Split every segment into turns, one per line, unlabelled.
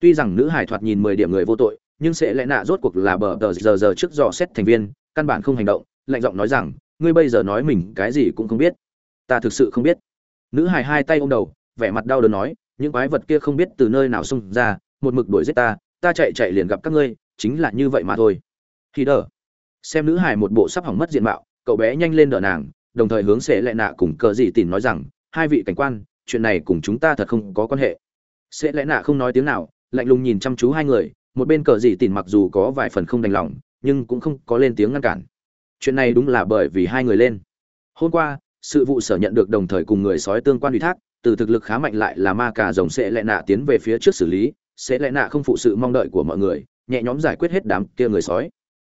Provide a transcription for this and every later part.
tuy rằng nữ hải thoạt nhìn mười điểm người vô tội, nhưng sẽ lẽ nạ rốt cuộc là bờ tờ giờ giờ trước dò xét thành viên, căn bản không hành động, lạnh giọng nói rằng, ngươi bây giờ nói mình cái gì cũng không biết. Ta thực sự không biết. Nữ hải hai tay ôm đầu, vẻ mặt đau đớn nói, những quái vật kia không biết từ nơi nào xông ra, một mực đuổi giết ta ta chạy chạy liền gặp các ngươi, chính là như vậy mà thôi. Khi đờ. Xem nữ hải một bộ sắp hỏng mất diện mạo, cậu bé nhanh lên đỡ nàng, đồng thời hướng sẽ lẽ nạ cùng cờ dị tìm nói rằng, hai vị cảnh quan, chuyện này cùng chúng ta thật không có quan hệ. Sẽ lẽ nạ không nói tiếng nào lạnh lùng nhìn chăm chú hai người, một bên cờ dị tìm mặc dù có vài phần không đành lòng, nhưng cũng không có lên tiếng ngăn cản. Chuyện này đúng là bởi vì hai người lên. Hôm qua, sự vụ sở nhận được đồng thời cùng người sói tương quan ủy thác, từ thực lực khá mạnh lại là ma cà rồng sẽ lẹ nạ tiến về phía trước xử lý, sẽ lẹ nạ không phụ sự mong đợi của mọi người, nhẹ nhõm giải quyết hết đám kia người sói.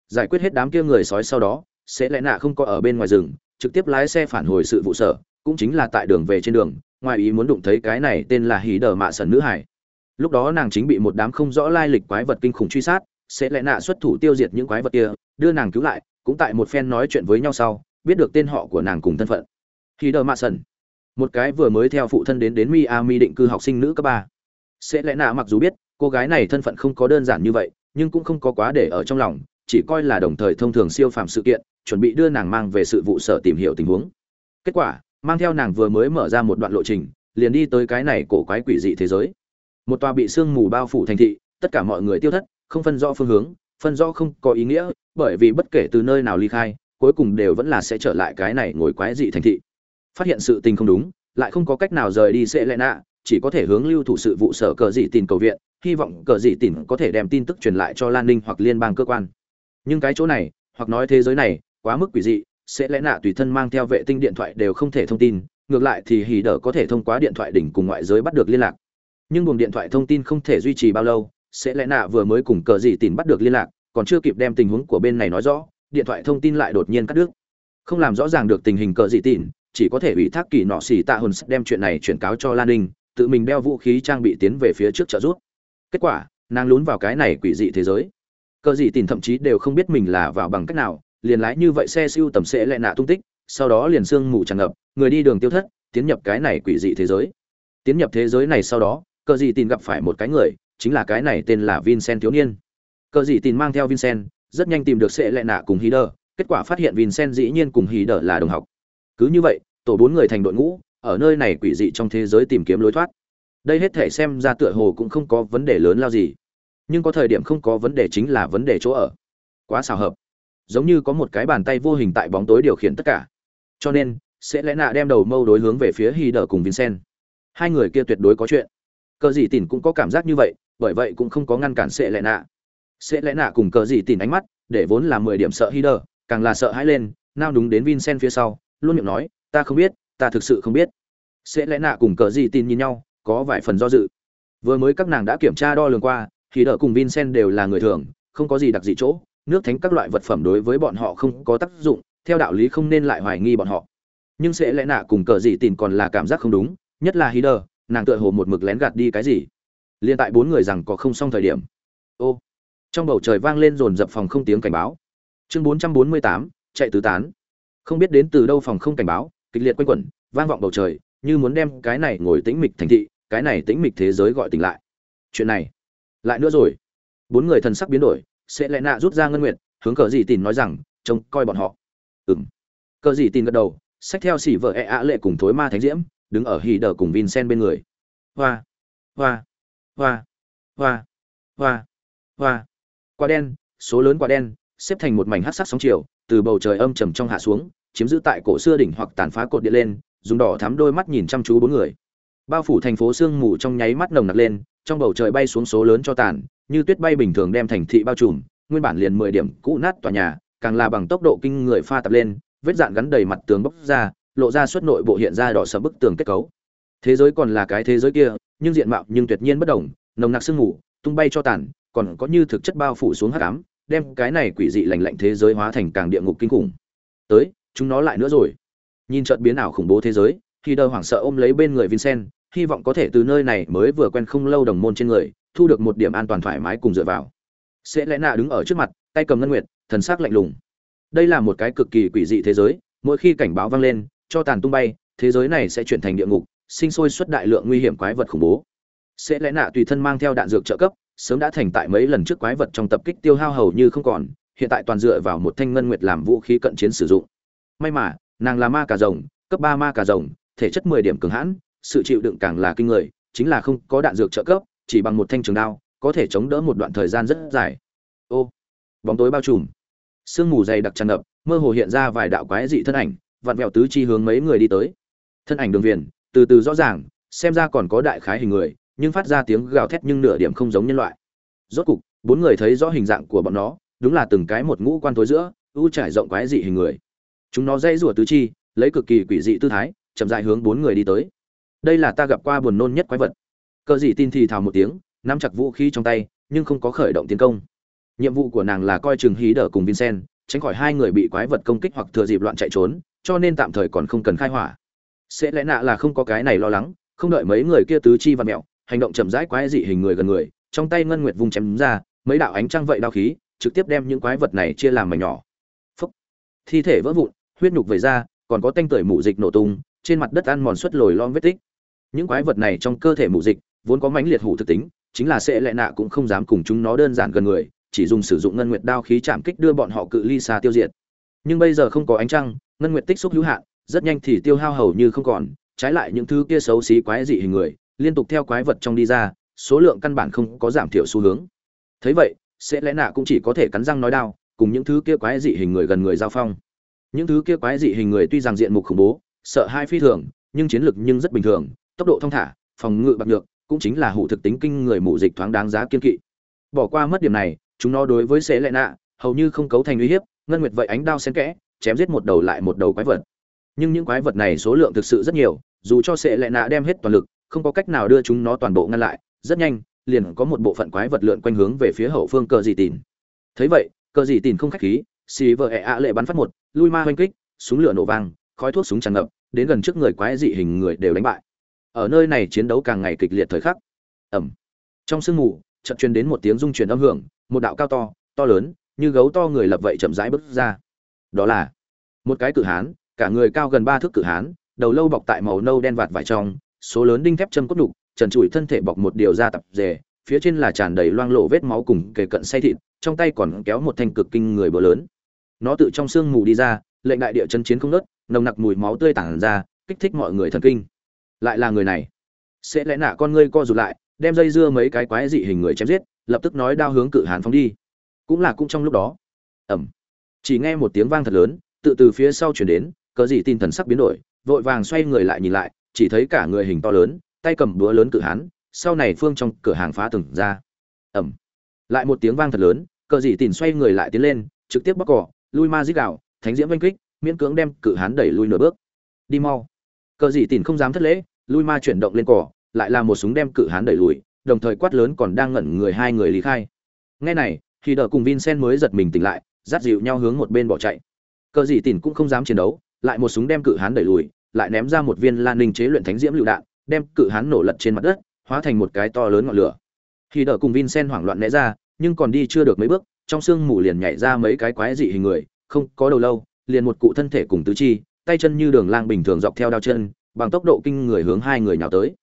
Giải quyết hết đám kia người sói sau đó, sẽ lẽ nạ không có ở bên ngoài rừng, trực tiếp lái xe phản hồi sự vụ sở, cũng chính là tại đường về trên đường, ngoài ý muốn đụng thấy cái này tên là hí đờ mạ sần nữ hải lúc đó nàng chính bị một đám không rõ lai lịch quái vật kinh khủng truy sát, sẽ lẽ nạ xuất thủ tiêu diệt những quái vật kia, đưa nàng cứu lại, cũng tại một phen nói chuyện với nhau sau, biết được tên họ của nàng cùng thân phận. Khi đờ mạ sần, một cái vừa mới theo phụ thân đến đến miami định cư học sinh nữ cấp ba. Sẽ lẽ nạ mặc dù biết, cô gái này thân phận không có đơn giản như vậy, nhưng cũng không có quá để ở trong lòng, chỉ coi là đồng thời thông thường siêu phàm sự kiện, chuẩn bị đưa nàng mang về sự vụ sở tìm hiểu tình huống. Kết quả, mang theo nàng vừa mới mở ra một đoạn lộ trình, liền đi tới cái này cổ quái quỷ dị thế giới một tòa bị sương mù bao phủ thành thị, tất cả mọi người tiêu thất, không phân rõ phương hướng, phân rõ không có ý nghĩa, bởi vì bất kể từ nơi nào ly khai, cuối cùng đều vẫn là sẽ trở lại cái này ngồi quái dị thành thị. Phát hiện sự tình không đúng, lại không có cách nào rời đi sẽ lẽ nạ, chỉ có thể hướng lưu thủ sự vụ sở cờ dị tìm cầu viện, hy vọng cờ dị tìm có thể đem tin tức truyền lại cho lan ninh hoặc liên bang cơ quan. Nhưng cái chỗ này, hoặc nói thế giới này, quá mức quỷ dị, sẽ lẽ nạ tùy thân mang theo vệ tinh điện thoại đều không thể thông tin, ngược lại thì hì đờ có thể thông qua điện thoại đỉnh cùng ngoại giới bắt được liên lạc nhưng buồng điện thoại thông tin không thể duy trì bao lâu, sẽ lẽ nạ vừa mới cùng cờ dị tìm bắt được liên lạc, còn chưa kịp đem tình huống của bên này nói rõ, điện thoại thông tin lại đột nhiên cắt đứt. Không làm rõ ràng được tình hình cờ dị tìm chỉ có thể ủy thác kỳ nọ xì tạ hồn đem chuyện này chuyển cáo cho lan ninh, tự mình đeo vũ khí trang bị tiến về phía trước trợ giúp. Kết quả, nàng lún vào cái này quỷ dị thế giới. Cờ dị tìm thậm chí đều không biết mình là vào bằng cách nào, liền lái như vậy xe siêu tầm sẽ lẹ nạ tung tích, sau đó liền sương mù tràn ngập, người đi đường tiêu thất, tiến nhập cái này quỷ dị thế giới. Tiến nhập thế giới này sau đó cờ gì tìm gặp phải một cái người, chính là cái này tên là vincent thiếu niên. Cờ gì tìm mang theo vincent, rất nhanh tìm được sẽ lẹ nạ cùng hí đờ, kết quả phát hiện vincent dĩ nhiên cùng hí đờ là đồng học. Cứ như vậy, tổ bốn người thành đội ngũ, ở nơi này quỷ dị trong thế giới tìm kiếm lối thoát. Đây hết thể xem ra tựa hồ cũng không có vấn đề lớn lao gì. Nhưng có thời điểm không có vấn đề chính là vấn đề chỗ ở. Quá xào hợp. Giống như có một cái bàn tay vô hình tại bóng tối điều khiển tất cả. Cho nên sẽ lẽ nạ đem đầu mâu đối hướng về phía hy đờ cùng vincent. Hai người kia tuyệt đối có chuyện cờ dị tìn cũng có cảm giác như vậy bởi vậy cũng không có ngăn cản sẽ lẽ nạ. Sẽ lẽ nạ cùng cờ dị tìn ánh mắt để vốn là mười điểm sợ hy đờ càng là sợ hãi lên nao đúng đến vincent phía sau luôn miệng nói ta không biết ta thực sự không biết. Sẽ lẽ nạ cùng cờ dị tìn nhìn nhau có vài phần do dự. Vừa mới các nàng đã kiểm tra đo lường qua thì đỡ cùng vincent đều là người thường không có gì đặc dị chỗ nước thánh các loại vật phẩm đối với bọn họ không có tác dụng theo đạo lý không nên lại hoài nghi bọn họ. Nhưng sẽ lẽ nạ cùng cờ dị tìm còn là cảm giác không đúng nhất là Hider, nàng tựa hồ một mực lén gạt đi cái gì. Liên tại bốn người rằng có không xong thời điểm. Ô, trong bầu trời vang lên rồn dập phòng không tiếng cảnh báo. Chương bốn trăm bốn mươi tám, chạy tứ tán. Không biết đến từ đâu phòng không cảnh báo, kịch liệt quanh quẩn, vang vọng bầu trời, như muốn đem cái này ngồi tĩnh mịch thành thị, cái này tĩnh mịch thế giới gọi tỉnh lại. Chuyện này, lại nữa rồi. Bốn người thần sắc biến đổi, sẽ lẽ nạ rút ra ngân nguyện hướng cờ gì tin nói rằng, trông coi bọn họ. Ừng cờ gì tin gật đầu sách theo xỉ vợ e ạ lệ cùng thối ma thánh diễm đứng ở hì đờ cùng vincent bên người. Hoa hoa hoa hoa hoa hoa. Quả đen, số lớn quả đen, xếp thành một mảnh hát sắc sóng chiều, từ bầu trời âm trầm trong hạ xuống, chiếm giữ tại cổ xưa đỉnh hoặc tàn phá cột điện lên, dùng đỏ thắm đôi mắt nhìn chăm chú bốn người. Bao phủ thành phố sương mù trong nháy mắt nồng nặc lên, trong bầu trời bay xuống số lớn cho tàn, như tuyết bay bình thường đem thành thị bao trùm, nguyên bản liền mười điểm cũ nát tòa nhà, càng là bằng tốc độ kinh người pha tập lên, vết dạn gắn đầy mặt tường bốc ra lộ ra suốt nội bộ hiện ra đỏ sẫm bức tường kết cấu. Thế giới còn là cái thế giới kia, nhưng diện mạo nhưng tuyệt nhiên bất đồng, nồng nặc sương mù, tung bay cho tàn, còn có như thực chất bao phủ xuống hắc ám, đem cái này quỷ dị lạnh lạnh thế giới hóa thành càng địa ngục kinh khủng. Tới, chúng nó lại nữa rồi. Nhìn trận biến ảo khủng bố thế giới, khi đờ hoảng sợ ôm lấy bên người vincent, hy vọng có thể từ nơi này mới vừa quen không lâu đồng môn trên người, thu được một điểm an toàn thoải mái cùng dựa vào. Sẽ lẽ nạ đứng ở trước mặt, tay cầm ngân nguyệt, thần sắc lạnh lùng. Đây là một cái cực kỳ quỷ dị thế giới, mỗi khi cảnh báo vang lên cho tàn tung bay, thế giới này sẽ chuyển thành địa ngục, sinh sôi xuất đại lượng nguy hiểm quái vật khủng bố. Sẽ lẽ nạ tùy thân mang theo đạn dược trợ cấp, sớm đã thành tại mấy lần trước quái vật trong tập kích tiêu hao hầu như không còn, hiện tại toàn dựa vào một thanh ngân nguyệt làm vũ khí cận chiến sử dụng. May mà, nàng là ma cà rồng, cấp ba ma cà rồng, thể chất mười điểm cường hãn, sự chịu đựng càng là kinh người, chính là không có đạn dược trợ cấp, chỉ bằng một thanh trường đao, có thể chống đỡ một đoạn thời gian rất dài. Ô, bóng tối bao trùm. Sương mù dày đặc tràn ngập, mơ hồ hiện ra vài đạo quái dị thân ảnh vặn vẹo tứ chi hướng mấy người đi tới. Thân ảnh đường viền, từ từ rõ ràng, xem ra còn có đại khái hình người, nhưng phát ra tiếng gào thét nhưng nửa điểm không giống nhân loại. Rốt cục, bốn người thấy rõ hình dạng của bọn nó, đúng là từng cái một ngũ quan tối giữa, u trải rộng quái dị hình người. Chúng nó dây rủa tứ chi, lấy cực kỳ quỷ dị tư thái, chậm dại hướng bốn người đi tới. Đây là ta gặp qua buồn nôn nhất quái vật. Cờ dị tin thì thào một tiếng, nắm chặt vũ khí trong tay, nhưng không có khởi động tiến công. Nhiệm vụ của nàng là coi chừng hí đỡ cùng vincent, tránh khỏi hai người bị quái vật công kích hoặc thừa dịp loạn chạy trốn cho nên tạm thời còn không cần khai hỏa. Sẽ lẽ nạ là không có cái này lo lắng, không đợi mấy người kia tứ chi và mẹo, hành động chậm rãi quái dị hình người gần người, trong tay ngân nguyệt vùng chém ra, mấy đạo ánh trăng vậy đao khí, trực tiếp đem những quái vật này chia làm mảnh nhỏ. Phúc. thi thể vỡ vụn, huyết nhục về ra, còn có tanh tưởi mủ dịch nổ tung, trên mặt đất ăn mòn suất lồi lom vết tích. Những quái vật này trong cơ thể mủ dịch, vốn có mãnh liệt hủ thực tính, chính là sẽ lệ nạ cũng không dám cùng chúng nó đơn giản gần người, chỉ dùng sử dụng ngân nguyệt đao khí chạm kích đưa bọn họ cự ly xa tiêu diệt. Nhưng bây giờ không có ánh trăng ngân nguyệt tích xúc hữu hạn, rất nhanh thì tiêu hao hầu như không còn, trái lại những thứ kia xấu xí quái dị hình người, liên tục theo quái vật trong đi ra, số lượng căn bản không có giảm thiểu xu hướng. Thấy vậy, sẽ lẽ nạ cũng chỉ có thể cắn răng nói đau cùng những thứ kia quái dị hình người gần người giao phong. Những thứ kia quái dị hình người tuy rằng diện mục khủng bố, sợ hai phi thường, nhưng chiến lực nhưng rất bình thường, tốc độ thông thả, phòng ngự bạc được cũng chính là hủ thực tính kinh người mù dịch thoáng đáng giá kiên kỵ. Bỏ qua mất điểm này, chúng nó đối với sẽ lẽ nạ, hầu như không cấu thành uy hiếp, ngân nguyệt vậy ánh đao xen kẽ chém giết một đầu lại một đầu quái vật. Nhưng những quái vật này số lượng thực sự rất nhiều, dù cho sệ lệ nạ đem hết toàn lực, không có cách nào đưa chúng nó toàn bộ ngăn lại, rất nhanh, liền có một bộ phận quái vật lượn quanh hướng về phía hậu phương cờ dị tìn. Thấy vậy, cờ dị tìn không khách khí, xì vợ ẹ ạ lệ bắn phát một, lui ma oanh kích, súng lửa nổ vang, khói thuốc súng tràn ngập, đến gần trước người quái dị hình người đều đánh bại. Ở nơi này chiến đấu càng ngày kịch liệt thời khắc. Ẩm. Trong sương mù, chợt truyền đến một tiếng rung truyền âm hưởng, một đạo cao to to lớn, như gấu to người lập vậy chậm rãi bước ra. Đó là một cái cự hán, cả người cao gần ba thước cự hán, đầu lâu bọc tại màu nâu đen vạt vải trong, số lớn đinh thép châm cốt đục, trần trụi thân thể bọc một điều da tập dề phía trên là tràn đầy loang lộ vết máu cùng kề cận say thịt, trong tay còn kéo một thanh cực kinh người bờ lớn. Nó tự trong sương mù đi ra, lệnh đại địa chân chiến không nớt nồng nặc mùi máu tươi tản ra, kích thích mọi người thần kinh. Lại là người này. Sẽ lẽ nạ con ngươi co rụt lại, đem dây dưa mấy cái quái dị hình người chém giết, lập tức nói đao hướng cự hán phóng đi. Cũng là cũng trong lúc đó. Ẩm chỉ nghe một tiếng vang thật lớn tự từ phía sau chuyển đến, cờ dị tin thần sắc biến đổi, vội vàng xoay người lại nhìn lại, chỉ thấy cả người hình to lớn, tay cầm búa lớn cự hán, sau này phương trong cửa hàng phá từng ra. Ẩm. Lại một tiếng vang thật lớn, cờ dị tin xoay người lại tiến lên, trực tiếp bóc cỏ, lui ma dít gạo, thánh diễm oanh kích, miễn cưỡng đem cự hán đẩy lui nửa bước. Đi mau. Cờ dị tin không dám thất lễ, lui ma chuyển động lên cỏ, lại là một súng đem cự hán đẩy lùi, đồng thời quát lớn còn đang ngẩn người hai người lý khai. Nghe này khi đỡ cùng vincent mới giật mình tỉnh lại, dắt dịu nhau hướng một bên bỏ chạy cờ dị tin cũng không dám chiến đấu, lại một súng đem cự hán đẩy lùi, lại ném ra một viên lan ninh chế luyện thánh diễm lựu đạn, đem cự hán nổ lật trên mặt đất, hóa thành một cái to lớn ngọn lửa. Khi đỡ cùng vincent hoảng loạn né ra, nhưng còn đi chưa được mấy bước, trong sương mù liền nhảy ra mấy cái quái dị hình người, không có đầu lâu, liền một cụ thân thể cùng tứ chi, tay chân như đường lang bình thường dọc theo đao chân, bằng tốc độ kinh người hướng hai người nhào tới.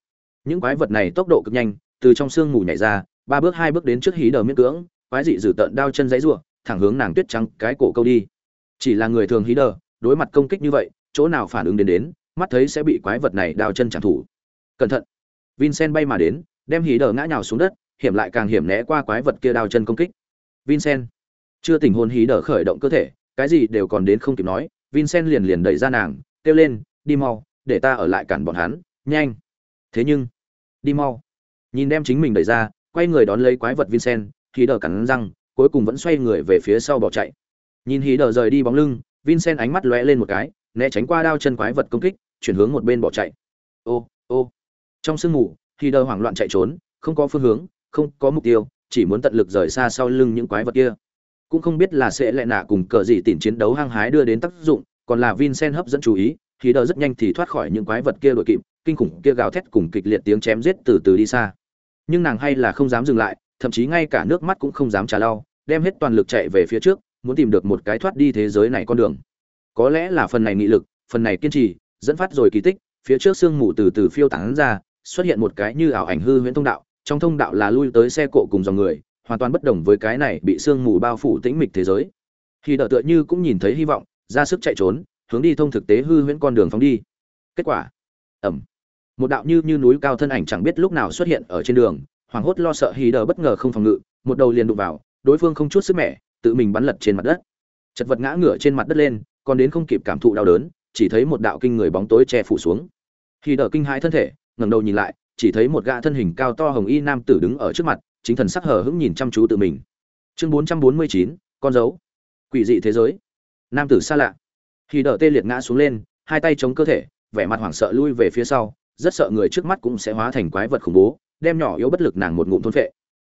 Những quái vật này tốc độ cực nhanh, từ trong sương mù nhảy ra, ba bước hai bước đến trước hí đờ miễn cưỡng, quái dị dử tận đao chân dãy rủa, thẳng hướng nàng tuyết trắng, cái cổ câu đi chỉ là người thường hí đờ, đối mặt công kích như vậy, chỗ nào phản ứng đến đến, mắt thấy sẽ bị quái vật này đao chân trả thủ. Cẩn thận. Vincent bay mà đến, đem hí đờ ngã nhào xuống đất, hiểm lại càng hiểm né qua quái vật kia đao chân công kích. Vincent. Chưa tình hôn hí đờ khởi động cơ thể, cái gì đều còn đến không kịp nói, vincent liền liền đẩy ra nàng, kêu lên, đi mau, để ta ở lại cản bọn hắn, nhanh. Thế nhưng, đi mau. Nhìn đem chính mình đẩy ra, quay người đón lấy quái vật vincent, hí đờ cắn răng, cuối cùng vẫn xoay người về phía sau bỏ chạy nhìn hí đờ rời đi bóng lưng, vincent ánh mắt lóe lên một cái, né tránh qua đao chân quái vật công kích, chuyển hướng một bên bỏ chạy. Ô ô. Trong sương mù hí đờ hoảng loạn chạy trốn, không có phương hướng, không có mục tiêu, chỉ muốn tận lực rời xa sau lưng những quái vật kia. Cũng không biết là sẽ lại nạ cùng cờ gì tìm chiến đấu hăng hái đưa đến tác dụng, còn là vincent hấp dẫn chú ý Hí Đờ rất nhanh thì thoát khỏi những quái vật kia đội kịp, kinh khủng kia gào thét cùng kịch liệt tiếng chém giết từ từ đi xa. Nhưng nàng hay là không dám dừng lại, thậm chí ngay cả nước mắt cũng không dám trả lau, đem hết toàn lực chạy về phía trước muốn tìm được một cái thoát đi thế giới này con đường. Có lẽ là phần này nghị lực, phần này kiên trì, dẫn phát rồi kỳ tích, phía trước sương mù từ từ phiêu tán ra, xuất hiện một cái như ảo ảnh hư huyễn thông đạo, trong thông đạo là lui tới xe cộ cùng dòng người, hoàn toàn bất đồng với cái này bị sương mù bao phủ tĩnh mịch thế giới. Khi đợi tựa như cũng nhìn thấy hy vọng, ra sức chạy trốn, hướng đi thông thực tế hư huyễn con đường phóng đi. Kết quả ẩm một đạo như như núi cao thân ảnh chẳng biết lúc nào xuất hiện ở trên đường, hoảng hốt lo sợ hí đờ bất ngờ không phòng ngự, một đầu liền đụng vào, đối phương không chút sức mẻ tự mình bắn lật trên mặt đất. Chật vật ngã ngửa trên mặt đất lên, còn đến không kịp cảm thụ đau đớn, chỉ thấy một đạo kinh người bóng tối che phủ xuống. Khi đờ kinh hãi thân thể, ngẩng đầu nhìn lại, chỉ thấy một gã thân hình cao to hồng y nam tử đứng ở trước mặt, chính thần sắc hờ hững nhìn chăm chú tự mình. Chương bốn trăm bốn mươi chín, con dấu. Quỷ dị thế giới. Nam tử xa lạ. Khi đờ tê liệt ngã xuống lên, hai tay chống cơ thể, vẻ mặt hoảng sợ lui về phía sau, rất sợ người trước mắt cũng sẽ hóa thành quái vật khủng bố, đem nhỏ yếu bất lực nàng một ngụm thôn phệ.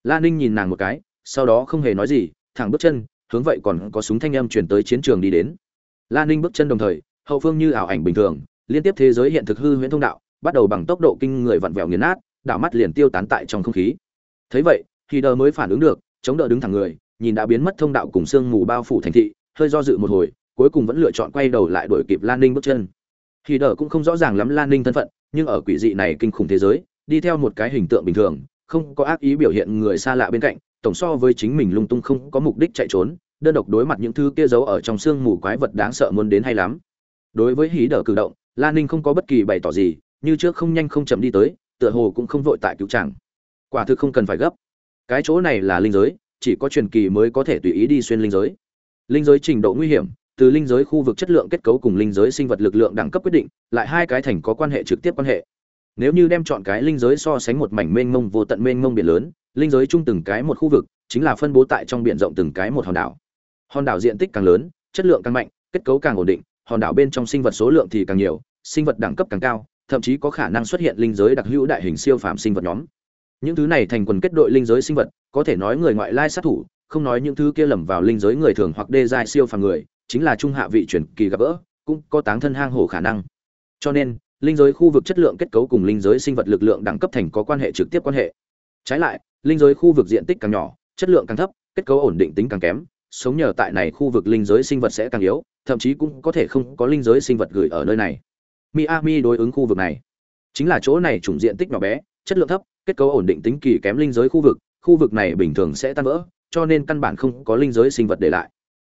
La ninh nhìn nàng một cái, sau đó không hề nói gì thẳng bước chân, hướng vậy còn có súng thanh âm chuyển tới chiến trường đi đến. La ninh bước chân đồng thời, hậu phương như ảo ảnh bình thường, liên tiếp thế giới hiện thực hư huyễn thông đạo, bắt đầu bằng tốc độ kinh người vặn vẹo nghiền nát, đảo mắt liền tiêu tán tại trong không khí. Thấy vậy thì đờ mới phản ứng được, chống đỡ đứng thẳng người, nhìn đã biến mất thông đạo cùng sương mù bao phủ thành thị, hơi do dự một hồi, cuối cùng vẫn lựa chọn quay đầu lại đuổi kịp lan ninh bước chân. Thì đờ cũng không rõ ràng lắm lan ninh thân phận, nhưng ở quỷ dị này kinh khủng thế giới, đi theo một cái hình tượng bình thường, không có ác ý biểu hiện người xa lạ bên cạnh tổng so với chính mình lung tung không có mục đích chạy trốn, đơn độc đối mặt những thứ kia giấu ở trong xương mù quái vật đáng sợ muốn đến hay lắm. Đối với hí đờ cử động lan ninh không có bất kỳ bày tỏ gì, như trước không nhanh không chậm đi tới, tựa hồ cũng không vội tại cứu chẳng quả thực không cần phải gấp. Cái chỗ này là linh giới, chỉ có truyền kỳ mới có thể tùy ý đi xuyên linh giới. Linh giới trình độ nguy hiểm, từ linh giới khu vực chất lượng kết cấu cùng linh giới sinh vật lực lượng đẳng cấp quyết định, lại hai cái thành có quan hệ trực tiếp quan hệ nếu như đem chọn cái linh giới so sánh một mảnh mênh mông vô tận mênh mông biển lớn, linh giới chung từng cái một khu vực, chính là phân bố tại trong biển rộng từng cái một hòn đảo. Hòn đảo diện tích càng lớn, chất lượng càng mạnh, kết cấu càng ổn định, hòn đảo bên trong sinh vật số lượng thì càng nhiều, sinh vật đẳng cấp càng cao, thậm chí có khả năng xuất hiện linh giới đặc hữu đại hình siêu phàm sinh vật nhóm. Những thứ này thành quần kết đội linh giới sinh vật, có thể nói người ngoại lai sát thủ, không nói những thứ kia lầm vào linh giới người thường hoặc đê giai siêu phàm người, chính là trung hạ vị truyền kỳ gặp gỡ, cũng có táng thân hang hổ khả năng. Cho nên linh giới khu vực chất lượng kết cấu cùng linh giới sinh vật lực lượng đẳng cấp thành có quan hệ trực tiếp quan hệ. Trái lại, linh giới khu vực diện tích càng nhỏ, chất lượng càng thấp, kết cấu ổn định tính càng kém, sống nhờ tại này khu vực linh giới sinh vật sẽ càng yếu, thậm chí cũng có thể không có linh giới sinh vật gửi ở nơi này. Miami đối ứng khu vực này. Chính là chỗ này chủng diện tích nhỏ bé, chất lượng thấp, kết cấu ổn định tính kỳ kém linh giới khu vực khu vực này bình thường sẽ tan vỡ, cho nên căn bản không có linh giới sinh vật để lại.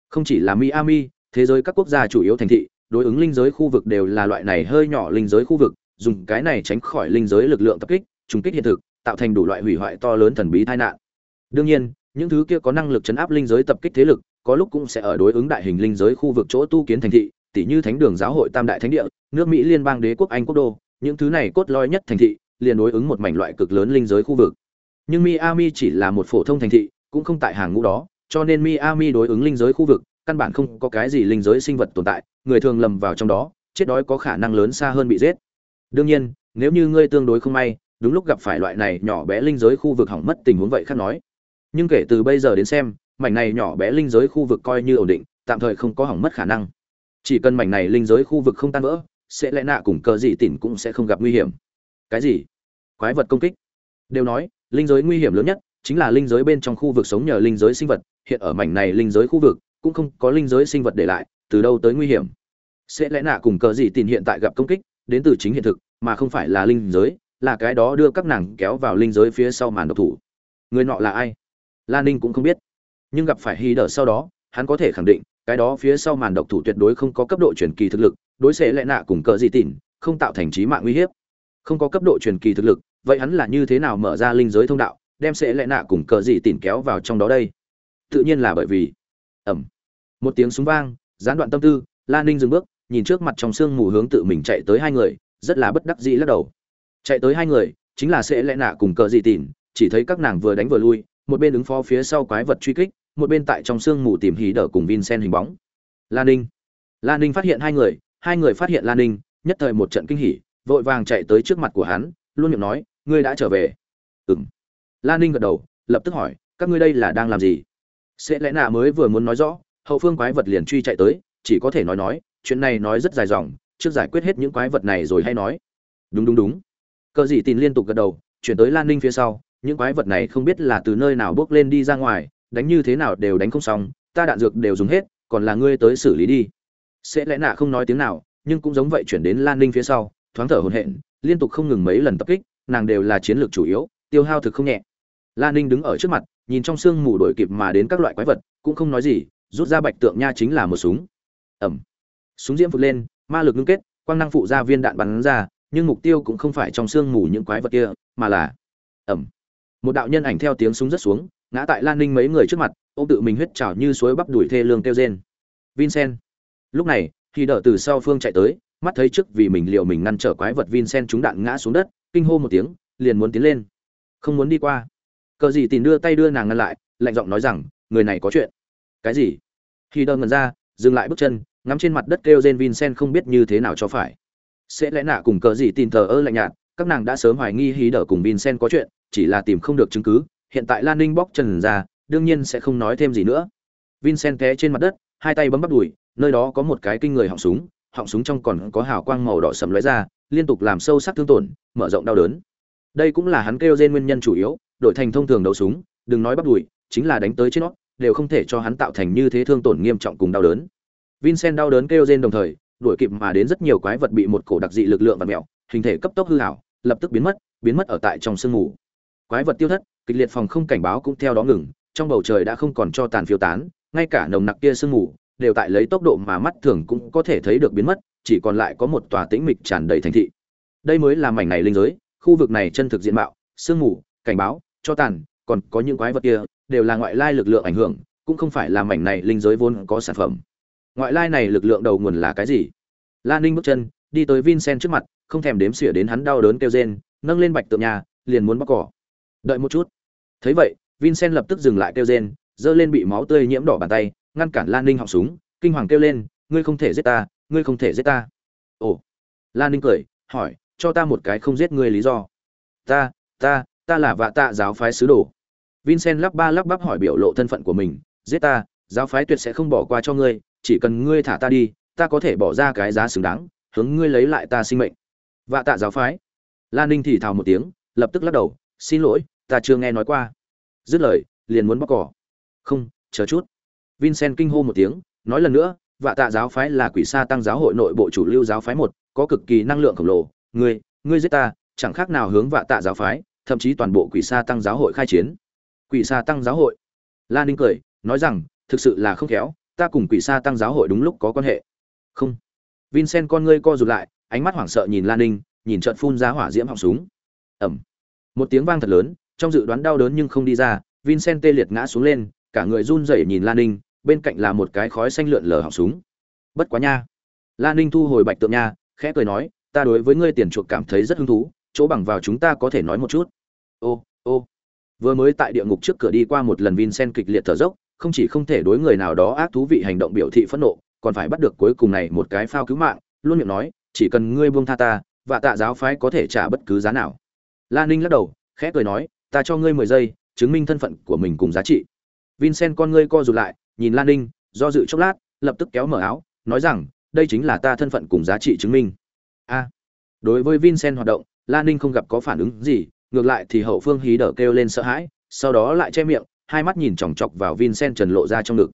Không chỉ là miami, thế giới các quốc gia chủ yếu thành thị đối ứng linh giới khu vực đều là loại này hơi nhỏ linh giới khu vực, dùng cái này tránh khỏi linh giới lực lượng tập kích, trùng kích hiện thực, tạo thành đủ loại hủy hoại to lớn thần bí tai nạn. Đương nhiên, những thứ kia có năng lực chấn áp linh giới tập kích thế lực, có lúc cũng sẽ ở đối ứng đại hình linh giới khu vực chỗ tu kiến thành thị tỷ như thánh đường giáo hội tam đại thánh địa, nước mỹ liên bang đế quốc anh quốc đô, những thứ này cốt lõi nhất thành thị, liền đối ứng một mảnh loại cực lớn linh giới khu vực. Nhưng miami chỉ là một phổ thông thành thị, cũng không tại hàng ngũ đó, cho nên miami đối ứng linh giới khu vực căn bản không có cái gì linh giới sinh vật tồn tại, người thường lầm vào trong đó, chết đói có khả năng lớn xa hơn bị giết. Đương nhiên, nếu như ngươi tương đối không may, đúng lúc gặp phải loại này nhỏ bé linh giới khu vực hỏng mất tình huống vậy khác nói. Nhưng kể từ bây giờ đến xem, mảnh này nhỏ bé linh giới khu vực coi như ổn định, tạm thời không có hỏng mất khả năng. Chỉ cần mảnh này linh giới khu vực không tan vỡ, sẽ lẽ nạ cùng cờ gì tỉn cũng sẽ không gặp nguy hiểm. Cái gì? Quái vật công kích? Đều nói, linh giới nguy hiểm lớn nhất chính là linh giới bên trong khu vực sống nhờ linh giới sinh vật, hiện ở mảnh này linh giới khu vực cũng không có linh giới sinh vật để lại, từ đâu tới nguy hiểm. Sẽ lẽ nạ cùng cờ gì tìm hiện tại gặp công kích, đến từ chính hiện thực, mà không phải là linh giới, là cái đó đưa các nàng kéo vào linh giới phía sau màn độc thủ. Người nọ là ai? Lan ninh cũng không biết. Nhưng gặp phải hy đờ sau đó, hắn có thể khẳng định, cái đó phía sau màn độc thủ tuyệt đối không có cấp độ truyền kỳ thực lực, đối xệ lẽ nạ cùng cờ gì tỉn không tạo thành trí mạng uy hiếp. Không có cấp độ truyền kỳ thực lực, vậy hắn là như thế nào mở ra linh giới thông đạo, đem xệ lẽ nạ cùng cờ gì tỉn kéo vào trong đó đây? Tự nhiên là bởi vì ẩm. Một tiếng súng vang, gián đoạn tâm tư lan ninh dừng bước, nhìn trước mặt trong sương mù hướng tự mình chạy tới hai người, rất là bất đắc dĩ lắc đầu. Chạy tới hai người, chính là sẽ lẽ nạ cùng cờ dị tỉn, chỉ thấy các nàng vừa đánh vừa lui, một bên ứng phó phía sau quái vật truy kích, một bên tại trong sương mù tìm hí đỡ cùng vincent hình bóng. Lan ninh. Lan ninh phát hiện hai người hai người phát hiện lan ninh, nhất thời một trận kinh hỉ, vội vàng chạy tới trước mặt của hắn, luôn miệng nói, ngươi đã trở về. Ừng lan ninh gật đầu, lập tức hỏi, các ngươi đây là đang làm gì? Sẽ lẽ nạ mới vừa muốn nói rõ, hậu phương quái vật liền truy chạy tới, chỉ có thể nói nói, chuyện này nói rất dài dòng, trước giải quyết hết những quái vật này rồi hay nói. Đúng đúng đúng. Cờ dị tin liên tục gật đầu, chuyển tới lan ninh phía sau, những quái vật này không biết là từ nơi nào bước lên đi ra ngoài, đánh như thế nào đều đánh không xong, ta đạn dược đều dùng hết, còn là ngươi tới xử lý đi. Sẽ lẽ nạ không nói tiếng nào, nhưng cũng giống vậy chuyển đến lan ninh phía sau, thoáng thở hồn hện liên tục không ngừng mấy lần tập kích, nàng đều là chiến lược chủ yếu, tiêu hao thực không nhẹ. Lan ninh đứng ở trước mặt nhìn trong sương mù đổi kịp mà đến các loại quái vật, cũng không nói gì, rút ra bạch tượng nha chính là một súng. Ẩm súng diễm vụt lên, ma lực ngưng kết, quang năng phụ ra viên đạn bắn ra, nhưng mục tiêu cũng không phải trong sương mù những quái vật kia, mà là ẩm một đạo nhân ảnh theo tiếng súng rất xuống, ngã tại lan ninh mấy người trước mặt, ông tự mình huyết trào như suối bắp đuổi thê lương kêu rên. Vincent. Lúc này khi đỡ từ sau phương chạy tới, mắt thấy trước vì mình liệu mình ngăn trở quái vật vincent trúng đạn ngã xuống đất, kinh hô một tiếng, liền muốn tiến lên. Không muốn đi qua cờ gì tìm đưa tay đưa nàng ngăn lại, lạnh giọng nói rằng, người này có chuyện. Cái gì? Khi đơn ngần ra, dừng lại bước chân, ngắm trên mặt đất kêu gen vincent không biết như thế nào cho phải. Sẽ lẽ nạ cùng cờ gì tìm thờ ơ lạnh nhạt, các nàng đã sớm hoài nghi hí đỡ cùng vincent có chuyện, chỉ là tìm không được chứng cứ, hiện tại lan ninh bóc chân ra, đương nhiên sẽ không nói thêm gì nữa. Vincent té trên mặt đất, hai tay bấm bắp đùi, nơi đó có một cái kinh người họng súng họng súng trong còn có hào quang màu đỏ sầm lóe ra, liên tục làm sâu sắc thương tổn, mở rộng đau đớn đây cũng là hắn kêu trên nguyên nhân chủ yếu, đổi thành thông thường đấu súng, đừng nói bắt đùi, chính là đánh tới trên nó, đều không thể cho hắn tạo thành như thế thương tổn nghiêm trọng cùng đau đớn. Vincent đau đớn kêu trên đồng thời, đuổi kịp mà đến rất nhiều quái vật bị một cổ đặc dị lực lượng và mèo, hình thể cấp tốc hư hảo lập tức biến mất biến mất ở tại trong sương mù. Quái vật tiêu thất, kịch liệt phòng không cảnh báo cũng theo đó ngừng, trong bầu trời đã không còn cho tàn phiêu tán, ngay cả nồng nặc kia sương mù, đều tại lấy tốc độ mà mắt thường cũng có thể thấy được biến mất, chỉ còn lại có một tòa tĩnh mịch tràn đầy thành thị. Đây mới là mảnh này linh giới khu vực này chân thực diện mạo, sương mù, cảnh báo, cho tàn, còn có những quái vật kia, đều là ngoại lai lực lượng ảnh hưởng, cũng không phải là mảnh này linh giới vốn có sản phẩm. Ngoại lai này lực lượng đầu nguồn là cái gì? Lan ninh bước chân, đi tới vincent trước mặt, không thèm đếm xỉa đến hắn đau đớn kêu rên, nâng lên bạch tượng nhà, liền muốn bóc cỏ. Đợi một chút. Thấy vậy, vincent lập tức dừng lại kêu rên, giơ lên bị máu tươi nhiễm đỏ bàn tay, ngăn cản lan ninh họng súng, kinh hoàng kêu lên, ngươi không thể giết ta, ngươi không thể giết ta. Ồ. Lan ninh cười, hỏi cho ta một cái không giết ngươi lý do. Ta ta ta là vạ tạ giáo phái sứ đồ. Vincent lắp ba lắp bắp hỏi biểu lộ thân phận của mình, giết ta, giáo phái tuyệt sẽ không bỏ qua cho ngươi, chỉ cần ngươi thả ta đi, ta có thể bỏ ra cái giá xứng đáng, hướng ngươi lấy lại ta sinh mệnh. Vạ tạ giáo phái. Lan ninh thì thào một tiếng, lập tức lắc đầu, xin lỗi, ta chưa nghe nói qua. Dứt lời, liền muốn bóc cỏ. Không, chờ chút. Vincent kinh hô một tiếng, nói lần nữa, vạ tạ giáo phái là quỷ sa tăng giáo hội nội bộ chủ lưu giáo phái một, có cực kỳ năng lượng khổng lồ ngươi ngươi giết ta, chẳng khác nào hướng vạ tạ giáo phái, thậm chí toàn bộ quỷ sa tăng giáo hội khai chiến. Quỷ sa tăng giáo hội. Lan ninh cười, nói rằng, thực sự là không khéo, ta cùng quỷ sa tăng giáo hội đúng lúc có quan hệ. Không. Vincent con ngươi co rụt lại, ánh mắt hoảng sợ nhìn lan ninh, nhìn trận phun ra hỏa diễm họng súng. Ẩm một tiếng vang thật lớn, trong dự đoán đau đớn nhưng không đi ra, vincent tê liệt ngã xuống lên, cả người run rẩy nhìn lan ninh, bên cạnh là một cái khói xanh lượn lờ họng súng. Bất quá nha. Lan ninh thu hồi bạch tượng nha, khẽ cười nói ta đối với ngươi tiền chuộc cảm thấy rất hứng thú, chỗ bằng vào chúng ta có thể nói một chút. Ô ô. Vừa mới tại địa ngục trước cửa đi qua một lần vincent kịch liệt thở dốc, không chỉ không thể đối người nào đó ác thú vị hành động biểu thị phẫn nộ, còn phải bắt được cuối cùng này một cái phao cứu mạng, luôn miệng nói, chỉ cần ngươi buông tha ta và tạ giáo phái có thể trả bất cứ giá nào. Lan ninh lắc đầu, khẽ cười nói, ta cho ngươi mười giây, chứng minh thân phận của mình cùng giá trị. Vincent con ngươi co rụt lại, nhìn lan ninh, do dự chốc lát, lập tức kéo mở áo, nói rằng, đây chính là ta thân phận cùng giá trị chứng minh a. Đối với vincent hoạt động lan ninh không gặp có phản ứng gì, ngược lại thì hậu phương hí đờ kêu lên sợ hãi, sau đó lại che miệng, hai mắt nhìn chòng chọc vào vincent trần lộ ra trong ngực.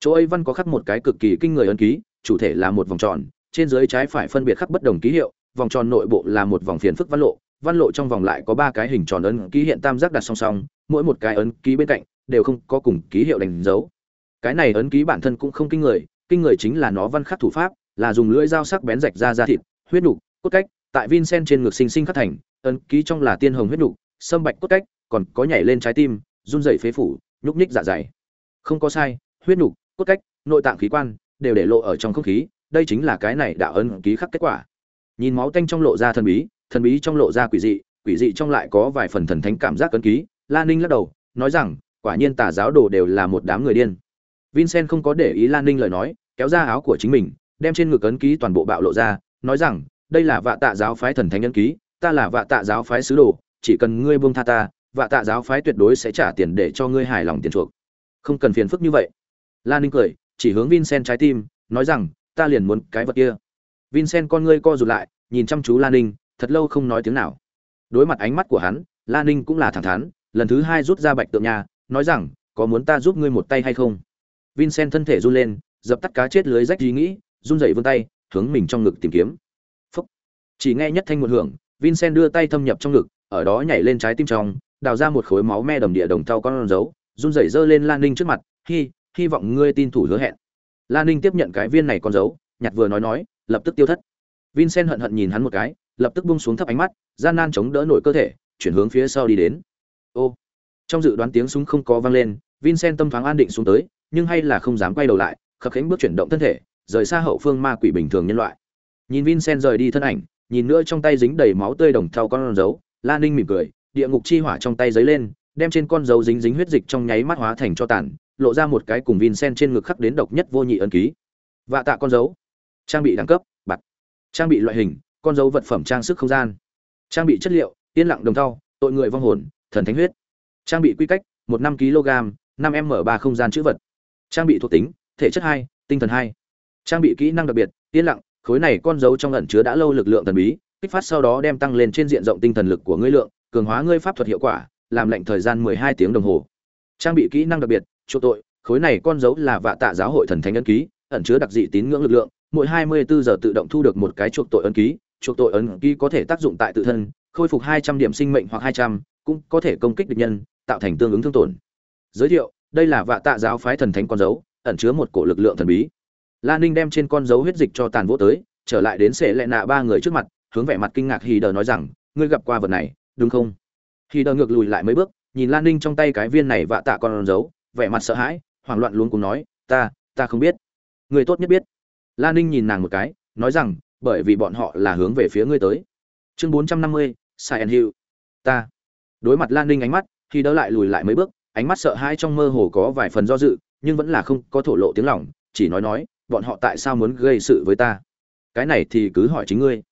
Chỗ ấy văn có khắc một cái cực kỳ kinh người ấn ký, chủ thể là một vòng tròn, trên dưới trái phải phân biệt khắc bất đồng ký hiệu, vòng tròn nội bộ là một vòng phiền phức văn lộ văn lộ trong vòng lại có ba cái hình tròn ấn ký hiện tam giác đặt song song, mỗi một cái ấn ký bên cạnh đều không có cùng ký hiệu đánh dấu. Cái này ấn ký bản thân cũng không kinh người kinh người chính là nó văn khắc thủ pháp, là dùng lưỡi dao sắc bén rạch ra da thịt huyết nục, cốt cách, tại vincent trên ngực sinh sinh khắc thành, ấn ký trong là tiên hồng huyết nục, sâm bạch cốt cách, còn có nhảy lên trái tim, run rẩy phế phủ, nhúc nhích dạ dày. Không có sai, huyết nục, cốt cách, nội tạng khí quan, đều để lộ ở trong không khí, đây chính là cái này đạo ấn ký khắc kết quả. Nhìn máu tanh trong lộ ra thần bí thần bí trong lộ ra quỷ dị quỷ dị trong lại có vài phần thần thánh cảm giác ấn ký, la ninh lắc đầu, nói rằng, quả nhiên tà giáo đồ đều là một đám người điên. Vincent không có để ý lan ninh lời nói, kéo ra áo của chính mình, đem trên ngực ấn ký toàn bộ bạo lộ ra nói rằng, đây là vạ tạ giáo phái thần thánh nhân ký, ta là vạ tạ giáo phái sứ đồ, chỉ cần ngươi buông tha ta, vạ tạ giáo phái tuyệt đối sẽ trả tiền để cho ngươi hài lòng tiền chuộc. Không cần phiền phức như vậy. Lan ninh cười, chỉ hướng vincent trái tim, nói rằng, ta liền muốn cái vật kia. Vincent con ngươi co rụt lại, nhìn chăm chú lan ninh, thật lâu không nói tiếng nào. Đối mặt ánh mắt của hắn lan ninh cũng là thẳng thắn, lần thứ hai rút ra bạch tượng nhà, nói rằng, có muốn ta giúp ngươi một tay hay không? Vincent thân thể run lên, dập tắt cá chết lưới rách ý nghĩ, run rẩy vươn tay hướng mình trong ngực tìm kiếm. Phúc. chỉ nghe nhất thanh một hưởng, vincent đưa tay thâm nhập trong ngực, ở đó nhảy lên trái tim trong, đào ra một khối máu me đầm địa đồng thau con dấu, run rẩy giơ lên lan ninh trước mặt hy hy vọng ngươi tin thủ hứa hẹn. Lan ninh tiếp nhận cái viên này con dấu, nhặt vừa nói nói, lập tức tiêu thất. Vincent hận hận nhìn hắn một cái, lập tức bung xuống thấp ánh mắt, gian nan chống đỡ nổi cơ thể, chuyển hướng phía sau đi đến. Ô. Trong dự đoán tiếng súng không có vang lên, vincent tâm thoáng an định xuống tới, nhưng hay là không dám quay đầu lại, khập khiễng bước chuyển động thân thể rời xa hậu phương ma quỷ bình thường nhân loại. Nhìn vincent rời đi thân ảnh, nhìn nữa trong tay dính đầy máu tươi đồng thau con dấu lan ninh mỉm cười, địa ngục chi hỏa trong tay giấy lên, đem trên con dấu dính dính huyết dịch trong nháy mắt hóa thành cho tàn, lộ ra một cái cùng vincent trên ngực khắc đến độc nhất vô nhị ân ký. Vạ tạ con dấu. Trang bị đẳng cấp, bạc. Trang bị loại hình, con dấu vật phẩm trang sức không gian. Trang bị chất liệu, yên lặng đồng thau, tội người vong hồn, thần thánh huyết. Trang bị quy cách, một năm kg năm m ba không gian chữ vật. Trang bị thuộc tính, thể chất hai, tinh thần hai trang bị kỹ năng đặc biệt, yên lặng, khối này con dấu trong ẩn chứa đã lâu lực lượng thần bí, kích phát sau đó đem tăng lên trên diện rộng tinh thần lực của ngươi lượng, cường hóa ngươi pháp thuật hiệu quả, làm lệnh thời gian mười hai tiếng đồng hồ. Trang bị kỹ năng đặc biệt chỗ tội, khối này con dấu là vạ tạ giáo hội thần thánh ấn ký, ẩn chứa đặc dị tín ngưỡng lực lượng, mỗi hai mươi bốn giờ tự động thu được một cái chuộc tội ấn ký, chuộc tội ấn ký có thể tác dụng tại tự thân, khôi phục hai trăm điểm sinh mệnh hoặc hai trăm, cũng có thể công kích địch nhân, tạo thành tương ứng thương tổn. Giới thiệu, đây là vạ tạ giáo phái thần thánh con dấu, ẩn chứa một cổ lực lượng thần bí. Lan ninh đem trên con dấu huyết dịch cho tàn vỗ tới, trở lại đến sệ lệ nạ ba người trước mặt, hướng vẻ mặt kinh ngạc hì đờ nói rằng, ngươi gặp qua vật này, đúng không? Hì đờ ngược lùi lại mấy bước, nhìn lan ninh trong tay cái viên này vạ tạ con dấu, vẻ mặt sợ hãi, hoảng loạn luôn cùng nói, ta ta không biết. Người tốt nhất biết. Lan ninh nhìn nàng một cái, nói rằng, bởi vì bọn họ là hướng về phía ngươi tới. Chương bốn trăm năm mươi, sai hill ta. Đối mặt lan ninh ánh mắt khi đỡ lại lùi lại mấy bước, ánh mắt sợ hãi trong mơ hồ có vài phần do dự, nhưng vẫn là không có thổ lộ tiếng lòng, chỉ nói nói bọn họ tại sao muốn gây sự với ta? Cái này thì cứ hỏi chính ngươi.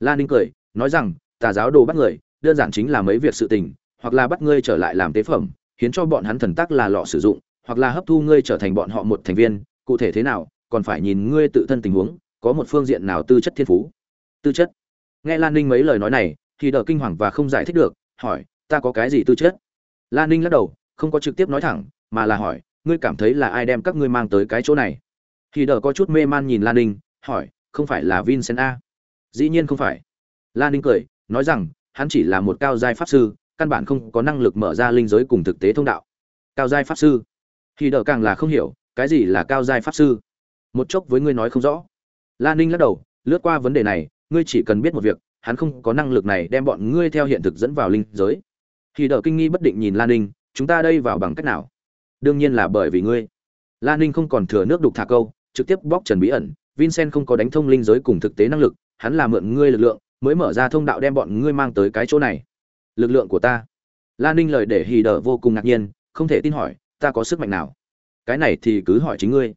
Lan ninh cười, nói rằng, tà giáo đồ bắt người, đơn giản chính là mấy việc sự tình, hoặc là bắt ngươi trở lại làm tế phẩm, khiến cho bọn hắn thần tác là lọ sử dụng, hoặc là hấp thu ngươi trở thành bọn họ một thành viên, cụ thể thế nào, còn phải nhìn ngươi tự thân tình huống, có một phương diện nào tư chất thiên phú. Tư chất? Nghe lan ninh mấy lời nói này, thì đỡ kinh hoàng và không giải thích được, hỏi, ta có cái gì tư chất? Lan ninh lắc đầu, không có trực tiếp nói thẳng, mà là hỏi, ngươi cảm thấy là ai đem các ngươi mang tới cái chỗ này? Thì đỡ có chút mê man nhìn lan ninh, hỏi, không phải là vincent a? Dĩ nhiên không phải. Lan ninh cười, nói rằng, hắn chỉ là một cao giai pháp sư, căn bản không có năng lực mở ra linh giới cùng thực tế thông đạo. Cao giai pháp sư? Thì đỡ càng là không hiểu, cái gì là cao giai pháp sư? Một chốc với ngươi nói không rõ. Lan ninh lắc đầu, lướt qua vấn đề này, ngươi chỉ cần biết một việc, hắn không có năng lực này đem bọn ngươi theo hiện thực dẫn vào linh giới. Thì đỡ kinh nghi bất định nhìn lan ninh, chúng ta đây vào bằng cách nào? Đương nhiên là bởi vì ngươi. Lan ninh không còn thừa nước đục thả câu trực tiếp bóc trần bí ẩn. Vincent không có đánh thông linh giới cùng thực tế năng lực, hắn là mượn ngươi lực lượng, mới mở ra thông đạo đem bọn ngươi mang tới cái chỗ này. Lực lượng của ta. Lan ninh lời để hì đờ vô cùng ngạc nhiên, không thể tin hỏi, ta có sức mạnh nào? Cái này thì cứ hỏi chính ngươi.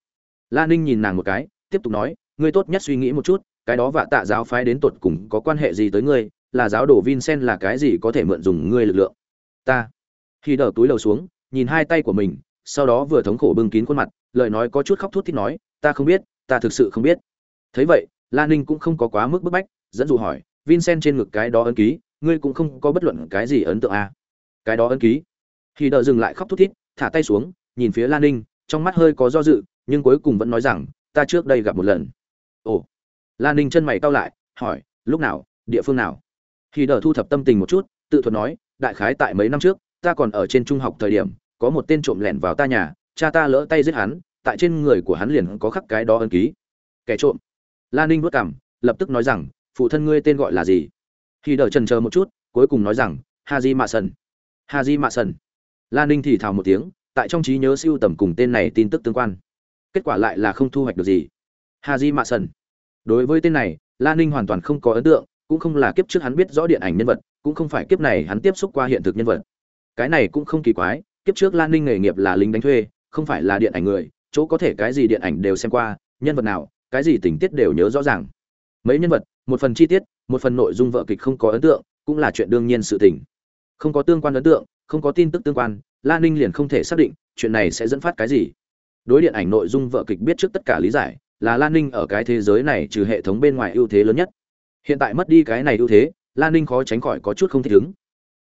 Lan ninh nhìn nàng một cái, tiếp tục nói, ngươi tốt nhất suy nghĩ một chút, cái đó vạ tạ giáo phái đến tột cùng có quan hệ gì tới ngươi, là giáo đồ vincent là cái gì có thể mượn dùng ngươi lực lượng? Ta. Hì đờ túi đầu xuống, nhìn hai tay của mình, sau đó vừa thống khổ bưng kín khuôn mặt lời nói có chút khóc thút thít nói, ta không biết, ta thực sự không biết. Thấy vậy lan ninh cũng không có quá mức bức bách, dẫn dụ hỏi, vincent trên ngực cái đó ấn ký, ngươi cũng không có bất luận cái gì ấn tượng à. cái đó ấn ký? Khi đợi dừng lại khóc thút thít, thả tay xuống, nhìn phía lan ninh, trong mắt hơi có do dự, nhưng cuối cùng vẫn nói rằng, ta trước đây gặp một lần. Ồ. Lan ninh chân mày cau lại, hỏi, lúc nào, địa phương nào? Khi đợi thu thập tâm tình một chút, tự thuật nói, đại khái tại mấy năm trước, ta còn ở trên trung học thời điểm, có một tên trộm lẻn vào ta nhà cha ta lỡ tay giết hắn, tại trên người của hắn liền có khắc cái đó ấn ký. Kẻ trộm. Lan ninh vất cảm lập tức nói rằng, phụ thân ngươi tên gọi là gì? Khi đợi trần chờ một chút, cuối cùng nói rằng haji mạ sần haji mạ sần lan ninh thì thào một tiếng, tại trong trí nhớ siêu tầm cùng tên này tin tức tương quan. Kết quả lại là không thu hoạch được gì. Haji mạ sần đối với tên này lan ninh hoàn toàn không có ấn tượng, cũng không là kiếp trước hắn biết rõ điện ảnh nhân vật, cũng không phải kiếp này hắn tiếp xúc qua hiện thực nhân vật. Cái này cũng không kỳ quái, kiếp trước lan ninh nghề nghiệp là lính đánh thuê không phải là điện ảnh người, chỗ có thể cái gì điện ảnh đều xem qua, nhân vật nào, cái gì tình tiết đều nhớ rõ ràng. Mấy nhân vật, một phần chi tiết, một phần nội dung vợ kịch không có ấn tượng, cũng là chuyện đương nhiên sự tình. Không có tương quan ấn tượng, không có tin tức tương quan, la ninh liền không thể xác định chuyện này sẽ dẫn phát cái gì. Đối điện ảnh nội dung vợ kịch biết trước tất cả lý giải, là lan ninh ở cái thế giới này trừ hệ thống bên ngoài ưu thế lớn nhất. Hiện tại mất đi cái này ưu thế lan ninh khó tránh khỏi có chút không thích ứng.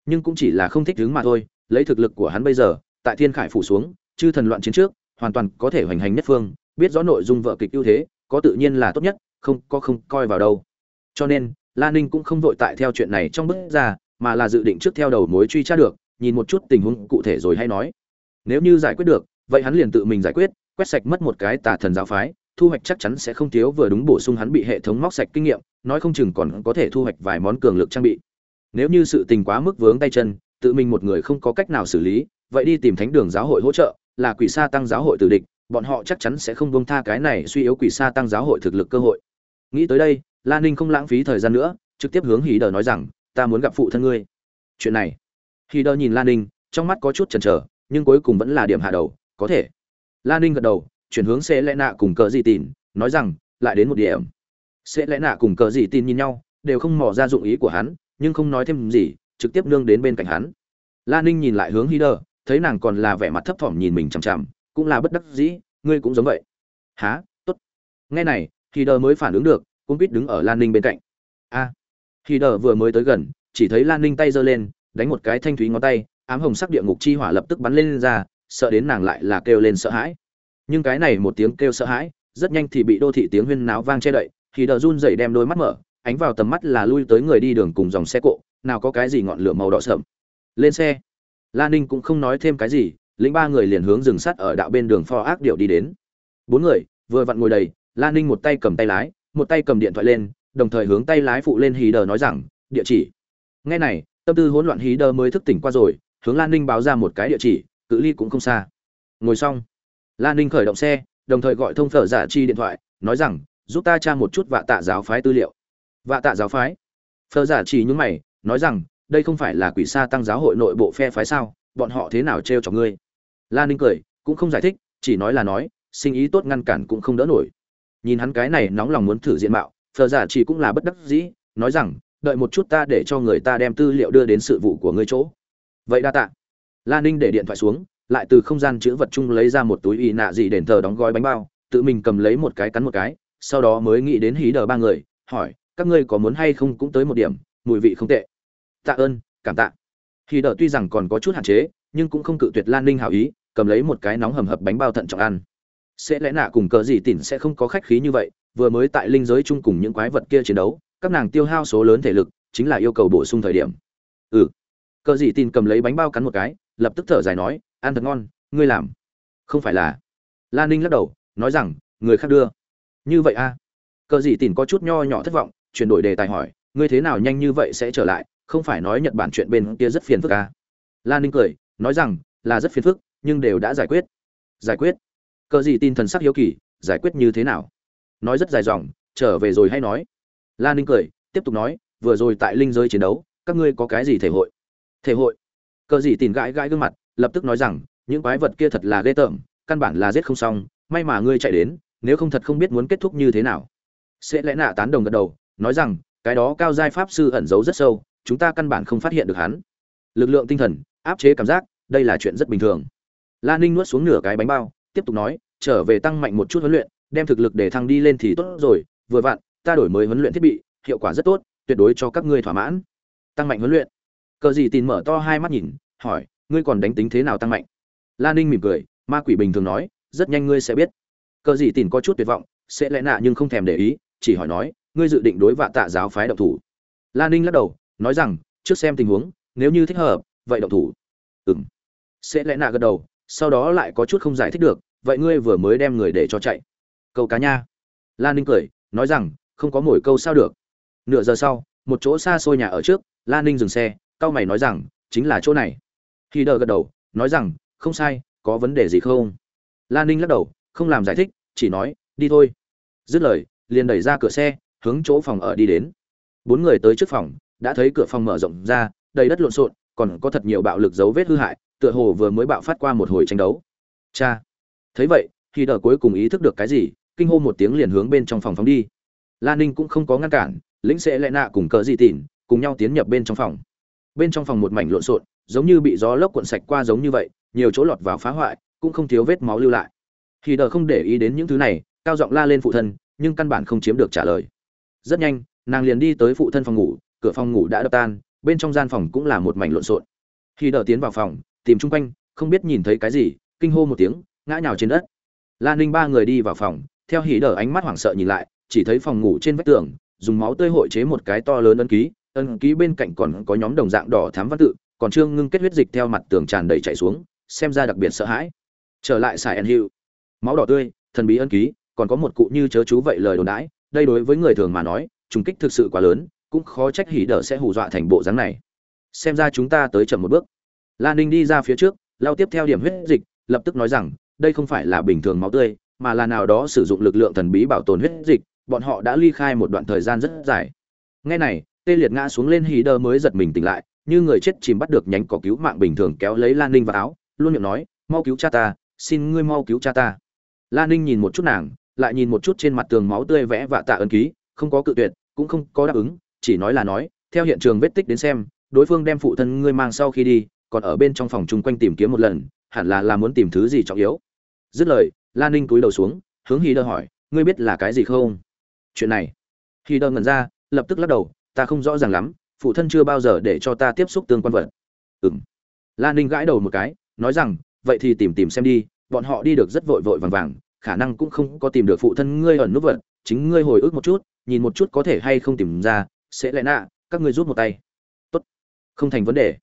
Nhưng cũng chỉ là không thích ứng mà thôi, lấy thực lực của hắn bây giờ, tại thiên khải phủ xuống chư thần loạn chiến trước, hoàn toàn có thể hoành hành nhất phương, biết rõ nội dung vợ kịch ưu thế, có tự nhiên là tốt nhất, không, có không coi vào đâu. Cho nên, la ninh cũng không vội tại theo chuyện này trong bước ra, mà là dự định trước theo đầu mối truy tra được, nhìn một chút tình huống cụ thể rồi hay nói. Nếu như giải quyết được, vậy hắn liền tự mình giải quyết, quét sạch mất một cái tà thần giáo phái, thu hoạch chắc chắn sẽ không thiếu vừa đúng bổ sung hắn bị hệ thống móc sạch kinh nghiệm, nói không chừng còn có thể thu hoạch vài món cường lực trang bị. Nếu như sự tình quá mức vướng tay chân, tự mình một người không có cách nào xử lý, vậy đi tìm thánh đường giáo hội hỗ trợ là quỷ sa tăng giáo hội tử địch, bọn họ chắc chắn sẽ không buông tha cái này suy yếu quỷ sa tăng giáo hội thực lực cơ hội. Nghĩ tới đây lan ninh không lãng phí thời gian nữa, trực tiếp hướng hí đờ nói rằng, ta muốn gặp phụ thân ngươi. Chuyện này hí đờ nhìn lan ninh, trong mắt có chút chần chờ, nhưng cuối cùng vẫn là điểm hạ đầu, có thể. Lan ninh gật đầu, chuyển hướng sẽ lẽ nạ cùng cờ gì tin nói rằng, lại đến một điểm. Sẽ lẽ nạ cùng cờ gì tin nhìn nhau, đều không mò ra dụng ý của hắn, nhưng không nói thêm gì, trực tiếp nương đến bên cạnh hắn. Lan ninh nhìn lại hướng hí đờ thấy nàng còn là vẻ mặt thấp thỏm nhìn mình chằm chằm cũng là bất đắc dĩ ngươi cũng giống vậy. Há tốt. Nghe này thì đờ mới phản ứng được cũng biết đứng ở lan ninh bên cạnh. A. Thì đờ vừa mới tới gần chỉ thấy lan ninh tay giơ lên đánh một cái thanh thúy ngón tay ám hồng sắc địa ngục chi hỏa lập tức bắn lên, lên ra sợ đến nàng lại là kêu lên sợ hãi. Nhưng cái này một tiếng kêu sợ hãi rất nhanh thì bị đô thị tiếng huyên náo vang che đậy thì đờ run dậy đem đôi mắt mở ánh vào tầm mắt là lui tới người đi đường cùng dòng xe cộ nào có cái gì ngọn lửa màu đỏ sậm lên xe la ninh cũng không nói thêm cái gì, lĩnh ba người liền hướng rừng sắt ở đạo bên đường pho ác điệu đi đến. Bốn người, vừa vặn ngồi đầy, la ninh một tay cầm tay lái, một tay cầm điện thoại lên, đồng thời hướng tay lái phụ lên hí đờ nói rằng, địa chỉ. Ngay này, tâm tư hỗn loạn hí đờ mới thức tỉnh qua rồi, hướng lan ninh báo ra một cái địa chỉ, cự ly cũng không xa. Ngồi xong lan ninh khởi động xe, đồng thời gọi thông phở giả chi điện thoại, nói rằng, giúp ta tra một chút vạ tạ giáo phái tư liệu. Vạ tạ giáo phái? Phở giả chỉ nhúng mày, nói rằng đây không phải là quỷ sa tăng giáo hội nội bộ phe phái sao, bọn họ thế nào trêu cho ngươi? Lan ninh cười, cũng không giải thích, chỉ nói là nói, sinh ý tốt ngăn cản cũng không đỡ nổi. Nhìn hắn cái này nóng lòng muốn thử diện mạo phờ giả dạ chỉ cũng là bất đắc dĩ, nói rằng, đợi một chút ta để cho người ta đem tư liệu đưa đến sự vụ của ngươi chỗ. Vậy đa tạ. Lan ninh để điện thoại xuống, lại từ không gian chữ vật chung lấy ra một túi y nạ gì đền thờ đóng gói bánh bao, tự mình cầm lấy một cái cắn một cái, sau đó mới nghĩ đến hí đờ ba người, hỏi, các ngươi có muốn hay không cũng tới một điểm, mùi vị không tệ tạ ơn, cảm tạ. Khi đờ tuy rằng còn có chút hạn chế, nhưng cũng không cự tuyệt lan ninh hảo ý, cầm lấy một cái nóng hầm hập bánh bao thận trọng ăn. Sẽ lẽ nạ cùng cờ gì tỉn sẽ không có khách khí như vậy, vừa mới tại linh giới chung cùng những quái vật kia chiến đấu, các nàng tiêu hao số lớn thể lực, chính là yêu cầu bổ sung thời điểm. Ừ. Cờ gì tin cầm lấy bánh bao cắn một cái, lập tức thở dài nói, ăn thật ngon, ngươi làm. Không phải là. Lan ninh lắc đầu, nói rằng, người khác đưa. Như vậy a à? cờ gì tin có chút nho nhỏ thất vọng, chuyển đổi đề tài hỏi, ngươi thế nào nhanh như vậy sẽ trở lại? Không phải nói nhật bản chuyện bên kia rất phiền phức à? lan ninh cười, nói rằng, là rất phiền phức, nhưng đều đã giải quyết. Giải quyết? Cờ gì tin thần sắc hiếu kỳ, giải quyết như thế nào? Nói rất dài dòng, trở về rồi hay nói? Lan ninh cười, tiếp tục nói, vừa rồi tại linh giới chiến đấu, các ngươi có cái gì thể hội? Thể hội? Cờ gì tìm gãi gãi gương mặt, lập tức nói rằng, những quái vật kia thật là ghê tởm, căn bản là giết không xong, may mà ngươi chạy đến, nếu không thật không biết muốn kết thúc như thế nào. Sẽ lẽ nạ tán đồng gật đầu, nói rằng, cái đó cao giai pháp sư ẩn giấu rất sâu chúng ta căn bản không phát hiện được hắn. Lực lượng tinh thần, áp chế cảm giác, đây là chuyện rất bình thường. Lan ninh nuốt xuống nửa cái bánh bao, tiếp tục nói, trở về tăng mạnh một chút huấn luyện, đem thực lực để thăng đi lên thì tốt rồi, vừa vặn, ta đổi mới huấn luyện thiết bị, hiệu quả rất tốt, tuyệt đối cho các ngươi thỏa mãn. Tăng mạnh huấn luyện. Cờ gì tin mở to hai mắt nhìn, hỏi, ngươi còn đánh tính thế nào tăng mạnh? Lan ninh mỉm cười, ma quỷ bình thường nói, rất nhanh ngươi sẽ biết. Cờ gì tin có chút tuyệt vọng, sẽ lẽ nạ nhưng không thèm để ý, chỉ hỏi nói, ngươi dự định đối vạ tạ giáo phái độc thủ. Lan ninh lắc đầu nói rằng, trước xem tình huống, nếu như thích hợp, vậy động thủ. Ừ m sẽ lẽ nạ gật đầu, sau đó lại có chút không giải thích được, vậy ngươi vừa mới đem người để cho chạy. Câu cá nha. Lan ninh cười, nói rằng, không có mồi câu sao được. Nửa giờ sau, một chỗ xa xôi nhà ở trước, lan ninh dừng xe cao mày nói rằng, chính là chỗ này. Khi đờ gật đầu, nói rằng, không sai, có vấn đề gì không? Lan ninh lắc đầu, không làm giải thích, chỉ nói, đi thôi. Dứt lời, liền đẩy ra cửa xe, hướng chỗ phòng ở đi đến. Bốn người tới trước phòng đã thấy cửa phòng mở rộng ra, đầy đất lộn xộn, còn có thật nhiều bạo lực dấu vết hư hại, tựa hồ vừa mới bạo phát qua một hồi tranh đấu. Cha! Thấy vậy khi đờ cuối cùng ý thức được cái gì, kinh hô một tiếng liền hướng bên trong phòng phóng đi. Lan ninh cũng không có ngăn cản, lĩnh sẽ lẽ nạ cùng cờ dị tỉn cùng nhau tiến nhập bên trong phòng. Bên trong phòng một mảnh lộn xộn, giống như bị gió lốc cuộn sạch qua giống như vậy, nhiều chỗ lọt vào phá hoại, cũng không thiếu vết máu lưu lại. Khi đờ không để ý đến những thứ này, cao giọng la lên phụ thân, nhưng căn bản không chiếm được trả lời. Rất nhanh, nàng liền đi tới phụ thân phòng ngủ cửa phòng ngủ đã đập tan, bên trong gian phòng cũng là một mảnh lộn xộn. Khi đờ tiến vào phòng, tìm chung quanh, không biết nhìn thấy cái gì, kinh hô một tiếng, ngã nhào trên đất. Lan ninh ba người đi vào phòng, theo hỉ đờ ánh mắt hoảng sợ nhìn lại, chỉ thấy phòng ngủ trên vách tường, dùng máu tươi hội chế một cái to lớn ấn ký ân ký bên cạnh còn có nhóm đồng dạng đỏ thám văn tự, còn trương ngưng kết huyết dịch theo mặt tường tràn đầy chảy xuống, xem ra đặc biệt sợ hãi. Trở lại xài ẩn hiệu máu đỏ tươi, thần bí ân ký, còn có một cụ như chớ chú vậy lời đồn đãi, đây đối với người thường mà nói, trùng kích thực sự quá lớn cũng khó trách hỉ đỡ sẽ hù dọa thành bộ dáng này. Xem ra chúng ta tới chậm một bước. Lan ninh đi ra phía trước, lao tiếp theo điểm huyết dịch, lập tức nói rằng, đây không phải là bình thường máu tươi, mà là nào đó sử dụng lực lượng thần bí bảo tồn huyết dịch, bọn họ đã ly khai một đoạn thời gian rất dài. Ngay này, tê liệt ngã xuống lên hí đơ mới giật mình tỉnh lại, như người chết chìm bắt được nhánh cỏ cứu mạng bình thường kéo lấy lan ninh vào áo, luôn miệng nói, mau cứu cha ta, xin ngươi mau cứu cha ta. Lan ninh nhìn một chút nàng, lại nhìn một chút trên mặt tường máu tươi vẽ và tạ ấn ký, không có cự tuyệt, cũng không có đáp ứng chỉ nói là nói, theo hiện trường vết tích đến xem, đối phương đem phụ thân ngươi mang sau khi đi, còn ở bên trong phòng chung quanh tìm kiếm một lần, hẳn là là muốn tìm thứ gì trọng yếu. Dứt lời, lan ninh cúi đầu xuống, hướng hí đơ hỏi, ngươi biết là cái gì không? Chuyện này. Hí đơ ngẩn ra, lập tức lắc đầu, ta không rõ ràng lắm, phụ thân chưa bao giờ để cho ta tiếp xúc tương quan vật. Ừm. lan ninh gãi đầu một cái, nói rằng, vậy thì tìm tìm xem đi, bọn họ đi được rất vội vội vàng vàng, khả năng cũng không có tìm được phụ thân ngươi ẩn nút vật, chính ngươi hồi ức một chút, nhìn một chút có thể hay không tìm ra sẽ lẽ nạ các ngươi rút một tay. Tốt. Không thành vấn đề.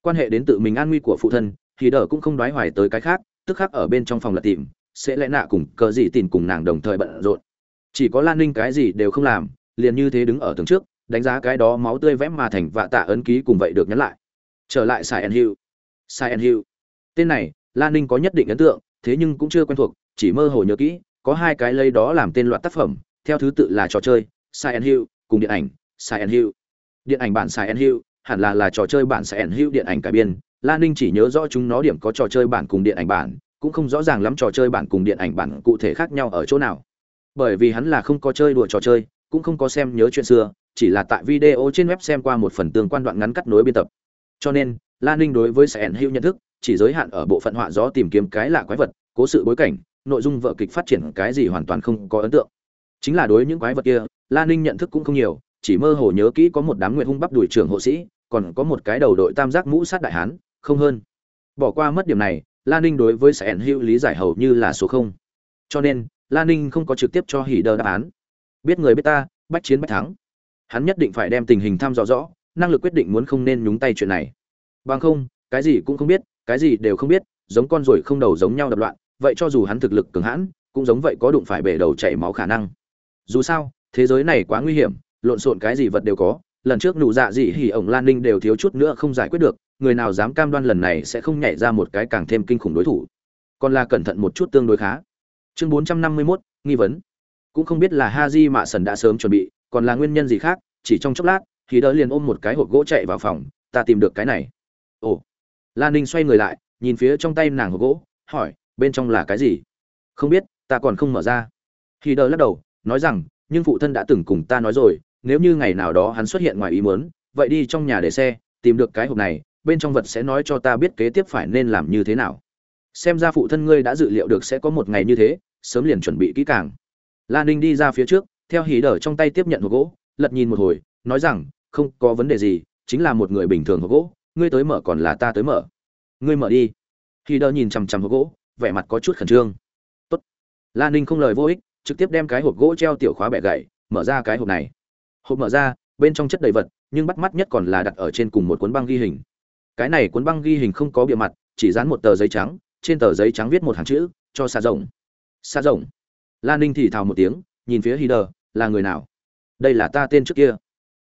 Quan hệ đến tự mình an nguy của phụ thân thì đỡ cũng không đoái hoài tới cái khác tức khắc ở bên trong phòng là tìm sẽ lẽ nạ cùng cờ gì tìm cùng nàng đồng thời bận rộn. Chỉ có lan ninh cái gì đều không làm liền như thế đứng ở tường trước đánh giá cái đó máu tươi vẽ mà thành vạ tạ ấn ký cùng vậy được nhắn lại. Trở lại sai and Hiu, sai and Hiu, tên này lan ninh có nhất định ấn tượng thế nhưng cũng chưa quen thuộc chỉ mơ hồ nhớ kỹ có hai cái lây đó làm tên loạt tác phẩm theo thứ tự là trò chơi sai and Hiu cùng điện ảnh sai Hill. điện ảnh bản sai Hill, hẳn là là trò chơi bản sai Hill điện ảnh cải biên. Lan ninh chỉ nhớ rõ chúng nó điểm có trò chơi bản cùng điện ảnh bản cũng không rõ ràng lắm trò chơi bản cùng điện ảnh bản cụ thể khác nhau ở chỗ nào. Bởi vì hắn là không có chơi đùa trò chơi cũng không có xem nhớ chuyện xưa chỉ là tại video trên web xem qua một phần tương quan đoạn ngắn cắt nối biên tập. Cho nên lan ninh đối với sẻn Hill nhận thức chỉ giới hạn ở bộ phận họa gió tìm kiếm cái lạ quái vật cố sự bối cảnh nội dung vợ kịch phát triển cái gì hoàn toàn không có ấn tượng. Chính là đối những quái vật kia lan ninh nhận thức cũng không nhiều chỉ mơ hồ nhớ kỹ có một đám nguyện hung bắp đuổi trưởng hộ sĩ, còn có một cái đầu đội tam giác mũ sát đại hán, không hơn. Bỏ qua mất điểm này lan ninh đối với sẻn hữu lý giải hầu như là số không. Cho nên lan ninh không có trực tiếp cho hỉ đờ đáp án. Biết người biết ta, bách chiến bách thắng. Hắn nhất định phải đem tình hình thăm dò rõ, năng lực quyết định muốn không nên nhúng tay chuyện này. Bằng không, cái gì cũng không biết, cái gì đều không biết, giống con ruồi không đầu giống nhau đập loạn, vậy cho dù hắn thực lực cường hãn, cũng giống vậy có đụng phải bể đầu chảy máu khả năng. Dù sao, thế giới này quá nguy hiểm lộn xộn cái gì vật đều có lần trước nụ dạ dị hỉ ổng lan ninh đều thiếu chút nữa không giải quyết được người nào dám cam đoan lần này sẽ không nhảy ra một cái càng thêm kinh khủng đối thủ. Còn là cẩn thận một chút tương đối khá. Chương bốn trăm năm mươi 451, nghi vấn. Cũng không biết là ha di mạ sần đã sớm chuẩn bị còn là nguyên nhân gì khác chỉ trong chốc lát thì đỡ liền ôm một cái hộp gỗ chạy vào phòng ta tìm được cái này. Ồ. Lan ninh xoay người lại nhìn phía trong tay nàng hộp gỗ hỏi bên trong là cái gì? Không biết ta còn không mở ra. Khi đỡ lắc đầu nói rằng nhưng phụ thân đã từng cùng ta nói rồi nếu như ngày nào đó hắn xuất hiện ngoài ý muốn, vậy đi trong nhà để xe, tìm được cái hộp này, bên trong vật sẽ nói cho ta biết kế tiếp phải nên làm như thế nào. Xem ra phụ thân ngươi đã dự liệu được sẽ có một ngày như thế, sớm liền chuẩn bị kỹ càng. Lan ninh đi ra phía trước, theo hí đỡ trong tay tiếp nhận hộp gỗ, lật nhìn một hồi, nói rằng, không có vấn đề gì, chính là một người bình thường hộp gỗ, ngươi tới mở còn là ta tới mở. Ngươi mở đi. Hí đỡ nhìn chằm chằm hộp gỗ, vẻ mặt có chút khẩn trương. Tốt. Lan ninh không lời vô ích, trực tiếp đem cái hộp gỗ treo tiểu khóa bẻ gãy mở ra cái hộp này hộp mở ra bên trong chất đầy vật nhưng bắt mắt nhất còn là đặt ở trên cùng một cuốn băng ghi hình cái này cuốn băng ghi hình không có bịa mặt chỉ dán một tờ giấy trắng trên tờ giấy trắng viết một hàng chữ cho xa rộng xa rộng lan ninh thì thào một tiếng nhìn phía Hider, là người nào? Đây là ta tên trước kia.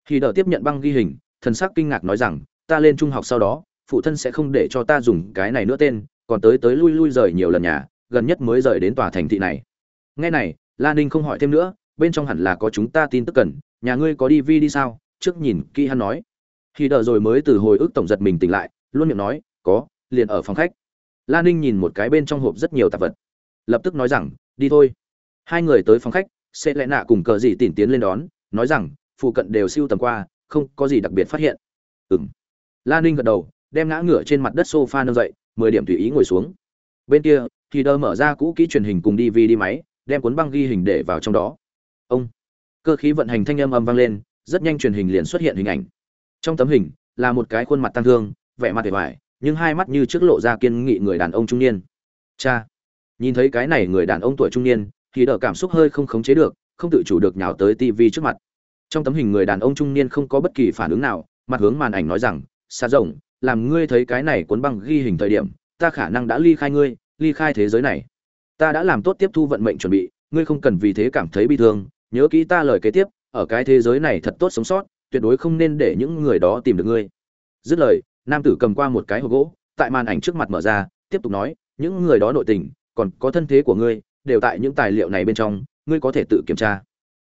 Hider tiếp nhận băng ghi hình, thần sắc kinh ngạc nói rằng, ta lên trung học sau đó, phụ thân sẽ không để cho ta dùng cái này nữa tên, còn tới tới lui lui rời nhiều lần nhà, gần nhất mới rời đến tòa thành thị này. Nghe này, Lan Ninh không hỏi thêm nữa, bên trong hẳn là có chúng ta tin tức cần, nhà ngươi có đi vi đi sao? Trước nhìn kỹ hắn nói. khi đợi rồi mới từ hồi ức tổng giật mình tỉnh lại, luôn miệng nói, có, liền ở phòng khách. Lan Ninh nhìn một cái bên trong hộp rất nhiều tạp vật, lập tức nói rằng, đi thôi. Hai người tới phòng khách, sẽ lẽ nạ cùng cờ gì tìm tiến lên đón nói rằng phụ cận đều siêu tầm qua không có gì đặc biệt phát hiện ừng lan ninh gật đầu đem ngã ngửa trên mặt đất sofa nâng dậy mười điểm tùy ý ngồi xuống bên kia thì đơ mở ra cũ kỹ truyền hình cùng đi vi đi máy đem cuốn băng ghi hình để vào trong đó ông cơ khí vận hành thanh âm âm vang lên, rất nhanh truyền hình liền xuất hiện hình ảnh. Trong tấm hình, là một cái khuôn mặt tăng thương, vẻ mặt vẻ vải nhưng hai mắt như trước lộ ra kiên nghị người đàn ông trung niên. Cha! Nhìn thấy cái này người đàn ông tuổi trung niên, thì đỡ cảm xúc hơi không khống chế được, không tự chủ được nhào tới tivi trước mặt. Trong tấm hình người đàn ông trung niên không có bất kỳ phản ứng nào, mặt hướng màn ảnh nói rằng xa rộng làm ngươi thấy cái này cuốn băng ghi hình thời điểm, ta khả năng đã ly khai ngươi, ly khai thế giới này. Ta đã làm tốt tiếp thu vận mệnh chuẩn bị, ngươi không cần vì thế cảm thấy bi thương nhớ kỹ ta lời kế tiếp, ở cái thế giới này thật tốt sống sót, tuyệt đối không nên để những người đó tìm được ngươi. Dứt lời, nam tử cầm qua một cái hộp gỗ, tại màn ảnh trước mặt mở ra, tiếp tục nói, những người đó nội tình, còn có thân thế của ngươi, đều tại những tài liệu này bên trong, ngươi có thể tự kiểm tra.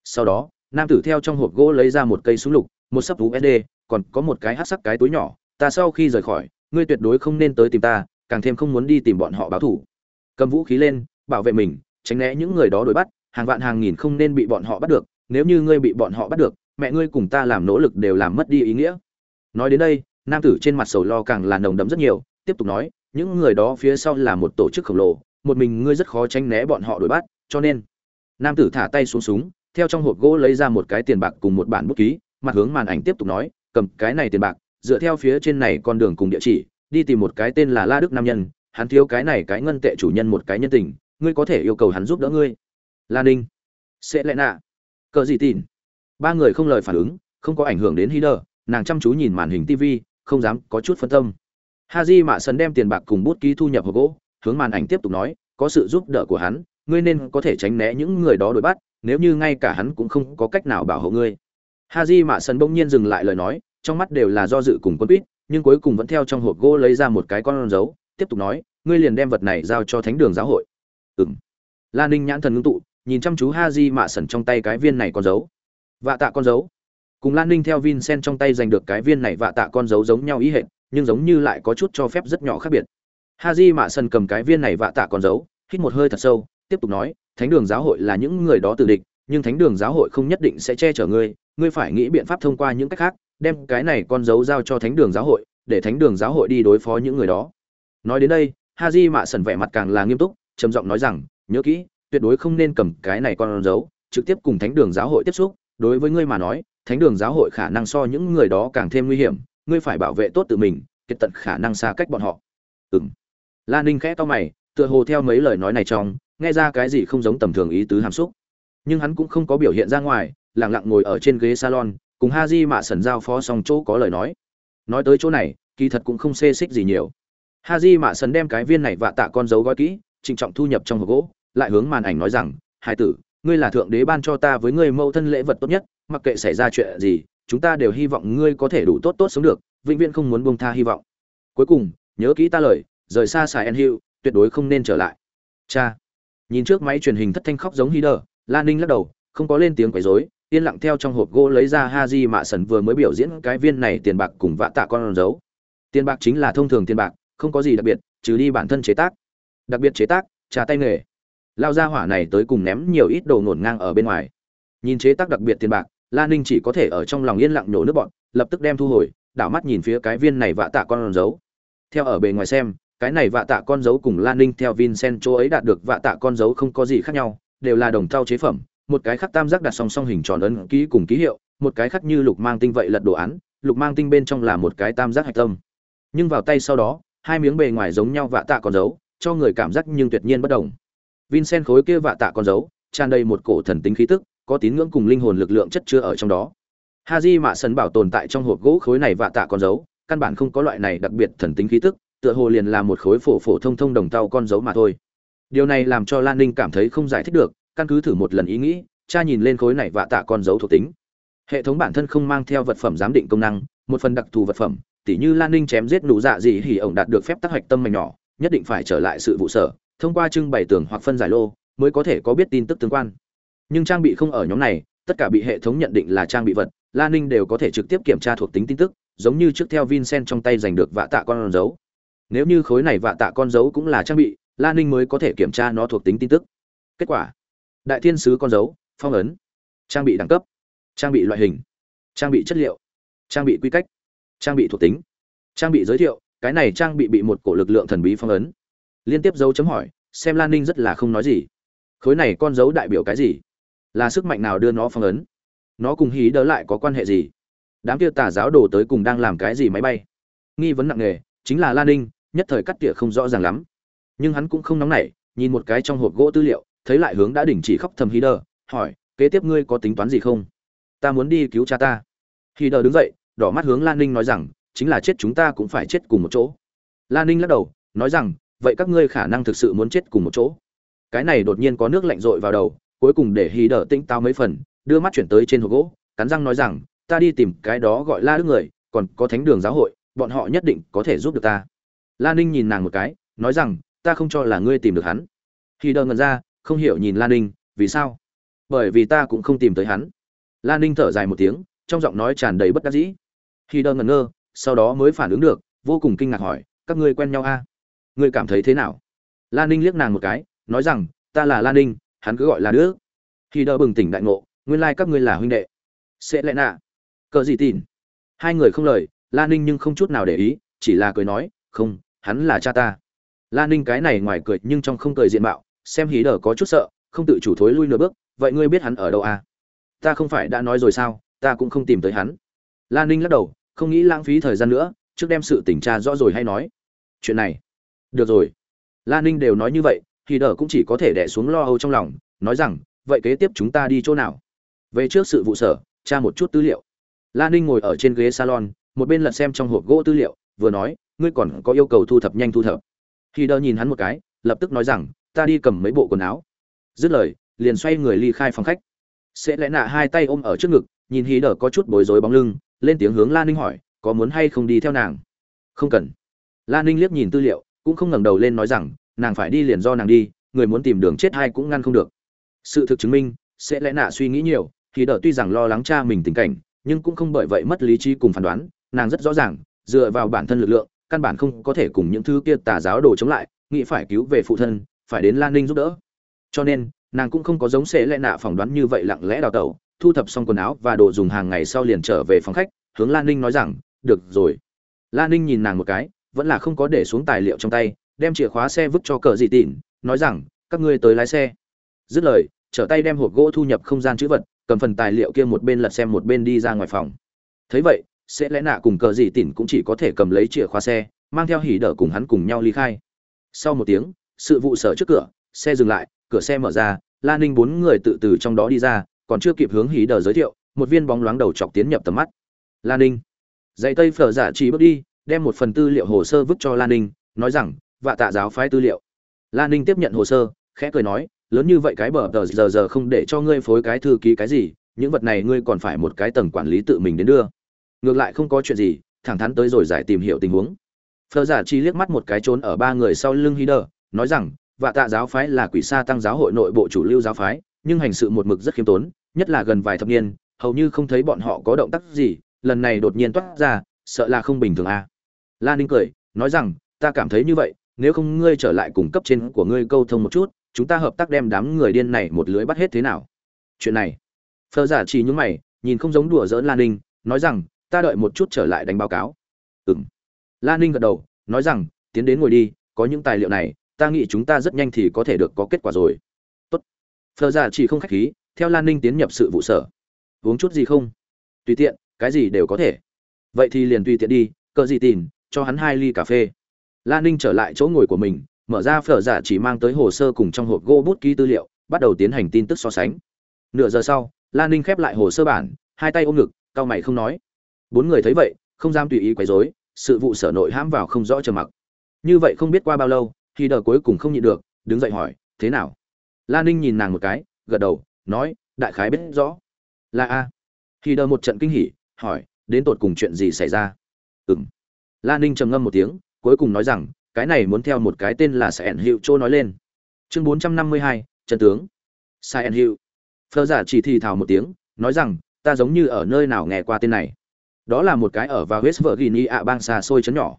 Sau đó, nam tử theo trong hộp gỗ lấy ra một cây súng lục, một sấp usd còn có một cái hát sắc cái túi nhỏ, ta sau khi rời khỏi, ngươi tuyệt đối không nên tới tìm ta, càng thêm không muốn đi tìm bọn họ báo thủ. Cầm vũ khí lên, bảo vệ mình, tránh né những người đó đuổi bắt hàng vạn hàng nghìn không nên bị bọn họ bắt được, nếu như ngươi bị bọn họ bắt được, mẹ ngươi cùng ta làm nỗ lực đều làm mất đi ý nghĩa. Nói đến đây, nam tử trên mặt sầu lo càng là nồng đậm rất nhiều, tiếp tục nói, những người đó phía sau là một tổ chức khổng lồ, một mình ngươi rất khó tránh né bọn họ đuổi bắt, cho nên, nam tử thả tay xuống súng, theo trong hộp gỗ lấy ra một cái tiền bạc cùng một bản bút ký, mặt hướng màn ảnh tiếp tục nói, cầm cái này tiền bạc, dựa theo phía trên này con đường cùng địa chỉ, đi tìm một cái tên là la đức nam nhân, hắn thiếu cái này cái ngân tệ chủ nhân một cái nhân tình, ngươi có thể yêu cầu hắn giúp đỡ ngươi. Lan ninh. Sẽ lẽ nạ. Cờ gì tin ba người không lời phản ứng, không có ảnh hưởng đến hider, nàng chăm chú nhìn màn hình tv không dám có chút phân tâm. Haji mạ sần đem tiền bạc cùng bút ký thu nhập hộp gỗ, hướng màn ảnh tiếp tục nói, có sự giúp đỡ của hắn, ngươi nên có thể tránh né những người đó đuổi bắt, nếu như ngay cả hắn cũng không có cách nào bảo hộ ngươi. Haji mạ sần bỗng nhiên dừng lại lời nói, trong mắt đều là do dự cùng quân quýt, nhưng cuối cùng vẫn theo trong hộp gỗ lấy ra một cái con dấu, tiếp tục nói, ngươi liền đem vật này giao cho thánh đường giáo hội. Ừng lan ninh nhãn thần ngưng tụ nhìn chăm chú ha di mạ sần trong tay cái viên này con dấu. Vạ tạ con dấu. Cùng lan ninh theo vincent trong tay giành được cái viên này vạ tạ con dấu giống nhau ý hệt, nhưng giống như lại có chút cho phép rất nhỏ khác biệt. Ha di mạ sần cầm cái viên này vạ tạ con dấu, hít một hơi thật sâu, tiếp tục nói, thánh đường giáo hội là những người đó tự địch, nhưng thánh đường giáo hội không nhất định sẽ che chở ngươi ngươi phải nghĩ biện pháp thông qua những cách khác, đem cái này con dấu giao cho thánh đường giáo hội, để thánh đường giáo hội đi đối phó những người đó. Nói đến đây ha di mạ sần vẻ mặt càng là nghiêm túc, trầm giọng nói rằng, nhớ kỹ tuyệt đối không nên cầm cái này con dấu, trực tiếp cùng thánh đường giáo hội tiếp xúc. Đối với ngươi mà nói, thánh đường giáo hội khả năng so những người đó càng thêm nguy hiểm, ngươi phải bảo vệ tốt tự mình kiệt tận khả năng xa cách bọn họ. Ừng la ninh khẽ to mày, tựa hồ theo mấy lời nói này trong, nghe ra cái gì không giống tầm thường ý tứ hàm xúc. Nhưng hắn cũng không có biểu hiện ra ngoài lẳng lặng ngồi ở trên ghế salon, cùng ha di mạ sần giao phó xong chỗ có lời nói. Nói tới chỗ này, kỳ thật cũng không xê xích gì nhiều. Ha di mạ sần đem cái viên này vạ tạ con dấu gói kỹ, trịnh trọng thu nhập trong hộp gỗ lại hướng màn ảnh nói rằng hai tử, ngươi là thượng đế ban cho ta với ngươi mẫu thân lễ vật tốt nhất, mặc kệ xảy ra chuyện gì, chúng ta đều hy vọng ngươi có thể đủ tốt tốt sống được, vĩnh viễn không muốn buông tha hy vọng. Cuối cùng, nhớ kỹ ta lời, rời xa xài en hữu tuyệt đối không nên trở lại. Cha, nhìn trước máy truyền hình thất thanh khóc giống hider lan ninh lắc đầu, không có lên tiếng quấy rối, yên lặng theo trong hộp gỗ lấy ra ha di mạ sần vừa mới biểu diễn cái viên này tiền bạc cùng vạ tạ con dấu. Tiền bạc chính là thông thường tiền bạc, không có gì đặc biệt, trừ đi bản thân chế tác. Đặc biệt chế tác, trà tay nghề lao ra hỏa này tới cùng ném nhiều ít đồ ngổn ngang ở bên ngoài. Nhìn chế tác đặc biệt tiền bạc, la ninh chỉ có thể ở trong lòng yên lặng nhổ nước bọn, lập tức đem thu hồi, đảo mắt nhìn phía cái viên này vạ tạ con dấu. Theo ở bề ngoài xem, cái này vạ tạ con dấu cùng la ninh theo vincent chỗ ấy đạt được vạ tạ con dấu không có gì khác nhau, đều là đồng thau chế phẩm, một cái khắc tam giác đặt song song hình tròn ấn ký cùng ký hiệu, một cái khắc như lục mang tinh vậy lật đồ án, lục mang tinh bên trong là một cái tam giác hạch tâm. Nhưng vào tay sau đó, hai miếng bề ngoài giống nhau vạ tạ con dấu, cho người cảm giác nhưng tuyệt nhiên bất đồng vincent khối kia vạ tạ con dấu, tràn đầy một cổ thần tính khí tức, có tín ngưỡng cùng linh hồn lực lượng chất chứa ở trong đó. Haji mạ sân bảo tồn tại trong hộp gỗ khối này vạ tạ con dấu, căn bản không có loại này đặc biệt thần tính khí tức, tựa hồ liền là một khối phổ phổ thông thông đồng tàu con dấu mà thôi. Điều này làm cho lan ninh cảm thấy không giải thích được, căn cứ thử một lần ý nghĩ, cha nhìn lên khối này vạ tạ con dấu thuộc tính. Hệ thống bản thân không mang theo vật phẩm giám định công năng, một phần đặc thù vật phẩm, tỉ như lan ninh chém giết nụ dạ gì hỉ ổng đạt được phép tác hoạch tâm mảnh nhỏ, nhất định phải trở lại sự vụ sở thông qua trưng bày tường hoặc phân giải lô mới có thể có biết tin tức tương quan. Nhưng trang bị không ở nhóm này, tất cả bị hệ thống nhận định là trang bị vật lan ninh đều có thể trực tiếp kiểm tra thuộc tính tin tức, giống như trước theo vincent trong tay giành được vạ tạ con dấu. Nếu như khối này vạ tạ con dấu cũng là trang bị lan ninh mới có thể kiểm tra nó thuộc tính tin tức. Kết quả, đại thiên sứ con dấu, phong ấn, trang bị đẳng cấp, trang bị loại hình, trang bị chất liệu, trang bị quy cách, trang bị thuộc tính, trang bị giới thiệu, cái này trang bị bị một cổ lực lượng thần bí phong ấn liên tiếp dấu chấm hỏi, xem lan ninh rất là không nói gì. Khối này con dấu đại biểu cái gì? Là sức mạnh nào đưa nó phong ấn? Nó cùng hí đỡ lại có quan hệ gì? Đám kia tà giáo đổ tới cùng đang làm cái gì máy bay? Nghi vấn nặng nề, chính là lan ninh, nhất thời cắt tỉa không rõ ràng lắm. Nhưng hắn cũng không nóng nảy, nhìn một cái trong hộp gỗ tư liệu, thấy lại hướng đã đình chỉ khóc thầm hí đờ hỏi, kế tiếp ngươi có tính toán gì không? Ta muốn đi cứu cha ta. Hí đờ đứng dậy, đỏ mắt hướng lan ninh nói rằng, chính là chết chúng ta cũng phải chết cùng một chỗ. Lan ninh lắc đầu, nói rằng vậy các ngươi khả năng thực sự muốn chết cùng một chỗ. Cái này đột nhiên có nước lạnh rội vào đầu, cuối cùng để hì đờ tĩnh tao mấy phần, đưa mắt chuyển tới trên hộp gỗ, cắn răng nói rằng, ta đi tìm cái đó gọi la đức người, còn có thánh đường giáo hội, bọn họ nhất định có thể giúp được ta. La ninh nhìn nàng một cái, nói rằng, ta không cho là ngươi tìm được hắn. Khi đờ ngần ra, không hiểu nhìn la ninh, vì sao? Bởi vì ta cũng không tìm tới hắn. La ninh thở dài một tiếng, trong giọng nói tràn đầy bất đắc dĩ. Khi đờ ngẩn ngơ, sau đó mới phản ứng được, vô cùng kinh ngạc hỏi, các ngươi quen nhau a à? Ngươi cảm thấy thế nào? Lan ninh liếc nàng một cái, nói rằng, ta là Lan ninh, hắn cứ gọi là đứa khi đỡ bừng tỉnh đại ngộ, nguyên lai các ngươi là huynh đệ. Sẽ lẽ nạ. Cờ gì tin hai người không lời Lan ninh nhưng không chút nào để ý, chỉ là cười nói, không, hắn là cha ta. Lan ninh cái này ngoài cười nhưng trong không cười diện mạo, xem hí đờ có chút sợ, không tự chủ thối lui nửa bước, vậy ngươi biết hắn ở đâu à? Ta không phải đã nói rồi sao, ta cũng không tìm tới hắn. Lan ninh lắc đầu, không nghĩ lãng phí thời gian nữa, trước đem sự tỉnh tra rõ rồi hay nói. Chuyện này được rồi. La ninh đều nói như vậy, thì đờ cũng chỉ có thể đẻ xuống lo âu trong lòng, nói rằng, vậy kế tiếp chúng ta đi chỗ nào? Về trước sự vụ sở, tra một chút tư liệu. La ninh ngồi ở trên ghế salon, một bên lật xem trong hộp gỗ tư liệu, vừa nói, ngươi còn có yêu cầu thu thập nhanh thu thập. Khi đờ nhìn hắn một cái, lập tức nói rằng, ta đi cầm mấy bộ quần áo. Dứt lời, liền xoay người ly khai phòng khách. Sẽ lẽ nạ hai tay ôm ở trước ngực, nhìn hí đờ có chút bối rối bóng lưng, lên tiếng hướng la ninh hỏi, có muốn hay không đi theo nàng? Không cần. La ninh liếc nhìn tư liệu cũng không ngẩng đầu lên nói rằng, nàng phải đi liền do nàng đi, người muốn tìm đường chết hay cũng ngăn không được. Sự thực chứng minh, sẽ lẽ nạ suy nghĩ nhiều, thì đỡ tuy rằng lo lắng cha mình tình cảnh, nhưng cũng không bởi vậy mất lý trí cùng phán đoán, nàng rất rõ ràng, dựa vào bản thân lực lượng, căn bản không có thể cùng những thứ kia tà giáo đồ chống lại, nghĩ phải cứu về phụ thân, phải đến lan ninh giúp đỡ. Cho nên, nàng cũng không có giống sẽ lẽ nạ phỏng đoán như vậy lặng lẽ đào tẩu, thu thập xong quần áo và đồ dùng hàng ngày sau liền trở về phòng khách, hướng lan ninh nói rằng, được rồi. Lan ninh nhìn nàng một cái vẫn là không có để xuống tài liệu trong tay, đem chìa khóa xe vứt cho cờ dị tịn nói rằng, các ngươi tới lái xe. Dứt lời, trở tay đem hộp gỗ thu nhập không gian chữ vật, cầm phần tài liệu kia một bên lật xem một bên đi ra ngoài phòng. Thấy vậy, sẽ lẽ nạ cùng cờ dị tịn cũng chỉ có thể cầm lấy chìa khóa xe, mang theo hỉ đỡ cùng hắn cùng nhau ly khai. Sau một tiếng, sự vụ sở trước cửa, xe dừng lại, cửa xe mở ra, la ninh bốn người tự từ trong đó đi ra, còn chưa kịp hướng hỉ đờ giới thiệu, một viên bóng loáng đầu chọc tiến nhập tầm mắt. La ninh dạy tây phở giả chỉ bước đi đem một phần tư liệu hồ sơ vứt cho Lan Ninh, nói rằng, "Vạ Tạ giáo phái tư liệu." Lan Ninh tiếp nhận hồ sơ, khẽ cười nói, "Lớn như vậy cái bờ tờ giờ giờ không để cho ngươi phối cái thư ký cái gì, những vật này ngươi còn phải một cái tầng quản lý tự mình đến đưa." Ngược lại không có chuyện gì, thẳng thắn tới rồi giải tìm hiểu tình huống. Phở giả chi liếc mắt một cái trốn ở ba người sau lưng Hider, nói rằng, "Vạ Tạ giáo phái là quỷ sa tăng giáo hội nội bộ chủ lưu giáo phái, nhưng hành sự một mực rất khiêm tốn, nhất là gần vài thập niên, hầu như không thấy bọn họ có động tác gì, lần này đột nhiên toát ra, sợ là không bình thường. À. Lan Ninh cười, nói rằng, ta cảm thấy như vậy, nếu không ngươi trở lại cùng cấp trên của ngươi câu thông một chút, chúng ta hợp tác đem đám người điên này một lưới bắt hết thế nào? Chuyện này, Phở Giả chỉ nhướng mày, nhìn không giống đùa giỡn Lan Ninh, nói rằng, ta đợi một chút trở lại đánh báo cáo. Ừm. Lan Ninh gật đầu, nói rằng, tiến đến ngồi đi, có những tài liệu này, ta nghĩ chúng ta rất nhanh thì có thể được có kết quả rồi. Tốt. Phở Giả chỉ không khách khí, theo Lan Ninh tiến nhập sự vụ sở. Uống chút gì không? Tùy tiện, cái gì đều có thể. Vậy thì liền tùy tiện đi, cờ gì tìm, cho hắn hai ly cà phê. Lan ninh trở lại chỗ ngồi của mình, mở ra phở giả chỉ mang tới hồ sơ cùng trong hộp gỗ bút ký tư liệu, bắt đầu tiến hành tin tức so sánh. Nửa giờ sau lan ninh khép lại hồ sơ bản, hai tay ôm ngực, cau mày không nói. Bốn người thấy vậy, không dám tùy ý quấy rối, sự vụ sở nội hãm vào không rõ trầm mặc. Như vậy không biết qua bao lâu khi đờ cuối cùng không nhịn được, đứng dậy hỏi, thế nào? Lan ninh nhìn nàng một cái, gật đầu, nói, đại khái biết rõ. Là a. Khi đờ một trận kinh hỉ, hỏi, đến tột cùng chuyện gì xảy ra? Ừng la ninh trầm ngâm một tiếng, cuối cùng nói rằng, cái này muốn theo một cái tên là sẻn hiệu châu nói lên. Chương bốn trăm năm mươi hai, trần tướng. Sẻn hiệu. Phơ giả chỉ thì thào một tiếng, nói rằng, ta giống như ở nơi nào nghe qua tên này. Đó là một cái ở vào west virginia à, bang xa xôi chấn nhỏ.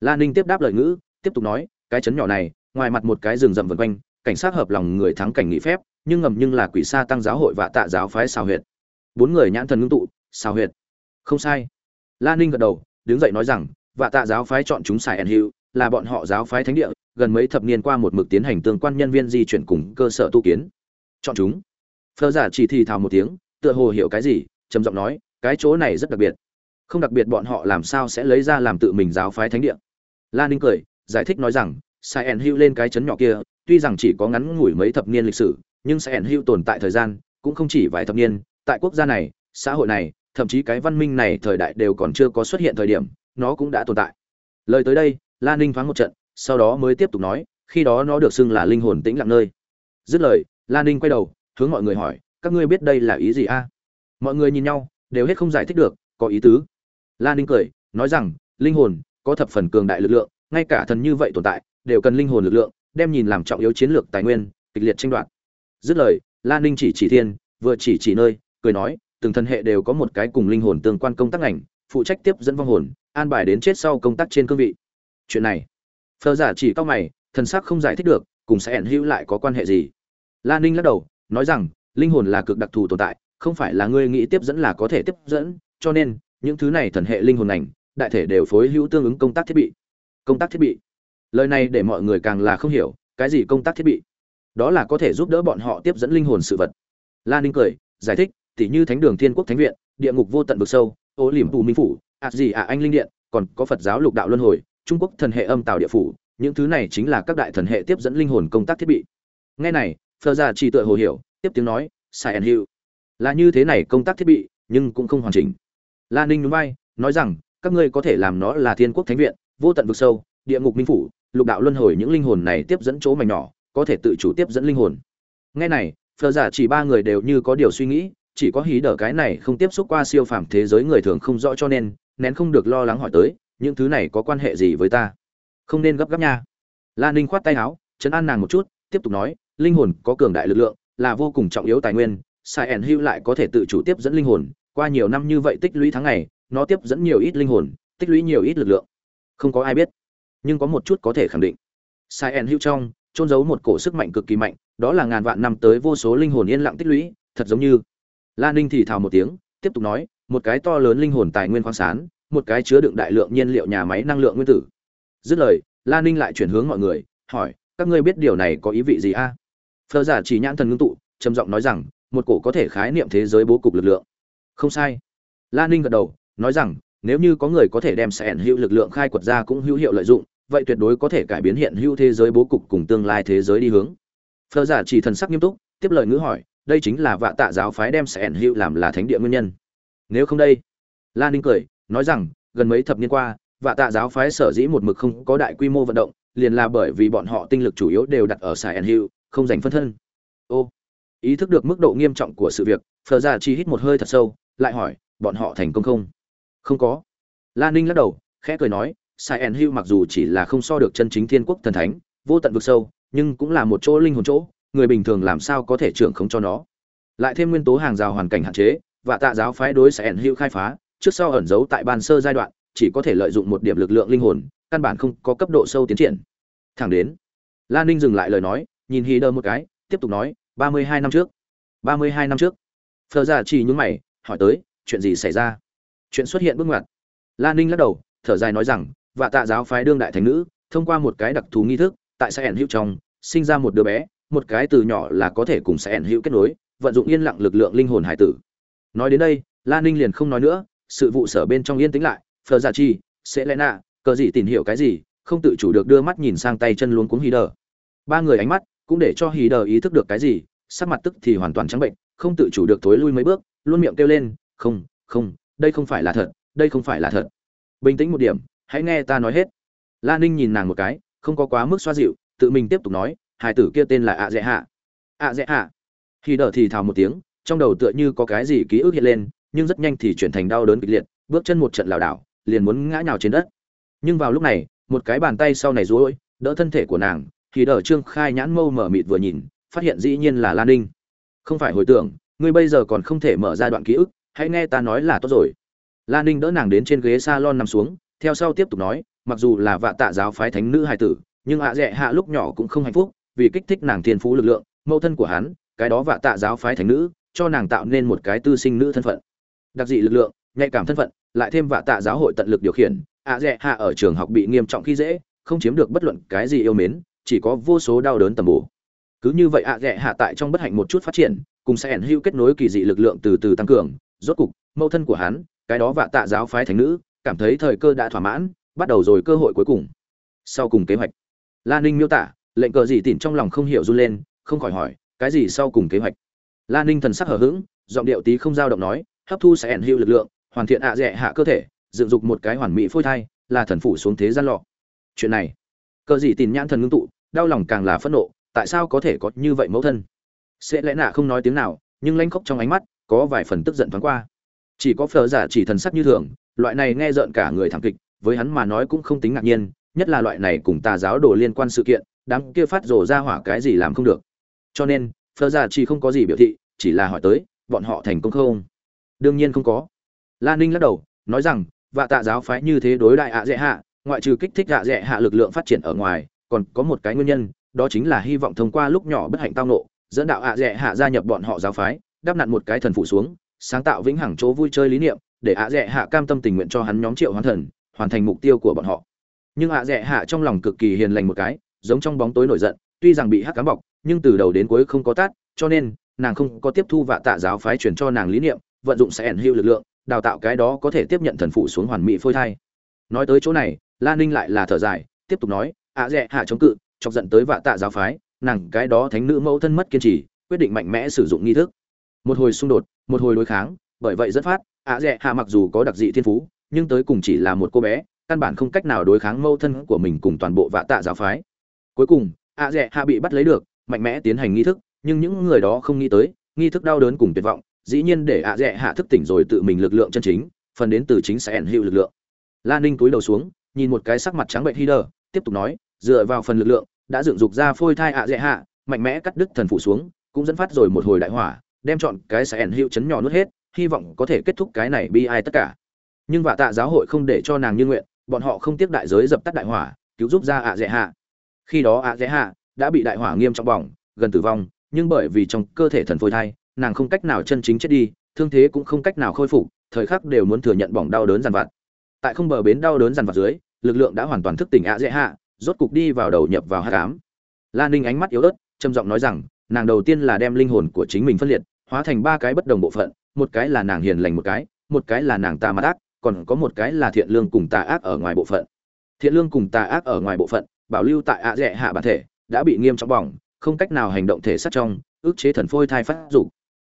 La ninh tiếp đáp lời ngữ, tiếp tục nói, cái chấn nhỏ này, ngoài mặt một cái rừng rậm vần quanh, cảnh sát hợp lòng người thắng cảnh nghị phép, nhưng ngầm nhưng là quỷ sa tăng giáo hội và tạ giáo phái xào huyệt. Bốn người nhãn thần ngưng tụ, xào huyệt. Không sai. La ninh gật đầu, đứng dậy nói rằng và tạ giáo phái chọn chúng xài ẩn hữu, là bọn họ giáo phái thánh địa, gần mấy thập niên qua một mực tiến hành tương quan nhân viên di chuyển cùng cơ sở tu kiến. Chọn chúng. Phơ giả chỉ thì thào một tiếng, tựa hồ hiểu cái gì, trầm giọng nói, cái chỗ này rất đặc biệt. Không đặc biệt bọn họ làm sao sẽ lấy ra làm tự mình giáo phái thánh địa? Lan ninh cười, giải thích nói rằng sai ẩn hữu lên cái chấn nhỏ kia, tuy rằng chỉ có ngắn ngủi mấy thập niên lịch sử, nhưng sai ẩn hữu tồn tại thời gian cũng không chỉ vài thập niên. Tại quốc gia này, xã hội này, thậm chí cái văn minh này thời đại đều còn chưa có xuất hiện thời điểm nó cũng đã tồn tại. Lời tới đây lan ninh thoáng một trận, sau đó mới tiếp tục nói, khi đó nó được xưng là linh hồn tĩnh lặng nơi. Dứt lời lan ninh quay đầu, hướng mọi người hỏi, các ngươi biết đây là ý gì a? Mọi người nhìn nhau, đều hết không giải thích được, có ý tứ. Lan ninh cười, nói rằng, linh hồn có thập phần cường đại lực lượng, ngay cả thần như vậy tồn tại, đều cần linh hồn lực lượng, đem nhìn làm trọng yếu chiến lược tài nguyên, kịch liệt tranh đoạt. Dứt lời lan ninh chỉ chỉ thiên, vừa chỉ chỉ nơi, cười nói, từng thần hệ đều có một cái cùng linh hồn tương quan công tác ngành, phụ trách tiếp dẫn vong hồn an bài đến chết sau công tác trên cương vị. Chuyện này phờ giả chỉ cao mày, thần sắc không giải thích được, cùng sẽ ẩn hữu lại có quan hệ gì. Lan ninh lắc đầu, nói rằng, linh hồn là cực đặc thù tồn tại, không phải là ngươi nghĩ tiếp dẫn là có thể tiếp dẫn, cho nên, những thứ này thần hệ linh hồn ngành, đại thể đều phối hữu tương ứng công tác thiết bị. Công tác thiết bị. Lời này để mọi người càng là không hiểu, cái gì công tác thiết bị? Đó là có thể giúp đỡ bọn họ tiếp dẫn linh hồn sự vật. Lan ninh cười, giải thích, tỉ như thánh đường thiên quốc thánh viện, địa ngục vô tận vực sâu, ô liềm tù minh phủ ạt gì ạ anh linh điện, còn có phật giáo lục đạo luân hồi, trung quốc thần hệ âm tào địa phủ, những thứ này chính là các đại thần hệ tiếp dẫn linh hồn công tác thiết bị. Ngay này phờ ra chỉ tựa hồ hiểu, tiếp tiếng nói, sai and hữu. Là như thế này công tác thiết bị, nhưng cũng không hoàn chỉnh. La ninh núi bay nói rằng, các ngươi có thể làm nó là thiên quốc thánh viện, vô tận vực sâu, địa ngục minh phủ, lục đạo luân hồi những linh hồn này tiếp dẫn chỗ mảnh nhỏ, có thể tự chủ tiếp dẫn linh hồn. Ngay này phờ giả chỉ ba người đều như có điều suy nghĩ chỉ có hí đỡ cái này không tiếp xúc qua siêu phàm thế giới người thường không rõ cho nên, nén không được lo lắng hỏi tới, những thứ này có quan hệ gì với ta? Không nên gấp gáp nha. La ninh khoát tay áo, chấn an nàng một chút, tiếp tục nói, linh hồn có cường đại lực lượng, là vô cùng trọng yếu tài nguyên, sai ẩn hưu lại có thể tự chủ tiếp dẫn linh hồn, qua nhiều năm như vậy tích lũy tháng ngày, nó tiếp dẫn nhiều ít linh hồn, tích lũy nhiều ít lực lượng. Không có ai biết, nhưng có một chút có thể khẳng định. Sai ẩn hưu trong trôn giấu một cổ sức mạnh cực kỳ mạnh, đó là ngàn vạn năm tới vô số linh hồn yên lặng tích lũy, thật giống như la ninh thì thào một tiếng, tiếp tục nói, một cái to lớn linh hồn tài nguyên khoáng sản, một cái chứa đựng đại lượng nhiên liệu nhà máy năng lượng nguyên tử. Dứt lời, la ninh lại chuyển hướng mọi người, hỏi, các ngươi biết điều này có ý vị gì a? À? phờ giả chỉ nhãn thần ngưng tụ, trầm giọng nói rằng, một cổ có thể khái niệm thế giới bố cục lực lượng. Không sai. La ninh gật đầu, nói rằng, nếu như có người có thể đem sẻn hữu lực lượng khai quật ra cũng hữu hiệu lợi dụng, vậy tuyệt đối có thể cải biến hiện hữu thế giới bố cục cùng tương lai thế giới đi hướng. Phờ giả chỉ thần sắc nghiêm túc, tiếp lời ngữ hỏi đây chính là vạ tạ giáo phái đem sẻn hữu làm là thánh địa nguyên nhân. Nếu không đây Lan ninh cười, nói rằng, gần mấy thập niên qua, vạ tạ giáo phái sở dĩ một mực không có đại quy mô vận động, liền là bởi vì bọn họ tinh lực chủ yếu đều đặt ở sài hữu, không dành phân thân. Ô, ý thức được mức độ nghiêm trọng của sự việc, phờ ra chi hít một hơi thật sâu, lại hỏi, bọn họ thành công không? Không có. Lan ninh lắc đầu, khẽ cười nói sài ẩn hưu mặc dù chỉ là không so được chân chính thiên quốc thần thánh, vô tận vực sâu, nhưng cũng là một chỗ linh hồn chỗ người bình thường làm sao có thể trưởng không cho nó? Lại thêm nguyên tố hàng rào hoàn cảnh hạn chế, và tạ giáo phái đối sẽ ẩn hữu khai phá, trước sau ẩn giấu tại ban sơ giai đoạn, chỉ có thể lợi dụng một điểm lực lượng linh hồn, căn bản không có cấp độ sâu tiến triển. Thẳng đến, lan ninh dừng lại lời nói, nhìn hì đơ một cái, tiếp tục nói, ba mươi hai năm trước, ba mươi hai năm trước. Phờ ra chỉ nhúng mày, hỏi tới, chuyện gì xảy ra? Chuyện xuất hiện bước ngoặt. Lan ninh lắc đầu, thở dài nói rằng và tạ giáo phái đương đại thành nữ, thông qua một cái đặc thù nghi thức, tại xã hẹn hữu trong, sinh ra một đứa bé một cái từ nhỏ là có thể cùng sẽ ẩn hữu kết nối, vận dụng yên lặng lực lượng linh hồn hải tử. Nói đến đây lan ninh liền không nói nữa, sự vụ sở bên trong yên tĩnh lại phờ giả dạ chi, sẽ lẽ nạ, cờ gì tìm hiểu cái gì, không tự chủ được đưa mắt nhìn sang tay chân luống cuống hí đờ. Ba người ánh mắt cũng để cho hí đờ ý thức được cái gì, sắc mặt tức thì hoàn toàn trắng bệnh, không tự chủ được thối lui mấy bước, luôn miệng kêu lên, không không, đây không phải là thật, đây không phải là thật. Bình tĩnh một điểm, hãy nghe ta nói hết. Lan ninh nhìn nàng một cái, không có quá mức xoa dịu, tự mình tiếp tục nói hài tử kia tên là ạ dễ hạ. ạ dễ hạ. Khi đờ thì thào một tiếng, trong đầu tựa như có cái gì ký ức hiện lên, nhưng rất nhanh thì chuyển thành đau đớn kịch liệt, bước chân một trận lảo đảo, liền muốn ngã nhào trên đất. Nhưng vào lúc này, một cái bàn tay sau này rối đỡ thân thể của nàng thì đỡ trương khai nhãn mâu mở mịt vừa nhìn, phát hiện dĩ nhiên là lan ninh. Không phải hồi tưởng, ngươi bây giờ còn không thể mở ra đoạn ký ức, hãy nghe ta nói là tốt rồi. Lan ninh đỡ nàng đến trên ghế salon nằm xuống, theo sau tiếp tục nói, mặc dù là vạ tạ giáo phái thánh nữ hài tử, nhưng ạ dẹ hạ lúc nhỏ cũng không hạnh phúc vì kích thích nàng thiên phú lực lượng, mẫu thân của hắn, cái đó vạ tạ giáo phái thánh nữ, cho nàng tạo nên một cái tư sinh nữ thân phận. Đặc dị lực lượng, nhạy cảm thân phận, lại thêm vạ tạ giáo hội tận lực điều khiển, ạ dẹ hạ ở trường học bị nghiêm trọng khi dễ, không chiếm được bất luận cái gì yêu mến, chỉ có vô số đau đớn tầm bổ. Cứ như vậy ạ dẹ hạ tại trong bất hạnh một chút phát triển, cùng sẽ ẩn hữu kết nối kỳ dị lực lượng từ từ tăng cường. Rốt cục, mẫu thân của hắn, cái đó vạ tạ giáo phái thánh nữ, cảm thấy thời cơ đã thỏa mãn, bắt đầu rồi cơ hội cuối cùng. Sau cùng kế hoạch lan ninh miêu tả lệnh cờ gì tỉn trong lòng không hiểu run lên, không khỏi hỏi, cái gì sau cùng kế hoạch? Lan ninh thần sắc hở h ữ g giọng điệu tí không dao động nói, hấp thu sẽ ẩn hữu lực lượng, hoàn thiện ạ à dẹ hạ cơ thể, dựng dục một cái hoàn mỹ phôi thai, là thần phủ xuống thế gian lọ. Chuyện này, cờ gì tỉn nhãn thần ngưng tụ, đau lòng càng là phẫn nộ, tại sao có thể có như vậy mẫu thân? Sẽ lẽ nạ không nói tiếng nào, nhưng lanh khóc trong ánh mắt, có vài phần tức giận thoáng qua. Chỉ có phờ giả chỉ thần sắc như thường, loại này nghe rợn cả người thảm kịch, với hắn mà nói cũng không tính ngạc nhiên, nhất là loại này cùng tà giáo đồ liên quan sự kiện đám kia phát rồ ra hỏa cái gì làm không được. Cho nên phơ giả dạ chỉ không có gì biểu thị, chỉ là hỏi tới, bọn họ thành công không? Đương nhiên không có. Lan ninh lắc đầu, nói rằng, vạ tạ giáo phái như thế đối đại ạ dễ hạ, ngoại trừ kích thích ạ dễ hạ lực lượng phát triển ở ngoài, còn có một cái nguyên nhân, đó chính là hy vọng thông qua lúc nhỏ bất hạnh tao nộ dẫn đạo ạ dễ hạ gia nhập bọn họ giáo phái, đáp nặn một cái thần phụ xuống, sáng tạo vĩnh hằng chỗ vui chơi lý niệm, để ạ dễ hạ cam tâm tình nguyện cho hắn nhóm triệu hoán thần, hoàn thành mục tiêu của bọn họ. Nhưng ạ dễ hạ trong lòng cực kỳ hiền lành một cái giống trong bóng tối nổi giận, tuy rằng bị hắc cám bọc, nhưng từ đầu đến cuối không có tát, cho nên, nàng không có tiếp thu vạ tạ giáo phái truyền cho nàng lý niệm, vận dụng sẽ ẩn hữu lực lượng, đào tạo cái đó có thể tiếp nhận thần phụ xuống hoàn mỹ phôi thai. Nói tới chỗ này, la ninh lại là thở dài, tiếp tục nói ạ dạ, dẹ hạ chống cự, chọc giận tới vạ tạ giáo phái, nàng cái đó thánh nữ mẫu thân mất kiên trì, quyết định mạnh mẽ sử dụng nghi thức. Một hồi xung đột, một hồi đối kháng, bởi vậy rất phát ạ dạ, dẹ hạ mặc dù có đặc dị thiên phú, nhưng tới cùng chỉ là một cô bé, căn bản không cách nào đối kháng mẫu thân của mình cùng toàn bộ vạ tạ giáo phái cuối cùng ạ dẹ hạ bị bắt lấy được, mạnh mẽ tiến hành nghi thức, nhưng những người đó không nghĩ tới, nghi thức đau đớn cùng tuyệt vọng, dĩ nhiên để ạ dẹ hạ thức tỉnh rồi tự mình lực lượng chân chính, phần đến từ chính sẽ ẩn hữu lực lượng. Lan ninh cúi đầu xuống, nhìn một cái sắc mặt trắng bệnh hider, tiếp tục nói, dựa vào phần lực lượng, đã dựng dục ra phôi thai ạ dẹ hạ, mạnh mẽ cắt đứt thần phủ xuống, cũng dẫn phát rồi một hồi đại hỏa, đem chọn cái sẽ ẩn hiệu chấn nhỏ nuốt hết, hy vọng có thể kết thúc cái này bi ai tất cả. Nhưng vạ tạ giáo hội không để cho nàng như nguyện, bọn họ không tiếc đại giới dập tắt đại hỏa, cứu giúp ra ạ dẹ hạ khi đó ạ Dễ hạ đã bị đại hỏa nghiêm trọng bỏng, gần tử vong, nhưng bởi vì trong cơ thể thần phôi thai, nàng không cách nào chân chính chết đi, thương thế cũng không cách nào khôi phục, thời khắc đều muốn thừa nhận bỏng đau đớn dằn vặt. Tại không bờ bến đau đớn dằn vặt dưới, lực lượng đã hoàn toàn thức tỉnh ạ dễ hạ, rốt cục đi vào đầu nhập vào hạ cám lan ninh ánh mắt yếu ớt, trầm giọng nói rằng, nàng đầu tiên là đem linh hồn của chính mình phân liệt, hóa thành ba cái bất đồng bộ phận, một cái là nàng hiền lành một cái một cái là nàng tà mặt ác, còn có một cái là thiện lương cùng tà ác ở ngoài bộ phận. Thiện lương cùng tà ác ở ngoài bộ phận bảo lưu tại ạ dễ hạ bản thể, đã bị nghiêm trọng bỏng, không cách nào hành động thể sát trong, ức chế thần phôi thai phát dục.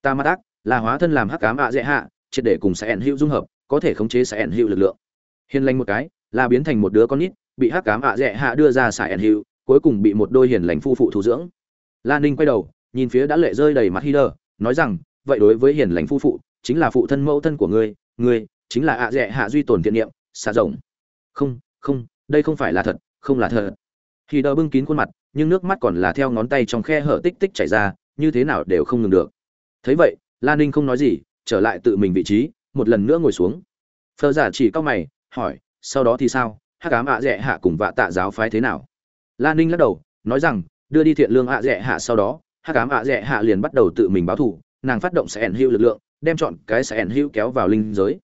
Ta mắt ác là hóa thân làm hắc cám ạ dễ hạ, triệt để cùng sẽ ẩn hữu dung hợp, có thể khống chế sẽ ẩn hữu lực lượng. Hiền lành một cái, là biến thành một đứa con nít, bị hắc cám ạ dễ hạ đưa ra xài ẩn hữu, cuối cùng bị một đôi hiền lành phu phụ thủ dưỡng. Lan ninh quay đầu, nhìn phía đã lệ rơi đầy mặt hider nói rằng, vậy đối với hiền lành phu phụ, chính là phụ thân mẫu thân của ngươi ngươi chính là ạ dễ hạ duy tồn thiện niệm, xả rồng không không, đây không phải là thật không là thật. Đờ bưng kín khuôn mặt, nhưng nước mắt còn là theo ngón tay trong khe hở tích tích chảy ra, như thế nào đều không ngừng được. Thấy vậy, lan ninh không nói gì, trở lại tự mình vị trí, một lần nữa ngồi xuống. Phờ giả chỉ cau mày, hỏi, sau đó thì sao? Hắc ám ạ à dẹ hạ cùng vạ tạ giáo phái thế nào? Lan ninh lắc đầu, nói rằng, đưa đi thiện lương ạ à dẹ hạ sau đó, hắc ám ạ à dẹ hạ liền bắt đầu tự mình báo thù, nàng phát động sẽ ẩn hữu lực lượng, đem chọn cái sẽ ẩn hữu kéo vào linh giới.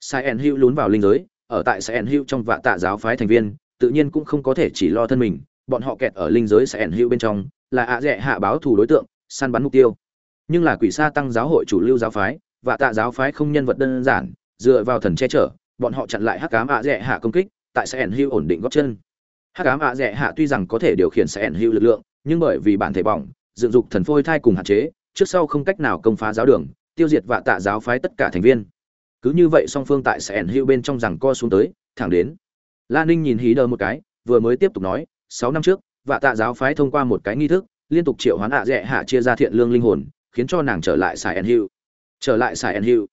Sai ẩn hữu lún vào linh giới, ở tại sẽ ẩn hữu trong vạ tạ giáo phái thành viên tự nhiên cũng không có thể chỉ lo thân mình, bọn họ kẹt ở linh giới sẽ ẩn hữu bên trong, là ạ dẹ hạ báo thù đối tượng, săn bắn mục tiêu. Nhưng là quỷ sa tăng giáo hội chủ lưu giáo phái, và tạ giáo phái không nhân vật đơn giản, dựa vào thần che chở, bọn họ chặn lại hắc cám ạ dẹ hạ công kích, tại sẽ ẩn hưu ổn định góp chân. Hắc cám ạ dẹ hạ tuy rằng có thể điều khiển sẽ ẩn hưu lực lượng, nhưng bởi vì bản thể bỏng, dựng dục thần phôi thai cùng hạn chế, trước sau không cách nào công phá giáo đường, tiêu diệt và tạ giáo phái tất cả thành viên. Cứ như vậy song phương tại sẽ ẩn hưu bên trong rằng co xuống tới, thẳng đến la ninh nhìn hí đờ một cái, vừa mới tiếp tục nói, sáu năm trước, vạ tạ giáo phái thông qua một cái nghi thức, liên tục triệu hoán ạ dẹ hạ chia ra thiện lương linh hồn, khiến cho nàng trở lại Sai ẩn hữu. Trở lại Sai ẩn hữu.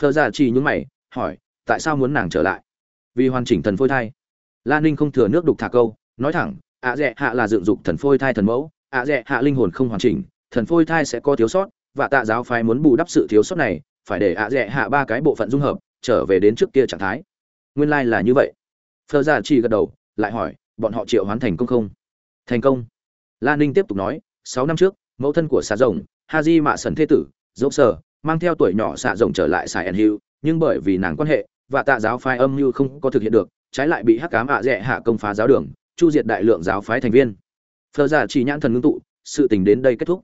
Phờ ra chỉ nhúng mày, hỏi, tại sao muốn nàng trở lại? Vì hoàn chỉnh thần phôi thai. La ninh không thừa nước đục thả câu, nói thẳng, ạ dẹ hạ là dựng dục thần phôi thai thần mẫu, ạ dẹ hạ linh hồn không hoàn chỉnh, thần phôi thai sẽ có thiếu sót và tạ giáo phái muốn bù đắp sự thiếu sót này, phải để ạ dẹ hạ ba cái bộ phận dung hợp, trở về đến trước kia trạng thái. Nguyên lai là như vậy phờ giả chỉ gật đầu, lại hỏi, bọn họ triệu hoán thành công không? Thành công? La ninh tiếp tục nói, sáu năm trước, mẫu thân của xà rồng, haji mạ sần thế tử dốc sở, mang theo tuổi nhỏ xạ rồng trở lại sài ẩn hữu, nhưng bởi vì nàng quan hệ và tạ giáo phái âm mưu không có thực hiện được, trái lại bị hắc cám ạ à hạ công phá giáo đường, chu diệt đại lượng giáo phái thành viên. Phờ giả chỉ nhãn thần ngưng tụ, sự tình đến đây kết thúc.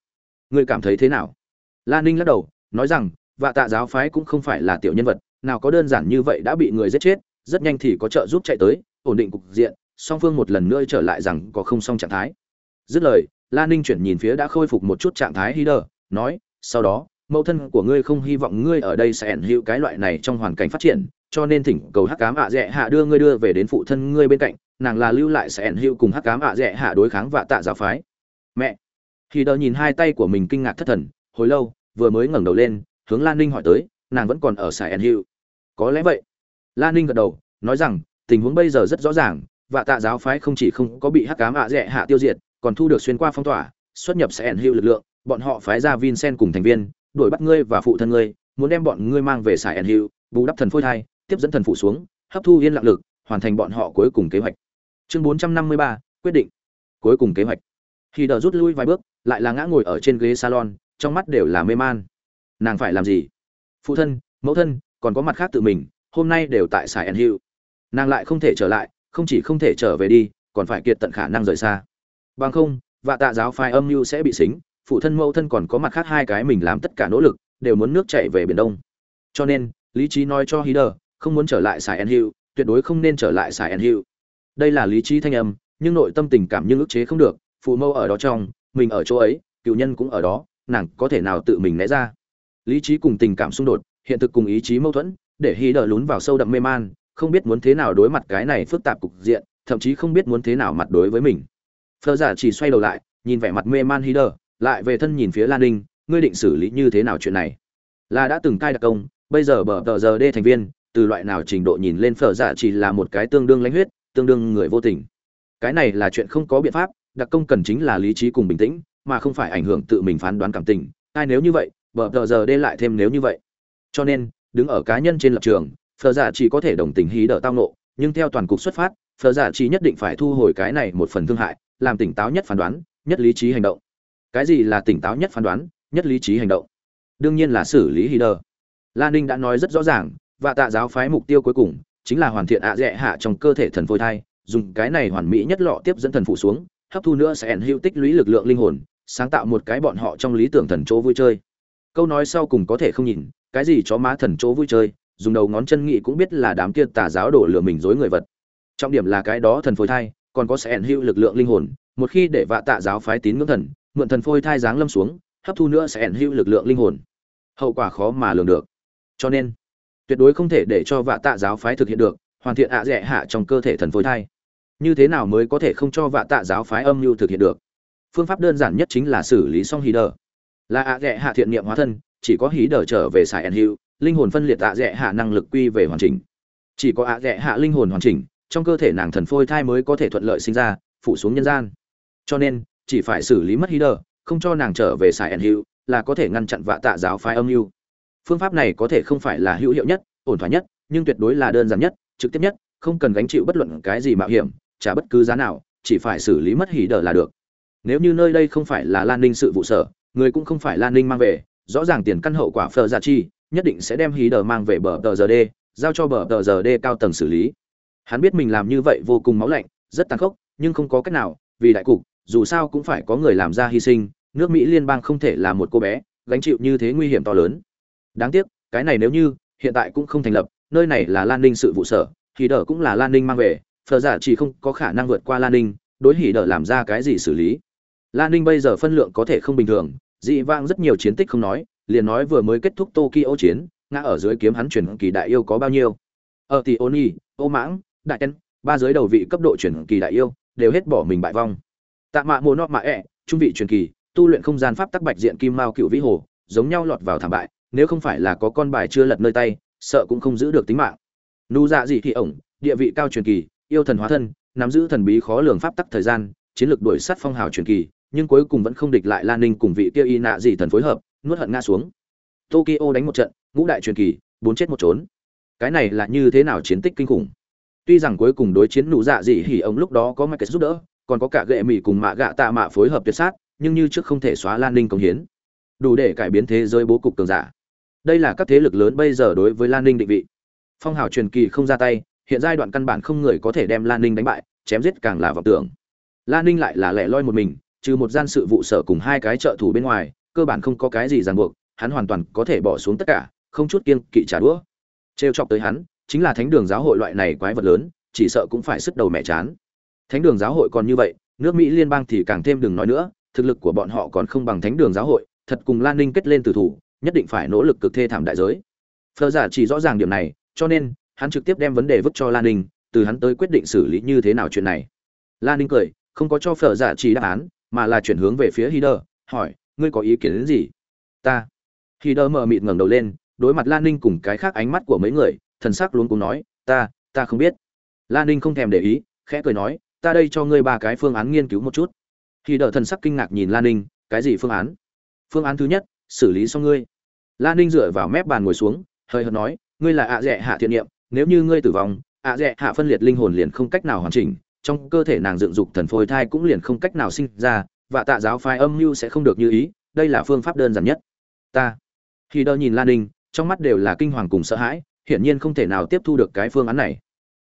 Ngươi cảm thấy thế nào? Lan ninh lắc đầu, nói rằng, vạ tạ giáo phái cũng không phải là tiểu nhân vật, nào có đơn giản như vậy đã bị người giết chết rất nhanh thì có trợ giúp chạy tới, ổn định cục diện, song phương một lần nữa trở lại rằng có không xong trạng thái. Dứt lời lan ninh chuyển nhìn phía đã khôi phục một chút trạng thái hider, nói, sau đó, mẫu thân của ngươi không hy vọng ngươi ở đây sẽ ẩn hữu cái loại này trong hoàn cảnh phát triển, cho nên thỉnh cầu hắc cám ạ dẹ hạ đưa ngươi đưa về đến phụ thân ngươi bên cạnh, nàng là lưu lại sẽ ẩn hữu cùng hắc cám ạ dẹ hạ đối kháng và tạ giáo phái. Mẹ khi đờ nhìn hai tay của mình kinh ngạc thất thần, hồi lâu, vừa mới ngẩng đầu lên, hướng lan ninh hỏi tới, nàng vẫn còn ở sài ẩn hữu? Có lẽ vậy. La ninh gật đầu nói rằng tình huống bây giờ rất rõ ràng và tạ giáo phái không chỉ không có bị hắc cám ạ dẹ hạ tiêu diệt còn thu được xuyên qua phong tỏa xuất nhập sẽ ẩn hữu lực lượng bọn họ phái ra Vincent cùng thành viên, đuổi bắt ngươi và phụ thân ngươi, muốn đem bọn ngươi mang về Sải Hữu, bù đắp thần phôi thai, tiếp dẫn thần phụ xuống, hấp thu yên lặng lực, hoàn thành bọn họ cuối cùng kế hoạch. Chương 453, quyết định. Cuối cùng kế hoạch. Khi đỡ rút lui vài bước, lại là ngã ngồi ở trên ghế salon, trong mắt đều là mê man. Nàng phải làm gì? Phụ thân, mẫu thân, còn có mặt khác tự mình, hôm nay đều tại Sải Hữu. Nàng lại không thể trở lại, không chỉ không thể trở về đi, còn phải kiệt tận khả năng rời xa. Bằng không, và tạ giáo phái âm mưu sẽ bị xính, phụ thân mẫu thân còn có mặt khác hai cái mình làm tất cả nỗ lực đều muốn nước chạy về biển đông cho nên lý trí nói cho hider không muốn trở lại sài en hữu tuyệt đối không nên trở lại sài en hữu đây là lý trí thanh âm nhưng nội tâm tình cảm nhưng ức chế không được phụ mẫu ở đó trong mình ở chỗ ấy cựu nhân cũng ở đó nàng có thể nào tự mình né ra lý trí cùng tình cảm xung đột hiện thực cùng ý chí mâu thuẫn để hider lún vào sâu đậm mê man, không biết muốn thế nào đối mặt cái này phức tạp cục diện, thậm chí không biết muốn thế nào mặt đối với mình. Phơ giả dạ chỉ xoay đầu lại, nhìn vẻ mặt mê man hider lại về thân nhìn phía lan ninh, ngươi định xử lý như thế nào chuyện này? Là đã từng cai đặc công, bây giờ bờ tờ giờ đê thành viên, từ loại nào trình độ nhìn lên phở dạ chỉ là một cái tương đương lãnh huyết, tương đương người vô tình. Cái này là chuyện không có biện pháp, đặc công cần chính là lý trí cùng bình tĩnh, mà không phải ảnh hưởng tự mình phán đoán cảm tình. Ai nếu như vậy bờ tờ giờ đê lại thêm nếu như vậy. Cho nên đứng ở cá nhân trên lập trường, phở dạ chỉ có thể đồng tình hí đỡ tao nộ, nhưng theo toàn cục xuất phát, phở dạ chỉ nhất định phải thu hồi cái này một phần thương hại, làm tỉnh táo nhất phán đoán, nhất lý trí hành động. Cái gì là tỉnh táo nhất phán đoán, nhất lý trí hành động? Đương nhiên là xử lý hí đỡ. lan ninh đã nói rất rõ ràng và tạ giáo phái mục tiêu cuối cùng chính là hoàn thiện ạ dẹ hạ trong cơ thể thần phôi thai, dùng cái này hoàn mỹ nhất lọ tiếp dẫn thần phụ xuống, hấp thu nữa sẽ ẩn hữu tích lũy lực lượng linh hồn, sáng tạo một cái bọn họ trong lý tưởng thần chỗ vui chơi. Câu nói sau cùng có thể không nhìn cái gì chó má thần chỗ vui chơi, dùng đầu ngón chân nghị cũng biết là đám kia tà giáo đổ lừa mình dối người vật. Trọng điểm là cái đó thần phôi thai, còn có sẽ ẩn hữu lực lượng linh hồn, một khi để vạ tạ giáo phái tín ngưỡng thần, mượn thần phôi thai giáng lâm xuống, hấp thu nữa sẽ ẩn hữu lực lượng linh hồn. Hậu quả khó mà lường được. Cho nên, tuyệt đối không thể để cho vạ tạ giáo phái thực hiện được, hoàn thiện ạ à hạ trong cơ thể thần phôi thai. Như thế nào mới có thể không cho vạ tạ giáo phái âm mưu thực hiện được? Phương pháp đơn giản nhất chính là xử lý xong hì đờ. Là ạ à hạ thiện niệm hóa thân chỉ có hí đờ trở về xài ẩn hữu linh hồn phân liệt ạ à hạ năng lực quy về hoàn chỉnh chỉ có ạ hạ linh hồn hoàn chỉnh trong cơ thể nàng thần phôi thai mới có thể thuận lợi sinh ra phụ xuống nhân gian cho nên chỉ phải xử lý mất Hider, không cho nàng trở về xài ẩn hữu, là có thể ngăn chặn vạ tạ giáo phái âm mưu. Phương pháp này có thể không phải là hữu hiệu nhất, ổn thỏa nhất, nhưng tuyệt đối là đơn giản nhất, trực tiếp nhất, không cần gánh chịu bất luận cái gì mạo hiểm, trả bất cứ giá nào, chỉ phải xử lý mất hỉ đờ là được. Nếu như nơi đây không phải là Lan Ninh sự vụ sở, người cũng không phải Lan Ninh mang về, rõ ràng tiền căn hậu quả phờ giả chi, nhất định sẽ đem hí đờ mang về bờ tờ giờ đê giao cho bờ tờ giờ đê cao tầng xử lý. Hắn biết mình làm như vậy vô cùng máu lạnh, rất tàn khốc, nhưng không có cách nào, vì đại cục, dù sao cũng phải có người làm ra hy sinh nước mỹ liên bang không thể là một cô bé gánh chịu như thế nguy hiểm to lớn đáng tiếc cái này nếu như hiện tại cũng không thành lập nơi này là lan ninh sự vụ sở hí đờ cũng là lan ninh mang về phờ giả chỉ không có khả năng vượt qua lan ninh đối hỉ đờ làm ra cái gì xử lý lan ninh bây giờ phân lượng có thể không bình thường dị vang rất nhiều chiến tích không nói, liền nói vừa mới kết thúc tokyo chiến, ngã ở dưới kiếm hắn chuyển kỳ đại yêu có bao nhiêu. Ở tỷ oni, ô mãng, đại ten ba giới đầu vị cấp độ chuyển kỳ đại yêu, đều hết bỏ mình bại vong. Tạ mạ mồ nọ mạ ẹ trung vị truyền kỳ, tu luyện không gian pháp tắc bạch diện kim mao cựu vĩ hồ, giống nhau lọt vào thảm bại, nếu không phải là có con bài chưa lật nơi tay, sợ cũng không giữ được tính mạng. Nu dạ dị thị ổng, địa vị cao truyền kỳ, yêu thần hóa thân, nắm giữ thần bí khó lường pháp tắc thời gian, chiến lược đuổi sát phong hào truyền kỳ nhưng cuối cùng vẫn không địch lại lan ninh cùng vị kia y nạ dị thần phối hợp, nuốt hận ngã xuống. Tokyo đánh một trận, ngũ đại truyền kỳ, bốn chết một trốn. Cái này là như thế nào chiến tích kinh khủng? Tuy rằng cuối cùng đối chiến nụ dạ dị hỉ ông lúc đó có mạch giúp đỡ, còn có cả gệ mỹ cùng mạ gạ tạ mạ phối hợp tuyệt sát, nhưng như trước không thể xóa lan ninh công hiến. Đủ để cải biến thế giới bố cục cường giả. Đây là các thế lực lớn bây giờ đối với lan ninh định vị. Phong hào truyền kỳ không ra tay, hiện giai đoạn căn bản không người có thể đem lan ninh đánh bại, chém giết càng là vọng tưởng. Lan ninh lại là lẻ loi một mình trừ một gian sự vụ sở cùng hai cái trợ thủ bên ngoài cơ bản không có cái gì ràng buộc hắn hoàn toàn có thể bỏ xuống tất cả không chút kiên kỵ trả đũa. Trêu chọc tới hắn chính là thánh đường giáo hội loại này quái vật lớn chỉ sợ cũng phải sức đầu mẹ chán. Thánh đường giáo hội còn như vậy, nước Mỹ liên bang thì càng thêm đừng nói nữa, thực lực của bọn họ còn không bằng Thánh đường giáo hội, thật cùng Lan Ninh kết lên tử thủ, nhất định phải nỗ lực cực thê thảm đại giới. Phở giả chỉ rõ ràng điểm này cho nên hắn trực tiếp đem vấn đề vứt cho lan ninh từ hắn tới quyết định xử lý như thế nào chuyện này. Lan ninh cười không có cho phở giả chỉ đáp án mà là chuyển hướng về phía hider, hỏi, ngươi có ý kiến đến gì? Ta. Hider mờ mịt ngẩng đầu lên, đối mặt lan ninh cùng cái khác ánh mắt của mấy người, thần sắc luôn cùng nói, ta ta không biết. Lan ninh không thèm để ý, khẽ cười nói, ta đây cho ngươi ba cái phương án nghiên cứu một chút. Hider thần sắc kinh ngạc nhìn lan ninh, cái gì phương án? Phương án thứ nhất, xử lý xong ngươi. Lan ninh dựa vào mép bàn ngồi xuống, hơi hợt nói, ngươi là ạ dẹ hạ thiện niệm, nếu như ngươi tử vong, ạ dẹ hạ phân liệt linh hồn liền không cách nào hoàn chỉnh trong cơ thể nàng dựng dục thần phôi thai cũng liền không cách nào sinh ra, và tạ giáo phái âm mưu sẽ không được như ý, đây là phương pháp đơn giản nhất. Ta. Khi đơ nhìn lan ninh, trong mắt đều là kinh hoàng cùng sợ hãi, hiển nhiên không thể nào tiếp thu được cái phương án này.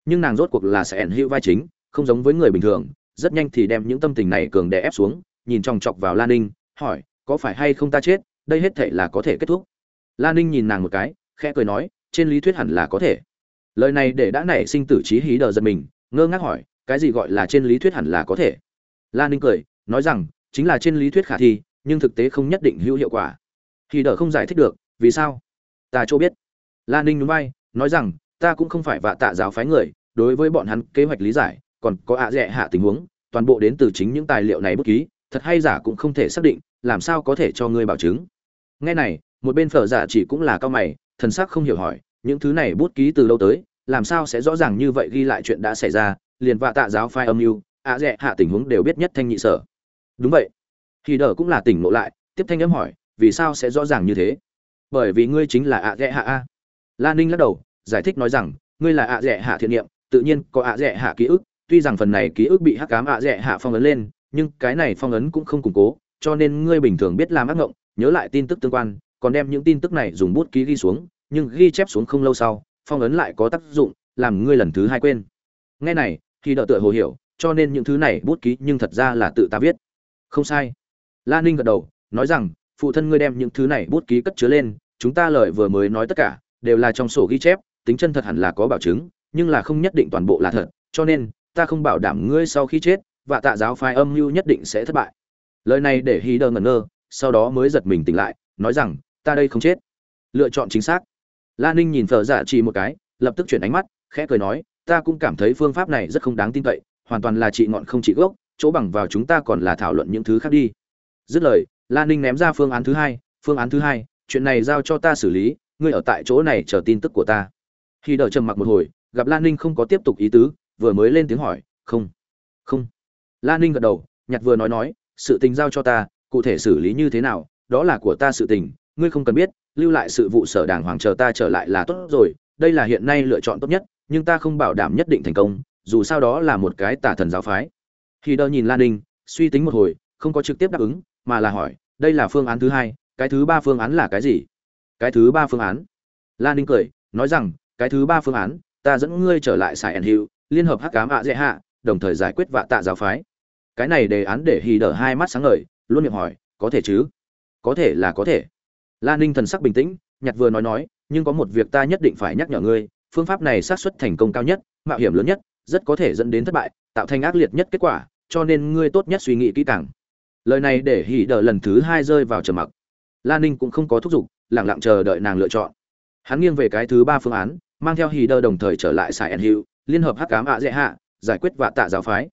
Nhưng nàng rốt cuộc là sẽ ẩn hữu vai chính, không giống với người bình thường, rất nhanh thì đem những tâm tình này cường đè ép xuống, nhìn chòng chọc vào lan ninh, hỏi, có phải hay không ta chết? Đây hết thể là có thể kết thúc. Lan ninh nhìn nàng một cái, khẽ cười nói, trên lý thuyết hẳn là có thể. Lời này để đã nảy sinh tử trí hí đờ giật mình, ngơ ngác hỏi cái gì gọi là trên lý thuyết hẳn là có thể? Lan ninh cười, nói rằng, chính là trên lý thuyết khả thi, nhưng thực tế không nhất định hữu hiệu quả. Thì đỡ không giải thích được, vì sao? Ta cho biết. Lan ninh núi bay nói rằng, ta cũng không phải vạ tạ giáo phái người, đối với bọn hắn kế hoạch lý giải, còn có ạ à dẹ hạ tình huống, toàn bộ đến từ chính những tài liệu này bút ký, thật hay giả cũng không thể xác định, làm sao có thể cho ngươi bảo chứng? Nghe này, một bên phở giả chỉ cũng là cao mày, thần sắc không hiểu hỏi, những thứ này bút ký từ lâu tới, làm sao sẽ rõ ràng như vậy ghi lại chuyện đã xảy ra liền vạ tạ giáo phai âm mưu, ạ à dẹ hạ tình huống đều biết nhất thanh nhị sở. Đúng vậy. Khi đỡ cũng là tỉnh ngộ lại, tiếp thanh âm hỏi, vì sao sẽ rõ ràng như thế? Bởi vì ngươi chính là ạ à dẹ hạ a. Lan ninh lắc đầu, giải thích nói rằng, ngươi là ạ à dẹ hạ thiện niệm, tự nhiên có ạ dẹ hạ ký ức, tuy rằng phần này ký ức bị hắc cám ạ dẹ hạ phong ấn lên, nhưng cái này phong ấn cũng không củng cố, cho nên ngươi bình thường biết làm ác ngộng, nhớ lại tin tức tương quan, còn đem những tin tức này dùng bút ký ghi xuống, nhưng ghi chép xuống không lâu sau, phong ấn lại có tác dụng, làm ngươi lần thứ hai quên. Nghe này khi đỡ tựa hồ hiểu, cho nên những thứ này bút ký nhưng thật ra là tự ta viết. Không sai. La ninh gật đầu, nói rằng, phụ thân ngươi đem những thứ này bút ký cất chứa lên, chúng ta lời vừa mới nói tất cả, đều là trong sổ ghi chép, tính chân thật hẳn là có bảo chứng, nhưng là không nhất định toàn bộ là thật, cho nên, ta không bảo đảm ngươi sau khi chết, và tạ giáo phái âm mưu nhất định sẽ thất bại. Lời này để hí đờ ngẩn ngơ, sau đó mới giật mình tỉnh lại, nói rằng, ta đây không chết. Lựa chọn chính xác. La ninh nhìn phở dạ chỉ một cái, lập tức chuyển ánh mắt, khẽ cười nói ta cũng cảm thấy phương pháp này rất không đáng tin cậy, hoàn toàn là trị ngọn không trị gốc, chỗ bằng vào chúng ta còn là thảo luận những thứ khác đi. Dứt lời, la ninh ném ra phương án thứ hai, phương án thứ hai, chuyện này giao cho ta xử lý, ngươi ở tại chỗ này chờ tin tức của ta. Khi đợi trầm mặc một hồi, gặp lan ninh không có tiếp tục ý tứ, vừa mới lên tiếng hỏi, không không. Lan ninh gật đầu, nhặt vừa nói nói, sự tình giao cho ta, cụ thể xử lý như thế nào, đó là của ta sự tình, ngươi không cần biết, lưu lại sự vụ sở đàng hoàng chờ ta trở lại là tốt rồi, đây là hiện nay lựa chọn tốt nhất nhưng ta không bảo đảm nhất định thành công, dù sao đó là một cái tả thần giáo phái. Khi đơ nhìn lan ninh, suy tính một hồi, không có trực tiếp đáp ứng, mà là hỏi, đây là phương án thứ hai, cái thứ ba phương án là cái gì? Cái thứ ba phương án? Lan ninh cười, nói rằng, cái thứ ba phương án, ta dẫn ngươi trở lại sài ẩn hiệu liên hợp hắc cám ạ dễ hạ, đồng thời giải quyết vạ tạ giáo phái. Cái này đề án để hì đỡ hai mắt sáng ngời, luôn miệng hỏi, có thể chứ? Có thể là có thể. Lan ninh thần sắc bình tĩnh, nhặt vừa nói nói, nhưng có một việc ta nhất định phải nhắc nhở ngươi phương pháp này xác suất thành công cao nhất, mạo hiểm lớn nhất, rất có thể dẫn đến thất bại, tạo thành ác liệt nhất kết quả, cho nên ngươi tốt nhất suy nghĩ kỹ càng. Lời này để hỉ đỡ lần thứ hai rơi vào trầm mặc. Lan ninh cũng không có thúc giục lẳng lặng chờ đợi nàng lựa chọn. Hắn nghiêng về cái thứ ba phương án, mang theo Hỉ đơ đồng thời trở lại sài ẩn hiệu liên hợp hắc cám ạ dễ hạ, giải quyết vạ tạ giáo phái.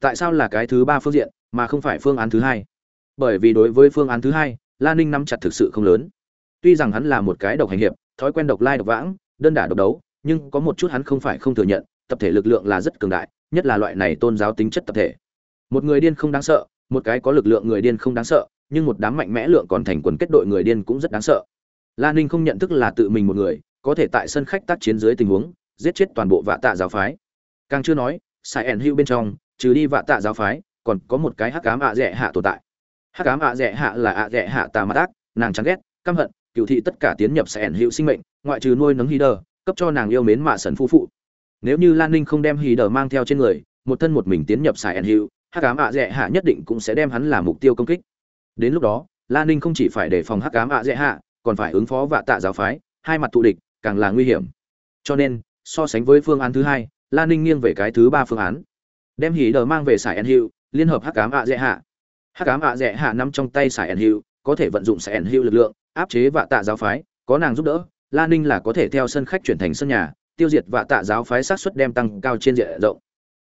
Tại sao là cái thứ ba phương diện, mà không phải phương án thứ hai? Bởi vì đối với phương án thứ hai lan ninh nắm chặt thực sự không lớn. Tuy rằng hắn là một cái độc hành hiệp, thói quen độc lai độc vãng, đơn đả độc đấu nhưng có một chút hắn không phải không thừa nhận tập thể lực lượng là rất cường đại nhất là loại này tôn giáo tính chất tập thể một người điên không đáng sợ một cái có lực lượng người điên không đáng sợ nhưng một đám mạnh mẽ lượng còn thành quần kết đội người điên cũng rất đáng sợ Lan Ninh không nhận thức là tự mình một người, có thể tại sân khách tác chiến dưới tình huống, giết chết toàn bộ vạ tạ giáo phái. Càng chưa nói, Sai ẩn hưu bên trong, trừ đi vạ tạ giáo phái, còn có một cái hắc ám ạ à hạ tồn tại. Hắc ám ạ à hạ là ạ à hạ tà mặt ác, nàng chán ghét, căm hận, cựu thị tất cả tiến nhập Sai ẩn hưu sinh mệnh, ngoại trừ nuôi nấng Hider, cấp cho nàng yêu mến mạ sần phu phụ. Nếu như Lan Ninh không đem Hider mang theo trên người, một thân một mình tiến nhập Sai ẩn hưu, hắc ám ạ dạ hạ nhất định cũng sẽ đem hắn làm mục tiêu công kích. Đến lúc đó, Lan Ninh không chỉ phải đề phòng hắc ám ạ dạ hạ, còn phải ứng phó vạ tạ giáo phái hai mặt thù địch càng là nguy hiểm cho nên so sánh với phương án thứ hai lan ninh nghiêng về cái thứ ba phương án đem hỉ đờ mang về sải ẩn hiệu liên hợp hắc cám ạ dễ hạ hắc cám ạ dễ hạ nằm trong tay sải ẩn hiệu có thể vận dụng sải ẩn hiệu lực lượng áp chế vạ tạ giáo phái có nàng giúp đỡ lan ninh là có thể theo sân khách chuyển thành sân nhà, tiêu diệt vạ tạ giáo phái sát xuất đem tăng cao trên diện rộng.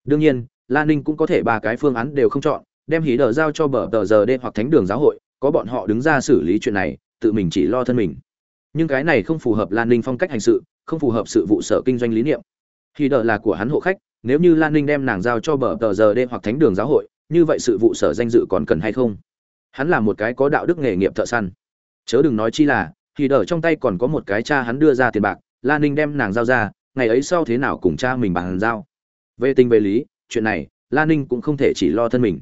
Đương nhiên lan ninh cũng có thể ba cái phương án đều không chọn, đem hí đờ giao cho bờ tờ giờ đê hoặc thánh đường giáo hội, có bọn họ đứng ra xử lý chuyện này, tự mình chỉ lo thân mình. Nhưng cái này không phù hợp lan ninh phong cách hành sự, không phù hợp sự vụ sở kinh doanh lý niệm. Hí đờ là của hắn hộ khách, nếu như lan ninh đem nàng giao cho bờ tờ giờ đê hoặc thánh đường giáo hội, như vậy sự vụ sở danh dự còn cần hay không? Hắn là một cái có đạo đức nghề nghiệp thợ săn. Chớ đừng nói chi là thì đỡ trong tay còn có một cái cha hắn đưa ra tiền bạc lan ninh đem nàng giao ra, ngày ấy sau thế nào cùng cha mình bàn giao. Về tình về lý, chuyện này lan ninh cũng không thể chỉ lo thân mình.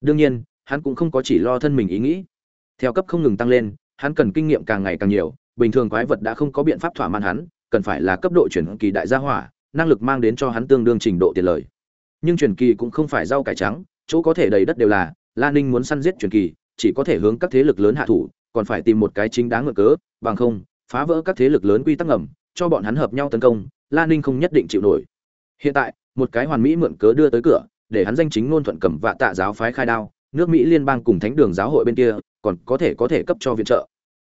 Đương nhiên, hắn cũng không có chỉ lo thân mình ý nghĩ. Theo cấp không ngừng tăng lên, hắn cần kinh nghiệm càng ngày càng nhiều, bình thường quái vật đã không có biện pháp thỏa mãn hắn, cần phải là cấp độ chuyển kỳ đại gia hỏa, năng lực mang đến cho hắn tương đương trình độ tiền lời. Nhưng truyền kỳ cũng không phải rau cải trắng, chỗ có thể đầy đất đều là lan ninh muốn săn giết truyền kỳ, chỉ có thể hướng các thế lực lớn hạ thủ, còn phải tìm một cái chính đáng ngựa cớ bằng không, phá vỡ các thế lực lớn quy tắc ngầm, cho bọn hắn hợp nhau tấn công lan ninh không nhất định chịu nổi. Hiện tại, một cái hoàn mỹ mượn cớ đưa tới cửa, để hắn danh chính ngôn thuận cầm vạ tạ giáo phái khai đao, nước mỹ liên bang cùng thánh đường giáo hội bên kia, còn có thể có thể cấp cho viện trợ.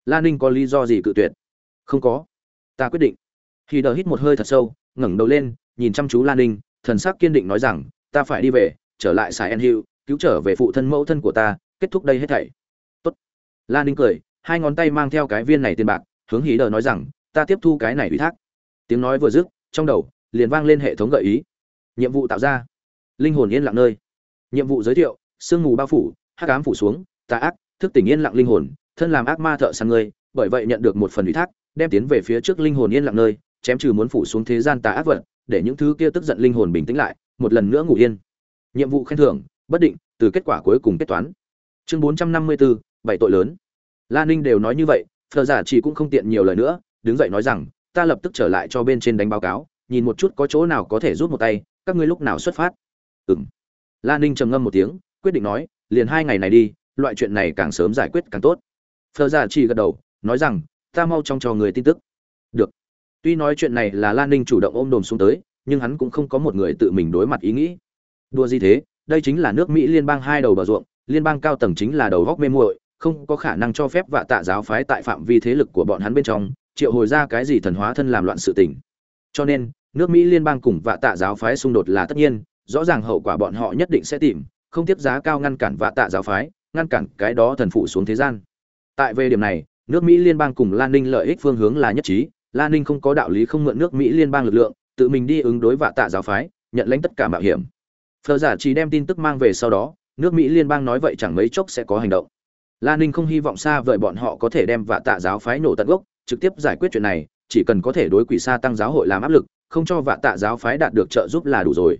Lan ninh có lý do gì cự tuyệt? Không có. Ta quyết định. Khi đờ hít một hơi thật sâu, ngẩng đầu lên, nhìn chăm chú lan ninh, thần sắc kiên định nói rằng, ta phải đi về, trở lại sài en hữu cứu trở về phụ thân mẫu thân của ta, kết thúc đây hết thảy. Tốt. Lan ninh cười hai ngón tay mang theo cái viên này tiền bạc, hướng hí đờ nói rằng, ta tiếp thu cái này ủy thác. Tiếng nói vừa dứt, trong đầu liền vang lên hệ thống gợi ý. Nhiệm vụ tạo ra. Linh hồn yên lặng nơi. Nhiệm vụ giới thiệu, sương mù bao phủ, hắc ám phủ xuống, tà ác, thức tỉnh yên lặng linh hồn, thân làm ác ma thợ săn ngươi bởi vậy nhận được một phần ủy thác, đem tiến về phía trước linh hồn yên lặng nơi, chém trừ muốn phủ xuống thế gian tà ác vật, để những thứ kia tức giận linh hồn bình tĩnh lại, một lần nữa ngủ yên. Nhiệm vụ khen thưởng, bất định, từ kết quả cuối cùng kết toán. Chương bốn trăm năm mươi bốn bảy tội lớn la ninh đều nói như vậy phờ giả chỉ cũng không tiện nhiều lời nữa, đứng dậy nói rằng, ta lập tức trở lại cho bên trên đánh báo cáo, nhìn một chút có chỗ nào có thể rút một tay, các ngươi lúc nào xuất phát? Ừng la ninh trầm ngâm một tiếng, quyết định nói, liền hai ngày này đi, loại chuyện này càng sớm giải quyết càng tốt. Phờ giả chỉ gật đầu, nói rằng, ta mau trong cho người tin tức. Được. Tuy nói chuyện này là lan ninh chủ động ôm đồm xuống tới, nhưng hắn cũng không có một người tự mình đối mặt ý nghĩ. Đua gì thế? Đây chính là nước mỹ liên bang hai đầu bờ ruộng, liên bang cao tầng chính là đầu góc mê muội không có khả năng cho phép vạ tạ giáo phái tại phạm vi thế lực của bọn hắn bên trong, triệu hồi ra cái gì thần hóa thân làm loạn sự tình. Cho nên, nước mỹ liên bang cùng vạ tạ giáo phái xung đột là tất nhiên, rõ ràng hậu quả bọn họ nhất định sẽ tìm, không tiếp giá cao ngăn cản vạ tạ giáo phái, ngăn cản cái đó thần phụ xuống thế gian. Tại về điểm này, nước mỹ liên bang cùng lan ninh lợi ích phương hướng là nhất trí, lan ninh không có đạo lý không mượn nước mỹ liên bang lực lượng, tự mình đi ứng đối vạ tạ giáo phái, nhận lãnh tất cả mạo hiểm. Phờ giả chỉ đem tin tức mang về sau đó, nước mỹ liên bang nói vậy chẳng mấy chốc sẽ có hành động. La ninh không hy vọng xa vời bọn họ có thể đem vạ tạ giáo phái nổ tận gốc, trực tiếp giải quyết chuyện này, chỉ cần có thể đối quỷ sa tăng giáo hội làm áp lực, không cho vạ tạ giáo phái đạt được trợ giúp là đủ rồi.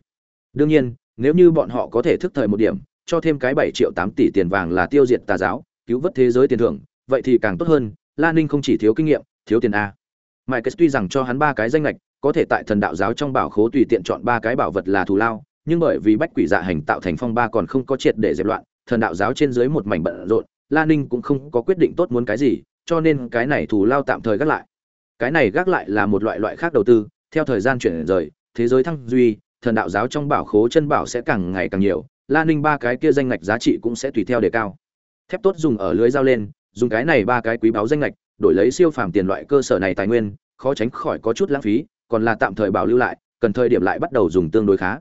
Đương nhiên, nếu như bọn họ có thể thức thời một điểm, cho thêm cái bảy triệu tám tỷ tiền vàng là tiêu diệt tà giáo, cứu vớt thế giới tiền thưởng, vậy thì càng tốt hơn, La ninh không chỉ thiếu kinh nghiệm, thiếu tiền a. Mike tuy rằng cho hắn ba cái danh lệch có thể tại thần đạo giáo trong bảo khố tùy tiện chọn ba cái bảo vật là thù lao, nhưng bởi vì bách quỷ dạ hành tạo thành phong ba còn không có triệt để dẹp loạn, thần đạo giáo trên dưới một mảnh bận rộn la ninh cũng không có quyết định tốt muốn cái gì, cho nên cái này thù lao tạm thời gác lại. Cái này gác lại là một loại loại khác đầu tư, theo thời gian chuyển rời, thế giới thăng duy, thần đạo giáo trong bảo khố chân bảo sẽ càng ngày càng nhiều, la ninh ba cái kia danh ngạch giá trị cũng sẽ tùy theo đề cao. Thép tốt dùng ở lưới dao lên, dùng cái này ba cái quý báo danh ngạch, đổi lấy siêu phàm tiền loại cơ sở này tài nguyên, khó tránh khỏi có chút lãng phí, còn là tạm thời bảo lưu lại, cần thời điểm lại bắt đầu dùng tương đối khá.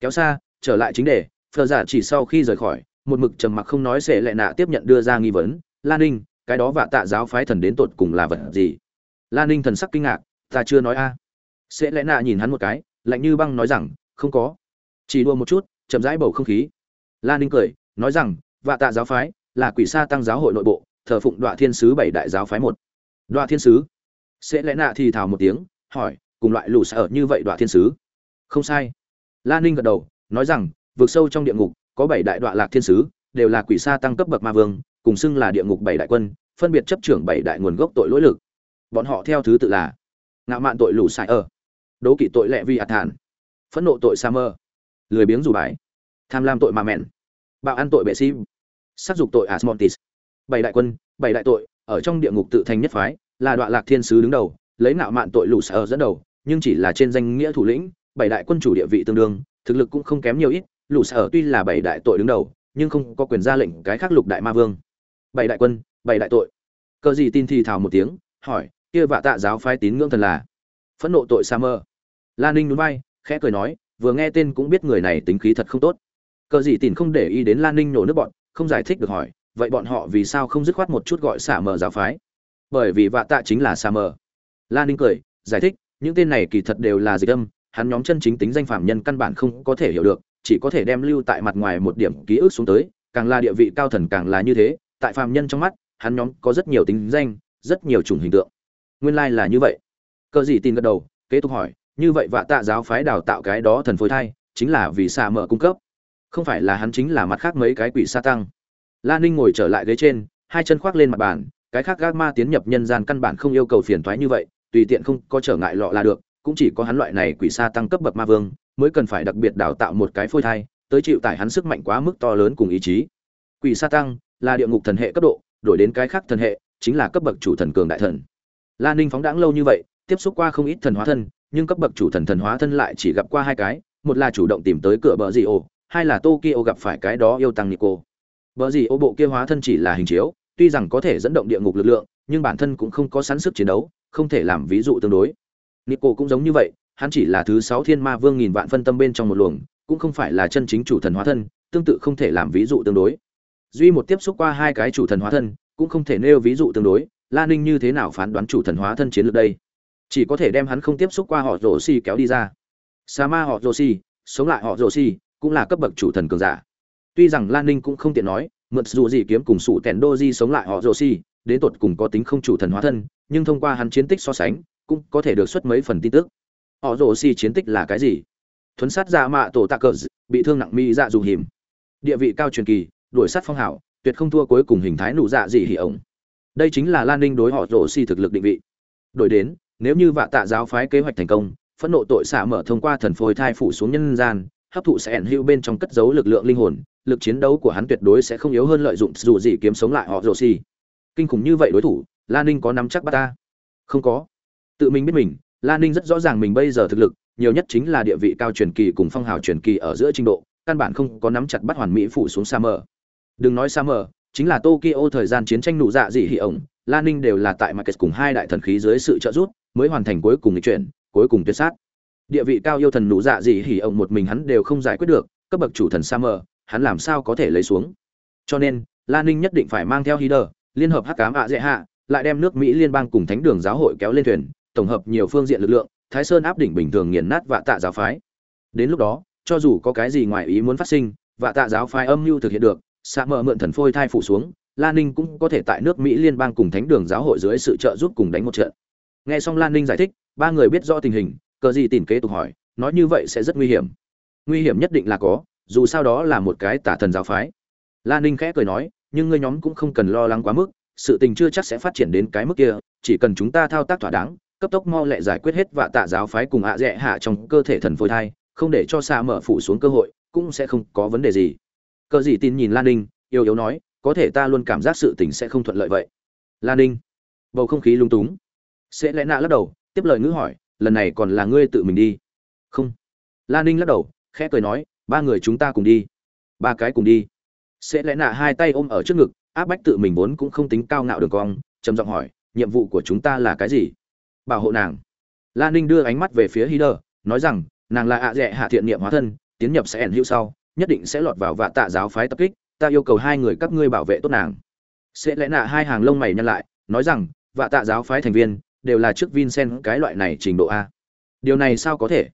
Kéo xa, trở lại chính đề phờ giả dạ chỉ sau khi rời khỏi một mực trầm mặc không nói sẽ lại nạ tiếp nhận đưa ra nghi vấn. Lan ninh, cái đó vạ tạ giáo phái thần đến tột cùng là vật gì? Lan ninh thần sắc kinh ngạc, ta chưa nói a. Sẽ lẽ nạ nhìn hắn một cái, lạnh như băng nói rằng, không có. Chỉ đua một chút, chậm rãi bầu không khí. Lan ninh cười, nói rằng, vạ tạ giáo phái là quỷ sa tăng giáo hội nội bộ, thờ phụng đoạ thiên sứ bảy đại giáo phái một. Đoạ thiên sứ? Sẽ lẽ nạ thì thào một tiếng, hỏi, cùng loại lù sở như vậy đoạ thiên sứ? Không sai. Lan ninh gật đầu, nói rằng, vượt sâu trong địa ngục có bảy đại đoạn lạc thiên sứ đều là quỷ sa tăng cấp bậc ma vương cùng xưng là địa ngục bảy đại quân phân biệt chấp trưởng bảy đại nguồn gốc tội lỗi lực. Bọn họ theo thứ tự là ngạo mạn tội lù sai ở đố kỵ tội lệ vi ạt thản phẫn nộ tội sa mơ lười biếng dù bãi, tham lam tội mà mẹn bạo ăn tội bệ sim sát dục tội asmontis. Bảy đại quân bảy đại tội ở trong địa ngục tự thành nhất phái là đoạn lạc thiên sứ đứng đầu lấy ngạo mạn tội lù ở dẫn đầu nhưng chỉ là trên danh nghĩa thủ lĩnh bảy đại quân chủ địa vị tương đương thực lực cũng không kém nhiều ít lũ sở tuy là bảy đại tội đứng đầu, nhưng không có quyền ra lệnh cái khác lục đại ma vương. Bảy đại quân, bảy đại tội. Cờ gì tin thì thào một tiếng, hỏi, kia vạ tạ giáo phái tín ngưỡng thần là? Phẫn nộ tội sa mơ. Lan ninh núi bay khẽ cười nói, vừa nghe tên cũng biết người này tính khí thật không tốt. Cờ gì tin không để ý đến lan ninh nổ nước bọn, không giải thích được hỏi, vậy bọn họ vì sao không dứt khoát một chút gọi xả mờ giáo phái? Bởi vì vạ tạ chính là Sa mờ lan ninh cười, giải thích, những tên này kỳ thật đều là dịch âm hắn nhóm chân chính tính danh phạm nhân căn bản không có thể hiểu được, chỉ có thể đem lưu tại mặt ngoài một điểm ký ức xuống tới, càng là địa vị cao thần càng là như thế, tại phạm nhân trong mắt, hắn nhóm có rất nhiều tính danh, rất nhiều chủng hình tượng. Nguyên lai là như vậy. Cờ gì tin gật đầu, kế tục hỏi, như vậy vạ tạ giáo phái đào tạo cái đó thần phối thai, chính là vì xa mở cung cấp? Không phải là hắn chính là mặt khác mấy cái quỷ sa tăng? La ninh ngồi trở lại ghế trên, hai chân khoác lên mặt bàn, cái khác gác ma tiến nhập nhân gian căn bản không yêu cầu phiền thoái như vậy, tùy tiện không có trở ngại lọ là được cũng chỉ có hắn loại này quỷ sa tăng cấp bậc ma vương, mới cần phải đặc biệt đào tạo một cái phôi thai, tới chịu tải hắn sức mạnh quá mức to lớn cùng ý chí. Quỷ sa tăng là địa ngục thần hệ cấp độ, đổi đến cái khác thần hệ, chính là cấp bậc chủ thần cường đại thần. La ninh phóng đãng lâu như vậy, tiếp xúc qua không ít thần hóa thân, nhưng cấp bậc chủ thần thần hóa thân lại chỉ gặp qua hai cái, một là chủ động tìm tới cửa bờ dị ô, hai là tokyo gặp phải cái đó yêu tăng nico. Bờ dị ô bộ kia hóa thân chỉ là hình chiếu, tuy rằng có thể dẫn động địa ngục lực lượng, nhưng bản thân cũng không có sẵn sức chiến đấu, không thể làm ví dụ tương đối nico cũng giống như vậy, hắn chỉ là thứ sáu thiên ma vương nghìn vạn phân tâm bên trong một luồng, cũng không phải là chân chính chủ thần hóa thân, tương tự không thể làm ví dụ tương đối. Duy một tiếp xúc qua hai cái chủ thần hóa thân, cũng không thể nêu ví dụ tương đối, la ninh như thế nào phán đoán chủ thần hóa thân chiến lược đây? Chỉ có thể đem hắn không tiếp xúc qua họ rổ xi kéo đi ra. Sa ma họ rổ xi sống lại họ rổ xi cũng là cấp bậc chủ thần cường giả. Tuy rằng lan ninh cũng không tiện nói, mượn dù gì kiếm cùng sụ tèn đô di sống lại họ rổ xi đến tột cùng có tính không chủ thần hóa thân, nhưng thông qua hắn chiến tích so sánh cũng có thể được xuất mấy phần tin tức. Họ rồ xi chiến tích là cái gì? Thuấn sát dạ mạ tổ tạ cờ bị thương nặng mỹ dạ dù hiểm địa vị cao truyền kỳ, đuổi sát phong hảo, tuyệt không thua cuối cùng hình thái nụ dạ gì hỉ ổng. Đây chính là lan ninh đối họ rổ xi thực lực định vị. Đổi đến, nếu như vạ tạ giáo phái kế hoạch thành công, phẫn nộ tội xạ mở thông qua thần phôi thai phủ xuống nhân gian, hấp thụ sẽ ẩn hữu bên trong cất giấu lực lượng linh hồn, lực chiến đấu của hắn tuyệt đối sẽ không yếu hơn lợi dụng dù gì kiếm sống lại họ rồ xì. Kinh khủng như vậy đối thủ, lan ninh có nắm chắc bắt ta? Không có tự mình biết mình lan ninh rất rõ ràng mình bây giờ thực lực, nhiều nhất chính là địa vị cao truyền kỳ cùng phong hào truyền kỳ ở giữa trình độ, căn bản không có nắm chặt bắt hoàn mỹ phủ xuống sa mờ. Đừng nói sa mờ, chính là tokyo thời gian chiến tranh nụ dạ dị hỉ ổng lan ninh đều là tại market cùng hai đại thần khí dưới sự trợ giúp, mới hoàn thành cuối cùng lịch chuyển, cuối cùng tuyệt sát. Địa vị cao yêu thần nụ dạ dị hỉ ông một mình hắn đều không giải quyết được, cấp bậc chủ thần sa mờ, hắn làm sao có thể lấy xuống? Cho nên lan ninh nhất định phải mang theo hider, liên hợp hắc cám ạ dễ hạ, lại đem nước mỹ liên bang cùng thánh đường giáo hội kéo lên thuyền tổng hợp nhiều phương diện lực lượng, thái sơn áp đỉnh bình thường nghiền nát vạ tạ giáo phái. Đến lúc đó, cho dù có cái gì ngoài ý muốn phát sinh, vạ tạ giáo phái âm mưu thực hiện được, sạ mở mượn thần phôi thai phủ xuống lan ninh cũng có thể tại nước mỹ liên bang cùng thánh đường giáo hội dưới sự trợ giúp cùng đánh một trận. Nghe xong lan ninh giải thích, ba người biết rõ tình hình, cờ gì tìm kế tục hỏi, nói như vậy sẽ rất nguy hiểm. Nguy hiểm nhất định là có, dù sao đó là một cái tả thần giáo phái. Lan ninh khẽ cười nói, nhưng ngươi nhóm cũng không cần lo lắng quá mức, sự tình chưa chắc sẽ phát triển đến cái mức kia, chỉ cần chúng ta thao tác thỏa đáng cấp tốc mau lẹ giải quyết hết và tạ giáo phái cùng ạ à dẹ hạ trong cơ thể thần phôi thai, không để cho xa mở phủ xuống cơ hội, cũng sẽ không có vấn đề gì. Cờ gì tin nhìn lan ninh yêu yếu nói, có thể ta luôn cảm giác sự tình sẽ không thuận lợi vậy. Lan ninh, bầu không khí lung túng. Sẽ lẽ nạ lắc đầu, tiếp lời ngữ hỏi, lần này còn là ngươi tự mình đi. Không. Lan ninh lắc đầu, khẽ cười nói, ba người chúng ta cùng đi. Ba cái cùng đi. Sẽ lẽ nạ hai tay ôm ở trước ngực, áp bách tự mình vốn cũng không tính cao ngạo đường cong, trầm giọng hỏi, nhiệm vụ của chúng ta là cái gì? Bảo hộ nàng lan ninh đưa ánh mắt về phía hider nói rằng nàng là ạ à dẹ hạ thiện niệm hóa thân tiến nhập sẽ ẩn hữu sau nhất định sẽ lọt vào vạ tạ giáo phái tập kích ta yêu cầu hai người các ngươi bảo vệ tốt nàng sẽ lẽ nạ hai hàng lông mày nhăn lại nói rằng vạ tạ giáo phái thành viên đều là trước Vincent cái loại này trình độ A. Điều này sao có thể?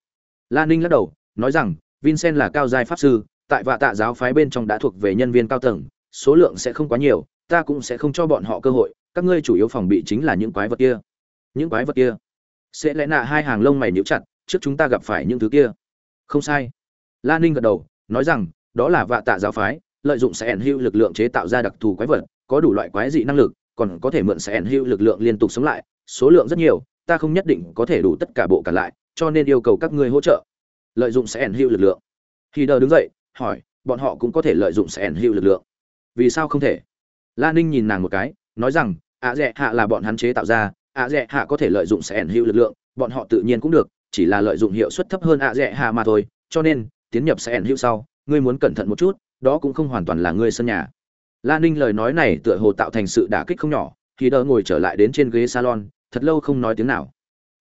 Lan Ninh lắc đầu, nói rằng, Vincent là cao giai pháp sư, tại vạ tạ giáo phái bên trong đã thuộc về nhân viên cao tầng, số lượng sẽ không quá nhiều, ta cũng sẽ không cho bọn họ cơ hội, các ngươi chủ yếu phòng bị chính là những quái vật kia. Những quái vật kia? Sẽ lẽ nạ hai hàng lông mày nhíu chặt, trước chúng ta gặp phải những thứ kia. Không sai. Lan Ninh gật đầu, nói rằng, đó là vạ tạ giáo phái, lợi dụng sẽ ẩn hữu lực lượng chế tạo ra đặc thù quái vật, có đủ loại quái dị năng lực, còn có thể mượn sẽ ẩn hữu lực lượng liên tục sống lại, số lượng rất nhiều ta không nhất định có thể đủ tất cả bộ cả lại cho nên yêu cầu các ngươi hỗ trợ lợi dụng sẽ ẩn hữu lực lượng khi đờ đứng dậy hỏi bọn họ cũng có thể lợi dụng sẽ ẩn hữu lực lượng vì sao không thể la ninh nhìn nàng một cái nói rằng ạ dẹ hạ là bọn hắn chế tạo ra ạ dẹ hạ có thể lợi dụng sẽ ẩn hữu lực lượng, bọn họ tự nhiên cũng được, chỉ là lợi dụng hiệu suất thấp hơn ạ dẹ hạ mà thôi, cho nên, tiến nhập sẽ ẩn hữu sau, ngươi muốn cẩn thận một chút, đó cũng không hoàn toàn là ngươi sân nhà. La ninh lời nói này tựa hồ tạo thành sự đả kích không nhỏ, khi đỡ ngồi trở lại đến trên ghế salon, thật lâu không nói tiếng nào.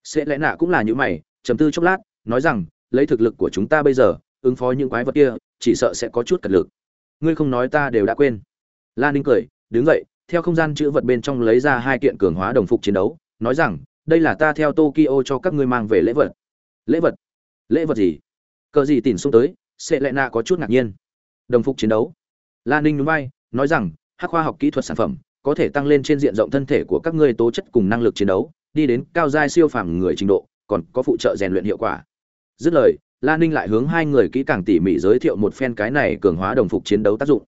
Sẽ lẽ nạ cũng là những mày, trầm tư chốc lát, nói rằng, lấy thực lực của chúng ta bây giờ, ứng phó những quái vật kia, chỉ sợ sẽ có chút cật lực. Ngươi không nói ta đều đã quên. Lan ninh cười, đứng dậy, theo không gian chữ vật bên trong lấy ra hai kiện cường hóa đồng phục chiến đấu nói rằng, đây là ta theo tokyo cho các ngươi mang về lễ vật. Lễ vật? Lễ vật gì? Cờ gì tìm xuống tới, sẽ lẽ nạ có chút ngạc nhiên. Đồng phục chiến đấu. Lan ninh núi bay nói rằng, hắc khoa học kỹ thuật sản phẩm có thể tăng lên trên diện rộng thân thể của các ngươi tố chất cùng năng lực chiến đấu, đi đến cao giai siêu phàm người trình độ, còn có phụ trợ rèn luyện hiệu quả. Dứt lời lan ninh lại hướng hai người kỹ càng tỉ mỉ giới thiệu một phen cái này cường hóa đồng phục chiến đấu tác dụng.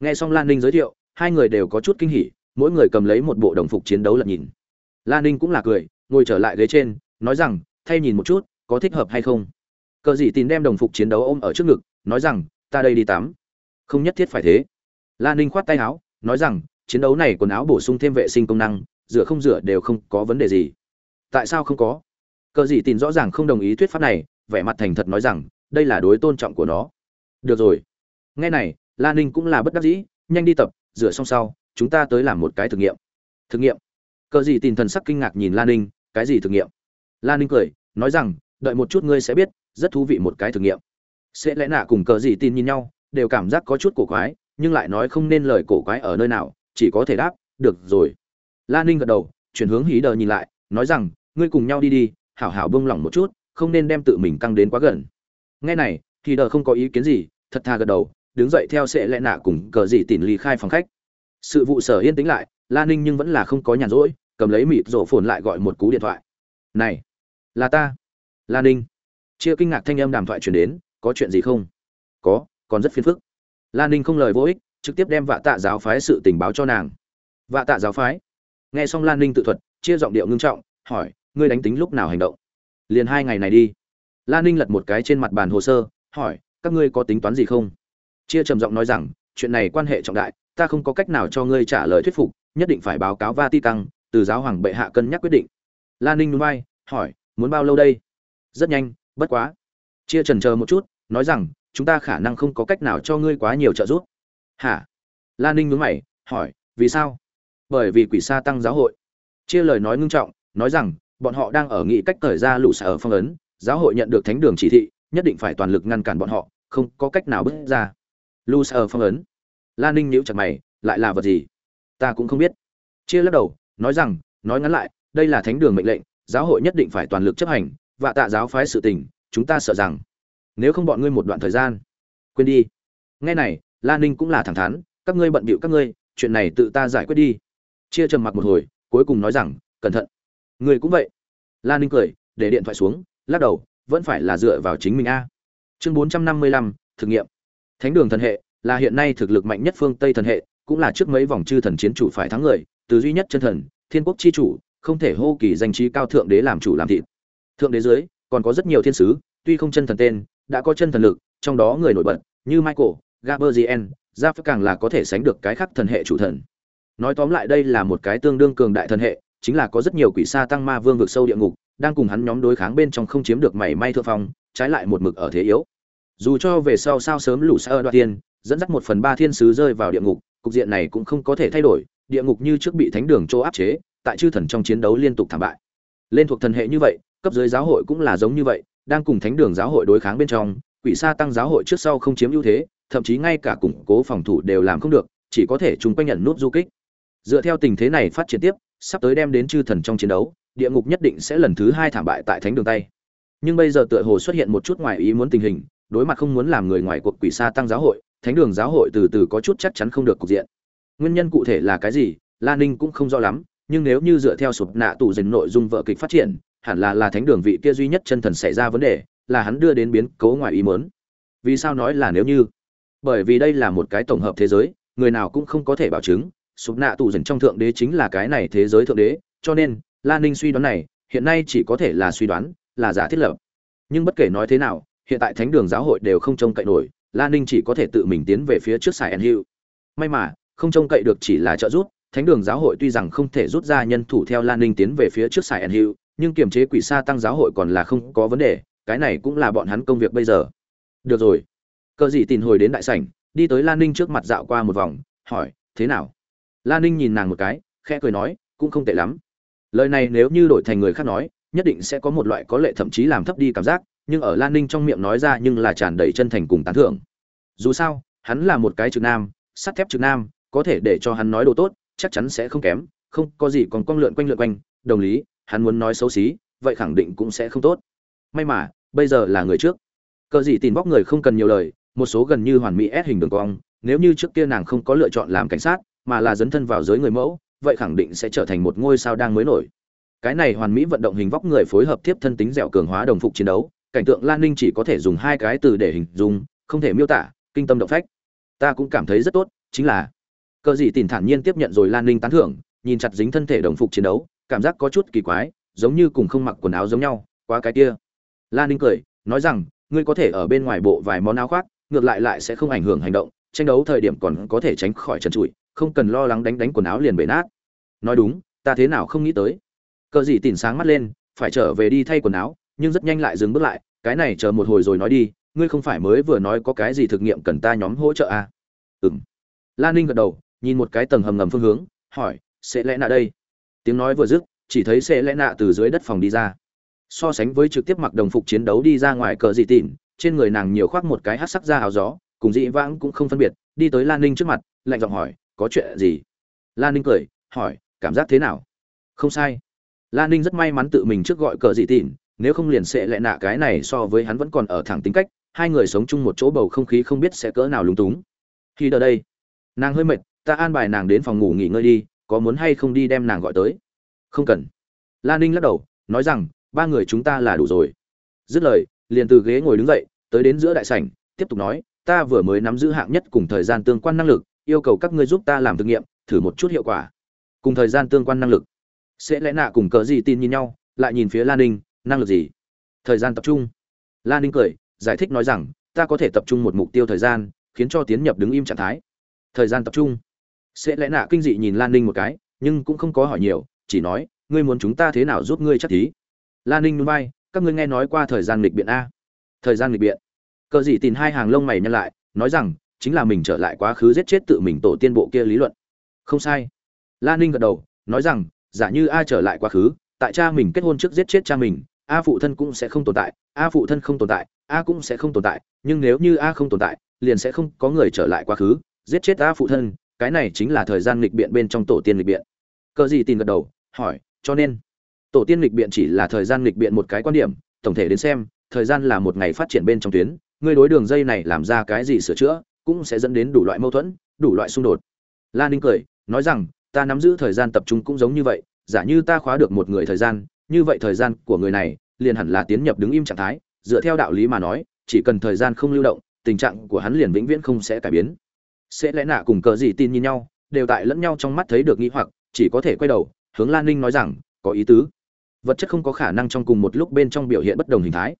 Nghe xong lan ninh giới thiệu, hai người đều có chút kinh hỉ, mỗi người cầm lấy một bộ đồng phục chiến đấu lật nhìn lan ninh cũng là cười, ngồi trở lại ghế trên, nói rằng, thay nhìn một chút, có thích hợp hay không? Cờ dị tìm đem đồng phục chiến đấu ôm ở trước ngực, nói rằng, ta đây đi tắm. Không nhất thiết phải thế. Lan ninh khoát tay áo, nói rằng, chiến đấu này quần áo bổ sung thêm vệ sinh công năng, rửa không rửa đều không có vấn đề gì. Tại sao không có? Cờ dị tìm rõ ràng không đồng ý thuyết pháp này, vẻ mặt thành thật nói rằng, đây là đối tôn trọng của nó. Được rồi. Nghe này lan ninh cũng là bất đắc dĩ, nhanh đi tập, rửa xong sau, chúng ta tới làm một cái thực nghiệm. Thực nghiệm? Cờ gì tin thần sắc kinh ngạc nhìn lan ninh, cái gì thực nghiệm? Lan ninh cười, nói rằng, đợi một chút ngươi sẽ biết, rất thú vị một cái thực nghiệm. Sẽ lẽ nạ cùng cờ gì tin nhìn nhau, đều cảm giác có chút cổ quái, nhưng lại nói không nên lời cổ quái ở nơi nào, chỉ có thể đáp, được rồi. Lan ninh gật đầu, chuyển hướng hí đờ nhìn lại, nói rằng, ngươi cùng nhau đi đi, hảo hảo bông lỏng một chút, không nên đem tự mình căng đến quá gần. Nghe này thì đờ không có ý kiến gì, thật thà gật đầu, đứng dậy theo sẽ lẽ nạ cùng cờ gì tìm ly khai phòng khách. Sự vụ sở yên tĩnh lại lan ninh nhưng vẫn là không có nhàn rỗi, cầm lấy mịt rổ phồn lại gọi một cú điện thoại. Này, là ta. Lan ninh. Chia kinh ngạc thanh âm đàm thoại chuyển đến, có chuyện gì không? Có, còn rất phiền phức. Lan ninh không lời vô ích, trực tiếp đem vạ tạ giáo phái sự tình báo cho nàng. Vạ tạ giáo phái? Nghe xong lan ninh tự thuật, chia giọng điệu ngưng trọng, hỏi, ngươi đánh tính lúc nào hành động? Liền hai ngày này đi. Lan ninh lật một cái trên mặt bàn hồ sơ, hỏi, các ngươi có tính toán gì không? Chia trầm giọng nói rằng, chuyện này quan hệ trọng đại, ta không có cách nào cho ngươi trả lời thuyết phục nhất định phải báo cáo Vatican, từ giáo hoàng bệ hạ cân nhắc quyết định. Lan Ninh nhún hỏi, muốn bao lâu đây? Rất nhanh, bất quá. Chia trần chờ một chút, nói rằng, chúng ta khả năng không có cách nào cho ngươi quá nhiều trợ giúp. Hả? Lan Ninh nhướng mày, hỏi, vì sao? Bởi vì quỷ sa tăng giáo hội. Chia lời nói ngưng trọng, nói rằng, bọn họ đang ở nghị cách thời ra lũ ở phong ấn, giáo hội nhận được thánh đường chỉ thị, nhất định phải toàn lực ngăn cản bọn họ, không có cách nào bước ra. Lũ ở phong ấn. Lan Ninh nhíu chặt mày, lại là vật gì? Ta cũng không biết. Chia lắc đầu, nói rằng, nói ngắn lại, đây là thánh đường mệnh lệnh, giáo hội nhất định phải toàn lực chấp hành và tạ giáo phái sự tình, chúng ta sợ rằng, nếu không bọn ngươi một đoạn thời gian, quên đi. Nghe này, la ninh cũng là thẳng thắn, các ngươi bận bịu các ngươi, chuyện này tự ta giải quyết đi. Chia trầm mặc một hồi, cuối cùng nói rằng, cẩn thận. Người cũng vậy. La ninh cười, để điện thoại xuống, lắc đầu, vẫn phải là dựa vào chính mình a. Chương bốn trăm năm mươi lăm, thực nghiệm. Thánh đường thần hệ, là hiện nay thực lực mạnh nhất phương tây thần hệ cũng là trước mấy vòng chư thần chiến chủ phải thắng người, từ duy nhất chân thần, thiên quốc chi chủ, không thể hô kỳ danh trí cao thượng đế làm chủ làm thịt. Thượng đế dưới, còn có rất nhiều thiên sứ, tuy không chân thần tên, đã có chân thần lực, trong đó người nổi bật như michael gaberzien giáp càng là có thể sánh được cái khác thần hệ chủ thần. Nói tóm lại đây là một cái tương đương cường đại thần hệ, chính là có rất nhiều quỷ sa tăng ma vương vực sâu địa ngục, đang cùng hắn nhóm đối kháng bên trong không chiếm được mảy may thượng phong, trái lại một mực ở thế yếu. Dù cho về sau sao sớm lũ sa đoạt tiên dẫn dắt một phần ba thiên sứ rơi vào địa ngục, cục diện này cũng không có thể thay đổi, địa ngục như trước bị thánh đường chỗ áp chế, tại chư thần trong chiến đấu liên tục thảm bại. Lên thuộc thần hệ như vậy, cấp dưới giáo hội cũng là giống như vậy, đang cùng thánh đường giáo hội đối kháng bên trong, quỷ sa tăng giáo hội trước sau không chiếm ưu thế, thậm chí ngay cả củng cố phòng thủ đều làm không được, chỉ có thể chúng quanh nhận nút du kích. Dựa theo tình thế này phát triển tiếp, sắp tới đem đến chư thần trong chiến đấu, địa ngục nhất định sẽ lần thứ hai thảm bại tại thánh đường tay. Nhưng bây giờ tựa hồ xuất hiện một chút ngoài ý muốn tình hình, đối mặt không muốn làm người ngoài cuộc quỷ sa tăng giáo hội thánh đường giáo hội từ từ có chút chắc chắn không được cục diện. Nguyên nhân cụ thể là cái gì, la ninh cũng không rõ lắm, nhưng nếu như dựa theo sụp nạ tủ dình nội dung vợ kịch phát triển, hẳn là là thánh đường vị kia duy nhất chân thần xảy ra vấn đề, là hắn đưa đến biến cố ngoài ý mớn vì sao nói là nếu như? Bởi vì đây là một cái tổng hợp thế giới, người nào cũng không có thể bảo chứng, sụp nạ tủ dình trong thượng đế chính là cái này thế giới thượng đế, cho nên, la ninh suy đoán này, hiện nay chỉ có thể là suy đoán, là giả thiết lập. Nhưng bất kể nói thế nào, hiện tại thánh đường giáo hội đều không trông cậy nổi. La Ninh chỉ có thể tự mình tiến về phía trước Sài En Hữu. May mà, không trông cậy được chỉ là trợ giúp, Thánh đường giáo hội tuy rằng không thể rút ra nhân thủ theo Lan Ninh tiến về phía trước Sài En Hữu, nhưng kiềm chế quỷ sa tăng giáo hội còn là không có vấn đề, cái này cũng là bọn hắn công việc bây giờ. Được rồi. Cờ gì tìm hồi đến đại sảnh, đi tới Lan Ninh trước mặt dạo qua một vòng, hỏi, thế nào? Lan Ninh nhìn nàng một cái, khẽ cười nói, cũng không tệ lắm lời này nếu như đổi thành người khác nói nhất định sẽ có một loại có lệ thậm chí làm thấp đi cảm giác nhưng ở lan ninh trong miệng nói ra nhưng là tràn đầy chân thành cùng tán thưởng. Dù sao, hắn là một cái trực nam, sắt thép trực nam, có thể để cho hắn nói đồ tốt, chắc chắn sẽ không kém, không có gì còn cong lượn quanh lượn quanh, đồng lý, hắn muốn nói xấu xí, vậy khẳng định cũng sẽ không tốt. May mà, bây giờ là người trước. Cờ gì tìm bóc người không cần nhiều lời, một số gần như hoàn mỹ ép hình đường cong, nếu như trước kia nàng không có lựa chọn làm cảnh sát, mà là dấn thân vào giới người mẫu, vậy khẳng định sẽ trở thành một ngôi sao đang mới nổi. Cái này hoàn mỹ vận động hình vóc người phối hợp tiếp thân tính dẻo cường hóa đồng phục chiến đấu cảnh tượng lan ninh chỉ có thể dùng hai cái từ để hình dung, không thể miêu tả, kinh tâm động phách. Ta cũng cảm thấy rất tốt, chính là, cờ gì tìm thản nhiên tiếp nhận rồi lan ninh tán thưởng, nhìn chặt dính thân thể đồng phục chiến đấu, cảm giác có chút kỳ quái, giống như cùng không mặc quần áo giống nhau, quá cái kia. Lan ninh cười, nói rằng, ngươi có thể ở bên ngoài bộ vài món áo khoác, ngược lại lại sẽ không ảnh hưởng hành động, tranh đấu thời điểm còn có thể tránh khỏi trần trụi, không cần lo lắng đánh đánh quần áo liền bể nát. Nói đúng, ta thế nào không nghĩ tới. Cờ gì tìm sáng mắt lên, phải trở về đi thay quần áo nhưng rất nhanh lại dừng bước lại, cái này chờ một hồi rồi nói đi, ngươi không phải mới vừa nói có cái gì thực nghiệm cần ta nhóm hỗ trợ à? ừm. Lan ninh gật đầu, nhìn một cái tầng hầm ngầm phương hướng, hỏi, sẽ lẽ nạ đây? Tiếng nói vừa dứt, chỉ thấy sẽ lẽ nạ từ dưới đất phòng đi ra. So sánh với trực tiếp mặc đồng phục chiến đấu đi ra ngoài cờ dị tịn, trên người nàng nhiều khoác một cái hát sắc da áo gió, cùng dị vãng cũng không phân biệt, đi tới lan ninh trước mặt, lạnh giọng hỏi, có chuyện gì? Lan ninh cười, hỏi, cảm giác thế nào? Không sai. Lan ninh rất may mắn tự mình trước gọi cờ dị tịn nếu không liền sẽ lại nạ cái này so với hắn vẫn còn ở thẳng tính cách, hai người sống chung một chỗ bầu không khí không biết sẽ cỡ nào lúng túng. Khi đợi đây, nàng hơi mệt, ta an bài nàng đến phòng ngủ nghỉ ngơi đi, có muốn hay không đi đem nàng gọi tới? Không cần. Lan ninh lắc đầu, nói rằng, ba người chúng ta là đủ rồi. Dứt lời, liền từ ghế ngồi đứng dậy, tới đến giữa đại sảnh, tiếp tục nói, ta vừa mới nắm giữ hạng nhất cùng thời gian tương quan năng lực, yêu cầu các ngươi giúp ta làm thực nghiệm, thử một chút hiệu quả. Cùng thời gian tương quan năng lực. Sẽ lẽ nạ cùng cờ gì tin nhìn nhau, lại nhìn phía lan ninh năng lực gì? Thời gian tập trung. Lan ninh cười, giải thích nói rằng, ta có thể tập trung một mục tiêu thời gian, khiến cho tiến nhập đứng im trạng thái. Thời gian tập trung. Sẽ lẽ nạ kinh dị nhìn lan ninh một cái, nhưng cũng không có hỏi nhiều, chỉ nói, ngươi muốn chúng ta thế nào giúp ngươi chắc thí? Lan ninh núi bay các ngươi nghe nói qua thời gian lịch biện a. Thời gian lịch biện. Cờ dị tìm hai hàng lông mày nhăn lại, nói rằng, chính là mình trở lại quá khứ giết chết tự mình tổ tiên bộ kia lý luận. Không sai. Lan ninh gật đầu, nói rằng, giả như ai trở lại quá khứ, tại cha mình kết hôn trước giết chết cha mình a phụ thân cũng sẽ không tồn tại, a phụ thân không tồn tại, a cũng sẽ không tồn tại, nhưng nếu như a không tồn tại, liền sẽ không có người trở lại quá khứ. Giết chết a phụ thân, cái này chính là thời gian lịch biện bên trong tổ tiên lịch biện. Cờ gì tin gật đầu, hỏi, cho nên, tổ tiên lịch biện chỉ là thời gian lịch biện một cái quan điểm, tổng thể đến xem, thời gian là một ngày phát triển bên trong tuyến, ngươi đối đường dây này làm ra cái gì sửa chữa, cũng sẽ dẫn đến đủ loại mâu thuẫn, đủ loại xung đột. Lan ninh cười, nói rằng, ta nắm giữ thời gian tập trung cũng giống như vậy, giả như ta khóa được một người thời gian như vậy thời gian của người này liền hẳn là tiến nhập đứng im trạng thái, dựa theo đạo lý mà nói, chỉ cần thời gian không lưu động, tình trạng của hắn liền vĩnh viễn không sẽ cải biến. Sẽ lẽ nạ cùng cờ gì tin nhìn nhau, đều tại lẫn nhau trong mắt thấy được nghĩ hoặc, chỉ có thể quay đầu, hướng lan ninh nói rằng, có ý tứ. Vật chất không có khả năng trong cùng một lúc bên trong biểu hiện bất đồng hình thái.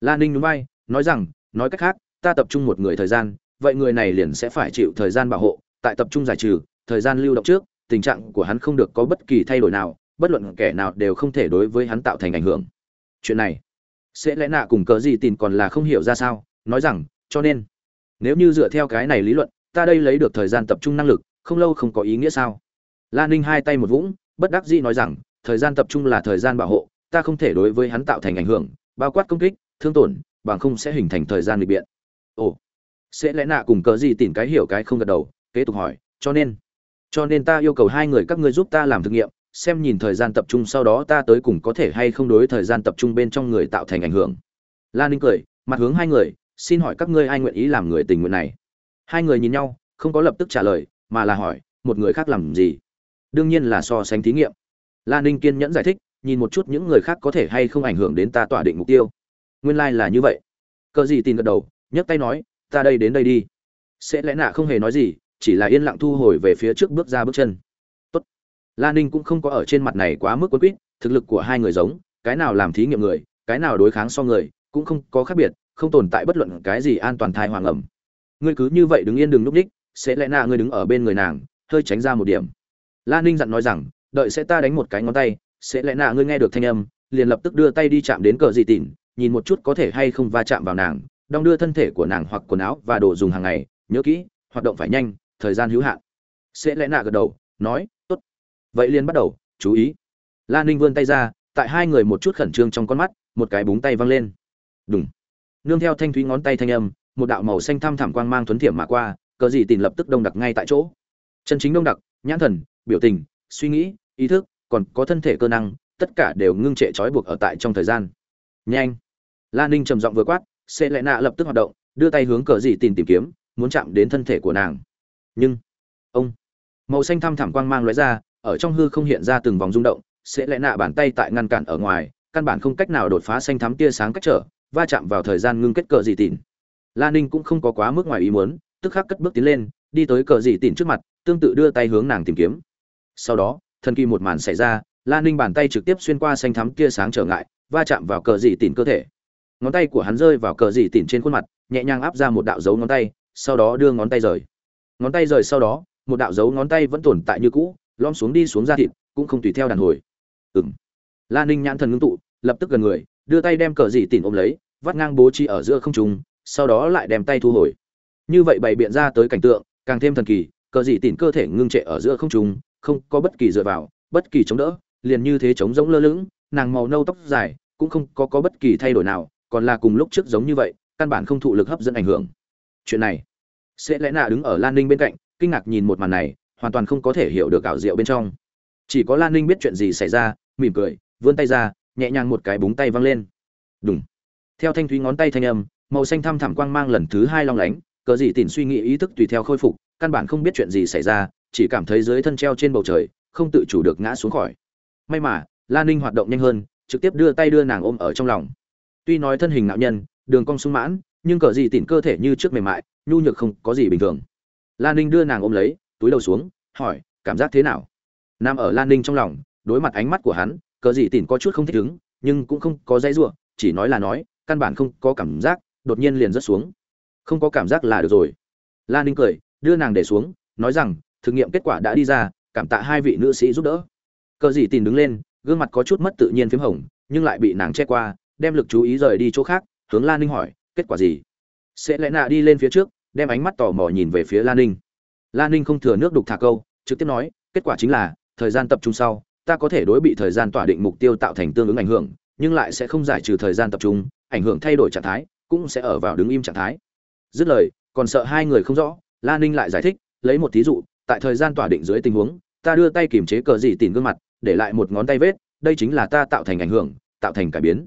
Lan ninh núi bay nói rằng, nói cách khác, ta tập trung một người thời gian, vậy người này liền sẽ phải chịu thời gian bảo hộ, tại tập trung giải trừ, thời gian lưu động trước, tình trạng của hắn không được có bất kỳ thay đổi nào bất luận kẻ nào đều không thể đối với hắn tạo thành ảnh hưởng. Chuyện này, sẽ lẽ nạ cùng cờ gì tin còn là không hiểu ra sao, nói rằng, cho nên, nếu như dựa theo cái này lý luận, ta đây lấy được thời gian tập trung năng lực, không lâu không có ý nghĩa sao? Lan ninh hai tay một vũng, bất đắc dĩ nói rằng, thời gian tập trung là thời gian bảo hộ, ta không thể đối với hắn tạo thành ảnh hưởng, bao quát công kích, thương tổn, bằng không sẽ hình thành thời gian lịch biện. Ồ, sẽ lẽ nạ cùng cờ gì tìm cái hiểu cái không gật đầu, kế tục hỏi, cho nên cho nên ta yêu cầu hai người các ngươi giúp ta làm thực nghiệm xem nhìn thời gian tập trung sau đó ta tới cùng có thể hay không đối thời gian tập trung bên trong người tạo thành ảnh hưởng. Lan ninh cười, mặt hướng hai người, xin hỏi các ngươi ai nguyện ý làm người tình nguyện này? Hai người nhìn nhau, không có lập tức trả lời, mà là hỏi, một người khác làm gì? Đương nhiên là so sánh thí nghiệm. Lan ninh kiên nhẫn giải thích, nhìn một chút những người khác có thể hay không ảnh hưởng đến ta tỏa định mục tiêu. Nguyên lai、like、là như vậy. Cờ gì tin gật đầu, nhấc tay nói, ta đây đến đây đi. Sẽ lẽ nạ không hề nói gì, chỉ là yên lặng thu hồi về phía trước bước ra bước chân lan ninh cũng không có ở trên mặt này quá mức quấn quýt, thực lực của hai người giống, cái nào làm thí nghiệm người, cái nào đối kháng so người, cũng không có khác biệt, không tồn tại bất luận cái gì an toàn thai hoàng ẩm. Ngươi cứ như vậy đứng yên đừng núp ních sẽ lẽ nạ ngươi đứng ở bên người nàng, hơi tránh ra một điểm. Lan ninh dặn nói rằng, đợi sẽ ta đánh một cái ngón tay, sẽ lẽ nạ ngươi nghe được thanh âm, liền lập tức đưa tay đi chạm đến cờ dị tỉn, nhìn một chút có thể hay không va chạm vào nàng, đong đưa thân thể của nàng hoặc quần áo và đồ dùng hàng ngày, nhớ kỹ, hoạt động phải nhanh, thời gian hữu hạn. Sẽ lẽ nạ gật đầu, nói vậy liền bắt đầu, chú ý. Lan ninh vươn tay ra, tại hai người một chút khẩn trương trong con mắt, một cái búng tay văng lên. Đúng nương theo thanh thúy ngón tay thanh âm, một đạo màu xanh thăm thẳm quang mang thuấn thiểm mà qua, cờ gì tìm lập tức đông đặc ngay tại chỗ. Chân chính đông đặc, nhãn thần, biểu tình, suy nghĩ, ý thức, còn có thân thể cơ năng, tất cả đều ngưng trệ trói buộc ở tại trong thời gian. Nhanh. Lan ninh trầm giọng vừa quát sẽ lẽ nạ lập tức hoạt động, đưa tay hướng cờ gì tìm tìm kiếm, muốn chạm đến thân thể của nàng. Nhưng, ông, màu xanh thăm thẳm quang mang lóe ra ở trong hư không hiện ra từng vòng rung động, sẽ lẽ nạ bàn tay tại ngăn cản ở ngoài, căn bản không cách nào đột phá xanh thắm tia sáng cách trở, va chạm vào thời gian ngưng kết cờ dị tỉn la ninh cũng không có quá mức ngoài ý muốn, tức khắc cất bước tiến lên, đi tới cờ dị tỉn trước mặt, tương tự đưa tay hướng nàng tìm kiếm. Sau đó, thần kỳ một màn xảy ra, la ninh bàn tay trực tiếp xuyên qua xanh thắm tia sáng trở ngại, va chạm vào cờ dị tỉn cơ thể. Ngón tay của hắn rơi vào cờ dị tỉn trên khuôn mặt, nhẹ nhàng áp ra một đạo dấu ngón tay, sau đó đưa ngón tay rời. Ngón tay rời sau đó, một đạo dấu ngón tay vẫn tồn tại như cũ lom xuống đi xuống da thịt, cũng không tùy theo đàn hồi. Ừng la ninh nhãn thần ngưng tụ, lập tức gần người, đưa tay đem cờ dị tìm ôm lấy, vắt ngang bố trí ở giữa không trung, sau đó lại đem tay thu hồi. Như vậy bày biện ra tới cảnh tượng, càng thêm thần kỳ, cờ dị tìm cơ thể ngưng trệ ở giữa không trung, không có bất kỳ dựa vào, bất kỳ chống đỡ, liền như thế chống giống lơ lửng, nàng màu nâu tóc dài, cũng không có có bất kỳ thay đổi nào, còn là cùng lúc trước giống như vậy, căn bản không thụ lực hấp dẫn ảnh hưởng. Chuyện này sẽ lẽ nạ đứng ở lan ninh bên cạnh, kinh ngạc nhìn một màn này hoàn toàn không có thể hiểu được ảo diệu bên trong. Chỉ có lan ninh biết chuyện gì xảy ra, mỉm cười, vươn tay ra, nhẹ nhàng một cái búng tay văng lên. Đúng theo thanh thúy ngón tay thanh âm, màu xanh thăm thẳm quang mang lần thứ hai long lánh, cờ gì tìm suy nghĩ ý thức tùy theo khôi phục, căn bản không biết chuyện gì xảy ra, chỉ cảm thấy dưới thân treo trên bầu trời, không tự chủ được ngã xuống khỏi. May mà, lan ninh hoạt động nhanh hơn, trực tiếp đưa tay đưa nàng ôm ở trong lòng. Tuy nói thân hình nạo nhân, đường cong sung mãn, nhưng cờ gì tìm cơ thể như trước mềm mại, nhu nhược không có gì bình thường. Lan ninh đưa nàng ôm lấy túi đầu xuống, hỏi, cảm giác thế nào? Nam ở lan ninh trong lòng, đối mặt ánh mắt của hắn, cờ dị tìm có chút không thích ứng, nhưng cũng không có dãy ruộng chỉ nói là nói, căn bản không có cảm giác, đột nhiên liền rớt xuống. Không có cảm giác là được rồi. Lan ninh cười, đưa nàng để xuống, nói rằng, thực nghiệm kết quả đã đi ra, cảm tạ hai vị nữ sĩ giúp đỡ. Cờ dị tìm đứng lên, gương mặt có chút mất tự nhiên p h í m hồng, nhưng lại bị nàng che qua, đem lực chú ý rời đi chỗ khác, hướng lan ninh hỏi, kết quả gì? Sẽ lẽ nạ đi lên phía trước, đem ánh mắt tò mò nhìn về phía lan ninh lan ninh không thừa nước đục thả câu, trực tiếp nói, kết quả chính là, thời gian tập trung sau, ta có thể đối bị thời gian tỏa định mục tiêu tạo thành tương ứng ảnh hưởng, nhưng lại sẽ không giải trừ thời gian tập trung, ảnh hưởng thay đổi trạng thái, cũng sẽ ở vào đứng im trạng thái. Dứt lời, còn sợ hai người không rõ, la ninh lại giải thích, lấy một thí dụ, tại thời gian tỏa định dưới tình huống, ta đưa tay kiềm chế cờ gì tìm gương mặt, để lại một ngón tay vết, đây chính là ta tạo thành ảnh hưởng, tạo thành cải biến.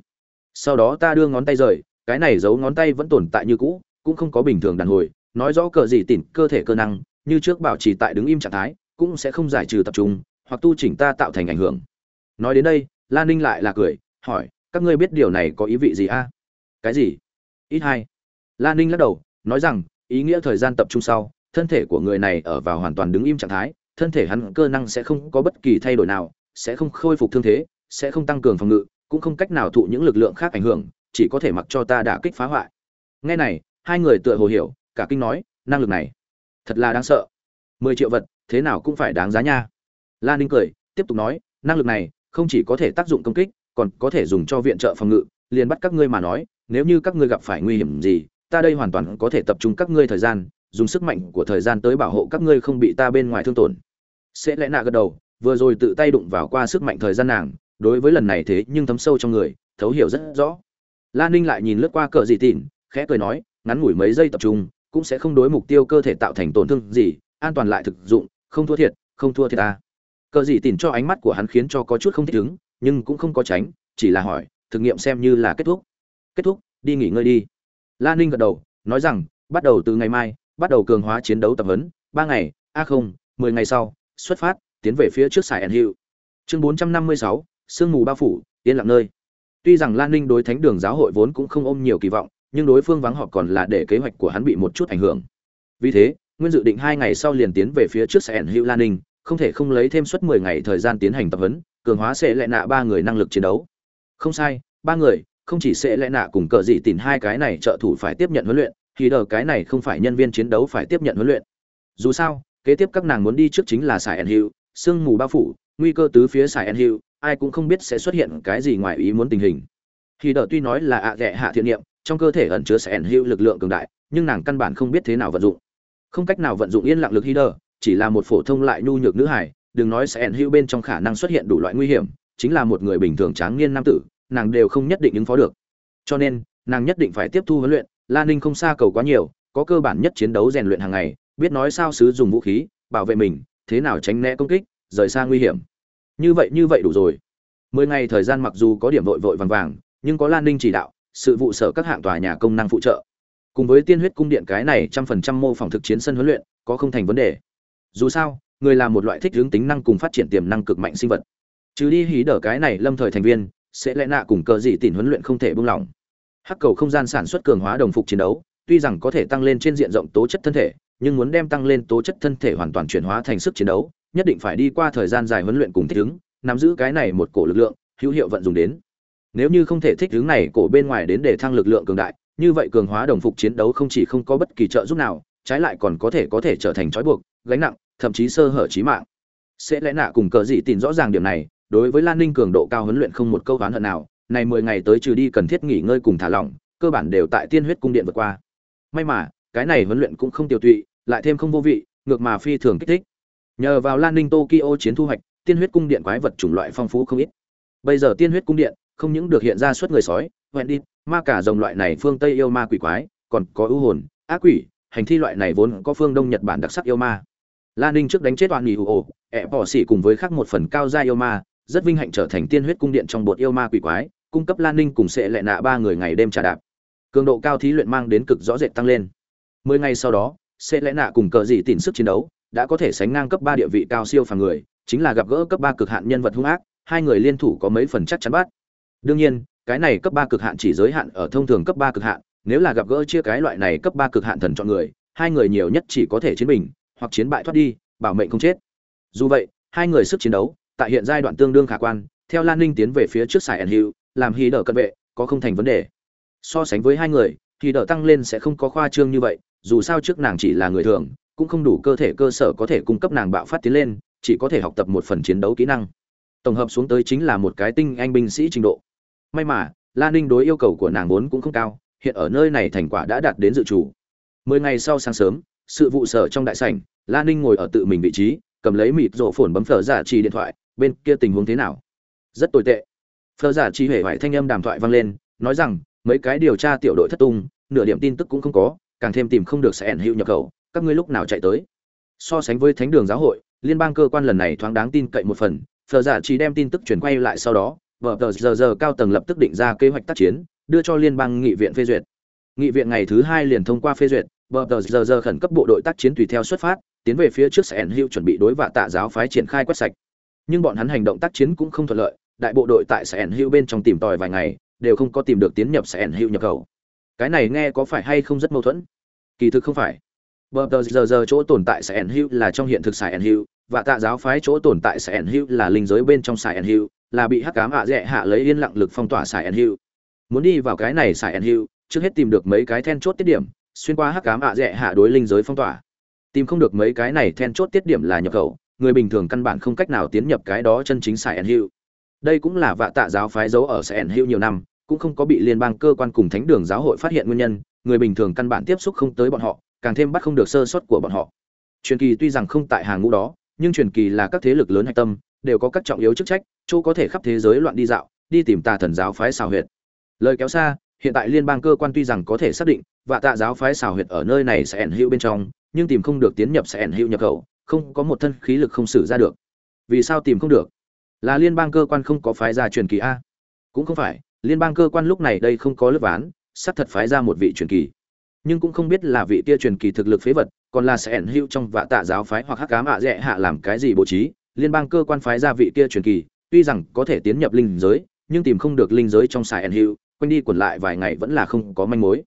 Sau đó ta đưa ngón tay rời, cái này giấu ngón tay vẫn tồn tại như cũ, cũng không có bình thường đàn hồi, nói rõ cờ gì tìm cơ thể cơ năng như trước bảo trì tại đứng im trạng thái, cũng sẽ không giải trừ tập trung, hoặc tu chỉnh ta tạo thành ảnh hưởng. Nói đến đây lan ninh lại là cười, hỏi, các ngươi biết điều này có ý vị gì a? Cái gì? Ít hai. Lan ninh lắc đầu, nói rằng, ý nghĩa thời gian tập trung sau, thân thể của người này ở vào hoàn toàn đứng im trạng thái, thân thể hắn cơ năng sẽ không có bất kỳ thay đổi nào, sẽ không khôi phục thương thế, sẽ không tăng cường phòng ngự, cũng không cách nào thụ những lực lượng khác ảnh hưởng, chỉ có thể mặc cho ta đả kích phá hoại. Ngay này, hai người tựa hồ hiểu, cả kinh nói, năng lực này thật là đáng sợ. Mười triệu vật, thế nào cũng phải đáng giá nha. Lan ninh cười, tiếp tục nói, năng lực này không chỉ có thể tác dụng công kích, còn có thể dùng cho viện trợ phòng ngự, liền bắt các ngươi mà nói, nếu như các ngươi gặp phải nguy hiểm gì, ta đây hoàn toàn có thể tập trung các ngươi thời gian, dùng sức mạnh của thời gian tới bảo hộ các ngươi không bị ta bên ngoài thương tổn. Sẽ lẽ nạ gật đầu, vừa rồi tự tay đụng vào qua sức mạnh thời gian nàng, đối với lần này thế nhưng thấm sâu trong người, thấu hiểu rất rõ. Lan ninh lại nhìn lướt qua cờ dị tỉn khẽ cười nói, ngắn ngủi mấy giây tập trung cũng sẽ không đối mục tiêu cơ thể tạo thành tổn thương gì, an toàn lại thực dụng, không thua thiệt, không thua thiệt ta cờ gì tìm cho ánh mắt của hắn khiến cho có chút không thích ứng, nhưng cũng không có tránh, chỉ là hỏi thực nghiệm xem như là kết thúc. Kết thúc, đi nghỉ ngơi đi. Lan ninh gật đầu, nói rằng, bắt đầu từ ngày mai, bắt đầu cường hóa chiến đấu tập huấn, ba ngày, a không, mười ngày sau, xuất phát, tiến về phía trước sài ẩn hiệu chương bốn trăm năm mươi sáu, sương mù bao phủ, yên lặng nơi. Tuy rằng lan ninh đối thánh đường giáo hội vốn cũng không ôm nhiều kỳ vọng nhưng đối phương vắng họp còn là để kế hoạch của hắn bị một chút ảnh hưởng. Vì thế, nguyên dự định hai ngày sau liền tiến về phía trước sẻn hữu lan ninh, không thể không lấy thêm suất mười ngày thời gian tiến hành tập huấn, cường hóa sẽ lệ nạ ba người năng lực chiến đấu. Không sai, ba người, không chỉ sẽ lệ nạ cùng cờ dị tìm hai cái này trợ thủ phải tiếp nhận huấn luyện, thì đờ cái này không phải nhân viên chiến đấu phải tiếp nhận huấn luyện. Dù sao, kế tiếp các nàng muốn đi trước chính là sài ẩn hiệu sương mù bao phủ, nguy cơ tứ phía sài ẩn hiệu ai cũng không biết sẽ xuất hiện cái gì ngoài ý muốn tình hình. Thì đờ tuy nói là ạ à hạ thiện niệm trong cơ thể ẩn chứa sài ẩn lực lượng cường đại nhưng nàng căn bản không biết thế nào vận dụng. Không cách nào vận dụng yên lặng lực hider, chỉ là một phổ thông lại nhu nhược nữ hải đừng nói sẽ ẩn hữu bên trong khả năng xuất hiện đủ loại nguy hiểm chính là một người bình thường tráng niên nam tử nàng đều không nhất định ứng phó được. Cho nên nàng nhất định phải tiếp thu huấn luyện lan ninh không xa cầu quá nhiều có cơ bản nhất chiến đấu rèn luyện hàng ngày biết nói sao sứ dùng vũ khí bảo vệ mình thế nào tránh né công kích rời xa nguy hiểm. Như vậy như vậy đủ rồi. Mười ngày thời gian mặc dù có điểm vội vội vàng vàng nhưng có lan ninh chỉ đạo sự vụ sở các hạng tòa nhà công năng phụ trợ. Cùng với tiên huyết cung điện cái này trăm phần trăm mô phỏng thực chiến sân huấn luyện, có không thành vấn đề. Dù sao, người là một loại thích hướng tính năng cùng phát triển tiềm năng cực mạnh sinh vật. Trừ đi hí đỡ cái này lâm thời thành viên, sẽ lẽ nạ cùng cờ dị tìm huấn luyện không thể buông lỏng. Hắc cầu không gian sản xuất cường hóa đồng phục chiến đấu, tuy rằng có thể tăng lên trên diện rộng tố chất thân thể, nhưng muốn đem tăng lên tố chất thân thể hoàn toàn chuyển hóa thành sức chiến đấu, nhất định phải đi qua thời gian dài huấn luyện cùng thích ứng nắm giữ cái này một cổ lực lượng, hữu hiệu vận dụng đến nếu như không thể thích ứng này, cổ bên ngoài đến để thăng lực lượng cường đại, như vậy cường hóa đồng phục chiến đấu không chỉ không có bất kỳ trợ giúp nào, trái lại còn có thể có thể trở thành trói buộc, gánh nặng, thậm chí sơ hở trí mạng. Sẽ lẽ nạ cùng cờ dị tìm rõ ràng điểm này, đối với lan ninh cường độ cao huấn luyện không một câu oán hận nào, này mười ngày tới trừ đi cần thiết nghỉ ngơi cùng thả lỏng, cơ bản đều tại tiên huyết cung điện vượt qua. May mà, cái này huấn luyện cũng không tiêu tụy, lại thêm không vô vị, ngược mà phi thường kích thích. Nhờ vào lan ninh tokyo chiến thu hoạch, tiên huyết cung điện quái vật chủng loại phong phú không ít. Bây giờ tiên huyết cung điện không những được hiện ra suốt người sói, hoẹn đi, ma cả dòng loại này phương tây yêu ma quỷ quái, còn có ưu hồn, ác quỷ, hành thi loại này vốn có phương đông nhật bản đặc sắc yêu ma. Lan ninh trước đánh chết toàn nghỉ ồ, ẹ bỏ xỉ cùng với khác một phần cao gia yêu ma, rất vinh hạnh trở thành tiên huyết cung điện trong bột yêu ma quỷ quái, cung cấp lan ninh cùng sẽ lệ nạ ba người ngày đêm trả đạp. Cường độ cao thí luyện mang đến cực rõ rệt tăng lên. Mười ngày sau đó sẽ lẽ nạ cùng cờ dị tìm sức chiến đấu, đã có thể sánh ngang cấp ba địa vị cao siêu phàm người, chính là gặp gỡ cấp ba cực hạn nhân vật hung ác, hai người liên thủ có mấy phần chắc chắn bắt đương nhiên, cái này cấp ba cực hạn chỉ giới hạn ở thông thường cấp ba cực hạn, nếu là gặp gỡ chia cái loại này cấp ba cực hạn thần chọn người, hai người nhiều nhất chỉ có thể chiến bình, hoặc chiến bại thoát đi, bảo mệnh không chết. Dù vậy, hai người sức chiến đấu, tại hiện giai đoạn tương đương khả quan, theo lan ninh tiến về phía trước sài ẩn hiệu làm hí đỡ cận vệ, có không thành vấn đề. So sánh với hai người thì đỡ tăng lên sẽ không có khoa trương như vậy, dù sao trước nàng chỉ là người thường, cũng không đủ cơ thể cơ sở có thể cung cấp nàng bạo phát tiến lên, chỉ có thể học tập một phần chiến đấu kỹ năng. Tổng hợp xuống tới chính là một cái tinh anh binh sĩ trình độ may mà lan ninh đối yêu cầu của nàng vốn cũng không cao, hiện ở nơi này thành quả đã đạt đến dự chủ. Mười ngày sau sáng sớm, sự vụ sở trong đại sảnh lan ninh ngồi ở tự mình vị trí, cầm lấy mịt rộ phồn bấm phở giả trì điện thoại, bên kia tình huống thế nào? Rất tồi tệ. Phở giả trì hề hoại thanh âm đàm thoại vang lên, nói rằng, mấy cái điều tra tiểu đội thất tung, nửa điểm tin tức cũng không có, càng thêm tìm không được sẽ ẩn hữu nhập khẩu, các ngươi lúc nào chạy tới? So sánh với thánh đường giáo hội, liên bang cơ quan lần này thoáng đáng tin cậy một phần, phở giả trì đem tin tức chuyển quay lại sau đó vợ tờ giờ giờ cao tầng lập tức định ra kế hoạch tác chiến, đưa cho liên bang nghị viện phê duyệt. Nghị viện ngày thứ hai liền thông qua phê duyệt, vợ tờ giờ giờ khẩn cấp bộ đội tác chiến tùy theo xuất phát, tiến về phía trước Sẻn hữu chuẩn bị đối vạ tạ giáo phái triển khai quét sạch. Nhưng bọn hắn hành động tác chiến cũng không thuận lợi, đại bộ đội tại Sẻn hữu bên trong tìm tòi vài ngày, đều không có tìm được tiến nhập Sẻn hữu nhập khẩu. Cái này nghe có phải hay không rất mâu thuẫn? Kỳ thực không phải. Bờ tờ giờ giờ chỗ tồn tại sẽ ẩn hữu là trong hiện thực sài ẩn hữu và tạ giáo phái chỗ tồn tại sẽ ẩn hữu là linh giới bên trong sài ẩn hữu là bị hắc cám ạ dẹ hạ lấy yên lặng lực phong tỏa sài ẩn hiệu muốn đi vào cái này sài ẩn hiệu trước hết tìm được mấy cái then chốt tiết điểm, xuyên qua hắc cám ạ dẹ hạ đối linh giới phong tỏa. Tìm không được mấy cái này then chốt tiết điểm là nhập khẩu, người bình thường căn bản không cách nào tiến nhập cái đó chân chính sài ẩn hiệu đây cũng là vạ tạ giáo phái giấu ở sài ẩn hiệu nhiều năm, cũng không có bị liên bang cơ quan cùng thánh đường giáo hội phát hiện nguyên nhân, người bình thường căn bản tiếp xúc không tới bọn họ, càng thêm bắt không được sơ suất của bọn họ. Truyền kỳ tuy rằng không tại hàng ngũ đó, nhưng truyền kỳ là các thế lực lớn hạch tâm đều có các trọng yếu chức trách, chỗ có thể khắp thế giới loạn đi dạo, đi tìm tà thần giáo phái xào huyệt. Lời kéo xa, hiện tại liên bang cơ quan tuy rằng có thể xác định và tạ giáo phái xào huyệt ở nơi này sẽ ẩn hữu bên trong, nhưng tìm không được tiến nhập sẽ ẩn hữu nhập khẩu, không có một thân khí lực không xử ra được. Vì sao tìm không được? Là liên bang cơ quan không có phái ra truyền kỳ a? Cũng không phải, liên bang cơ quan lúc này đây không có lớp ván sắp thật phái ra một vị truyền kỳ. Nhưng cũng không biết là vị tia truyền kỳ thực lực phế vật, còn là sẽ ẩn hữu trong vạ tạ giáo phái hoặc hắc cám ạ dẹ hạ làm cái gì bố trí liên bang cơ quan phái ra vị kia truyền kỳ, tuy rằng có thể tiến nhập linh giới, nhưng tìm không được linh giới trong sài ẩn hữu quanh đi quẩn lại vài ngày vẫn là không có manh mối.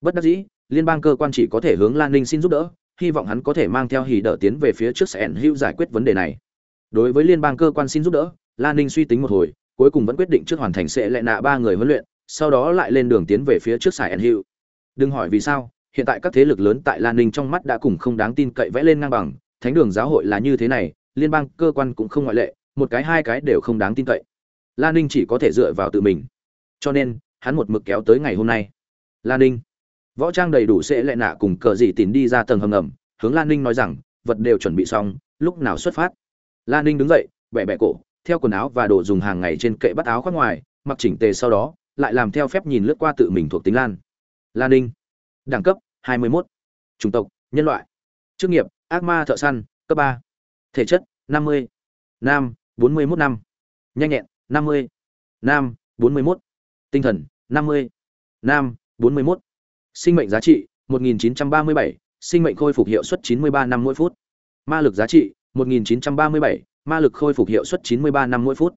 Bất đắc dĩ, liên bang cơ quan chỉ có thể hướng lan ninh xin giúp đỡ, hy vọng hắn có thể mang theo hỉ đỡ tiến về phía trước sẽ ẩn hữu giải quyết vấn đề này. Đối với liên bang cơ quan xin giúp đỡ, lan ninh suy tính một hồi, cuối cùng vẫn quyết định trước hoàn thành sẽ lệ nạ ba người huấn luyện, sau đó lại lên đường tiến về phía trước sài ẩn hữu. Đừng hỏi vì sao, hiện tại các thế lực lớn tại lan ninh trong mắt đã cùng không đáng tin cậy vẽ lên ngang bằng, thánh đường giáo hội là như thế này liên bang cơ quan cũng không ngoại lệ, một cái hai cái đều không đáng tin cậy. Lan ninh chỉ có thể dựa vào tự mình. Cho nên, hắn một mực kéo tới ngày hôm nay. Lan ninh. Võ trang đầy đủ sẽ lại nạ cùng cờ dị tín đi ra tầng hầm ngầm, hướng lan ninh nói rằng, vật đều chuẩn bị xong, lúc nào xuất phát? Lan ninh đứng dậy, bẻ bẻ cổ, theo quần áo và đồ dùng hàng ngày trên kệ bắt áo khoác ngoài, mặc chỉnh tề sau đó, lại làm theo phép nhìn lướt qua tự mình thuộc tính lan. Lan ninh. Đẳng cấp 21. chủng tộc, nhân loại. Chức nghiệp, ác ma thợ săn, cấp ba thể chất 50. nam 41 năm nhanh nhẹn 50. nam 41. tinh thần 50. nam 41. sinh mệnh giá trị 1937, sinh mệnh khôi phục hiệu suất 93 năm mỗi phút ma lực giá trị 1937, ma lực khôi phục hiệu suất 93 năm mỗi phút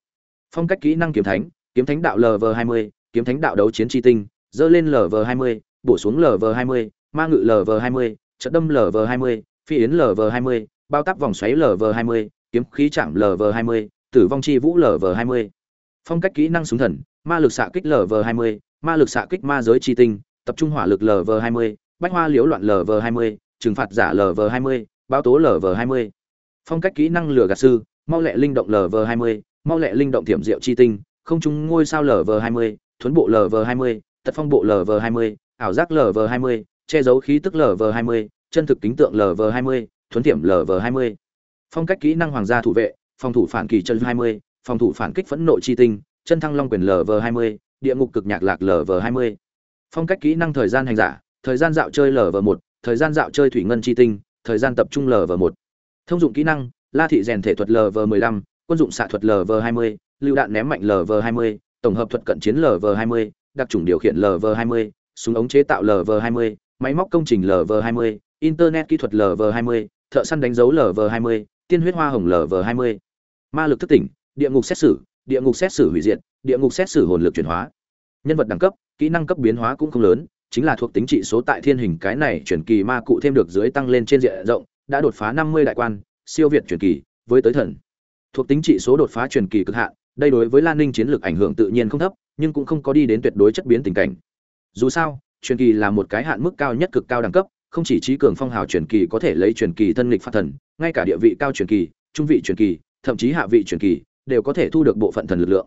phong cách kỹ năng kiếm thánh kiếm thánh đạo lv 20 kiếm thánh đạo đấu chiến tri tinh dơ lên lv 20 bổ xuống lv 20 ma ngự lv 20 trận đâm lv 20 phi yến lv 20 bao tắp vòng xoáy lv 20 kiếm khí chạm lv 20 tử vong chi vũ lv 20 phong cách kỹ năng súng thần ma lực xạ kích lv 20 ma lực xạ kích ma giới tri tinh tập trung hỏa lực lv 20 bách hoa liễu loạn lv 20 trừng phạt giả lv 20 báo tố lv 20 phong cách kỹ năng lửa gạt sư mau lẹ linh động lv 20 mau lẹ linh động thiểm diệu chi tinh không trung ngôi sao lv 20 thuấn bộ lv 20 tật phong bộ lv 20 ảo giác lv 20 che giấu khí tức lv 20 chân thực kính tượng lv 20 thuấn tiệm lv 20 phong cách kỹ năng hoàng gia thủ vệ phòng thủ phản kỳ chân 20 phòng thủ phản kích phẫn nộ chi tinh chân thăng long quyền lv 20 địa ngục cực nhạc lạc lv 20 phong cách kỹ năng thời gian hành giả thời gian dạo chơi lv 1 thời gian dạo chơi thủy ngân chi tinh thời gian tập trung lv 1 thông dụng kỹ năng la thị rèn thể thuật lv 15 quân dụng xạ thuật lv 20 lưu đạn ném mạnh lv 20 tổng hợp thuật cận chiến lv 20 đặc trùng điều khiển lv 20 súng ống chế tạo lv 20 máy móc công trình lv 20 internet kỹ thuật lv 20 thợ săn đánh dấu lv 20 tiên huyết hoa hồng lv 20 ma lực thức tỉnh, địa ngục xét xử, địa ngục xét xử hủy diệt, địa ngục xét xử hồn lực chuyển hóa. Nhân vật đẳng cấp, kỹ năng cấp biến hóa cũng không lớn, chính là thuộc tính trị số tại thiên hình cái này chuyển kỳ ma cụ thêm được dưới tăng lên trên diện rộng, đã đột phá 50 đại quan, siêu việt chuyển kỳ, với tới thần. Thuộc tính trị số đột phá chuyển kỳ cực hạn, đây đối với lan ninh chiến lược ảnh hưởng tự nhiên không thấp, nhưng cũng không có đi đến tuyệt đối chất biến tình cảnh. Dù sao truyền kỳ là một cái hạn mức cao nhất cực cao đẳng cấp không chỉ trí cường phong hào truyền kỳ có thể lấy truyền kỳ thân lịch phát thần, ngay cả địa vị cao truyền kỳ, trung vị truyền kỳ, thậm chí hạ vị truyền kỳ, đều có thể thu được bộ phận thần lực lượng.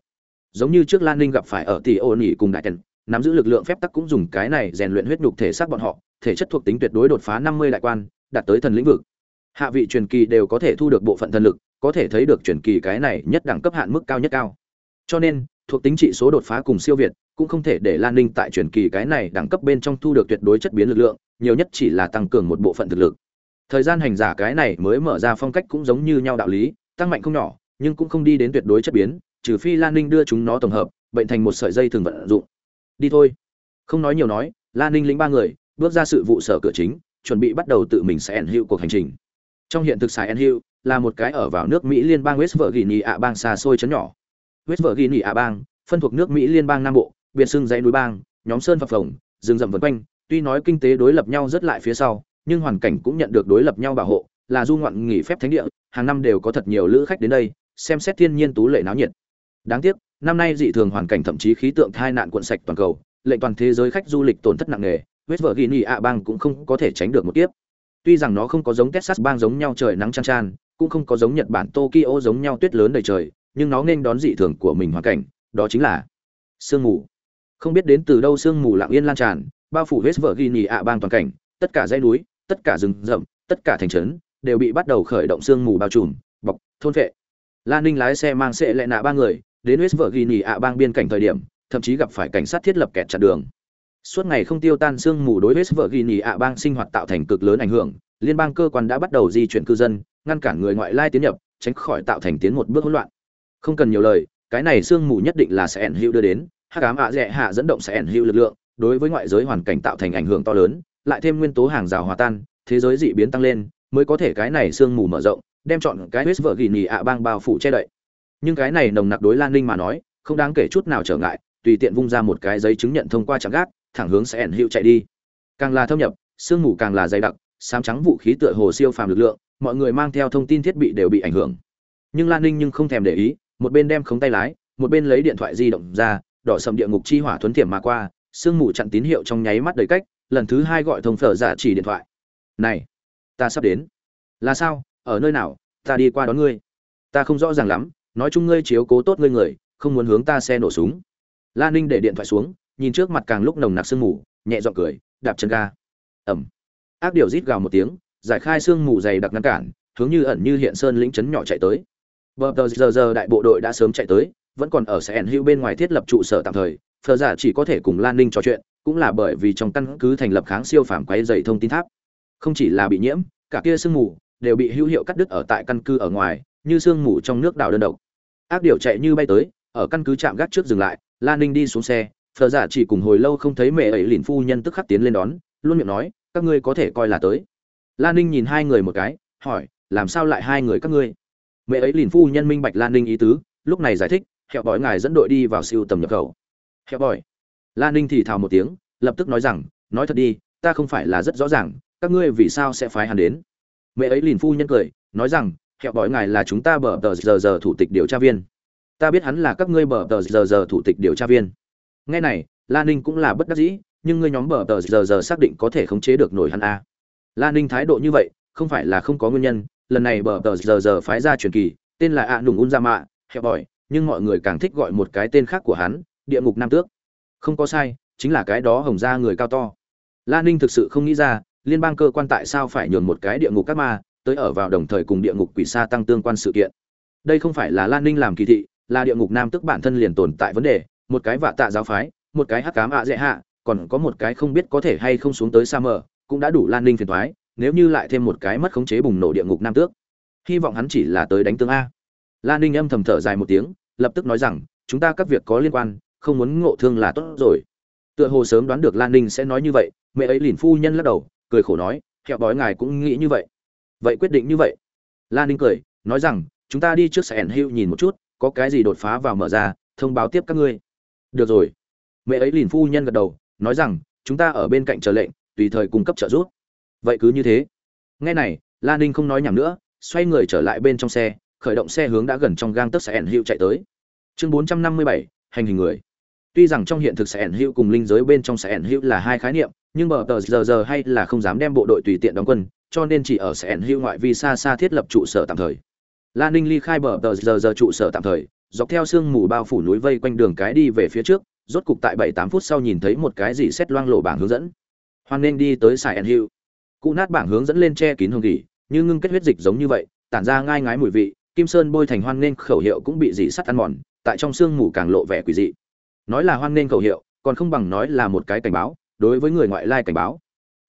Giống như trước lan ninh gặp phải ở tỷ ô nỉ cùng đại tần, nắm giữ lực lượng phép tắc cũng dùng cái này rèn luyện huyết nhục thể xác bọn họ, thể chất thuộc tính tuyệt đối đột phá năm mươi đại quan, đạt tới thần lĩnh vực. Hạ vị truyền kỳ đều có thể thu được bộ phận thần lực, có thể thấy được truyền kỳ cái này nhất đẳng cấp hạn mức cao nhất cao. Cho nên, thuộc tính trị số đột phá cùng siêu việt, cũng không thể để lan ninh tại truyền kỳ cái này đẳng cấp bên trong thu được tuyệt đối chất biến lực lượng nhiều nhất chỉ là tăng cường một bộ phận thực lực. Thời gian hành giả cái này mới mở ra phong cách cũng giống như nhau đạo lý, tăng mạnh không nhỏ, nhưng cũng không đi đến tuyệt đối chất biến, trừ phi lan ninh đưa chúng nó tổng hợp, bệnh thành một sợi dây thường vận dụng. Đi thôi. Không nói nhiều nói lan ninh lĩnh ba người, bước ra sự vụ sở cửa chính, chuẩn bị bắt đầu tự mình sẽ ẩn hiệu cuộc hành trình. Trong hiện thực xài ẩn hữu, là một cái ở vào nước mỹ liên bang west virginia ạ bang xa xôi chấn nhỏ. West virginia ạ bang, phân thuộc nước mỹ liên bang nam bộ, biệt xưng dãy núi bang, nhóm sơn phập phồng, rừng rậm vân quanh tuy nói kinh tế đối lập nhau rất lại phía sau nhưng hoàn cảnh cũng nhận được đối lập nhau bảo hộ là du ngoạn nghỉ phép thánh địa hàng năm đều có thật nhiều lữ khách đến đây xem xét thiên nhiên tú lệ náo nhiệt đáng tiếc năm nay dị thường hoàn cảnh thậm chí khí tượng tai nạn cuộn sạch toàn cầu lệnh toàn thế giới khách du lịch tổn thất nặng nề west virginia ạ bang cũng không có thể tránh được một kiếp Tuy rằng nó không có giống Texas bang giống nhau trời nắng chang chan, cũng không có giống Nhật Bản Tokyo giống nhau tuyết lớn đầy trời, nhưng nó nên đón dị thường của mình hoàn cảnh, đó chính là sương mù. Không biết đến từ đâu sương mù lặng yên lan tràn, bao phủ West Virginia ạ bang toàn cảnh, tất cả dãy núi, tất cả rừng rậm, tất cả thành trấn đều bị bắt đầu khởi động sương mù bao trùm, bọc, thôn vệ. Lan Ninh lái xe mang xe lệ nạ ba người, đến West Virginia ạ bang biên cảnh thời điểm, thậm chí gặp phải cảnh sát thiết lập kẹt chặn đường. Suốt ngày không tiêu tan sương mù đối với Virginia ạ bang sinh hoạt tạo thành cực lớn ảnh hưởng, liên bang cơ quan đã bắt đầu di chuyển cư dân, ngăn cản người ngoại lai tiến nhập, tránh khỏi tạo thành tiến một bước hỗn loạn. Không cần nhiều lời, cái này sương mù nhất định là sẽ ẩn hữu đưa đến, hắc ám ạ rẻ hạ dẫn động sẽ ẩn hữu lực lượng, đối với ngoại giới hoàn cảnh tạo thành ảnh hưởng to lớn, lại thêm nguyên tố hàng rào hòa tan, thế giới dị biến tăng lên, mới có thể cái này sương mù mở rộng, đem chọn cái huyết vỡ Virginia ạ bang bao phủ che đậy. Nhưng cái này nồng nặc đối Lan Ninh mà nói, không đáng kể chút nào trở ngại, tùy tiện vung ra một cái giấy chứng nhận thông qua chẳng gác, thẳng hướng sẽ ẩn hữu chạy đi càng là thâm nhập sương mù càng là dày đặc sám trắng vũ khí tựa hồ siêu phàm lực lượng mọi người mang theo thông tin thiết bị đều bị ảnh hưởng nhưng lan ninh nhưng không thèm để ý một bên đem khống tay lái một bên lấy điện thoại di động ra đỏ sầm địa ngục chi hỏa thuấn thiểm mà qua sương mù chặn tín hiệu trong nháy mắt đầy cách, lần thứ hai gọi thông phở giả chỉ điện thoại. Này, ta sắp đến. Là sao? Ở nơi nào? Ta đi qua đón ngươi. Ta không rõ ràng lắm, nói chung ngươi chiếu cố tốt ngươi người, không muốn hướng ta xe nổ súng. Lan ninh để điện thoại xuống, nhìn trước mặt càng lúc nồng nặc sương mù, nhẹ giọng cười, đạp chân ga. Ẩm. Ác điều rít gào một tiếng, giải khai sương mù dày đặc ngăn cản, hướng như ẩn như hiện sơn lĩnh chấn nhỏ chạy tới. Bờ tờ giờ giờ đại bộ đội đã sớm chạy tới, vẫn còn ở sẻn hữu bên ngoài thiết lập trụ sở tạm thời phờ giả chỉ có thể cùng lan ninh trò chuyện, cũng là bởi vì trong căn cứ thành lập kháng siêu phàm quay dày thông tin tháp. Không chỉ là bị nhiễm, cả kia sương mù đều bị hữu hiệu cắt đứt ở tại căn cứ ở ngoài, như sương mù trong nước đảo đơn độc. Ác điều chạy như bay tới, ở căn cứ chạm gác trước dừng lại, lan ninh đi xuống xe phờ giả chỉ cùng hồi lâu không thấy mẹ ấy lìn phu nhân tức khắc tiến lên đón, luôn miệng nói, các ngươi có thể coi là tới. Lan ninh nhìn hai người một cái, hỏi, làm sao lại hai người các ngươi? Mẹ ấy lìn phu nhân minh bạch lan ninh ý tứ, lúc này giải thích, hẹo bói ngài dẫn đội đi vào siêu tầm nhập khẩu hẹo bòi. Lan ninh thì thào một tiếng, lập tức nói rằng, nói thật đi, ta không phải là rất rõ ràng, các ngươi vì sao sẽ phái hắn đến? Mẹ ấy liền phu nhân cười, nói rằng, hẹo bòi ngài là chúng ta bờ tờ giờ giờ thủ tịch điều tra viên. Ta biết hắn là các ngươi bờ tờ giờ giờ thủ tịch điều tra viên. Nghe này lan ninh cũng là bất đắc dĩ, nhưng ngươi nhóm bờ tờ giờ giờ xác định có thể khống chế được nổi hắn a à. lan ninh thái độ như vậy, không phải là không có nguyên nhân, lần này bờ tờ giờ giờ phái ra truyền kỳ, tên là a nùng un ra mạ hẹp bòi, nhưng mọi người càng thích gọi một cái tên khác của hắn địa ngục nam tước. Không có sai, chính là cái đó hồng ra người cao to. Lan ninh thực sự không nghĩ ra, liên bang cơ quan tại sao phải nhường một cái địa ngục các ma tới ở vào đồng thời cùng địa ngục quỷ sa tăng tương quan sự kiện. Đây không phải là lan ninh làm kỳ thị, là địa ngục nam tức bản thân liền tồn tại vấn đề, một cái vạ tạ giáo phái, một cái hắc cám ạ dễ hạ, còn có một cái không biết có thể hay không xuống tới xa mờ, cũng đã đủ lan ninh phiền thoái nếu như lại thêm một cái mất khống chế bùng nổ địa ngục nam tước. Hy vọng hắn chỉ là tới đánh tương a. Lan ninh âm thầm thở dài một tiếng, lập tức nói rằng, chúng ta các việc có liên quan không muốn ngộ thương là tốt rồi. Tựa hồ sớm đoán được lan ninh sẽ nói như vậy, mẹ ấy liền phu nhân lắc đầu, cười khổ nói, hẹo bói ngài cũng nghĩ như vậy. Vậy quyết định như vậy. Lan ninh cười, nói rằng, chúng ta đi trước sẻn hữu nhìn một chút, có cái gì đột phá vào mở ra, thông báo tiếp các ngươi. Được rồi. Mẹ ấy liền phu nhân gật đầu, nói rằng, chúng ta ở bên cạnh chờ lệnh, tùy thời cung cấp trợ giúp. Vậy cứ như thế. Nghe này, lan ninh không nói nhảm nữa, xoay người trở lại bên trong xe, khởi động xe hướng đã gần trong gang tấc sẻn hữu chạy tới. Chương bốn trăm năm mươi bảy, hành hình người tuy rằng trong hiện thực sẽ ẩn hữu cùng linh giới bên trong sẽ ẩn hữu là hai khái niệm, nhưng bờ tờ giờ giờ hay là không dám đem bộ đội tùy tiện đóng quân, cho nên chỉ ở sẽ ẩn hữu ngoại vi xa xa thiết lập trụ sở tạm thời. Lan ninh ly khai bờ tờ giờ giờ trụ sở tạm thời, dọc theo sương mù bao phủ núi vây quanh đường cái đi về phía trước, rốt cục tại bảy tám phút sau nhìn thấy một cái gì xét loang lộ bảng hướng dẫn. Hoan nên đi tới sài ẩn hữu. Cụ nát bảng hướng dẫn lên che kín hương kỳ như ngưng kết huyết dịch giống như vậy, tản ra ngai ngái mùi vị, kim sơn bôi thành hoan nên khẩu hiệu cũng bị dỉ sắt ăn mòn, tại trong sương mù càng lộ vẻ quỷ dị nói là hoan nên khẩu hiệu, còn không bằng nói là một cái cảnh báo, đối với người ngoại lai cảnh báo.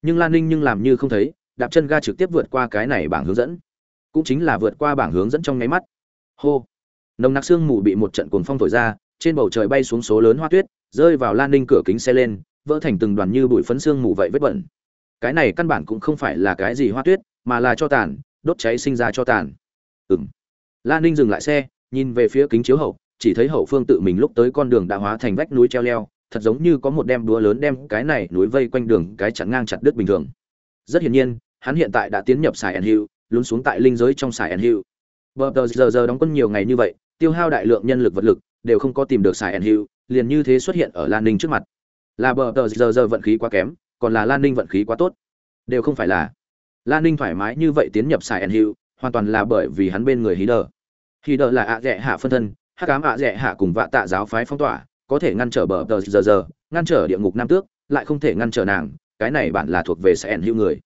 Nhưng lan ninh nhưng làm như không thấy, đạp chân ga trực tiếp vượt qua cái này bảng hướng dẫn. Cũng chính là vượt qua bảng hướng dẫn trong nháy mắt. Hô! Nồng nặc sương mù bị một trận cuồng phong thổi ra, trên bầu trời bay xuống số lớn hoa tuyết, rơi vào lan ninh cửa kính xe lên, vỡ thành từng đoàn như bụi phấn sương mù vậy vết bẩn. Cái này căn bản cũng không phải là cái gì hoa tuyết, mà là cho tàn, đốt cháy sinh ra cho tàn. Ừng lan ninh dừng lại xe, nhìn về phía kính chiếu hậu chỉ thấy hậu phương tự mình lúc tới con đường đã hóa thành vách núi treo leo, thật giống như có một đem đúa lớn đem cái này núi vây quanh đường cái chặn ngang chặt đứt bình thường. Rất hiển nhiên, hắn hiện tại đã tiến nhập sài ẩn hiệu lún xuống tại linh giới trong sài ẩn hiệu bờ tờ giờ giờ đóng quân nhiều ngày như vậy, tiêu hao đại lượng nhân lực vật lực, đều không có tìm được sài ẩn hiệu liền như thế xuất hiện ở lan ninh trước mặt. Là bờ tờ giờ giờ vận khí quá kém, còn là lan ninh vận khí quá tốt. Đều không phải là lan ninh thoải mái như vậy tiến nhập sài ẩn hiệu hoàn toàn là bởi vì hắn bên người hí đờ. Hí đờ là ạ à hạ phân thân hắc ám ạ rẻ hạ cùng vạ tạ giáo phái phong tỏa, có thể ngăn trở bờ tờ giờ giờ, ngăn trở địa ngục nam tước, lại không thể ngăn trở nàng, cái này bản là thuộc về sẽ ẩn hữu người.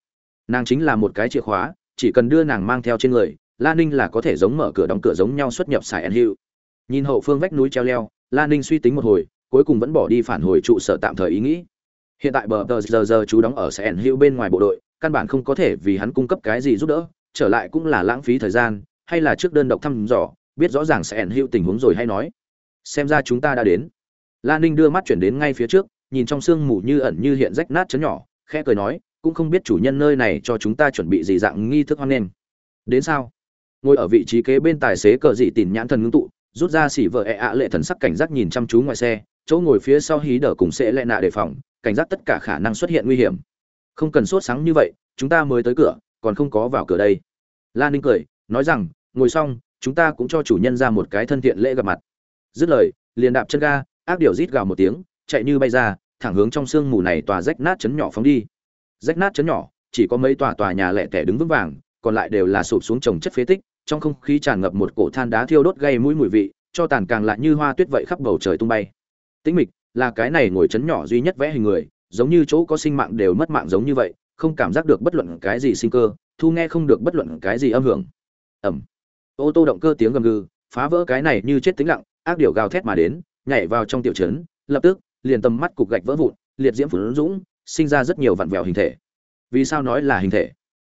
Nàng chính là một cái chìa khóa, chỉ cần đưa nàng mang theo trên người lan ninh là có thể giống mở cửa đóng cửa giống nhau xuất nhập sài ẩn hữu. Nhìn hậu phương vách núi treo leo lan ninh suy tính một hồi, cuối cùng vẫn bỏ đi phản hồi trụ sở tạm thời ý nghĩ. Hiện tại bờ tờ giờ giờ chú đóng ở sài ẩn hữu bên ngoài bộ đội, căn bản không có thể vì hắn cung cấp cái gì giúp đỡ, trở lại cũng là lãng phí thời gian, hay là trước đơn độc thăm dò biết rõ ràng sẽ ẩn hữu tình huống rồi hay nói. Xem ra chúng ta đã đến. Lan ninh đưa mắt chuyển đến ngay phía trước, nhìn trong sương mù như ẩn như hiện rách nát chấn nhỏ, khẽ cười nói, cũng không biết chủ nhân nơi này cho chúng ta chuẩn bị gì dạng nghi thức hoan nghênh. Đến sao? Ngồi ở vị trí kế bên tài xế cờ dị tìm nhãn thần ngưng tụ, rút ra xỉ vợ ẹ ạ lệ thần sắc cảnh giác nhìn chăm chú ngoài xe, chỗ ngồi phía sau hí đờ cùng sẽ lệ nạ đề phòng, cảnh giác tất cả khả năng xuất hiện nguy hiểm. Không cần sốt sáng như vậy, chúng ta mới tới cửa, còn không có vào cửa đây. Lan ninh cười, nói rằng, ngồi xong chúng ta cũng cho chủ nhân ra một cái thân thiện lễ gặp mặt. Dứt lời, liền đạp chân ga, ác điểu rít gào một tiếng, chạy như bay ra, thẳng hướng trong sương mù này tòa rách nát chấn nhỏ phóng đi. Rách nát chấn nhỏ, chỉ có mấy tòa tòa nhà lẻ tẻ đứng vững vàng, còn lại đều là sụp xuống trồng chất phế tích, trong không khí tràn ngập một cổ than đá thiêu đốt gây mũi mùi vị, cho tàn càng lại như hoa tuyết vậy khắp bầu trời tung bay. Tĩnh mịch là cái này ngồi chấn nhỏ duy nhất vẽ hình người, giống như chỗ có sinh mạng đều mất mạng giống như vậy, không cảm giác được bất luận cái gì sinh cơ, thu nghe không được bất luận cái gì âm hưởng. Ẩm ô tô động cơ tiếng gầm gừ, phá vỡ cái này như chết tĩnh lặng, ác điểu gào thét mà đến, nhảy vào trong tiểu trấn, lập tức, liền tầm mắt cục gạch vỡ vụn, liệt diễm phủ dũng sinh ra rất nhiều vặn vẹo hình thể. Vì sao nói là hình thể?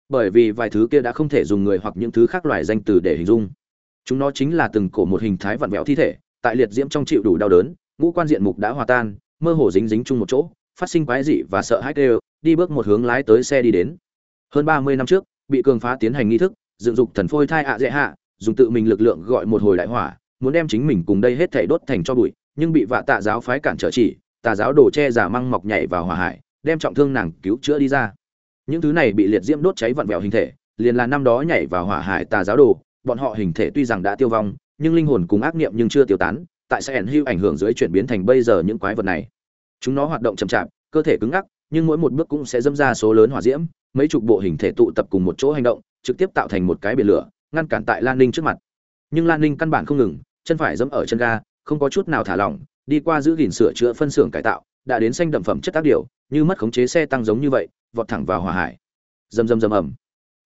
Bởi vì vài thứ kia đã không thể dùng người hoặc những thứ khác loài danh từ để hình dung. Chúng nó chính là từng cổ một hình thái vặn vẹo thi thể, tại liệt diễm trong chịu đủ đau đớn, ngũ quan diện mục đã hòa tan, mơ hồ dính dính chung một chỗ, phát sinh quái dị và sợ hãi kêu đi bước một hướng lái tới xe đi đến. Hơn ba mươi năm trước, bị cường phá tiến hành nghi thức, dựng dục thần phôi thai ạ dễ hạ dùng tự mình lực lượng gọi một hồi đại hỏa, muốn đem chính mình cùng đây hết thảy đốt thành cho bụi, nhưng bị vạ tạ giáo phái cản trở chỉ, tà giáo đồ che giả măng mọc nhảy vào hỏa hải, đem trọng thương nàng cứu chữa đi ra. Những thứ này bị liệt diễm đốt cháy vặn vẹo hình thể, liền là năm đó nhảy vào hỏa hải tà giáo đồ, bọn họ hình thể tuy rằng đã tiêu vong, nhưng linh hồn cùng ác niệm nhưng chưa tiêu tán, tại sẽ ẩn hưu ảnh hưởng dưới chuyển biến thành bây giờ những quái vật này. Chúng nó hoạt động chậm chạp, cơ thể cứng ngắc, nhưng mỗi một bước cũng sẽ dâm ra số lớn hỏa diễm, mấy chục bộ hình thể tụ tập cùng một chỗ hành động, trực tiếp tạo thành một cái biển lửa ngăn cản tại lan ninh trước mặt. Nhưng lan ninh căn bản không ngừng, chân phải dẫm ở chân ga, không có chút nào thả lỏng, đi qua giữ gìn sửa chữa phân xưởng cải tạo, đã đến xanh đậm phẩm chất tác điều, như mất khống chế xe tăng giống như vậy, vọt thẳng vào hỏa hải. Rầm rầm rầm ầm.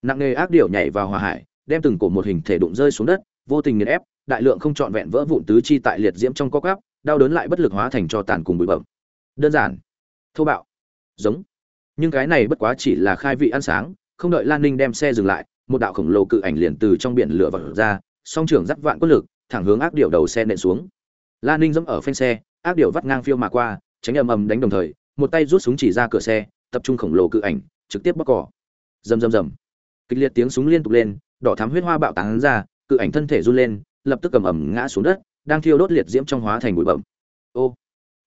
Nặng nề ác điểu nhảy vào hỏa hải, đem từng cổ một hình thể đụng rơi xuống đất, vô tình nghiền ép, đại lượng không trọn vẹn vỡ vụn tứ chi tại liệt diễm trong co cắp đau đớn lại bất lực hóa thành cho tàn cùng bụi bẩm đơn giản, thô bạo, giống. Nhưng cái này bất quá chỉ là khai vị ăn sáng, không đợi lan ninh đem xe dừng lại một đạo khổng lồ cự ảnh liền từ trong biển lửa vật ra, song trưởng dắt vạn quân lực, thẳng hướng ác điệu đầu xe nện xuống. Lan ninh dẫm ở phanh xe, ác điệu vắt ngang phiêu mà qua, tránh ầm ầm đánh đồng thời, một tay rút súng chỉ ra cửa xe, tập trung khổng lồ cự ảnh, trực tiếp bóc cỏ. Rầm rầm rầm. Kịch liệt tiếng súng liên tục lên, đỏ thắm huyết hoa bạo tán ra, cự ảnh thân thể run lên, lập tức cầm ẩm ngã xuống đất, đang thiêu đốt liệt diễm trong hóa thành bụi bẩm ô.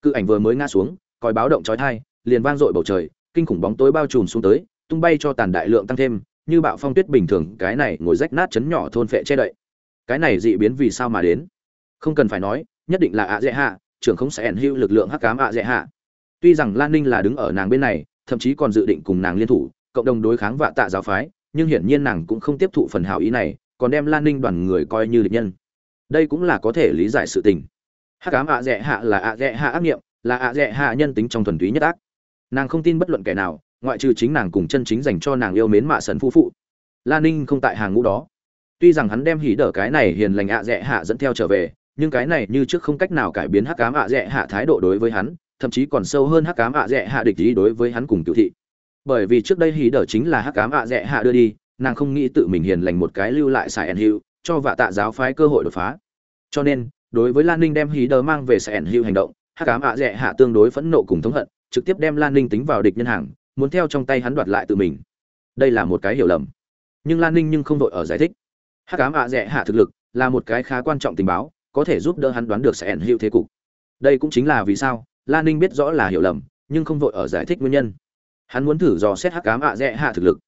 Cự ảnh vừa mới ngã xuống, còi báo động chói tai, liền vang dội bầu trời, kinh khủng bóng tối bao trùm xuống tới, tung bay cho tàn đại lượng tăng thêm như bạo phong tuyết bình thường, cái này ngồi rách nát chấn nhỏ thôn phệ che đậy. Cái này dị biến vì sao mà đến? Không cần phải nói, nhất định là ạ dễ hạ, trưởng không sẽ ẩn hữu lực lượng hắc cám ạ dễ hạ. Tuy rằng lan ninh là đứng ở nàng bên này, thậm chí còn dự định cùng nàng liên thủ, cộng đồng đối kháng vạ tạ giáo phái, nhưng hiển nhiên nàng cũng không tiếp thụ phần hảo ý này, còn đem lan ninh đoàn người coi như địch nhân. Đây cũng là có thể lý giải sự tình. Hắc cám ạ dễ hạ là ạ dễ hạ ác nghiệm, là ạ dễ hạ nhân tính trong thuần túy nhất ác. Nàng không tin bất luận kẻ nào ngoại trừ chính nàng cùng chân chính dành cho nàng yêu mến mạ sần phu phụ. La ninh không tại hàng ngũ đó. Tuy rằng hắn đem hỉ đỡ cái này hiền lành ạ à dẹ hạ dẫn theo trở về nhưng cái này như trước không cách nào cải biến hắc cám ạ dẹ hạ thái độ đối với hắn thậm chí còn sâu hơn hắc cám ạ dẹ hạ địch ý đối với hắn cùng cựu thị. Bởi vì trước đây hỉ đỡ chính là hắc cám ạ dẹ hạ đưa đi nàng không nghĩ tự mình hiền lành một cái lưu lại sài ẩn hữu cho vạ tạ giáo phái cơ hội đột phá. Cho nên đối với lan ninh đem hí đờ mang về sài ẩn hữu hành động hắc cám ạ dẹ hạ tương đối phẫn nộ cùng thống hận trực tiếp đem Lan Ninh tính vào địch nhân hàng, muốn theo trong tay hắn đoạt lại tự mình. Đây là một cái hiểu lầm. Nhưng Lan Ninh nhưng không đội ở giải thích. Hắc ám ạ rẽ hạ thực lực là một cái khá quan trọng tình báo, có thể giúp đỡ hắn đoán được sẽ ẩn hữu thế cục. Đây cũng chính là vì sao Lan Ninh biết rõ là hiểu lầm, nhưng không vội ở giải thích nguyên nhân. Hắn muốn thử dò xét Hắc ám ạ rẽ hạ thực lực.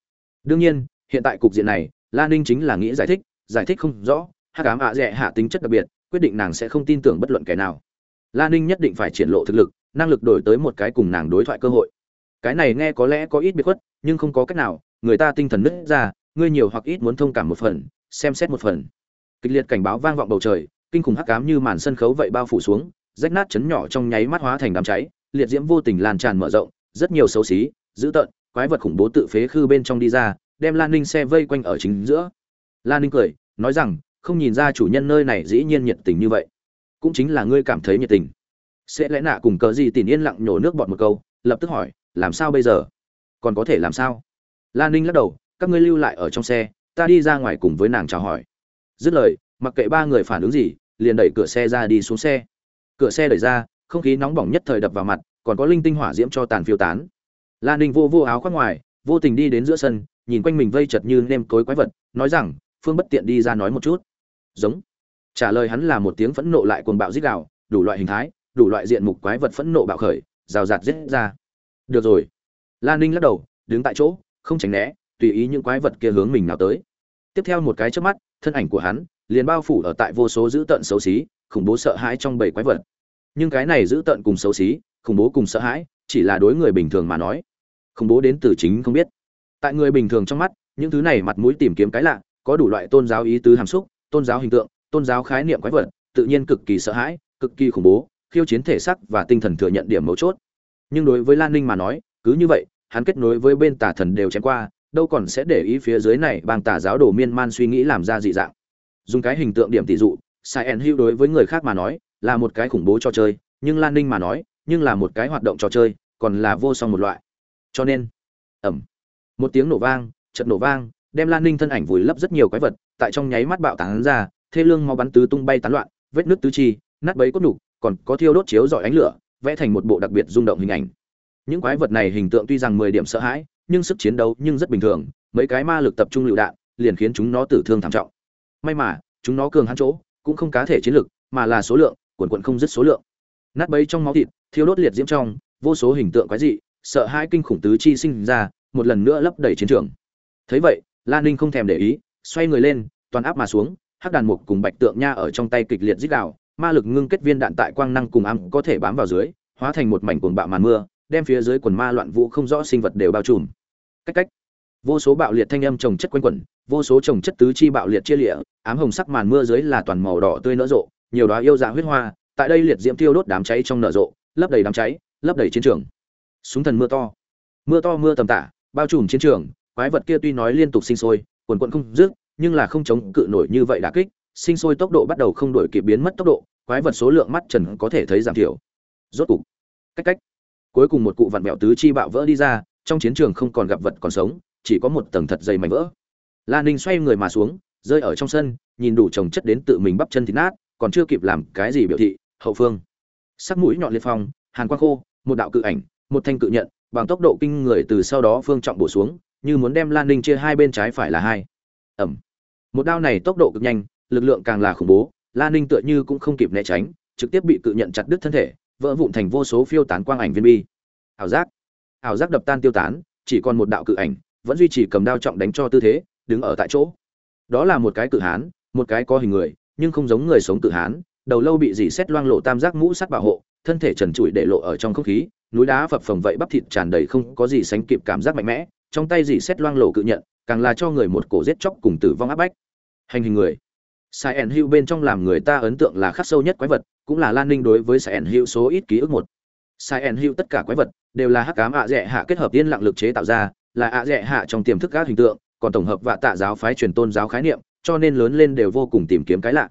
Đương nhiên, hiện tại cục diện này, Lan Ninh chính là nghĩ giải thích, giải thích không rõ, Hắc ám ạ rẽ hạ tính chất đặc biệt, quyết định nàng sẽ không tin tưởng bất luận kẻ nào. Lan Ninh nhất định phải triển lộ thực lực, năng lực đổi tới một cái cùng nàng đối thoại cơ hội cái này nghe có lẽ có ít biệt khuất, nhưng không có cách nào, người ta tinh thần nứt ra, ngươi nhiều hoặc ít muốn thông cảm một phần, xem xét một phần. Kịch liệt cảnh báo vang vọng bầu trời, kinh khủng hắc ám như màn sân khấu vậy bao phủ xuống, rách nát chấn nhỏ trong nháy mắt hóa thành đám cháy, liệt diễm vô tình lan tràn mở rộng, rất nhiều xấu xí, dữ tợn, quái vật khủng bố tự phế khư bên trong đi ra, đem lan ninh xe vây quanh ở chính giữa. Lan ninh cười, nói rằng, không nhìn ra chủ nhân nơi này dĩ nhiên nhiệt tình như vậy. Cũng chính là ngươi cảm thấy nhiệt tình. Sẽ lẽ nạ cùng cờ gì tìm yên lặng nhổ nước bọt một câu, lập tức hỏi làm sao bây giờ? Còn có thể làm sao? Lan ninh lắc đầu, các ngươi lưu lại ở trong xe, ta đi ra ngoài cùng với nàng chào hỏi. Dứt lời, mặc kệ ba người phản ứng gì, liền đẩy cửa xe ra đi xuống xe. Cửa xe đẩy ra, không khí nóng bỏng nhất thời đập vào mặt, còn có linh tinh hỏa diễm cho tàn phiêu tán. Lan ninh vô vô áo khoác ngoài, vô tình đi đến giữa sân, nhìn quanh mình vây chật như nêm cối quái vật, nói rằng, phương bất tiện đi ra nói một chút. Giống. Trả lời hắn là một tiếng phẫn nộ lại cuồng bạo dích đạo đủ loại hình thái, đủ loại diện mục quái vật phẫn nộ bạo khởi, rào rạt giết ra được rồi. Lan ninh lắc đầu, đứng tại chỗ, không tránh né, tùy ý những quái vật kia hướng mình nào tới. Tiếp theo một cái trước mắt, thân ảnh của hắn liền bao phủ ở tại vô số dữ tợn xấu xí, khủng bố sợ hãi trong bảy quái vật. Nhưng cái này dữ tợn cùng xấu xí, khủng bố cùng sợ hãi, chỉ là đối người bình thường mà nói. Khủng bố đến từ chính không biết. Tại người bình thường trong mắt, những thứ này mặt mũi tìm kiếm cái lạ, có đủ loại tôn giáo ý tứ hàm xúc, tôn giáo hình tượng, tôn giáo khái niệm quái vật, tự nhiên cực kỳ sợ hãi, cực kỳ khủng bố, khiêu chiến thể sắc và tinh thần thừa nhận điểm mấu chốt nhưng đối với lan ninh mà nói, cứ như vậy, hắn kết nối với bên tà thần đều chém qua, đâu còn sẽ để ý phía dưới này bang tà giáo đồ miên man suy nghĩ làm ra dị dạng. Dùng cái hình tượng điểm tỷ dụ Silent hữu đối với người khác mà nói, là một cái khủng bố trò chơi, nhưng lan ninh mà nói, nhưng là một cái hoạt động trò chơi, còn là vô song một loại. Cho nên ẩm một tiếng nổ vang trận nổ vang, đem lan ninh thân ảnh vùi lấp rất nhiều quái vật, tại trong nháy mắt bạo tán ra, thê lương mau bắn tứ tung bay tán loạn, vết nước tứ chi, nát bấy cốt nhục còn có thiêu đốt chiếu dọi ánh lửa vẽ thành một bộ đặc biệt rung động hình ảnh. Những quái vật này hình tượng tuy rằng mười điểm sợ hãi, nhưng sức chiến đấu nhưng rất bình thường, mấy cái ma lực tập trung lựu đạn, liền khiến chúng nó tử thương thảm trọng. May mà, chúng nó cường hãn chỗ, cũng không cá thể chiến lực, mà là số lượng, quần quần không dứt số lượng. Nát bấy trong máu thịt, thiêu đốt liệt diễm trong, vô số hình tượng quái dị, sợ hãi kinh khủng tứ chi sinh ra, một lần nữa lấp đầy chiến trường. Thấy vậy lan ninh không thèm để ý, xoay người lên, toàn áp mà xuống, hắc đàn mục cùng bạch tượng nha ở trong tay kịch liệt dích đạo ma lực ngưng kết viên đạn tại quang năng cùng ám có thể bám vào dưới, hóa thành một mảnh cuồng bạo màn mưa, đem phía dưới quần ma loạn vũ không rõ sinh vật đều bao trùm. Cách cách. Vô số bạo liệt thanh âm trồng chất quanh quẩn, vô số trồng chất tứ chi bạo liệt chia lịa, ám hồng sắc màn mưa dưới là toàn màu đỏ tươi nở rộ, nhiều đóa yêu dạ huyết hoa, tại đây liệt diễm tiêu đốt đám cháy trong nở rộ, lấp đầy đám cháy, lấp đầy chiến trường. Súng thần mưa to. Mưa to mưa tầm tả, bao trùm chiến trường, quái vật kia tuy nói liên tục sinh sôi, quần quận không dứt, nhưng là không chống cự nổi như vậy đả kích sinh sôi tốc độ bắt đầu không đổi kịp biến mất tốc độ, quái vật số lượng mắt trần có thể thấy giảm thiểu. Rốt cục, cách cách, cuối cùng một cụ vặn bẹo tứ chi bạo vỡ đi ra, trong chiến trường không còn gặp vật còn sống, chỉ có một tầng thật dày mảnh vỡ. La ninh xoay người mà xuống, rơi ở trong sân, nhìn đủ trồng chất đến tự mình bắp chân thịt nát, còn chưa kịp làm cái gì biểu thị, hậu phương. Sắc mũi nhọn liệt phong, hàn quang khô, một đạo cự ảnh, một thanh cự nhận, bằng tốc độ kinh người từ sau đó phương trọng bổ xuống, như muốn đem lan ninh chia hai bên trái phải là hai. Ẩm. Một đao này tốc độ cực nhanh lực lượng càng là khủng bố lan ninh tựa như cũng không kịp né tránh, trực tiếp bị cự nhận chặt đứt thân thể, vỡ vụn thành vô số phiêu tán quang ảnh viên bi. Ảo giác ảo giác đập tan tiêu tán, chỉ còn một đạo cự ảnh, vẫn duy trì cầm đao trọng đánh cho tư thế, đứng ở tại chỗ. Đó là một cái cự hán, một cái có hình người, nhưng không giống người sống cự hán, đầu lâu bị dì xét loang lộ tam giác mũ sắt bảo hộ, thân thể trần trụi để lộ ở trong không khí, núi đá phập phồng vậy bắp thịt tràn đầy không có gì sánh kịp cảm giác mạnh mẽ, trong tay dì xét loang lộ cự nhận, càng là cho người một cổ giết chóc cùng tử vong áp bách. Hành hình người sai ẩn hữu bên trong làm người ta ấn tượng là khắc sâu nhất quái vật, cũng là lan ninh đối với sai ẩn hữu số ít ký ức một. Sai ẩn hữu tất cả quái vật đều là hắc cám ạ dẹ hạ kết hợp tiên lặng lực chế tạo ra, là ạ dẹ hạ trong tiềm thức các hình tượng, còn tổng hợp và tạ giáo phái truyền tôn giáo khái niệm, cho nên lớn lên đều vô cùng tìm kiếm cái lạ.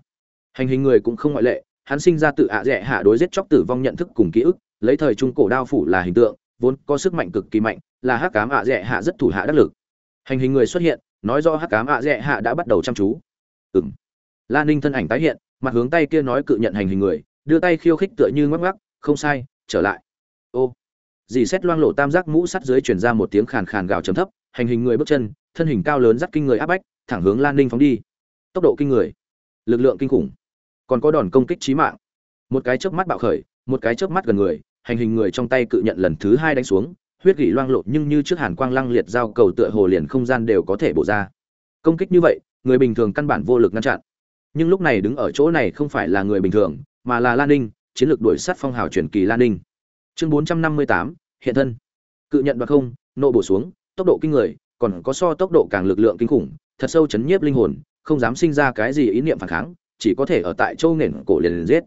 Hành hình người cũng không ngoại lệ, hắn sinh ra tự ạ dẹ hạ đối giết chóc tử vong nhận thức cùng ký ức, lấy thời trung cổ đao phủ là hình tượng, vốn có sức mạnh cực kỳ mạnh, là hắc cám ạ dẹ hạ rất thủ hạ đắc lực. Hành hình người xuất hiện, nói do hắc cám ạ dẹ hạ đã bắt đầu chăm chú. Ừng lan ninh thân ảnh tái hiện, mặt hướng tay kia nói cự nhận hành hình người, đưa tay khiêu khích tựa như ngoắc ngoắc, không sai, trở lại. Ô, dì xét loang lộ tam giác mũ sắt dưới chuyển ra một tiếng khàn khàn gào chấm thấp, hành hình người bước chân, thân hình cao lớn dắt kinh người áp bách, thẳng hướng lan ninh phóng đi. Tốc độ kinh người, lực lượng kinh khủng, còn có đòn công kích trí mạng. Một cái chớp mắt bạo khởi, một cái chớp mắt gần người, hành hình người trong tay cự nhận lần thứ hai đánh xuống, huyết gỉ loang lộ nhưng như trước hàn quang lăng liệt giao cầu tựa hồ liền không gian đều có thể bổ ra. Công kích như vậy, người bình thường căn bản vô lực ngăn chặn nhưng lúc này đứng ở chỗ này không phải là người bình thường mà là lan ninh chiến lược đuổi sát phong hào truyền kỳ lan ninh. Chương bốn trăm năm mươi tám hiện thân. Cự nhận và không nộ bổ xuống tốc độ kinh người còn có so tốc độ càng lực lượng kinh khủng thật sâu chấn nhiếp linh hồn không dám sinh ra cái gì ý niệm phản kháng chỉ có thể ở tại châu nền cổ liền, liền giết.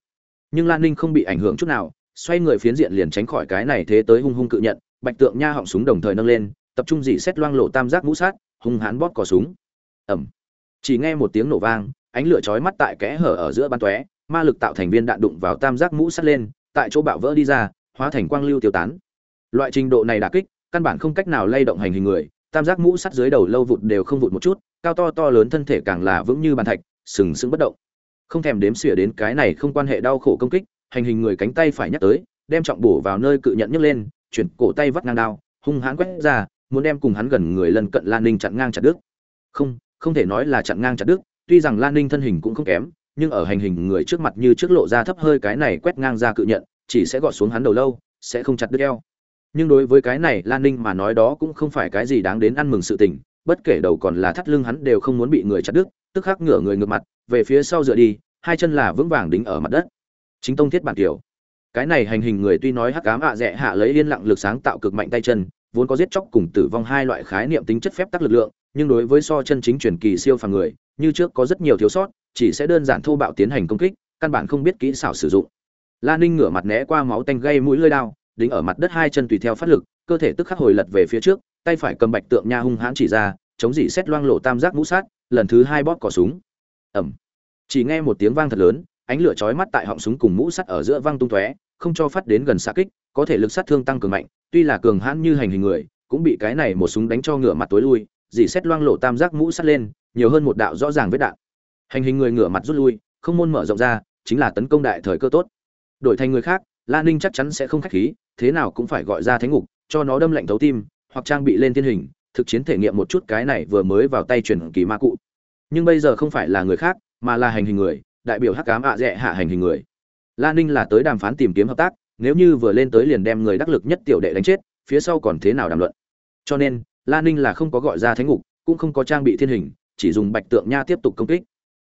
Nhưng lan ninh không bị ảnh hưởng chút nào xoay người phiến diện liền tránh khỏi cái này thế tới hung hung cự nhận bạch tượng nha họng súng đồng thời nâng lên tập trung dị xét loang lộ tam giác mũ sát hung hán bóp cò súng. Ẩm chỉ nghe một tiếng nổ vang ánh lửa chói mắt tại kẽ hở ở giữa ban tóe, ma lực tạo thành viên đạn đụng vào tam giác mũ sắt lên, tại chỗ bạo vỡ đi ra, hóa thành quang lưu tiêu tán. Loại trình độ này đả kích, căn bản không cách nào lay động hành hình người, tam giác mũ sắt dưới đầu lâu vụt đều không vụt một chút, cao to to lớn thân thể càng là vững như bàn thạch, sừng sững bất động. Không thèm đếm xỉa đến cái này không quan hệ đau khổ công kích, hành hình người cánh tay phải nhắc tới, đem trọng bổ vào nơi cự nhận nhấc lên, chuyển cổ tay vắt ngang đao, hung hãn quét ra, muốn đem cùng hắn gần người lần cận lan ninh chặn ngang chặt đứt. Không không thể nói là chặn ngang chặt đứt tuy rằng lan ninh thân hình cũng không kém, nhưng ở hành hình người trước mặt như trước lộ ra thấp hơi cái này quét ngang ra cự nhận, chỉ sẽ gọt xuống hắn đầu lâu, sẽ không chặt đứt eo. Nhưng đối với cái này, lan ninh mà nói đó cũng không phải cái gì đáng đến ăn mừng sự tình, bất kể đầu còn là thắt lưng hắn đều không muốn bị người chặt đứt, tức khắc ngửa người ngược mặt, về phía sau dựa đi, hai chân là vững vàng đính ở mặt đất. Chính tông thiết bản kiểu cái này hành hình người tuy nói hắc ám ạ à hạ lấy yên lặng lực sáng tạo cực mạnh tay chân, vốn có giết chóc cùng tử vong hai loại khái niệm tính chất phép tắc lực lượng, nhưng đối với so chân chính truyền kỳ siêu phàm người như trước có rất nhiều thiếu sót, chỉ sẽ đơn giản thô bạo tiến hành công kích, căn bản không biết kỹ xảo sử dụng. La ninh ngửa mặt né qua máu tanh gây mũi lơi đao, đính ở mặt đất hai chân tùy theo phát lực, cơ thể tức khắc hồi lật về phía trước, tay phải cầm bạch tượng nha hung hãn chỉ ra, chống dỉ xét loang lộ tam giác mũ sát, lần thứ hai bóp cỏ súng. Ẩm chỉ nghe một tiếng vang thật lớn, ánh lửa chói mắt tại họng súng cùng mũ sắt ở giữa vang tung tóe, không cho phát đến gần xạ kích, có thể lực sát thương tăng cường mạnh, tuy là cường hãn như hành hình người, cũng bị cái này một súng đánh cho ngửa mặt tối lui dỉ xét loang lộ tam giác mũ sắt lên nhiều hơn một đạo rõ ràng vết đạn. Hành hình người ngửa mặt rút lui, không môn mở rộng ra, chính là tấn công đại thời cơ tốt. Đổi thành người khác lan ninh chắc chắn sẽ không khách khí, thế nào cũng phải gọi ra thánh ngục, cho nó đâm lạnh thấu tim, hoặc trang bị lên thiên hình, thực chiến thể nghiệm một chút cái này vừa mới vào tay truyền kỳ ma cụ. Nhưng bây giờ không phải là người khác, mà là hành hình người, đại biểu hắc cám ạ à hạ hành hình người. Lan ninh là tới đàm phán tìm kiếm hợp tác, nếu như vừa lên tới liền đem người đắc lực nhất tiểu đệ đánh chết, phía sau còn thế nào đàm luận. Cho nên lan ninh là không có gọi ra thánh ngục, cũng không có trang bị thiên hình chỉ dùng bạch tượng nha tiếp tục công kích.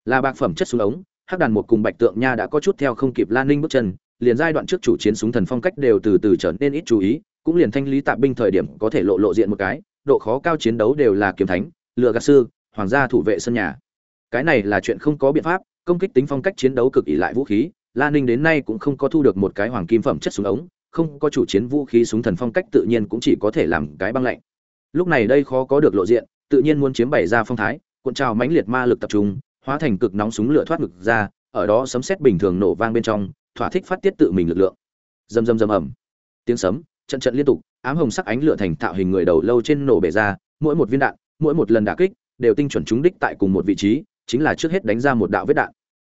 Là bạc phẩm chất súng ống, hắc đàn một cùng bạch tượng nha đã có chút theo không kịp lan ninh bước chân, liền giai đoạn trước chủ chiến súng thần phong cách đều từ từ trở nên ít chú ý, cũng liền thanh lý tạp binh thời điểm có thể lộ lộ diện một cái, độ khó cao chiến đấu đều là kiếm thánh, lựa gạt sư, hoàng gia thủ vệ sân nhà. Cái này là chuyện không có biện pháp, công kích tính phong cách chiến đấu cực ỷ lại vũ khí, lan ninh đến nay cũng không có thu được một cái hoàng kim phẩm chất súng ống, không có chủ chiến vũ khí súng thần phong cách tự nhiên cũng chỉ có thể làm cái băng lạnh. Lúc này đây khó có được lộ diện, tự nhiên muốn chiếm bày ra phong thái cuộn trào mãnh liệt ma lực tập trung, hóa thành cực nóng súng lửa thoát ngực ra, ở đó sấm sét bình thường nổ vang bên trong, thỏa thích phát tiết tự mình lực lượng. Rầm rầm rầm ầm. Tiếng sấm, trận trận liên tục, ám hồng sắc ánh lửa thành tạo hình người đầu lâu trên nổ bể ra, mỗi một viên đạn, mỗi một lần đả kích, đều tinh chuẩn trúng đích tại cùng một vị trí, chính là trước hết đánh ra một đạo vết đạn.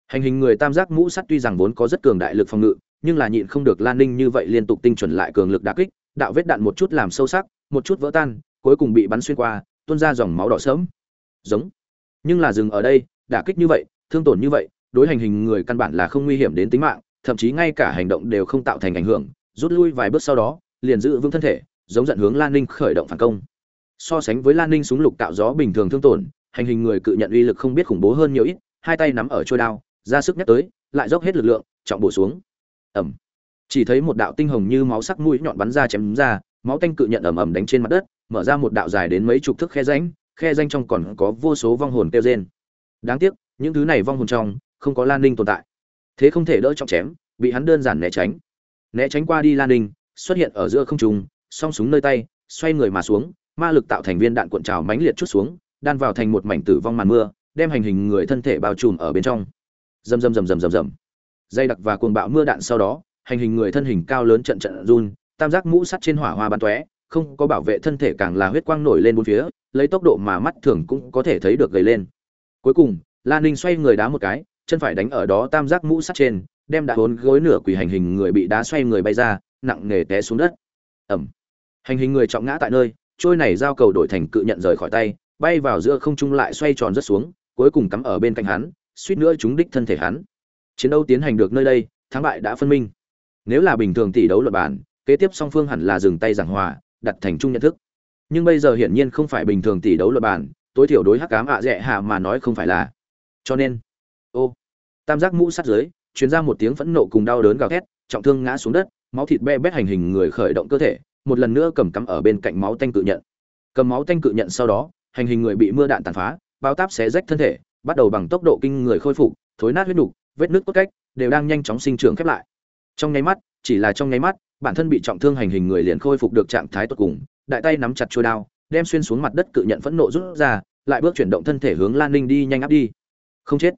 Hành hình người tam giác mũ sắt tuy rằng vốn có rất cường đại lực phòng ngự, nhưng là nhịn không được lan ninh như vậy liên tục tinh chuẩn lại cường lực đả kích, đạo vết đạn một chút làm sâu sắc, một chút vỡ tan, cuối cùng bị bắn xuyên qua, tuôn ra dòng máu đỏ sớm giống. Nhưng là dừng ở đây, đả kích như vậy, thương tổn như vậy, đối hành hình người căn bản là không nguy hiểm đến tính mạng, thậm chí ngay cả hành động đều không tạo thành ảnh hưởng, rút lui vài bước sau đó, liền giữ vững thân thể, giống dẫn hướng lan ninh khởi động phản công. So sánh với lan ninh súng lục tạo gió bình thường thương tổn, hành hình người cự nhận uy lực không biết khủng bố hơn nhiều ít, hai tay nắm ở trôi đao, ra sức nhắc tới, lại dốc hết lực lượng, trọng bổ xuống. Ẩm chỉ thấy một đạo tinh hồng như máu sắc mũi nhọn bắn ra chém ra, máu tanh cự nhận ẩm ẩm đánh trên mặt đất, mở ra một đạo dài đến mấy chục thước khe ránh khe danh trong còn có vô số vong hồn kêu rên. Đáng tiếc, những thứ này vong hồn trong không có lan ninh tồn tại. Thế không thể đỡ trọng chém, bị hắn đơn giản né tránh. Né tránh qua đi lan ninh, xuất hiện ở giữa không trung, song súng nơi tay, xoay người mà xuống, ma lực tạo thành viên đạn cuộn trào mãnh liệt chút xuống, đan vào thành một mảnh tử vong màn mưa, đem hành hình người thân thể bao trùm ở bên trong. Rầm rầm rầm rầm rầm rầm. Dây đặc và cuồng bạo mưa đạn sau đó, hành hình người thân hình cao lớn trận trận run, tam giác mũ sắt trên hỏa hoa bắn tóe, không có bảo vệ thân thể càng là huyết quang nổi lên bốn phía lấy tốc độ mà mắt thường cũng có thể thấy được gầy lên. Cuối cùng lan ninh xoay người đá một cái, chân phải đánh ở đó tam giác mũ sắt trên, đem đã hồn gối nửa quỳ hành hình người bị đá xoay người bay ra, nặng nề té xuống đất. Ẩm. Hành hình người trọng ngã tại nơi, trôi này giao cầu đổi thành cự nhận rời khỏi tay, bay vào giữa không trung lại xoay tròn rất xuống, cuối cùng cắm ở bên cạnh hắn, suýt nữa chúng đích thân thể hắn. Chiến đấu tiến hành được nơi đây, thắng bại đã phân minh. Nếu là bình thường tỷ đấu luật bản kế tiếp song phương hẳn là dừng tay giảng hòa, đặt thành chung nhận thức nhưng bây giờ hiển nhiên không phải bình thường tỷ đấu luật bản, tối thiểu đối hắc cám ạ à dẹ hạ mà nói không phải là. Cho nên, ô, tam giác mũ sát dưới chuyến ra một tiếng phẫn nộ cùng đau đớn gào thét, trọng thương ngã xuống đất, máu thịt be bét hành hình người khởi động cơ thể, một lần nữa cầm cắm ở bên cạnh máu tanh cự nhận. Cầm máu tanh cự nhận sau đó, hành hình người bị mưa đạn tàn phá, bao táp xé rách thân thể, bắt đầu bằng tốc độ kinh người khôi phục, thối nát huyết đục vết nứt cốt cách, đều đang nhanh chóng sinh trưởng khép lại. Trong nháy mắt, chỉ là trong nháy mắt, bản thân bị trọng thương hành hình người liền khôi phục được trạng thái tốt cùng đại tay nắm chặt chuôi đao, đem xuyên xuống mặt đất cự nhận phẫn nộ rút ra, lại bước chuyển động thân thể hướng lan ninh đi nhanh áp đi. Không chết.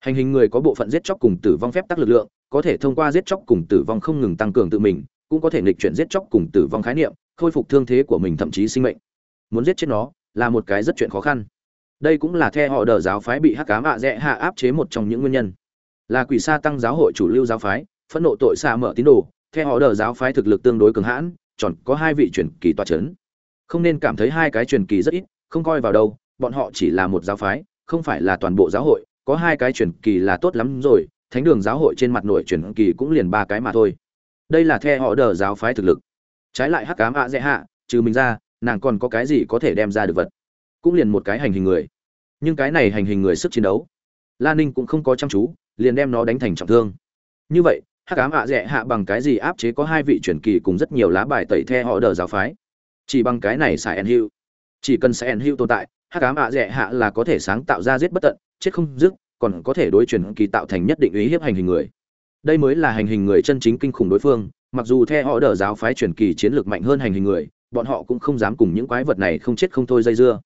Hành hình người có bộ phận giết chóc cùng tử vong phép tắc lực lượng, có thể thông qua giết chóc cùng tử vong không ngừng tăng cường tự mình, cũng có thể nghịch chuyển giết chóc cùng tử vong khái niệm, khôi phục thương thế của mình thậm chí sinh mệnh. Muốn giết chết nó, là một cái rất chuyện khó khăn. Đây cũng là theo họ đờ giáo phái bị hắc ám ạ rẽ hạ áp chế một trong những nguyên nhân. Là quỷ sa tăng giáo hội chủ lưu giáo phái, phẫn nộ tội xa mở tín đồ theo họ đờ giáo phái thực lực tương đối cường hãn tròn có hai vị truyền kỳ tòa chấn, không nên cảm thấy hai cái truyền kỳ rất ít không coi vào đâu bọn họ chỉ là một giáo phái không phải là toàn bộ giáo hội có hai cái truyền kỳ là tốt lắm rồi thánh đường giáo hội trên mặt nội truyền kỳ cũng liền ba cái mà thôi. Đây là theo họ đờ giáo phái thực lực. Trái lại hắc cám ạ dễ hạ trừ mình ra nàng còn có cái gì có thể đem ra được vật? Cũng liền một cái hành hình người. Nhưng cái này hành hình người sức chiến đấu Lan ninh cũng không có chăm chú liền đem nó đánh thành trọng thương. Như vậy hắc ám ạ dẹ hạ bằng cái gì áp chế có hai vị truyền kỳ cùng rất nhiều lá bài tẩy the họ đờ giáo phái. Chỉ bằng cái này xài en hữu. Chỉ cần xài en hữu tồn tại, hắc ám ạ dẹ hạ là có thể sáng tạo ra giết bất tận, chết không dứt, còn có thể đối truyền kỳ tạo thành nhất định ý hiếp hành hình người. Đây mới là hành hình người chân chính kinh khủng đối phương, mặc dù the họ đờ giáo phái truyền kỳ chiến lược mạnh hơn hành hình người, bọn họ cũng không dám cùng những quái vật này không chết không thôi dây dưa.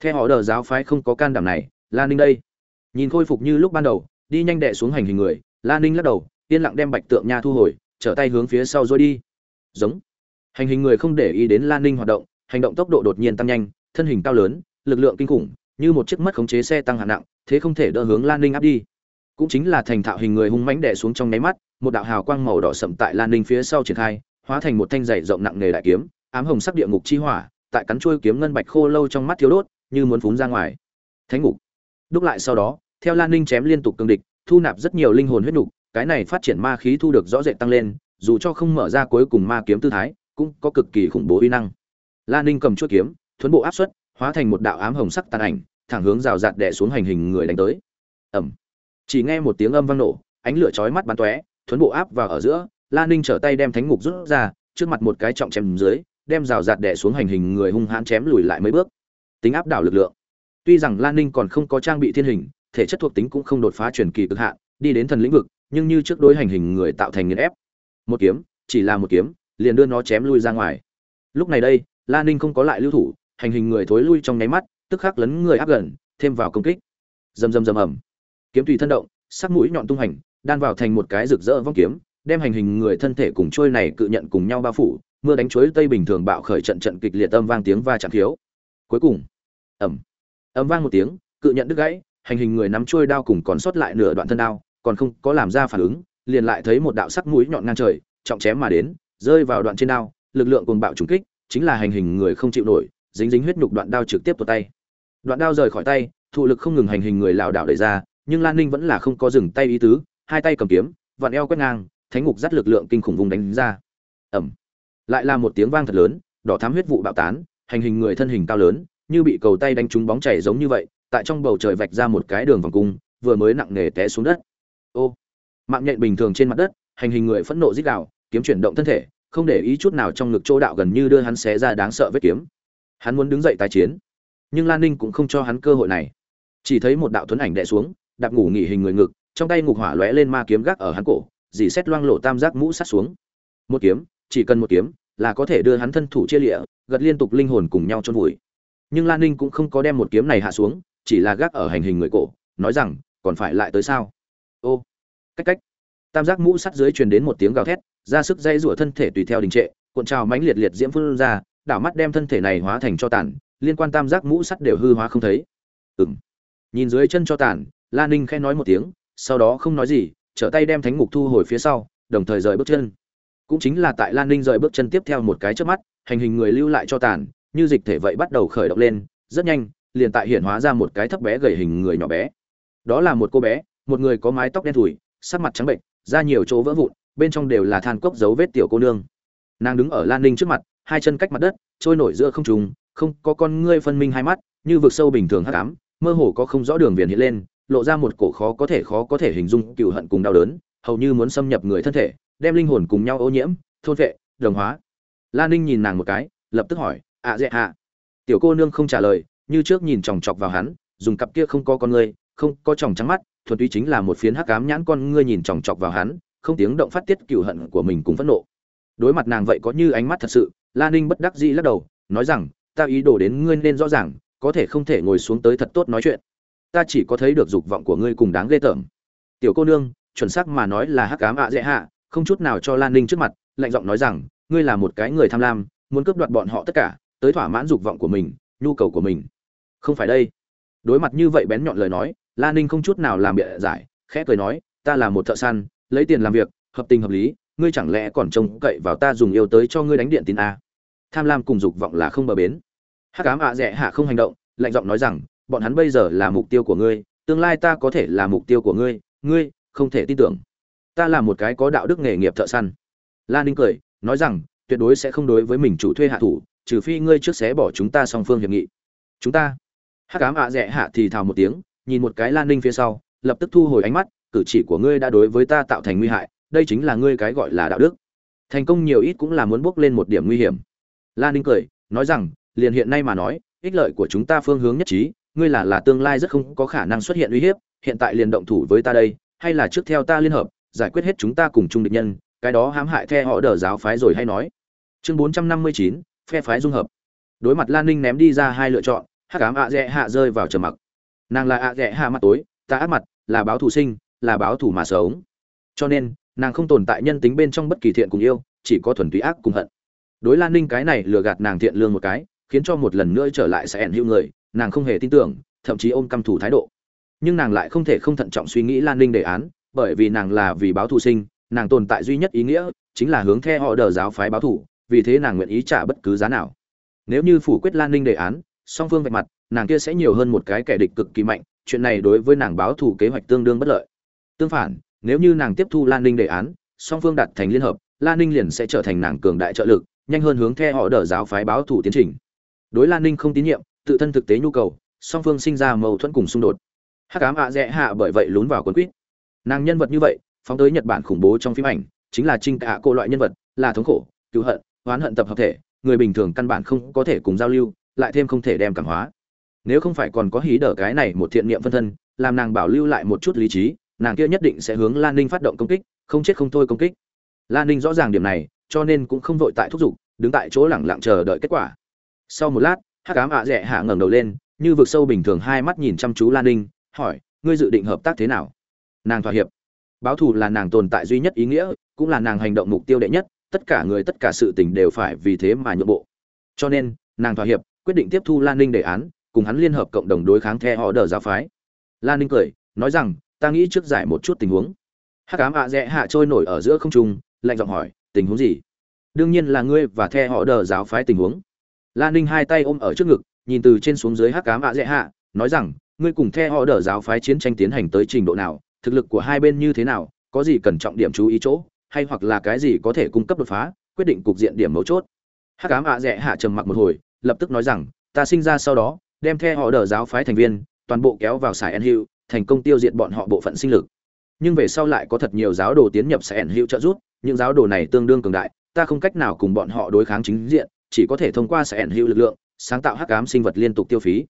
Theo họ đờ giáo phái không có can đảm này lan ninh đây. Nhìn khôi phục như lúc ban đầu, đi nhanh đệ xuống hành hình người lan ninh lắc đầu yên lặng đem bạch tượng nha thu hồi, trở tay hướng phía sau rồi đi. Giống. Hành hình người không để ý đến lan ninh hoạt động, hành động tốc độ đột nhiên tăng nhanh, thân hình cao lớn, lực lượng kinh khủng, như một chiếc mất khống chế xe tăng hạng nặng, thế không thể đỡ hướng lan ninh áp đi. Cũng chính là thành thạo hình người hung mãnh đè xuống trong nháy mắt, một đạo hào quang màu đỏ sậm tại lan ninh phía sau triển khai, hóa thành một thanh dày rộng nặng nghề đại kiếm, ám hồng sắc địa ngục chi hỏa, tại cắn chuôi kiếm ngân bạch khô lâu trong mắt thiếu đốt, như muốn phún ra ngoài. Thánh ngục. Đúc lại sau đó, theo lan ninh chém liên tục cương địch, thu nạp rất nhiều linh hồn huyết nục cái này phát triển ma khí thu được rõ rệt tăng lên, dù cho không mở ra cuối cùng ma kiếm tư thái, cũng có cực kỳ khủng bố uy năng. Lan ninh cầm chuôi kiếm, thuấn bộ áp suất, hóa thành một đạo ám hồng sắc tàn ảnh, thẳng hướng rào rạt đè xuống hành hình người đánh tới. Ẩm chỉ nghe một tiếng âm vang nổ, ánh lửa chói mắt bắn tóe, thuấn bộ áp vào ở giữa lan ninh trở tay đem thánh ngục rút ra, trước mặt một cái trọng chém dưới, đem rào rạt đè xuống hành hình người hung hãn chém lùi lại mấy bước. Tính áp đảo lực lượng. Tuy rằng lan ninh còn không có trang bị thiên hình, thể chất thuộc tính cũng không đột phá truyền kỳ cực hạn, đi đến thần lĩnh vực nhưng như trước đối hành hình người tạo thành nghiền ép. Một kiếm, chỉ là một kiếm, liền đưa nó chém lui ra ngoài. Lúc này đây lan ninh không có lại lưu thủ, hành hình người thối lui trong nháy mắt, tức khắc lấn người áp gần, thêm vào công kích. Rầm rầm rầm ầm. Kiếm tùy thân động, sắc mũi nhọn tung hành, đan vào thành một cái rực rỡ vong kiếm, đem hành hình người thân thể cùng trôi này cự nhận cùng nhau bao phủ, mưa đánh chuối tây bình thường bạo khởi trận trận kịch liệt âm vang tiếng va chạm thiếu. Cuối cùng, ầm. Ầm vang một tiếng, cự nhận đứt gãy, hành hình người nắm chuôi đao cùng còn sót lại nửa đoạn thân đao còn không có làm ra phản ứng, liền lại thấy một đạo sắc mũi nhọn ngang trời, trọng chém mà đến, rơi vào đoạn trên đao, lực lượng cùng bạo trùng kích, chính là hành hình người không chịu nổi, dính dính huyết nhục đoạn đao trực tiếp tuột tay. Đoạn đao rời khỏi tay, thụ lực không ngừng hành hình người lảo đảo đẩy ra, nhưng lan ninh vẫn là không có dừng tay ý tứ, hai tay cầm kiếm, vặn eo quét ngang, thánh ngục dắt lực lượng kinh khủng vùng đánh ra. Ẩm lại là một tiếng vang thật lớn, đỏ thám huyết vụ bạo tán, hành hình người thân hình cao lớn, như bị cầu tay đánh trúng bóng chảy giống như vậy, tại trong bầu trời vạch ra một cái đường vòng cung, vừa mới nặng nề té xuống đất ô, mạng nhện bình thường trên mặt đất, hành hình người phẫn nộ dích đạo kiếm chuyển động thân thể, không để ý chút nào trong ngực chỗ đạo gần như đưa hắn xé ra đáng sợ vết kiếm. Hắn muốn đứng dậy tái chiến, nhưng lan ninh cũng không cho hắn cơ hội này. Chỉ thấy một đạo thuấn ảnh đẻ xuống, đạp ngủ nghỉ hình người ngực, trong tay ngục hỏa lóe lên ma kiếm gác ở hắn cổ, dì xét loang lộ tam giác mũ sát xuống. Một kiếm, chỉ cần một kiếm, là có thể đưa hắn thân thủ chia lịa, gật liên tục linh hồn cùng nhau chôn vùi. Nhưng lan ninh cũng không có đem một kiếm này hạ xuống, chỉ là gác ở hành hình người cổ, nói rằng, còn phải lại tới sao? Ô, cách cách. Tam giác mũ sắt dưới truyền đến một tiếng gào thét, ra sức dây rủa thân thể tùy theo đình trệ, cuộn trào mãnh liệt liệt diễm phun ra, đảo mắt đem thân thể này hóa thành cho tàn, liên quan tam giác mũ sắt đều hư hóa không thấy. Ừng nhìn dưới chân cho tàn lan ninh khẽ nói một tiếng, sau đó không nói gì, trở tay đem thánh ngục thu hồi phía sau, đồng thời rời bước chân. Cũng chính là tại lan ninh rời bước chân tiếp theo một cái trước mắt, hành hình người lưu lại cho tàn, như dịch thể vậy bắt đầu khởi động lên, rất nhanh, liền tại hiện hóa ra một cái thấp bé gầy hình người nhỏ bé. Đó là một cô bé một người có mái tóc đen thủi, sắc mặt trắng bệnh da nhiều chỗ vỡ vụn, bên trong đều là than cốc dấu vết tiểu cô nương. Nàng đứng ở lan ninh trước mặt, hai chân cách mặt đất, trôi nổi giữa không trùng không có con ngươi phân minh hai mắt, như vực sâu bình thường hắc ám, mơ hồ có không rõ đường viền hiện lên, lộ ra một cổ khó có thể khó có thể hình dung cựu hận cùng đau đớn, hầu như muốn xâm nhập người thân thể, đem linh hồn cùng nhau ô nhiễm, thôn vệ, đồng hóa. Lan ninh nhìn nàng một cái, lập tức hỏi ạ dạ dẹ hạ? Tiểu cô nương không trả lời, như trước nhìn chòng chọc vào hắn, dùng cặp kia không có con ngươi, không có tròng trắng mắt thuần túy chính là một phiến hắc ám nhãn con ngươi nhìn chòng chọc vào hắn, không tiếng động phát tiết cừu hận của mình cùng phẫn nộ. Đối mặt nàng vậy có như ánh mắt thật sự lan ninh bất đắc dĩ lắc đầu, nói rằng, ta ý đồ đến ngươi nên rõ ràng, có thể không thể ngồi xuống tới thật tốt nói chuyện. Ta chỉ có thấy được dục vọng của ngươi cùng đáng ghê tởm. Tiểu cô nương, chuẩn xác mà nói là hắc ám ạ dễ hạ, không chút nào cho lan ninh trước mặt, lạnh giọng nói rằng, ngươi là một cái người tham lam, muốn cướp đoạt bọn họ tất cả, tới thỏa mãn dục vọng của mình, nhu cầu của mình. Không phải đây. Đối mặt như vậy bén nhọn lời nói La ninh không chút nào làm bịa giải, khẽ cười nói, ta là một thợ săn, lấy tiền làm việc, hợp tình hợp lý, ngươi chẳng lẽ còn trông cậy vào ta dùng yêu tới cho ngươi đánh điện tin a à? tham lam cùng dục vọng là không bờ bến. Hắc ám ạ dẹ hạ không hành động, lạnh giọng nói rằng, bọn hắn bây giờ là mục tiêu của ngươi, tương lai ta có thể là mục tiêu của ngươi ngươi không thể tin tưởng. Ta là một cái có đạo đức nghề nghiệp thợ săn. Lan ninh cười, nói rằng, tuyệt đối sẽ không đối với mình chủ thuê hạ thủ, trừ phi ngươi trước xé bỏ chúng ta song phương hiệp nghị. Chúng ta? Hắc cám ạ dẹ hạ thì thào một tiếng nhìn một cái lan ninh phía sau, lập tức thu hồi ánh mắt, cử chỉ của ngươi đã đối với ta tạo thành nguy hại, đây chính là ngươi cái gọi là đạo đức. Thành công nhiều ít cũng là muốn bước lên một điểm nguy hiểm. Lan ninh cười, nói rằng, liền hiện nay mà nói, ích lợi của chúng ta phương hướng nhất trí, ngươi là là tương lai rất không có khả năng xuất hiện uy hiếp, hiện tại liền động thủ với ta đây, hay là trước theo ta liên hợp, giải quyết hết chúng ta cùng chung địch nhân, cái đó hãm hại the họ đờ giáo phái rồi hay nói. Chương bốn trăm năm mươi chín, phe phái dung hợp. Đối mặt lan ninh ném đi ra hai lựa chọn, hắc ám ạ dẹ hạ rơi vào trầm mặc nàng là ạ rẽ hạ mặt tối, ta ác mặt, là báo thù sinh, là báo thù mà sống. Cho nên, nàng không tồn tại nhân tính bên trong bất kỳ thiện cùng yêu, chỉ có thuần túy ác cùng hận. Đối lan ninh cái này lừa gạt nàng thiện lương một cái, khiến cho một lần nữa trở lại sẽ ẩn hữu người, nàng không hề tin tưởng, thậm chí ôm căm thủ thái độ. Nhưng nàng lại không thể không thận trọng suy nghĩ lan ninh đề án, bởi vì nàng là vì báo thù sinh, nàng tồn tại duy nhất ý nghĩa chính là hướng theo họ đờ giáo phái báo thù, vì thế nàng nguyện ý trả bất cứ giá nào. Nếu như phủ quyết lan ninh đề án, song phương vạch mặt nàng kia sẽ nhiều hơn một cái kẻ địch cực kỳ mạnh, chuyện này đối với nàng báo thù kế hoạch tương đương bất lợi. Tương phản, nếu như nàng tiếp thu lan ninh đề án, song phương đặt thành liên hợp, lan ninh liền sẽ trở thành nàng cường đại trợ lực, nhanh hơn hướng theo họ đỡ giáo phái báo thù tiến trình. Đối lan ninh không tín nhiệm, tự thân thực tế nhu cầu, song phương sinh ra mâu thuẫn cùng xung đột. Hắc ám ạ à hạ bởi vậy lún vào quấn quýt. Nàng nhân vật như vậy, phóng tới nhật bản khủng bố trong phim ảnh, chính là trinh cả cô loại nhân vật, là thống khổ, cứu hận, oán hận tập hợp thể, người bình thường căn bản không có thể cùng giao lưu, lại thêm không thể đem cảm hóa nếu không phải còn có hí đỡ cái này một thiện niệm phân thân, làm nàng bảo lưu lại một chút lý trí, nàng kia nhất định sẽ hướng lan ninh phát động công kích, không chết không thôi công kích. Lan ninh rõ ràng điểm này, cho nên cũng không vội tại thúc giục, đứng tại chỗ lẳng lặng chờ đợi kết quả. Sau một lát, hắc cám ạ rẽ hạ ngẩng đầu lên, như vực sâu bình thường hai mắt nhìn chăm chú lan ninh, hỏi, ngươi dự định hợp tác thế nào? Nàng thỏa hiệp. Báo thù là nàng tồn tại duy nhất ý nghĩa, cũng là nàng hành động mục tiêu đệ nhất, tất cả người tất cả sự tình đều phải vì thế mà nhượng bộ. Cho nên, nàng thỏa hiệp, quyết định tiếp thu lan ninh đề án cùng hắn liên hợp cộng đồng đối kháng theo họ đờ giáo phái. Lan ninh cười, nói rằng, ta nghĩ trước giải một chút tình huống. Hắc ám ạ rẽ hạ trôi nổi ở giữa không trung, lạnh giọng hỏi, tình huống gì? Đương nhiên là ngươi và theo họ đờ giáo phái tình huống. Lan ninh hai tay ôm ở trước ngực, nhìn từ trên xuống dưới hắc ám ạ rẽ hạ, nói rằng, ngươi cùng theo họ đờ giáo phái chiến tranh tiến hành tới trình độ nào, thực lực của hai bên như thế nào, có gì cần trọng điểm chú ý chỗ, hay hoặc là cái gì có thể cung cấp đột phá, quyết định cục diện điểm mấu chốt? Hắc ám ạ rẽ hạ trầm mặc một hồi, lập tức nói rằng, ta sinh ra sau đó đem theo họ đờ giáo phái thành viên, toàn bộ kéo vào sài en hữu thành công tiêu diệt bọn họ bộ phận sinh lực. Nhưng về sau lại có thật nhiều giáo đồ tiến nhập sài en hữu trợ giúp, những giáo đồ này tương đương cường đại, ta không cách nào cùng bọn họ đối kháng chính diện, chỉ có thể thông qua sài en hữu lực lượng, sáng tạo hắc ám sinh vật liên tục tiêu phí.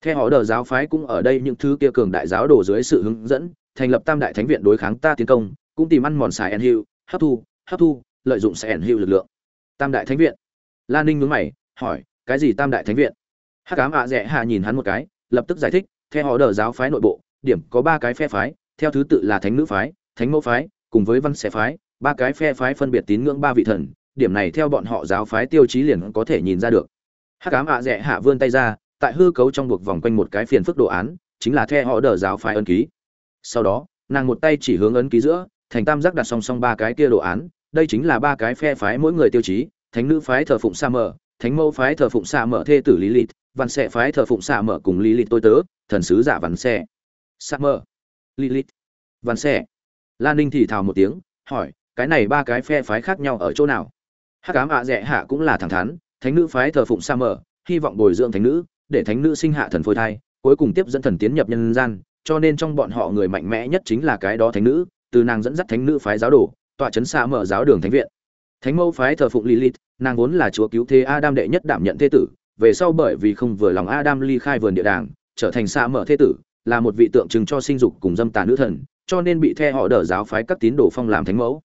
Theo họ đờ giáo phái cũng ở đây những thứ kia cường đại giáo đồ dưới sự hướng dẫn, thành lập tam đại thánh viện đối kháng ta tiến công, cũng tìm ăn mòn xài en hữu hấp thu hấp thu, lợi dụng xài en hữu lực lượng. Tam đại thánh viện. Lan ninh nhướng mày, hỏi, cái gì tam đại thánh viện? Hắc ám ạ rẽ hạ nhìn hắn một cái, lập tức giải thích, theo họ đờ giáo phái nội bộ, điểm có ba cái phe phái, theo thứ tự là thánh nữ phái, thánh mẫu phái, cùng với văn xẻ phái, ba cái phe phái phân biệt tín ngưỡng ba vị thần, điểm này theo bọn họ giáo phái tiêu chí liền có thể nhìn ra được. Hắc ám ạ rẽ hạ vươn tay ra, tại hư cấu trong buộc vòng quanh một cái phiền phức đồ án, chính là theo họ đờ giáo phái ấn ký. Sau đó, nàng một tay chỉ hướng ấn ký giữa, thành tam giác đặt song song ba cái kia đồ án, đây chính là ba cái phe phái mỗi người tiêu chí, thánh nữ phái thờ phụng sa mờ, thánh mẫu phái thờ phụng sa mờ thê tử lý lịt văn sẽ phái thờ phụng sa Mở cùng lý lịt tôi tớ, thần sứ giả văn xe sa Mở lý lịt văn xe lan ninh thì thào một tiếng, hỏi, cái này ba cái phe phái khác nhau ở chỗ nào? Hắc ám ạ à dẹ hạ cũng là thẳng thắn, thánh nữ phái thờ phụng sa mờ hy vọng bồi dưỡng thánh nữ, để thánh nữ sinh hạ thần phôi thai, cuối cùng tiếp dẫn thần tiến nhập nhân gian, cho nên trong bọn họ người mạnh mẽ nhất chính là cái đó thánh nữ, từ nàng dẫn dắt thánh nữ phái giáo đồ, tọa chấn xa mở giáo đường thánh viện. Thánh mẫu phái thờ phụng lilith, nàng vốn là chúa cứu thế adam đệ nhất đảm nhận thế tử về sau bởi vì không vừa lòng adam ly khai vườn địa đàng, trở thành xa mở thế tử, là một vị tượng trưng cho sinh dục cùng dâm tà nữ thần, cho nên bị theo họ đỡ giáo phái các tín đồ phong làm thánh mẫu.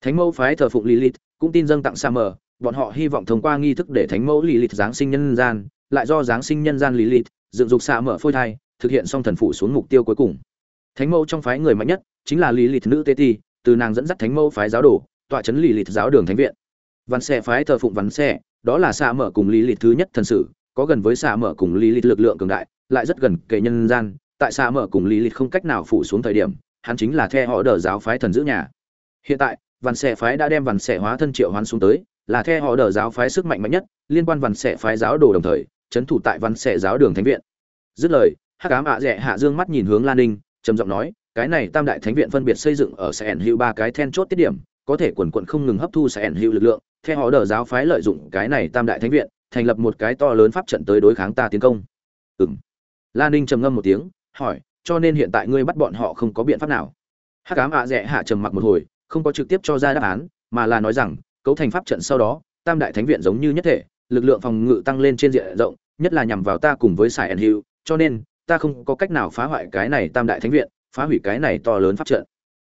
Thánh mẫu phái thờ phụng lilith, cũng tin dâng tặng sa mở, bọn họ hy vọng thông qua nghi thức để thánh mẫu lilith giáng sinh nhân gian, lại do giáng sinh nhân gian lilith, dựng dục sa mở phôi thai, thực hiện xong thần phụ xuống mục tiêu cuối cùng. Thánh mẫu trong phái người mạnh nhất chính là lilith nữ Tế từ nàng dẫn dắt thánh mẫu phái giáo đồ, tọa chấn lilith giáo đường thánh viện văn xe phái thờ phụng văn xe, đó là xạ mở cùng lý lịch thứ nhất thần sử, có gần với xạ mở cùng lý lịch lực lượng cường đại, lại rất gần kề nhân gian, tại xạ mở cùng lý lịch không cách nào phủ xuống thời điểm, hắn chính là theo họ đờ giáo phái thần giữ nhà. Hiện tại, văn xe phái đã đem văn xe hóa thân triệu hoán xuống tới, là theo họ đờ giáo phái sức mạnh mạnh nhất, liên quan văn xe phái giáo đồ đồng thời, chấn thủ tại văn xe giáo đường thánh viện. Dứt lời, hắc cám ạ rẽ hạ dương mắt nhìn hướng lan ninh, trầm giọng nói, cái này tam đại thánh viện phân biệt xây dựng ở sẻn hữu ba cái then chốt tiết điểm, có thể quần quần không ngừng hấp thu sẻn hữu lực lượng theo họ đờ giáo phái lợi dụng cái này tam đại thánh viện, thành lập một cái to lớn pháp trận tới đối kháng ta tiến công. Ừng la ninh trầm ngâm một tiếng, hỏi, cho nên hiện tại ngươi bắt bọn họ không có biện pháp nào? Hắc ám ạ rẽ hạ trầm mặc một hồi, không có trực tiếp cho ra đáp án, mà là nói rằng, cấu thành pháp trận sau đó, tam đại thánh viện giống như nhất thể, lực lượng phòng ngự tăng lên trên diện rộng, nhất là nhằm vào ta cùng với sài ẩn hữu, cho nên, ta không có cách nào phá hoại cái này tam đại thánh viện, phá hủy cái này to lớn pháp trận.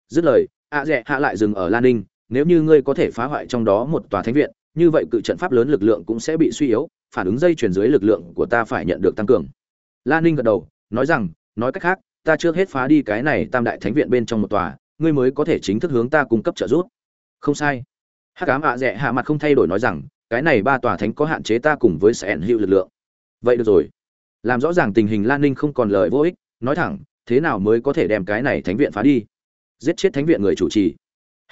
Dứt lời, ạ rẽ hạ lại dừng ở lan ninh nếu như ngươi có thể phá hoại trong đó một tòa thánh viện, như vậy cự trận pháp lớn lực lượng cũng sẽ bị suy yếu, phản ứng dây chuyển dưới lực lượng của ta phải nhận được tăng cường. Lan ninh gật đầu, nói rằng, nói cách khác, ta trước hết phá đi cái này tam đại thánh viện bên trong một tòa, ngươi mới có thể chính thức hướng ta cung cấp trợ giúp. Không sai. Hắc ám ạ dẹ hạ mặt không thay đổi nói rằng, cái này ba tòa thánh có hạn chế ta cùng với Sẻn hữu lực lượng. Vậy được rồi. Làm rõ ràng tình hình lan ninh không còn lời vô ích, nói thẳng, thế nào mới có thể đem cái này thánh viện phá đi? Giết chết thánh viện người chủ trì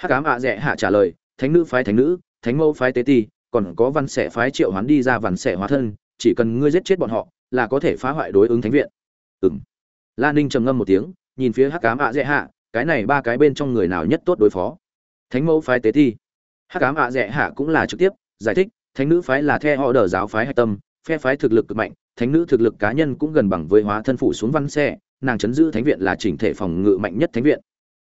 hắc ám ạ dẹ hạ trả lời, thánh nữ phái thánh nữ, thánh mẫu phái tế ti, còn có văn sẻ phái triệu hoán đi ra văn sẻ hóa thân, chỉ cần ngươi giết chết bọn họ, là có thể phá hoại đối ứng thánh viện. Ừng lan ninh trầm ngâm một tiếng, nhìn phía hắc ám ạ dẹ hạ, cái này ba cái bên trong người nào nhất tốt đối phó? Thánh mẫu phái tế thi hắc ám ạ dẹ hạ cũng là trực tiếp, giải thích, thánh nữ phái là the họ đờ giáo phái hạch tâm, phe phái thực lực cực mạnh, thánh nữ thực lực cá nhân cũng gần bằng với hóa thân phủ xuống văn xe nàng chấn giữ thánh viện là chỉnh thể phòng ngự mạnh nhất thánh viện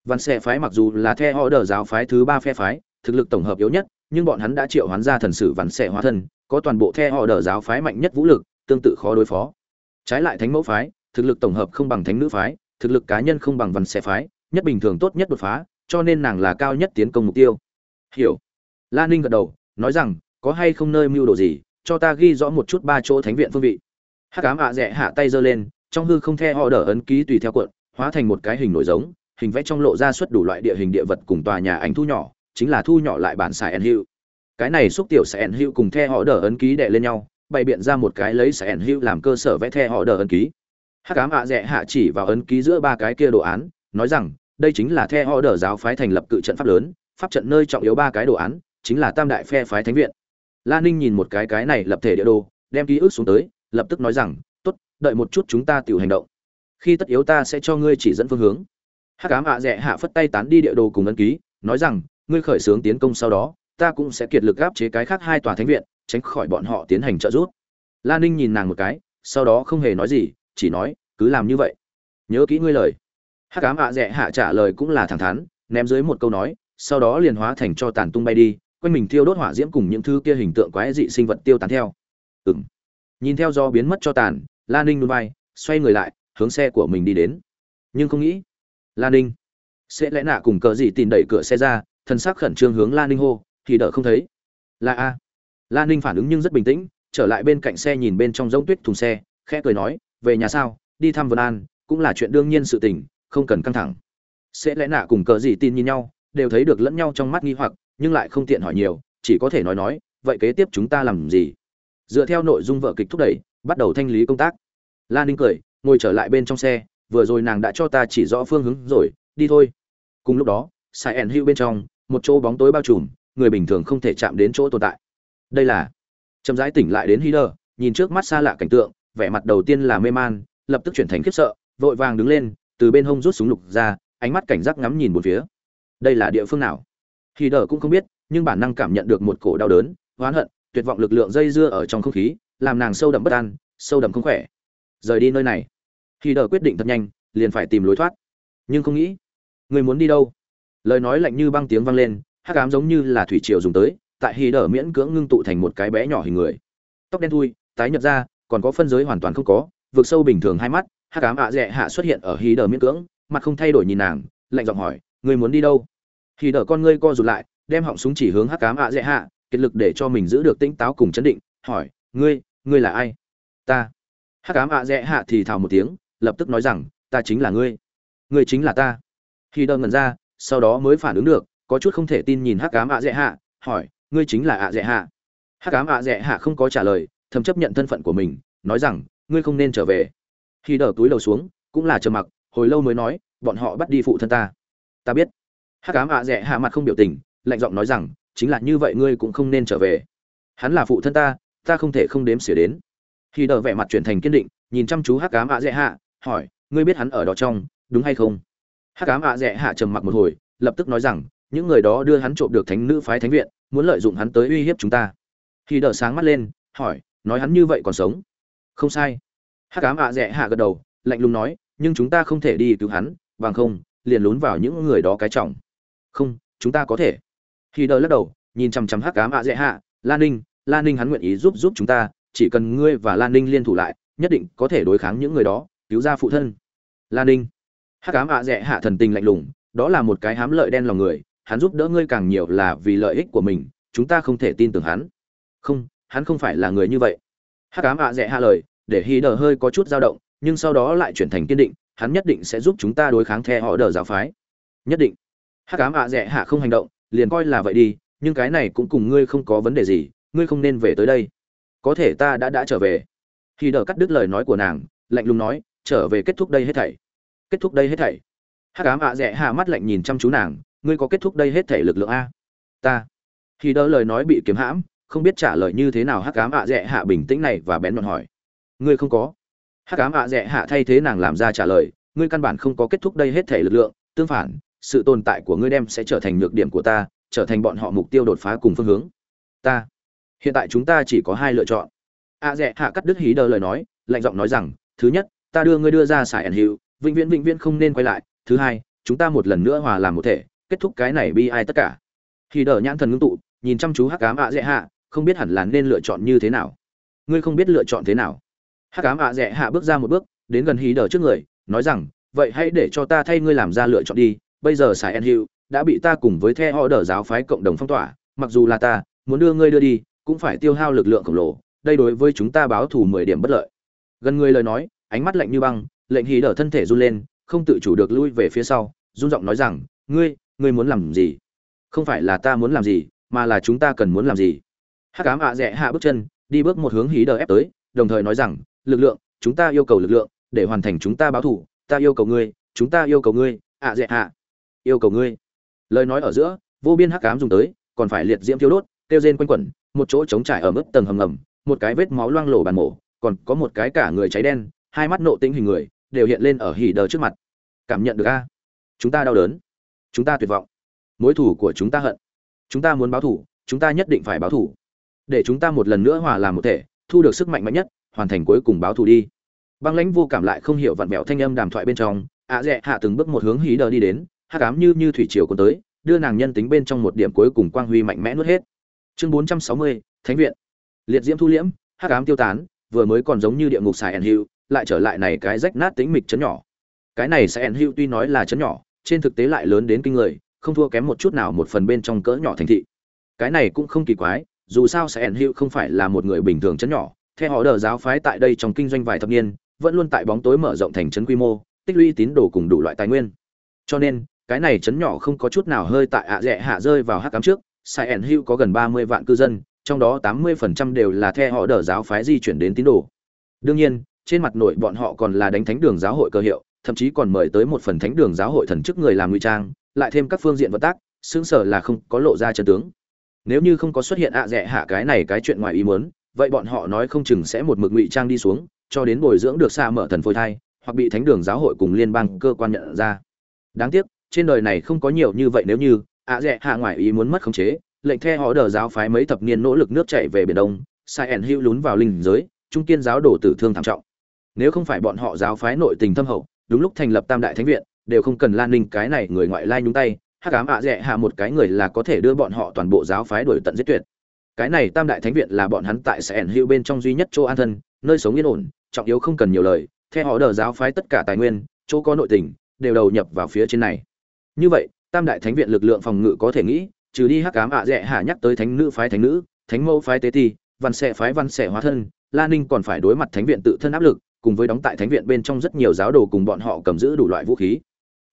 văn xe phái mặc dù là the họ đỡ giáo phái thứ ba phe phái, thực lực tổng hợp yếu nhất, nhưng bọn hắn đã triệu hoán ra thần sử văn xe hóa thân, có toàn bộ the họ đỡ giáo phái mạnh nhất vũ lực, tương tự khó đối phó. Trái lại thánh mẫu phái, thực lực tổng hợp không bằng thánh nữ phái, thực lực cá nhân không bằng văn xe phái, nhất bình thường tốt nhất đột phá, cho nên nàng là cao nhất tiến công mục tiêu. Hiểu. Lan ninh gật đầu, nói rằng, có hay không nơi mưu đồ gì, cho ta ghi rõ một chút ba chỗ thánh viện phương vị. Hắc ám ạ à rẽ hạ tay giơ lên, trong hư không the họ đỡ ấn ký tùy theo cuộn, hóa thành một cái hình nổi giống hình vẽ trong lộ ra xuất đủ loại địa hình địa vật cùng tòa nhà ảnh thu nhỏ, chính là thu nhỏ lại bản sài ẩn hữu cái này xúc tiểu sài ẩn hữu cùng the họ đỡ ấn ký đè lên nhau, bày biện ra một cái lấy sài ẩn hữu làm cơ sở vẽ the họ đỡ ấn ký. Hắc cám ạ rẽ hạ chỉ vào ấn ký giữa ba cái kia đồ án, nói rằng, đây chính là the họ đỡ giáo phái thành lập cự trận pháp lớn, pháp trận nơi trọng yếu ba cái đồ án, chính là tam đại phe phái thánh viện. La ninh nhìn một cái cái này lập thể địa đồ, đem ký ức xuống tới, lập tức nói rằng, tốt, đợi một chút chúng ta tự hành động. Khi tất yếu ta sẽ cho ngươi chỉ dẫn phương hướng hát cám ạ à hạ phất tay tán đi địa đồ cùng ấn ký, nói rằng, ngươi khởi xướng tiến công sau đó, ta cũng sẽ kiệt lực gáp chế cái khác hai tòa thánh viện, tránh khỏi bọn họ tiến hành trợ giúp. La ninh nhìn nàng một cái, sau đó không hề nói gì, chỉ nói, cứ làm như vậy. Nhớ kỹ ngươi lời. Hát cám ạ à hạ trả lời cũng là thẳng thắn, ném dưới một câu nói, sau đó liền hóa thành cho tàn tung bay đi, quanh mình thiêu đốt hỏa diễm cùng những thứ kia hình tượng quái dị sinh vật tiêu tán theo. Ừm. Nhìn theo do biến mất cho tàn lan ninh núi bay xoay người lại, hướng xe của mình đi đến. Nhưng không nghĩ lan ninh. Sẽ lẽ nạ cùng cờ gì tìm đẩy cửa xe ra thân xác khẩn trương hướng lan ninh hô, thì đỡ không thấy. Là a. Lan ninh phản ứng nhưng rất bình tĩnh, trở lại bên cạnh xe nhìn bên trong giống tuyết thùng xe, khẽ cười nói, về nhà sao? Đi thăm vân an, cũng là chuyện đương nhiên sự tình, không cần căng thẳng. Sẽ lẽ nạ cùng cờ gì tin nhìn nhau, đều thấy được lẫn nhau trong mắt nghi hoặc, nhưng lại không tiện hỏi nhiều, chỉ có thể nói nói, vậy kế tiếp chúng ta làm gì? Dựa theo nội dung vợ kịch thúc đẩy, bắt đầu thanh lý công tác. Lan ninh cười, ngồi trở lại bên trong xe vừa rồi nàng đã cho ta chỉ rõ phương hướng rồi, đi thôi. Cùng lúc đó, sai ẩn hữu bên trong, một chỗ bóng tối bao trùm, người bình thường không thể chạm đến chỗ tồn tại. Đây là, chậm rãi tỉnh lại đến hider nhìn trước mắt xa lạ cảnh tượng, vẻ mặt đầu tiên là mê man, lập tức chuyển thành khiếp sợ, vội vàng đứng lên, từ bên hông rút súng lục ra, ánh mắt cảnh giác ngắm nhìn một phía. Đây là địa phương nào? Thì cũng không biết, nhưng bản năng cảm nhận được một cổ đau đớn, oán hận, tuyệt vọng lực lượng dây dưa ở trong không khí, làm nàng sâu đậm bất an, sâu đậm không khỏe. Rời đi nơi này khi đờ quyết định thật nhanh, liền phải tìm lối thoát. Nhưng không nghĩ, người muốn đi đâu? Lời nói lạnh như băng tiếng vang lên, hắc ám giống như là thủy triều dùng tới, tại hì đờ miễn cưỡng ngưng tụ thành một cái bé nhỏ hình người. Tóc đen thui, tái nhợt ra còn có phân giới hoàn toàn không có vượt sâu bình thường hai mắt, hắc ám ạ à dẹ hạ xuất hiện ở hì đờ miễn cưỡng, mặt không thay đổi nhìn nàng, lạnh giọng hỏi, người muốn đi đâu? Thì Đờ con ngươi co rụt lại, đem họng súng chỉ hướng hắc Ám ạ dẹ hạ kết lực để cho mình giữ được tỉnh táo cùng chấn định, hỏi, ngươi ngươi là ai? Ta. Hắc Ám ạ dẹ hạ thì thào một tiếng lập tức nói rằng, ta chính là ngươi. Ngươi chính là ta. Khi đơn ngẩn ra, sau đó mới phản ứng được, có chút không thể tin nhìn hắc cám ạ dễ hạ hỏi, ngươi chính là ạ dễ hạ hắc cám ạ dễ hạ không có trả lời, thầm chấp nhận thân phận của mình, nói rằng, ngươi không nên trở về. Khi đờ túi đầu xuống, cũng là trầm mặc, hồi lâu mới nói, bọn họ bắt đi phụ thân ta. Ta biết. Hắc ám ạ dễ hạ mặt không biểu tình, lạnh giọng nói rằng, chính là như vậy ngươi cũng không nên trở về. Hắn là phụ thân ta ta không thể không đếm xỉa đến. Khi đờ vẻ mặt chuyển thành kiên định, nhìn chăm chú hắc ám ạ dễ hạ hỏi, ngươi biết hắn ở đó trong, đúng hay không? Hắc ám ạ rẽ hạ trầm mặc một hồi, lập tức nói rằng, những người đó đưa hắn trộm được thánh nữ phái thánh viện, muốn lợi dụng hắn tới uy hiếp chúng ta. Khi đờ sáng mắt lên, hỏi, nói hắn như vậy còn sống? Không sai. Hắc ám ạ rẽ hạ gật đầu, lạnh lùng nói, nhưng chúng ta không thể đi cứu hắn, bằng không, liền lún vào những người đó cái trọng. Không, chúng ta có thể. Khi đờ lắc đầu, nhìn chằm chằm hắc cám ạ rẽ hạ lan ninh lan ninh hắn nguyện ý giúp giúp chúng ta, chỉ cần ngươi và lan ninh liên thủ lại, nhất định có thể đối kháng những người đó cứu ra phụ thân. Lan ninh. Hắc cám ạ rẽ hạ thần tình lạnh lùng, đó là một cái hám lợi đen lòng người, hắn giúp đỡ ngươi càng nhiều là vì lợi ích của mình, chúng ta không thể tin tưởng hắn. Không hắn không phải là người như vậy. Hắc cám ạ rẽ hạ lời, để hí đờ hơi có chút dao động, nhưng sau đó lại chuyển thành kiên định, hắn nhất định sẽ giúp chúng ta đối kháng the họ đờ giáo phái. Nhất định. Hắc ám ạ rẽ hạ không hành động, liền coi là vậy đi, nhưng cái này cũng cùng ngươi không có vấn đề gì, ngươi không nên về tới đây. Có thể ta đã đã trở về. Khi đờ cắt đứt lời nói của nàng, lạnh lùng nói trở về kết thúc đây hết thảy. Kết thúc đây hết thảy. Hắc ám ạ rẽ hạ mắt lạnh nhìn chăm chú nàng, ngươi có kết thúc đây hết thảy lực lượng a? Ta. Khi đỡ lời nói bị kiếm hãm, không biết trả lời như thế nào hắc ám ạ rẽ hạ bình tĩnh này và bén nhọn hỏi. Ngươi không có. Hắc ám ạ rẽ hạ thay thế nàng làm ra trả lời, ngươi căn bản không có kết thúc đây hết thảy lực lượng, tương phản, sự tồn tại của ngươi đem sẽ trở thành nhược điểm của ta, trở thành bọn họ mục tiêu đột phá cùng phương hướng. Ta. Hiện tại chúng ta chỉ có hai lựa chọn. A dẹ hạ cắt đứt hí đờ lời nói, lạnh giọng nói rằng, thứ nhất ta đưa ngươi đưa ra xài ẩn hiệu vĩnh viễn vĩnh viễn không nên quay lại. Thứ hai, chúng ta một lần nữa hòa làm một thể, kết thúc cái này bi ai tất cả. Hí đỡ nhãn thần ngưng tụ, nhìn chăm chú hắc ám ạ dễ hạ, không biết hẳn là nên lựa chọn như thế nào. Ngươi không biết lựa chọn thế nào. Hắc ám ạ dễ hạ bước ra một bước, đến gần hí đờ trước người, nói rằng, vậy hãy để cho ta thay ngươi làm ra lựa chọn đi. Bây giờ xài ẩn hữu đã bị ta cùng với the họ đờ giáo phái cộng đồng phong tỏa. Mặc dù là ta, muốn đưa ngươi đưa đi, cũng phải tiêu hao lực lượng khổng lồ. Đây đối với chúng ta báo thù mười điểm bất lợi. Gần người lời nói ánh mắt lạnh như băng, lệnh hí đỡ thân thể run lên, không tự chủ được lui về phía sau, run giọng nói rằng, ngươi ngươi muốn làm gì? Không phải là ta muốn làm gì, mà là chúng ta cần muốn làm gì. Hắc ám ạ à rẽ hạ bước chân, đi bước một hướng hí đờ ép tới, đồng thời nói rằng, lực lượng, chúng ta yêu cầu lực lượng, để hoàn thành chúng ta báo thù ta yêu cầu ngươi, chúng ta yêu cầu ngươi, ạ à rẽ hạ, yêu cầu ngươi. Lời nói ở giữa, vô biên hắc ám dùng tới, còn phải liệt diễm thiêu đốt, tiêu rên quanh quẩn, một chỗ trống trải ở mức tầng hầm ngầm, một cái vết máu loang lổ bàn mổ, còn có một cái cả người cháy đen hai mắt nộ tính hình người đều hiện lên ở hỉ đờ trước mặt. Cảm nhận được a? Chúng ta đau đớn. Chúng ta tuyệt vọng. Mối thủ của chúng ta hận. Chúng ta muốn báo thủ chúng ta nhất định phải báo thủ để chúng ta một lần nữa hòa làm một thể, thu được sức mạnh mạnh nhất, hoàn thành cuối cùng báo thù đi. Băng lãnh vô cảm lại không hiểu vặn vẹo thanh âm đàm thoại bên trong, ạ dẹ hạ từng bước một hướng hí đờ đi đến hạ cám như như thủy triều cuốn tới, đưa nàng nhân tính bên trong một điểm cuối cùng quang huy mạnh mẽ nuốt hết. Chương bốn trăm sáu mươi, thánh viện. Liệt diễm thu liễm, hắc ám tiêu tán, vừa mới còn giống như địa ngục xài ẩn hữu lại trở lại này cái rách nát tính mịch chấn nhỏ. Cái này sẽ ẩn hữu tuy nói là chấn nhỏ trên thực tế lại lớn đến kinh người không thua kém một chút nào một phần bên trong cỡ nhỏ thành thị. Cái này cũng không kỳ quái dù sao sẽ ẩn hữu không phải là một người bình thường chấn nhỏ. Theo họ đờ giáo phái tại đây trong kinh doanh vài thập niên vẫn luôn tại bóng tối mở rộng thành trấn quy mô tích lũy tín đồ cùng đủ loại tài nguyên. Cho nên cái này chấn nhỏ không có chút nào hơi tại ạ à rẽ hạ rơi vào hắc cám trước sai ẩn hữu có gần ba mươi vạn cư dân trong đó 80% đều là theo họ đỡ giáo phái di chuyển đến tín đồ. Đương nhiên, trên mặt nội bọn họ còn là đánh thánh đường giáo hội cơ hiệu, thậm chí còn mời tới một phần thánh đường giáo hội thần chức người làm ngụy trang, lại thêm các phương diện vận tác, sướng sở là không có lộ ra chân tướng. Nếu như không có xuất hiện ạ à dẹ hạ cái này cái chuyện ngoài ý muốn, vậy bọn họ nói không chừng sẽ một mực ngụy trang đi xuống, cho đến bồi dưỡng được xa mở thần phôi thai, hoặc bị thánh đường giáo hội cùng liên bang cơ quan nhận ra. Đáng tiếc, trên đời này không có nhiều như vậy nếu như ạ à dẹ hạ ngoài ý muốn mất khống chế, lệnh the họ đờ giáo phái mấy thập niên nỗ lực nước chảy về biển đông sai ẩn hữu lún vào linh giới trung kiên giáo đổ tử thương thảm trọng nếu không phải bọn họ giáo phái nội tình thâm hậu, đúng lúc thành lập tam đại thánh viện, đều không cần lan ninh cái này người ngoại lai nhúng tay, hắc ám ạ à dẹ hạ một cái người là có thể đưa bọn họ toàn bộ giáo phái đuổi tận giết tuyệt. Cái này tam đại thánh viện là bọn hắn tại sẽ ẩn hữu bên trong duy nhất chỗ an thân, nơi sống yên ổn, trọng yếu không cần nhiều lời, theo họ đờ giáo phái tất cả tài nguyên, chỗ có nội tình, đều đầu nhập vào phía trên này. Như vậy, tam đại thánh viện lực lượng phòng ngự có thể nghĩ, trừ đi hắc ám ạ dẹ hạ nhắc tới thánh nữ phái thánh nữ, thánh mẫu phái tế ti, văn sẽ phái văn sẽ hóa thân la ninh còn phải đối mặt thánh viện tự thân áp lực cùng với đóng tại thánh viện bên trong rất nhiều giáo đồ cùng bọn họ cầm giữ đủ loại vũ khí.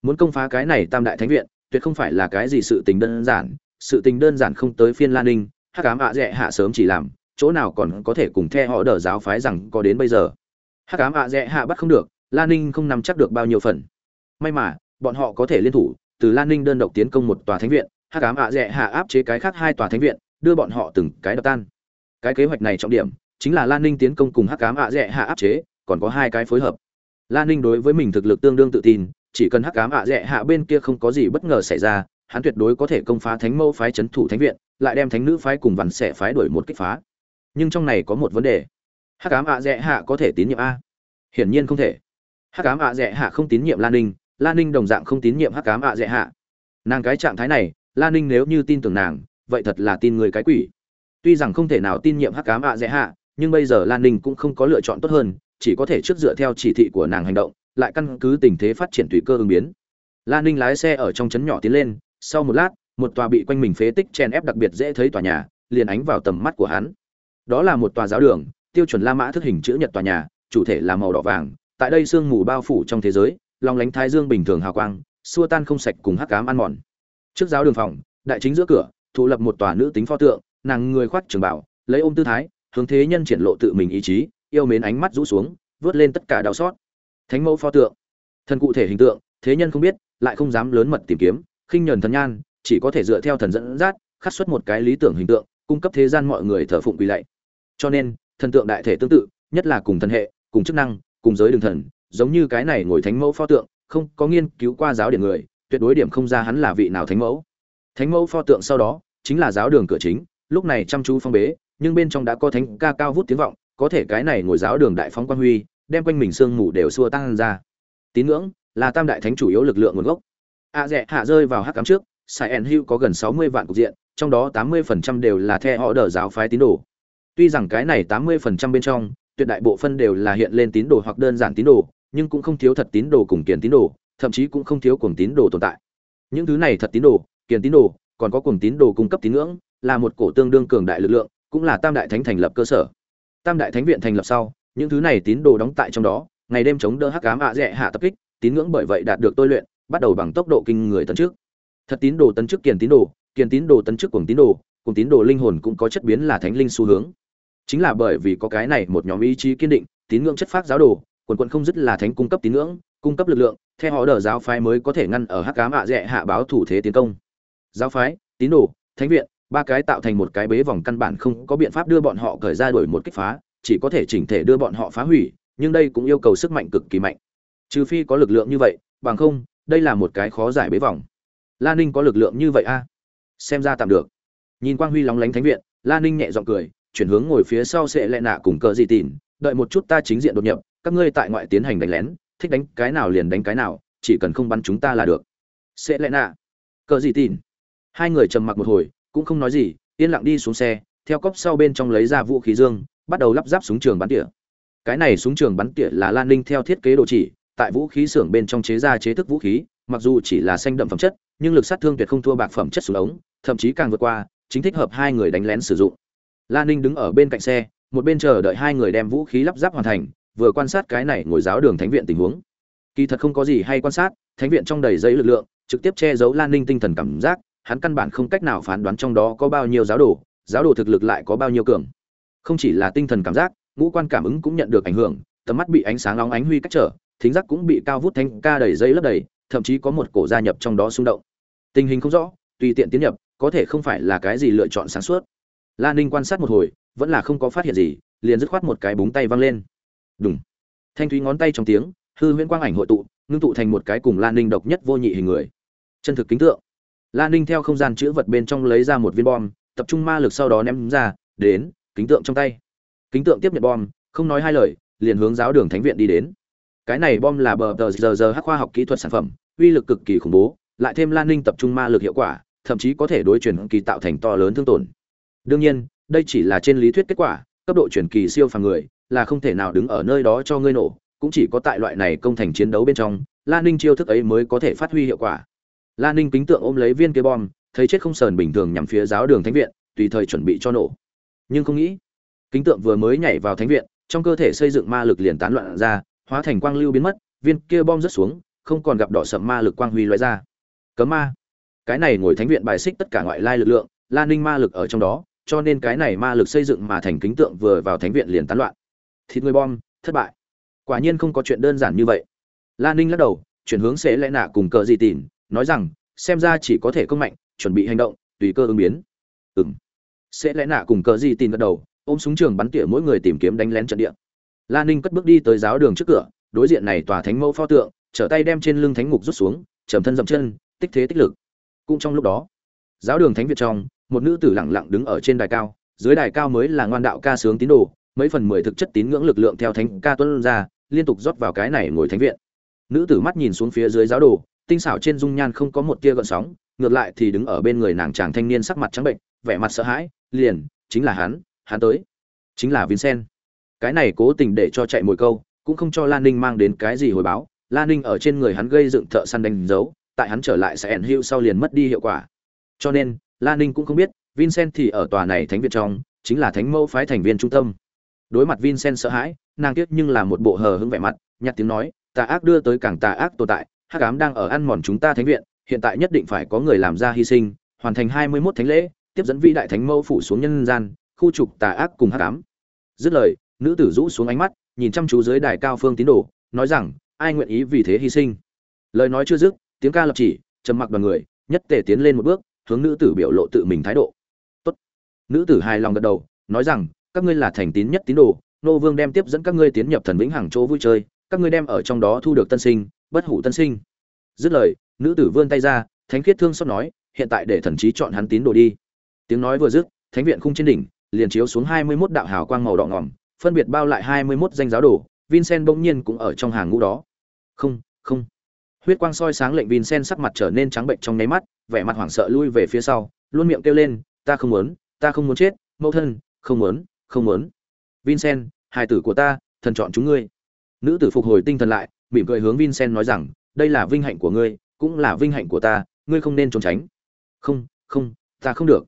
Muốn công phá cái này tam đại thánh viện, tuyệt không phải là cái gì sự tình đơn giản, sự tình đơn giản không tới phiên lan ninh, hắc ám ạ dẹ hạ sớm chỉ làm, chỗ nào còn có thể cùng theo họ đỡ giáo phái rằng có đến bây giờ. Hắc ám ạ dẹ hạ bắt không được, lan ninh không nắm chắc được bao nhiêu phần. May mà, bọn họ có thể liên thủ, từ lan ninh đơn độc tiến công một tòa thánh viện, hắc ám ạ dẹ hạ áp chế cái khác hai tòa thánh viện, đưa bọn họ từng cái đập tan. Cái kế hoạch này trọng điểm, chính là lan ninh tiến công cùng hắc ám ạ dẹ hạ áp chế còn có hai cái phối hợp. Lan ninh đối với mình thực lực tương đương tự tin chỉ cần hắc ám ạ dẹ hạ bên kia không có gì bất ngờ xảy ra hắn tuyệt đối có thể công phá thánh mẫu phái c h ấ n thủ thánh viện lại đem thánh nữ phái cùng vằn xẻ phái đổi một kích phá. Nhưng trong này có một vấn đề. Hắc ám ạ dẹ hạ có thể tín nhiệm a? Hiển nhiên không thể. Hắc ám ạ dẹ hạ không tín nhiệm lan ninh lan ninh đồng dạng không tín nhiệm hắc ám ạ dẹ hạ. Nàng cái trạng thái này Lan Ninh nếu như tin tưởng nàng, vậy thật là tin người cái quỷ. Tuy rằng không thể nào tin nhiệm Hắc Ám ạ dễ hạ, nhưng bây giờ Lan Ninh cũng không có lựa chọn tốt hơn, chỉ có thể trước dựa theo chỉ thị của nàng hành động, lại căn cứ tình thế phát triển tùy cơ ứng biến. Lan Ninh lái xe ở trong trấn nhỏ tiến lên, sau một lát, một tòa bị quanh mình phế tích chen ép đặc biệt dễ thấy tòa nhà, liền ánh vào tầm mắt của hắn. Đó là một tòa giáo đường, tiêu chuẩn La Mã thức hình chữ nhật tòa nhà, chủ thể là màu đỏ vàng, tại đây sương mù bao phủ trong thế giới, long lánh thái dương bình thường hào quang xua tan không sạch cùng hắc ám ăn mòn trước giáo đường phòng đại chính giữa cửa thụ lập một tòa nữ tính pho tượng nàng người khoác trường bảo lấy ôm tư thái hướng thế nhân triển lộ tự mình ý chí yêu mến ánh mắt rũ xuống, vớt lên tất cả đau xót. Thánh mẫu pho tượng. Thần cụ thể hình tượng, thế nhân không biết, lại không dám lớn mật tìm kiếm, khinh nhờn thần nhan, chỉ có thể dựa theo thần dẫn dắt, khắc xuất một cái lý tưởng hình tượng, cung cấp thế gian mọi người thờ phụng quỳ lạy. Cho nên, thần tượng đại thể tương tự, nhất là cùng thần hệ, cùng chức năng, cùng giới đường thần, giống như cái này ngồi thánh mẫu pho tượng, không có nghiên cứu qua giáo điển người, tuyệt đối điểm không ra hắn là vị nào thánh mẫu. Thánh mẫu pho tượng sau đó, chính là giáo đường cửa chính, lúc này chăm chú phong bế, nhưng bên trong đã có thánh ca cao vút tiếng vọng có thể cái này ngồi giáo đường đại phóng quan huy, đem quanh mình sương mù đều xua tan ra. Tín ngưỡng là tam đại thánh chủ yếu lực lượng nguồn gốc. A à hạ rơi vào hắc cắm trước, sai ẩn hữu có gần sáu mươi vạn cục diện, trong đó tám mươi phần trăm đều là theo họ đờ giáo phái tín đồ. Tuy rằng cái này tám mươi phần trăm bên trong, tuyệt đại bộ phân đều là hiện lên tín đồ hoặc đơn giản tín đồ, nhưng cũng không thiếu thật tín đồ cùng kiền tín đồ, thậm chí cũng không thiếu cuồng tín đồ tồn tại. Những thứ này thật tín đồ, kiền tín đồ, còn có cuồng tín đồ cung cấp tín ngưỡng, là một cổ tương đương cường đại lực lượng, cũng là tam đại thánh thành lập cơ sở tam đại thánh viện thành lập sau, những thứ này tín đồ đóng tại trong đó, ngày đêm chống đỡ hắc ám ạ rẽ hạ tập kích, tín ngưỡng bởi vậy đạt được tôi luyện, bắt đầu bằng tốc độ kinh người tấn trước thật tín đồ tấn trước kiền tín đồ, kiền tín đồ tấn trước cùng tín đồ cùng tín đồ linh hồn cũng có chất biến là thánh linh xu hướng. Chính là bởi vì có cái này một nhóm ý chí kiên định, tín ngưỡng chất phát giáo đồ, quần quận không dứt là thánh cung cấp tín ngưỡng, cung cấp lực lượng, theo họ đờ giáo phái mới có thể ngăn ở hắc cám ạ rẽ hạ báo thủ thế tiến công. Giáo phái, tín đồ, thánh viện ba cái tạo thành một cái bế vòng căn bản không có biện pháp đưa bọn họ cởi ra đổi một kích phá, chỉ có thể chỉnh thể đưa bọn họ phá hủy, nhưng đây cũng yêu cầu sức mạnh cực kỳ mạnh. Trừ phi có lực lượng như vậy, bằng không, đây là một cái khó giải bế vòng. Lan ninh có lực lượng như vậy a? Xem ra tạm được. Nhìn quang huy lóng lánh thánh viện Lan ninh nhẹ giọng cười, chuyển hướng ngồi phía sau sẽ lẹ nạ cùng cờ gì tìn, đợi một chút ta chính diện đột nhập, các ngươi tại ngoại tiến hành đánh lén, thích đánh cái nào liền đánh cái nào, chỉ cần không bắn chúng ta là được. Sẽ lẹ nạ, cờ gì tìn. Hai người trầm mặc một hồi cũng không nói gì, yên lặng đi xuống xe, theo cốc sau bên trong lấy ra vũ khí dương, bắt đầu lắp ráp súng trường bắn tỉa. Cái này súng trường bắn tỉa là lan ninh theo thiết kế đồ chỉ, tại vũ khí xưởng bên trong chế ra chế thức vũ khí, mặc dù chỉ là xanh đậm phẩm chất, nhưng lực sát thương tuyệt không thua bạc phẩm chất súng ống, thậm chí càng vượt qua, chính thích hợp hai người đánh lén sử dụng. Lan ninh đứng ở bên cạnh xe, một bên chờ đợi hai người đem vũ khí lắp ráp hoàn thành, vừa quan sát cái này ngồi giáo đường thánh viện tình huống. Kỳ thật không có gì hay quan sát, thánh viện trong đầy giấy lực lượng, trực tiếp che giấu lan ninh tinh thần cảm giác hắn căn bản không cách nào phán đoán trong đó có bao nhiêu giáo đồ giáo đồ thực lực lại có bao nhiêu cường. Không chỉ là tinh thần cảm giác, ngũ quan cảm ứng cũng nhận được ảnh hưởng, tầm mắt bị ánh sáng nóng ánh huy cách trở, thính giác cũng bị cao vút thanh ca đầy dây lấp đầy, thậm chí có một cổ gia nhập trong đó xung động. Tình hình không rõ, tùy tiện tiến nhập, có thể không phải là cái gì lựa chọn sáng suốt. Lan ninh quan sát một hồi, vẫn là không có phát hiện gì, liền dứt khoát một cái búng tay văng lên. Đúng thanh thúy ngón tay trong tiếng, hư huyễn quang ảnh hội tụ, ngưng tụ thành một cái cùng lan ninh độc nhất vô nhị hình người. Chân thực kính tượng lan ninh theo không gian chữ vật bên trong lấy ra một viên bom, tập trung ma lực sau đó ném ra, đến, kính tượng trong tay. Kính tượng tiếp nhận bom, không nói hai lời, liền hướng giáo đường thánh viện đi đến. Cái này bom là bờ tờ giờ giờ hắc khoa học kỹ thuật sản phẩm, uy lực cực kỳ khủng bố, lại thêm lan ninh tập trung ma lực hiệu quả, thậm chí có thể đối chuyển kỳ tạo thành to lớn thương tổn. Đương nhiên, đây chỉ là trên lý thuyết kết quả, cấp độ chuyển kỳ siêu phàm người, là không thể nào đứng ở nơi đó cho ngươi nổ, cũng chỉ có tại loại này công thành chiến đấu bên trong lan ninh chiêu thức ấy mới có thể phát huy hiệu quả lan ninh kính tượng ôm lấy viên kia bom, thấy chết không sờn bình thường nhằm phía giáo đường thánh viện, tùy thời chuẩn bị cho nổ. Nhưng không nghĩ, kính tượng vừa mới nhảy vào thánh viện, trong cơ thể xây dựng ma lực liền tán loạn ra, hóa thành quang lưu biến mất, viên kia bom rớt xuống, không còn gặp đỏ sậm ma lực quang huy loại ra. Cấm ma. Cái này ngồi thánh viện bài xích tất cả ngoại lai lực lượng lan ninh ma lực ở trong đó, cho nên cái này ma lực xây dựng mà thành kính tượng vừa vào thánh viện liền tán loạn. Thịt người bom, thất bại. Quả nhiên không có chuyện đơn giản như vậy. Lan ninh lắc đầu, chuyển hướng sẽ lẽ nạ cùng cờ gì tìn nói rằng, xem ra chỉ có thể công mạnh, chuẩn bị hành động, tùy cơ ứng biến. Ừng sẽ lẽ nạ cùng cờ gì tin gật đầu, ôm súng trường bắn tỉa mỗi người tìm kiếm đánh lén trận địa. Lan ninh cất bước đi tới giáo đường trước cửa, đối diện này tòa thánh mẫu pho tượng, trở tay đem trên lưng thánh ngục rút xuống chầm thân dậm chân, tích thế tích lực. Cũng trong lúc đó, giáo đường thánh việt trong, một nữ tử lẳng lặng đứng ở trên đài cao, dưới đài cao mới là ngoan đạo ca sướng tín đồ, mấy phần mười thực chất tín ngưỡng lực lượng theo thánh ca tuân ra, liên tục rót vào cái này ngồi thánh viện. Nữ tử mắt nhìn xuống phía dưới giáo đồ tinh xảo trên dung nhan không có một tia gợn sóng, ngược lại thì đứng ở bên người nàng chàng thanh niên sắc mặt trắng bệnh, vẻ mặt sợ hãi, liền, chính là hắn hắn tới. Chính là vincent. Cái này cố tình để cho chạy mồi câu, cũng không cho lan ninh mang đến cái gì hồi báo. Lan ninh ở trên người hắn gây dựng thợ săn đánh dấu, tại hắn trở lại sẽ ẩn hữu sau liền mất đi hiệu quả. Cho nên lan ninh cũng không biết, vincent thì ở tòa này thánh viện trong, chính là thánh mẫu phái thành viên trung tâm. Đối mặt vincent sợ hãi, nàng tiếc nhưng là một bộ hờ hững vẻ mặt, nhặt tiếng nói, tà ác đưa tới càng tà ác tồn tại hắc ám đang ở ăn mòn chúng ta thánh viện, hiện tại nhất định phải có người làm ra hy sinh, hoàn thành hai mươi 21 thánh lễ, tiếp dẫn vĩ đại thánh mẫu phủ xuống nhân gian, khu trục tà ác cùng hắc ám. Dứt lời, nữ tử rũ xuống ánh mắt, nhìn chăm chú dưới đài cao phương tín đồ, nói rằng, ai nguyện ý vì thế hy sinh? Lời nói chưa dứt, tiếng ca lập chỉ, trầm mặc đoàn người, nhất tề tiến lên một bước, hướng nữ tử biểu lộ tự mình thái độ. Tốt. Nữ tử hài lòng gật đầu, nói rằng, các ngươi là thành tín nhất tín đồ, nô vương đem tiếp dẫn các ngươi tiến nhập thần vĩnh hằng chỗ vui chơi, các ngươi đem ở trong đó thu được tân sinh bất hủ tân sinh. Dứt lời, nữ tử vươn tay ra, thánh khiết thương xót nói, hiện tại để thần trí chọn hắn tín đồ đi. Tiếng nói vừa dứt, thánh viện khung trên đỉnh, liền chiếu xuống hai mươi 21 đạo hào quang màu đỏ ngòm, phân biệt bao lại hai mươi 21 danh giáo đồ, vincent bỗng nhiên cũng ở trong hàng ngũ đó. Không không. Huyết quang soi sáng lệnh vincent sắc mặt trở nên trắng bệnh trong nháy mắt, vẻ mặt hoảng sợ lui về phía sau, luôn miệng kêu lên, ta không muốn, ta không muốn chết, mẫu thân, không muốn không muốn. Vincent, hài tử của ta, thần chọn chúng ngươi. Nữ tử phục hồi tinh thần lại mỉm cười hướng vincent nói rằng, đây là vinh hạnh của ngươi, cũng là vinh hạnh của ta, ngươi không nên trốn tránh. Không không, ta không được.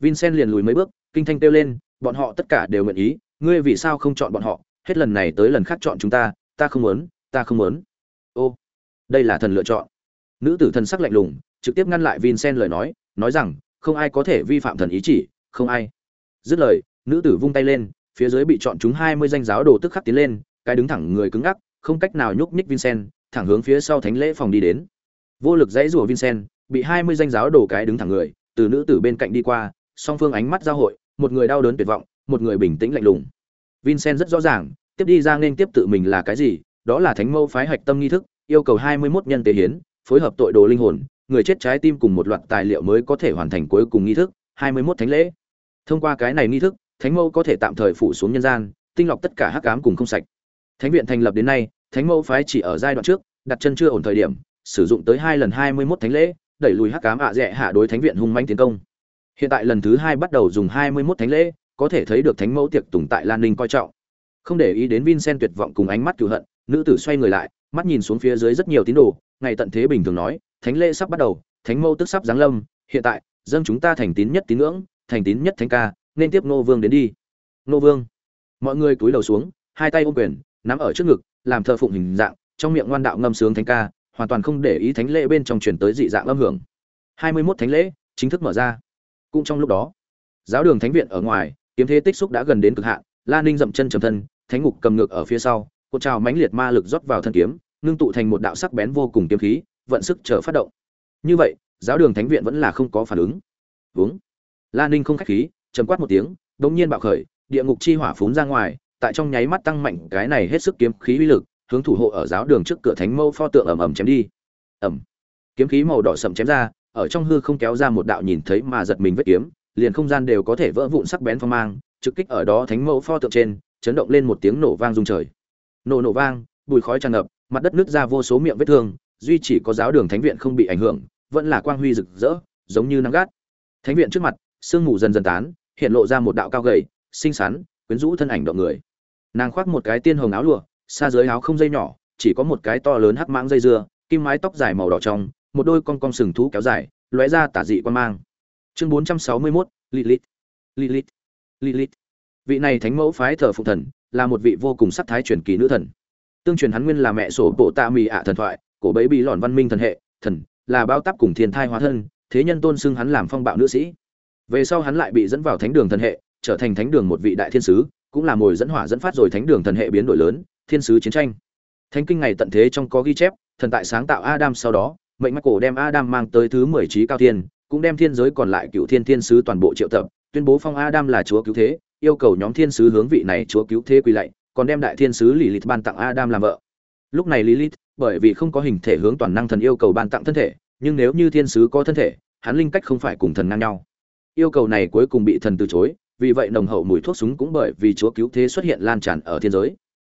Vincent liền lùi mấy bước, kinh thanh kêu lên, bọn họ tất cả đều nguyện ý, ngươi vì sao không chọn bọn họ? Hết lần này tới lần khác chọn chúng ta ta không muốn, ta không muốn. Ô, đây là thần lựa chọn. Nữ tử thần sắc lạnh lùng, trực tiếp ngăn lại vincent lời nói nói rằng, không ai có thể vi phạm thần ý chỉ, không ai. Dứt lời, nữ tử vung tay lên, phía dưới bị chọn chúng hai mươi danh giáo đồ tức khắc tiến lên, cái đứng thẳng người cứng ngắc không cách nào nhúc nhích vincent, thẳng hướng phía sau thánh lễ phòng đi đến. Vô lực dãy rủa vincent, bị hai mươi danh giáo đồ cái đứng thẳng người, từ nữ tử bên cạnh đi qua, song phương ánh mắt giao hội, một người đau đớn tuyệt vọng, một người bình tĩnh lạnh lùng. Vincent rất rõ ràng, tiếp đi ra nên tiếp tự mình là cái gì, đó là thánh mâu phái hạch tâm nghi thức, yêu cầu hai mươi 21 nhân tế hiến, phối hợp tội đồ linh hồn, người chết trái tim cùng một loạt tài liệu mới có thể hoàn thành cuối cùng nghi thức, hai mươi 21 thánh lễ. Thông qua cái này nghi thức, thánh mâu có thể tạm thời phủ xuống nhân gian, tinh lọc tất cả hắc ám cùng không sạch thánh viện thành lập đến nay, thánh Mẫu phái chỉ ở giai đoạn trước, đặt chân chưa ổn thời điểm, sử dụng tới hai lần hai mươi 21 thánh lễ, đẩy lùi hắc ám ạ à hạ đối thánh viện hung manh tiến công. Hiện tại lần thứ hai bắt đầu dùng hai mươi 21 thánh lễ, có thể thấy được thánh mẫu tiệc tùng tại lan ninh coi trọng. Không để ý đến vincent tuyệt vọng cùng ánh mắt cừu hận, nữ tử xoay người lại, mắt nhìn xuống phía dưới rất nhiều tín đồ, ngày tận thế bình thường nói, thánh lễ sắp bắt đầu, thánh mẫu tức sắp giáng lâm, hiện tại, dâng chúng ta thành tín nhất tín ngưỡng, thành tín nhất thánh ca, nên tiếp nô vương đến đi. Nô vương. Mọi người cúi đầu xuống, hai tay ôm quyền nắm ở trước ngực, làm thờ phụng hình dạng, trong miệng ngoan đạo ngâm sướng thánh ca, hoàn toàn không để ý thánh lễ bên trong truyền tới dị dạng âm hưởng. Hai mươi 21 thánh lễ chính thức mở ra. Cũng trong lúc đó, giáo đường thánh viện ở ngoài, kiếm thế tích xúc đã gần đến cực hạn, la ninh dậm chân trầm thân, thánh ngục cầm ngược ở phía sau cột trào mãnh liệt ma lực rót vào thân kiếm, ngưng tụ thành một đạo sắc bén vô cùng kiếm khí, vận sức chờ phát động. Như vậy, giáo đường thánh viện vẫn là không có phản ứng. Vướng. La ninh không khách khí, trầm quát một tiếng, đống nhiên bạo khởi, địa ngục chi hỏa phún ra ngoài tại trong nháy mắt tăng mạnh cái này hết sức kiếm khí uy lực, hướng thủ hộ ở giáo đường trước cửa thánh mâu pho tượng ầm ầm chém đi. Ầm. Kiếm khí màu đỏ sậm chém ra, ở trong hư không kéo ra một đạo nhìn thấy mà giật mình vết kiếm, liền không gian đều có thể vỡ vụn sắc bén phong mang, trực kích ở đó thánh mẫu pho tượng trên, chấn động lên một tiếng nổ vang rung trời. Nổ nổ vang, bụi khói tràn ngập, mặt đất nứt ra vô số miệng vết thương, duy chỉ có giáo đường thánh viện không bị ảnh hưởng, vẫn là quang huy rực rỡ, giống như nắng gắt. Thánh viện trước mặt, sương mù dần dần tán, hiện lộ ra một đạo cao gầy, xinh xắn, quyến rũ thân ảnh động người nàng khoác một cái tiên hồng áo lụa xa dưới áo không dây nhỏ chỉ có một cái to lớn hắc mãng dây dưa kim mái tóc dài màu đỏ trong một đôi con con sừng thú kéo dài lóe ra tả dị quan mang. Chương 461, lilith. Lilith. Lilith. Vị này thánh mẫu phái thờ phụng thần là một vị vô cùng sắc thái truyền kỳ nữ thần. Tương truyền hắn nguyên là mẹ sổ bộ tạ mì ạ thần thoại cổ bấy bị lòn văn minh thần hệ thần là bao táp cùng thiên thai hóa thân thế nhân tôn xưng hắn làm phong bạo nữ sĩ. Về sau hắn lại bị dẫn vào thánh đường thần hệ trở thành thánh đường một vị đại thiên sứ cũng là mồi dẫn hỏa dẫn phát rồi thánh đường thần hệ biến đổi lớn, thiên sứ chiến tranh. Thánh kinh ngày tận thế trong có ghi chép, thần tại sáng tạo adam sau đó, mệnh mạch cổ đem adam mang tới thứ mười trí cao thiên, cũng đem thiên giới còn lại cựu thiên thiên sứ toàn bộ triệu tập, tuyên bố phong adam là chúa cứu thế, yêu cầu nhóm thiên sứ hướng vị này chúa cứu thế quy lạy, còn đem đại thiên sứ lilith ban tặng adam làm vợ. Lúc này lilith, bởi vì không có hình thể hướng toàn năng thần yêu cầu ban tặng thân thể, nhưng nếu như thiên sứ có thân thể, hắn linh cách không phải cùng thần ngang nhau. Yêu cầu này cuối cùng bị thần từ chối vì vậy nồng hậu mùi thuốc súng cũng bởi vì chúa cứu thế xuất hiện lan tràn ở thiên giới.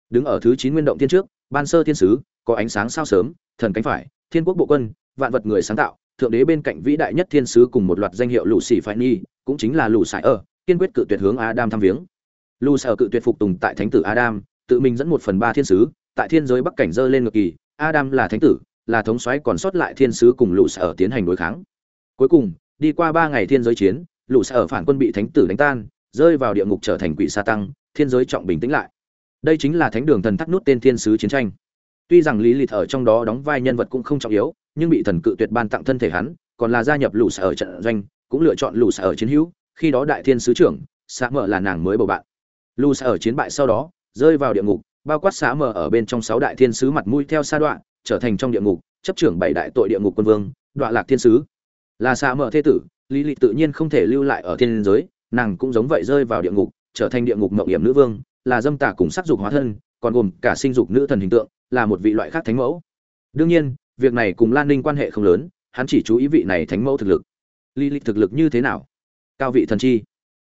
Đứng ở thứ chín nguyên động thiên trước, ban sơ thiên sứ, có ánh sáng sao sớm, thần cánh phải, thiên quốc bộ quân, vạn vật người sáng tạo, thượng đế bên cạnh vĩ đại nhất thiên sứ cùng một loạt danh hiệu lũ xì phải nhi cũng chính là lũ sải ở, kiên quyết cự tuyệt hướng adam thăm viếng. Lũ ở cự tuyệt phục tùng tại thánh tử adam, tự mình dẫn một phần ba thiên sứ, tại thiên giới bắc cảnh dơ lên ngược kỳ, adam là thánh tử, là thống soái còn sót lại thiên sứ cùng lũ ở tiến hành đối kháng. Cuối cùng, đi qua ba ngày thiên giới chiến lũ sở phản quân bị thánh tử đánh tan, rơi vào địa ngục trở thành quỷ sa tăng, thiên giới trọng bình tĩnh lại. Đây chính là thánh đường thần thắt nút tên thiên sứ chiến tranh. Tuy rằng lý lịch ở trong đó đóng vai nhân vật cũng không trọng yếu, nhưng bị thần cự tuyệt ban tặng thân thể hắn, còn là gia nhập lũ xa ở trận doanh, cũng lựa chọn lũ xa ở chiến hữu, khi đó đại thiên sứ trưởng xã mở là nàng mới bầu bạn. Lũ xa ở chiến bại sau đó, rơi vào địa ngục, bao quát xã mở ở bên trong sáu đại thiên sứ mặt mũi theo sa đoạn, trở thành trong địa ngục, chấp trưởng bảy đại tội địa ngục quân vương đoạn lạc thiên sứ. Là xã mở thế tử lý lịch tự nhiên không thể lưu lại ở thiên giới, nàng cũng giống vậy rơi vào địa ngục, trở thành địa ngục mộng hiểm nữ vương, là dâm tà cùng sắc dục hóa thân, còn gồm cả sinh dục nữ thần hình tượng, là một vị loại khác thánh mẫu. Đương nhiên, việc này cùng lan ninh quan hệ không lớn, hắn chỉ chú ý vị này thánh mẫu thực lực. Lý lịch thực lực như thế nào? Cao vị thần chi.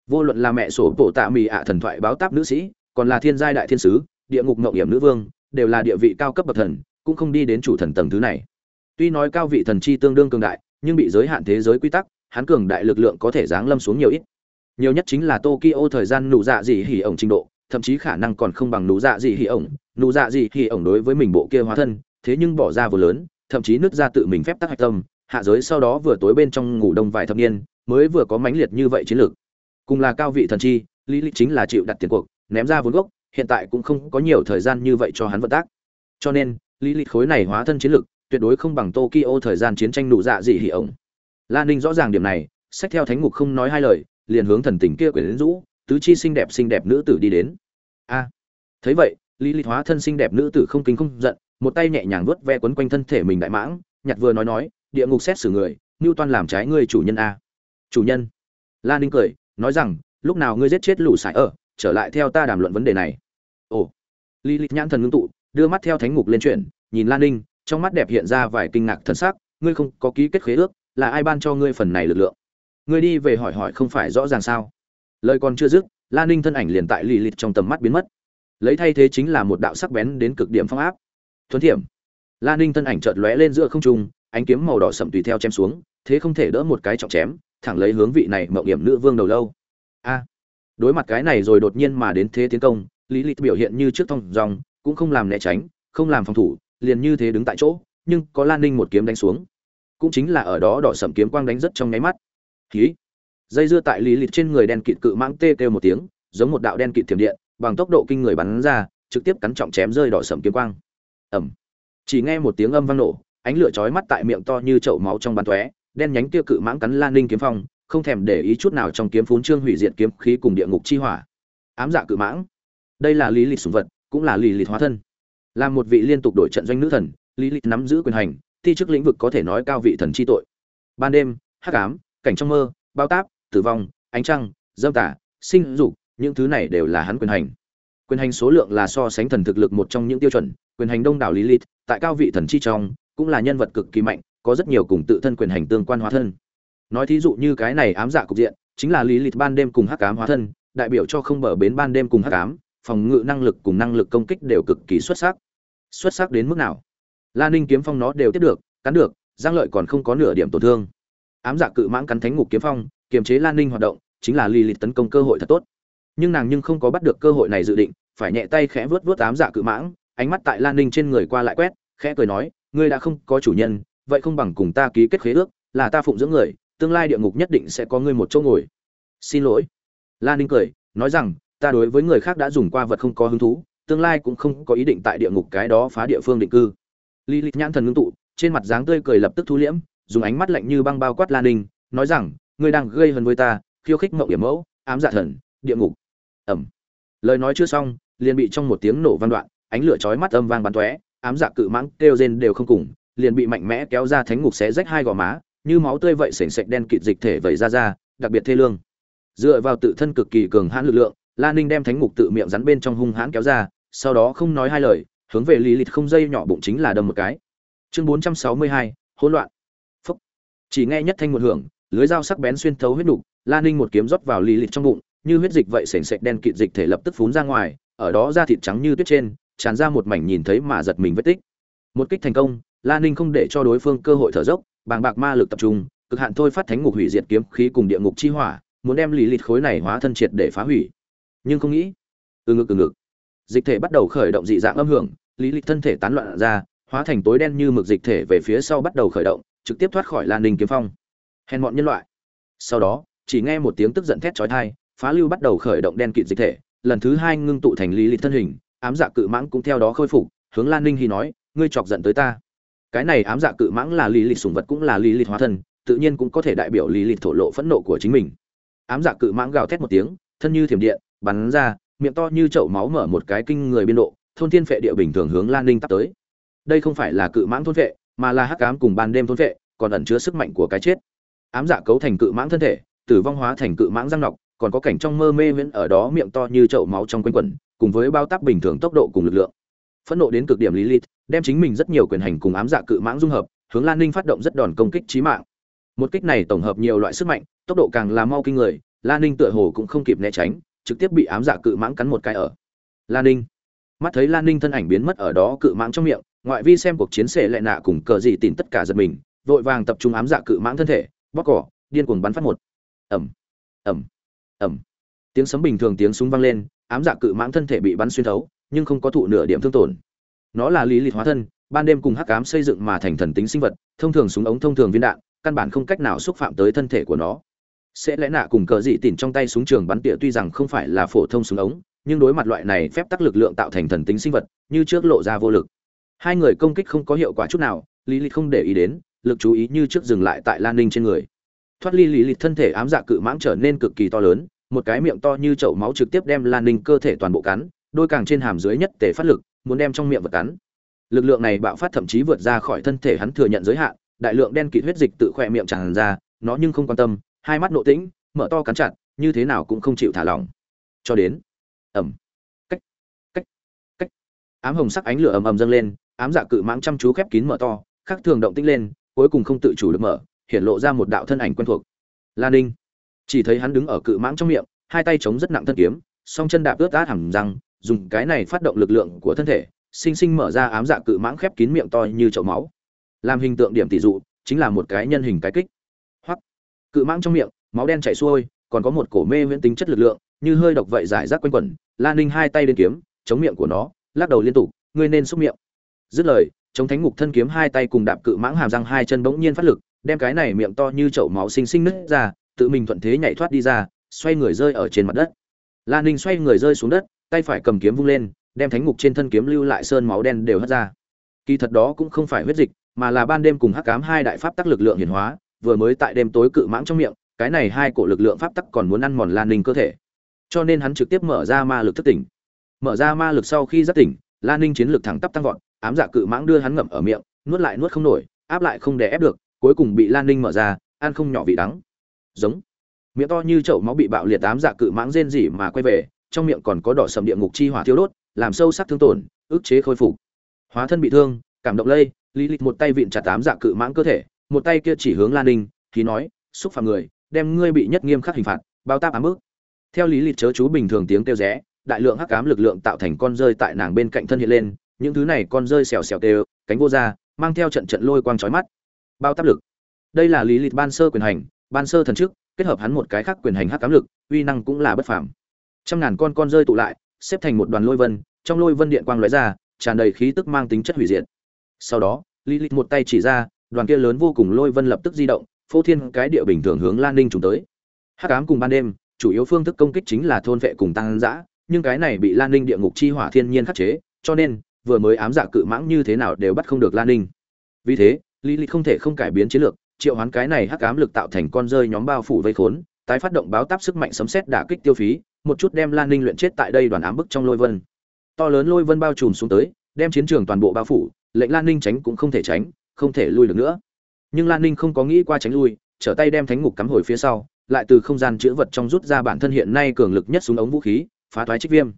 Vô luận là mẹ sổ bộ tạ mì ạ thần thoại báo táp nữ sĩ, còn là thiên giai đại thiên sứ, địa ngục mộng hiểm nữ vương, đều là địa vị cao cấp bậc thần, cũng không đi đến chủ thần tầng thứ này. Tuy nói cao vị thần chi tương đương cường đại, nhưng bị giới hạn thế giới quy tắc hắn cường đại lực lượng có thể giáng lâm xuống nhiều ít. Nhiều nhất chính là tokyo thời gian nụ dạ gì hỉ ổng trình độ, thậm chí khả năng còn không bằng nụ dạ gì hỉ ổng. Nụ dạ gì hỉ ổng đối với mình bộ kia hóa thân, thế nhưng bỏ ra vừa lớn, thậm chí nứt ra tự mình phép tắc hạch tâm, hạ giới sau đó vừa tối bên trong ngủ đông vài thập niên, mới vừa có mãnh liệt như vậy chiến lược. Cùng là cao vị thần chi, lý lịch chính là chịu đặt tiền cuộc, ném ra vốn gốc, hiện tại cũng không có nhiều thời gian như vậy cho hắn vận tác. Cho nên, lý lịch khối này hóa thân chiến lược, tuyệt đối không bằng tokyo thời gian chiến tranh nụ dạ gì hỉ ổng lan ninh rõ ràng điểm này, sách theo thánh ngục không nói hai lời, liền hướng thần tình kia quyển rũ, tứ chi xinh đẹp xinh đẹp nữ tử đi đến. A, thấy vậy, lý lịch hóa thân xinh đẹp nữ tử không kinh không giận, một tay nhẹ nhàng vuốt ve quấn quanh thân thể mình đại mãng, nhặt vừa nói nói, địa ngục xét xử người ngưu toan làm trái ngươi chủ nhân a. Chủ nhân? Lan ninh cười, nói rằng, lúc nào ngươi giết chết lũ sải ở, trở lại theo ta đàm luận vấn đề này. Ồ, lý lịch nhãn thần ngưng tụ, đưa mắt theo thánh ngục lên chuyện nhìn lan ninh, trong mắt đẹp hiện ra vài kinh ngạc thần sắc, ngươi không có ký kết khế ước là ai ban cho ngươi phần này lực lượng? Ngươi đi về hỏi hỏi không phải rõ ràng sao? Lời còn chưa dứt lan ninh thân ảnh liền tại lì lịt trong tầm mắt biến mất. Lấy thay thế chính là một đạo sắc bén đến cực điểm phong áp. Thuấn thiểm. Lan ninh thân ảnh chợt lóe lên giữa không trung, ánh kiếm màu đỏ sậm tùy theo chém xuống, thế không thể đỡ một cái trọng chém, thẳng lấy hướng vị này mậu điểm nữ vương đầu lâu. A. Đối mặt cái này rồi đột nhiên mà đến thế tiến công, lý lịch biểu hiện như trước thông dòng, cũng không làm né tránh, không làm phòng thủ, liền như thế đứng tại chỗ, nhưng có lan ninh một kiếm đánh xuống cũng chính là ở đó đỏ sẫm kiếm quang đánh rất trong nháy mắt. Khí dây dưa tại lý lịch trên người đen kịt cự mãng tê kêu một tiếng, giống một đạo đen kịt thiểm điện, bằng tốc độ kinh người bắn ra, trực tiếp cắn trọng chém rơi đỏ sẫm kiếm quang. Ầm. Chỉ nghe một tiếng âm vang nổ, ánh lửa chói mắt tại miệng to như chậu máu trong bắn tóe, đen nhánh kia cự mãng cắn lan ninh kiếm phong, không thèm để ý chút nào trong kiếm phún trương hủy diệt kiếm khí cùng địa ngục chi hỏa. Ám dạ cự mãng. Đây là lý lịch sủng vật, cũng là lý lịch hóa thân. Là một vị liên tục đổi trận doanh nữ thần, lý lịch nắm giữ quyền hành thi chức lĩnh vực có thể nói cao vị thần chi tội. Ban đêm, hắc ám, cảnh trong mơ, bao táp, tử vong, ánh trăng, dâm tả sinh dục, những thứ này đều là hắn quyền hành. Quyền hành số lượng là so sánh thần thực lực một trong những tiêu chuẩn, quyền hành đông đảo lý tại cao vị thần chi trong, cũng là nhân vật cực kỳ mạnh, có rất nhiều cùng tự thân quyền hành tương quan hóa thân. Nói thí dụ như cái này ám dạ cục diện, chính là lý ban đêm cùng hắc ám hóa thân, đại biểu cho không bờ bến ban đêm cùng hắc ám, phòng ngự năng lực cùng năng lực công kích đều cực kỳ xuất sắc. Xuất sắc đến mức nào? La ninh kiếm phong nó đều tiếp được, cắn được, giang lợi còn không có nửa điểm tổn thương. Ám dạ cự mãng cắn thánh ngục kiếm phong, kiềm chế lan ninh hoạt động, chính là lì lì tấn công cơ hội thật tốt. Nhưng nàng nhưng không có bắt được cơ hội này dự định, phải nhẹ tay khẽ vớt vớt ám dạ cự mãng, ánh mắt tại lan ninh trên người qua lại quét, khẽ cười nói, ngươi đã không có chủ nhân, vậy không bằng cùng ta ký kết khế ước, là ta phụng dưỡng người, tương lai địa ngục nhất định sẽ có ngươi một chỗ ngồi. Xin lỗi. Lan ninh cười, nói rằng, ta đối với người khác đã dùng qua vật không có hứng thú, tương lai cũng không có ý định tại địa ngục cái đó phá địa phương định cư lý lịch nhãn thần ngưng tụ, trên mặt dáng tươi cười lập tức thu liễm, dùng ánh mắt lạnh như băng bao quát lan ninh, nói rằng, ngươi đang gây hấn với ta, khiêu khích mộng điểm mẫu, ám dạ thần, địa ngục. Ẩm. Lời nói chưa xong, liền bị trong một tiếng nổ vang đoạn, ánh lửa chói mắt âm vang bắn tóe, ám dạ cự mãng kêu rên đều không cùng, liền bị mạnh mẽ kéo ra thánh ngục xé rách hai gò má, như máu tươi vậy sền sệt đen kịt dịch thể vẩy ra ra, đặc biệt thê lương. Dựa vào tự thân cực kỳ cường hãn lực lượng Lan ninh đem thánh ngục tự miệng rắn bên trong hung hãn kéo ra, sau đó không nói hai lời hướng về lý lịch không dây nhỏ bụng chính là đâm một cái. Chương bốn trăm sáu mươi hai, hỗn loạn. Phúc. Chỉ nghe nhất thanh một hưởng, lưới dao sắc bén xuyên thấu huyết đục la ninh một kiếm rót vào lý lịch trong bụng, như huyết dịch vậy sền sệt đen kịt dịch thể lập tức phún ra ngoài, ở đó da thịt trắng như tuyết trên, tràn ra một mảnh nhìn thấy mà giật mình vết tích. Một kích thành công, la ninh không để cho đối phương cơ hội thở dốc, bàng bạc ma lực tập trung, cực hạn thôi phát thánh ngục hủy diệt kiếm khí cùng địa ngục chi hỏa, muốn đem lì lịt khối này hóa thân triệt để phá hủy. Nhưng không nghĩ, từ ngực từ ngực, dịch thể bắt đầu khởi động dị dạng âm hưởng lý lịch thân thể tán loạn ra, hóa thành tối đen như mực dịch thể về phía sau bắt đầu khởi động, trực tiếp thoát khỏi lan ninh kiếm phong. Hèn mọn nhân loại. Sau đó, chỉ nghe một tiếng tức giận thét chói tai, phá lưu bắt đầu khởi động đen kịt dịch thể, lần thứ hai ngưng tụ thành lý lịch thân hình, ám dạ cự mãng cũng theo đó khôi phục, hướng lan ninh hy nói, ngươi chọc giận tới ta. Cái này ám dạ cự mãng là lý lịch sùng vật cũng là lý lịch hóa thân, tự nhiên cũng có thể đại biểu lý lịch thổ lộ phẫn nộ của chính mình. Ám dạ cự mãng gào thét một tiếng, thân như thiểm điện, bắn ra, miệng to như chậu máu mở một cái kinh người biên độ thôn thiên phệ địa bình thường hướng lan ninh tắt tới. Đây không phải là cự mãng thôn phệ mà là hắc ám cùng ban đêm thôn phệ còn ẩn chứa sức mạnh của cái chết. Ám dạ cấu thành cự mãng thân thể tử vong hóa thành cự mãng răng nọc còn có cảnh trong mơ mê viễn ở đó miệng to như chậu máu trong quanh quẩn cùng với bao tác bình thường tốc độ cùng lực lượng. Phẫn nộ đến cực điểm lý lịt, đem chính mình rất nhiều quyền hành cùng ám dạ cự mãng dung hợp hướng lan ninh phát động rất đòn công kích trí mạng. Một kích này tổng hợp nhiều loại sức mạnh tốc độ càng là mau kinh người lan ninh tựa hồ cũng không kịp né tránh trực tiếp bị ám dạ cự mãng cắn một cái ở. Lan ninh mắt thấy lan ninh thân ảnh biến mất ở đó cự mãng trong miệng, ngoại vi xem cuộc chiến sệ lại nạ cùng cờ gì tìm tất cả giật mình, vội vàng tập trung ám dạ cự mãng thân thể, bóc cỏ, điên cuồng bắn phát một. Ẩm ẩm ẩm tiếng sấm bình thường tiếng súng vang lên, ám dạ cự mãng thân thể bị bắn xuyên thấu, nhưng không có thụ nửa điểm thương tổn. Nó là lý lịch hóa thân, ban đêm cùng hắc ám xây dựng mà thành thần tính sinh vật, thông thường súng ống thông thường viên đạn, căn bản không cách nào xúc phạm tới thân thể của nó. Sẽ lẽ nạ cùng cờ dị tìm trong tay súng trường bắn tỉa tuy rằng không phải là phổ thông súng ống nhưng đối mặt loại này phép tắc lực lượng tạo thành thần tính sinh vật, như trước lộ ra vô lực. Hai người công kích không có hiệu quả chút nào, lý lịch không để ý đến, lực chú ý như trước dừng lại tại lan ninh trên người. Thoát ly lý lịch thân thể ám dạ cự mãng trở nên cực kỳ to lớn, một cái miệng to như chậu máu trực tiếp đem lan ninh cơ thể toàn bộ cắn, đôi càng trên hàm dưới nhất tể phát lực, muốn đem trong miệng vật cắn. Lực lượng này bạo phát thậm chí vượt ra khỏi thân thể hắn thừa nhận giới hạn, đại lượng đen kịt huyết dịch tự khỏe miệng tràn ra, nó nhưng không quan tâm, hai mắt nộ tĩnh, mở to cắn chặt, như thế nào cũng không chịu thả lỏng. Cho đến ẩm cách cách cách. Ám hồng sắc ánh lửa ầm ầm dâng lên, ám dạ cự mãng chăm chú khép kín mở to, khắc thường động tích lên, cuối cùng không tự chủ được mở, hiện lộ ra một đạo thân ảnh quen thuộc. Lan ninh. Chỉ thấy hắn đứng ở cự mãng trong miệng, hai tay chống rất nặng thân kiếm, song chân đạp ướt át hẳn răng, dùng cái này phát động lực lượng của thân thể, sinh sinh mở ra ám dạ cự mãng khép kín miệng to như chậu máu. Làm hình tượng điểm tỷ dụ, chính là một cái nhân hình cái kích. Hoặc cự mãng trong miệng, máu đen chảy xuôi, còn có một cổ mê viễn tính chất lực lượng như hơi độc vậy giải rác quanh quẩn lan ninh hai tay lên kiếm, chống miệng của nó, lắc đầu liên tục, ngươi nên xúc miệng. Dứt lời, chống thánh ngục thân kiếm hai tay cùng đạp cự mãng hàm răng hai chân bỗng nhiên phát lực, đem cái này miệng to như chậu máu xinh xinh nứt ra, tự mình thuận thế nhảy thoát đi ra, xoay người rơi ở trên mặt đất. Lan ninh xoay người rơi xuống đất, tay phải cầm kiếm vung lên, đem thánh ngục trên thân kiếm lưu lại sơn máu đen đều hất ra. Kỳ thật đó cũng không phải huyết dịch, mà là ban đêm cùng hắc cám hai đại pháp tắc lực lượng hiển hóa, vừa mới tại đêm tối cự mãng trong miệng, cái này hai cổ lực lượng pháp tắc còn muốn ăn mòn lan ninh cơ thể cho nên hắn trực tiếp mở ra ma lực thức tỉnh. Mở ra ma lực sau khi giác tỉnh lan ninh chiến lực thẳng tắp tăng vọt, ám dạ cự mãng đưa hắn ngậm ở miệng, nuốt lại nuốt không nổi, áp lại không đè ép được, cuối cùng bị lan ninh mở ra, ăn không nhỏ vị đắng. Giống. Miệng to như chậu máu bị bạo liệt ám dạ cự mãng rên rỉ mà quay về, trong miệng còn có đỏ sầm địa ngục chi hỏa thiêu đốt, làm sâu sắc thương tổn, ức chế khôi phục. Hóa thân bị thương, cảm động lây lý lịch một tay vịn chặt ám dạ cự mãng cơ thể, một tay kia chỉ hướng lan ninh, thì nói, xúc phạm người, đem ngươi bị nhất nghiêm khắc hình phạt, bao táp ám ức theo lý lịch chớ chú bình thường tiếng kêu rẽ, đại lượng hắc ám lực lượng tạo thành con rơi tại nàng bên cạnh thân hiện lên, những thứ này con rơi xèo xèo đều cánh vô ra mang theo trận trận lôi quang chói mắt. Bao tác lực. Đây là lý lịch ban sơ quyền hành, ban sơ thần trước kết hợp hắn một cái khác quyền hành hắc ám lực, uy năng cũng là bất phàm. Trăm ngàn con con rơi tụ lại, xếp thành một đoàn lôi vân, trong lôi vân điện quang lóe ra, tràn đầy khí tức mang tính chất hủy diệt. Sau đó, lý lịch một tay chỉ ra, đoàn kia lớn vô cùng lôi vân lập tức di động, phô thiên cái địa bình thường hướng lan ninh trùng tới. Hắc ám cùng ban đêm chủ yếu phương thức công kích chính là thôn vệ cùng tăng dã nhưng cái này bị lan ninh địa ngục chi hỏa thiên nhiên khắc chế, cho nên, vừa mới ám dạ cự mãng như thế nào đều bắt không được lan ninh. Vì thế, lý lịch không thể không cải biến chiến lược, triệu hoán cái này hắc ám lực tạo thành con rơi nhóm bao phủ vây khốn, tái phát động báo táp sức mạnh sấm sét đả kích tiêu phí, một chút đem lan ninh luyện chết tại đây đoàn ám bức trong lôi vân. To lớn lôi vân bao trùm xuống tới, đem chiến trường toàn bộ bao phủ, lệnh lan ninh tránh cũng không thể tránh, không thể lui được nữa. Nhưng lan ninh không có nghĩ qua tránh lui, trở tay đem thánh ngục cắm hồi phía sau lại từ không gian chữ vật trong rút ra bản thân hiện nay cường lực nhất súng ống vũ khí phá thoái trích viêm.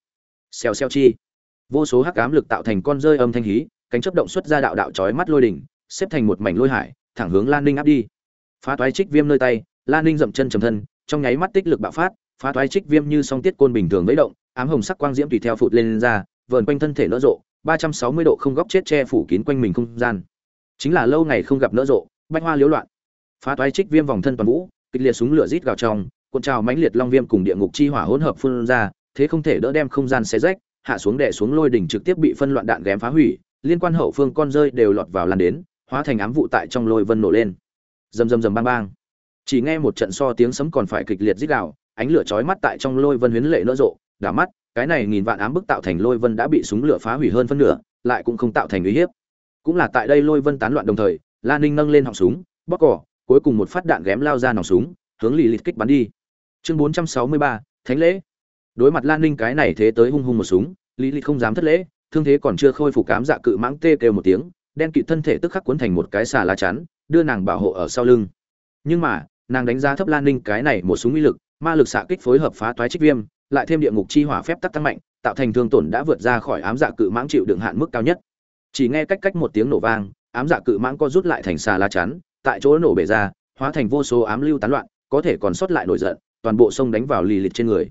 Xèo xèo chi. Vô số hắc ám lực tạo thành con rơi âm thanh hí cánh chấp động xuất ra đạo đạo chói mắt lôi đỉnh xếp thành một mảnh lôi hải thẳng hướng lan ninh áp đi. Phá thoái trích viêm nơi tay lan ninh dậm chân trầm thân trong nháy mắt tích lực bạo phát phá thoái trích viêm như song tiết côn bình thường vẫy động ám hồng sắc quang diễm tùy theo phụt lên, lên ra vờn quanh thân thể nỡ rộ ba trăm sáu mươi độ không góc chết che phủ kín quanh mình không gian. Chính là lâu ngày không gặp nỡ rộ bách hoa liếu loạn. Phá toái trích viêm vòng thân toàn vũ kịch liệt súng lửa rít gào trong, cuộn trào mãnh liệt long viêm cùng địa ngục chi hỏa hỗn hợp phun ra, thế không thể đỡ đem không gian xé rách, hạ xuống đè xuống lôi đỉnh trực tiếp bị phân loạn đạn ghém phá hủy, liên quan hậu phương con rơi đều lọt vào lan đến, hóa thành ám vụ tại trong lôi vân nổ lên. Rầm rầm rầm bang bang. Chỉ nghe một trận so tiếng sấm còn phải kịch liệt rít gào, ánh lửa chói mắt tại trong lôi vân huyến lệ nỡ rộ đả mắt, cái này nghìn vạn ám bức tạo thành lôi vân đã bị súng lửa phá hủy hơn phân nửa, lại cũng không tạo thành uy hiếp. Cũng là tại đây lôi vân tán loạn đồng thời lan ninh nâng lên họng súng bóc cỏ cuối cùng một phát đạn ghém lao ra nòng súng, hướng lì lịt kích bắn đi. Chương bốn trăm sáu mươi ba, thánh lễ. Đối mặt lan ninh cái này thế tới hung hung một súng lì lịt không dám thất lễ, thương thế còn chưa khôi phục cám dạ cự mãng tê kêu một tiếng, đen kịt thân thể tức khắc cuốn thành một cái xà lá chắn, đưa nàng bảo hộ ở sau lưng. Nhưng mà, nàng đánh giá thấp lan ninh cái này một súng uy lực, ma lực xạ kích phối hợp phá toái trích viêm, lại thêm địa ngục chi hỏa phép tắc tăng mạnh, tạo thành thương tổn đã vượt ra khỏi ám dạ cự mãng chịu đựng hạn mức cao nhất. Chỉ nghe cách cách một tiếng nổ vang, ám dạ cự mãng co rút lại thành xà lá chắn tại chỗ nổ bể ra hóa thành vô số ám lưu tán loạn có thể còn sót lại nổi giận toàn bộ sông đánh vào lì lịt trên người.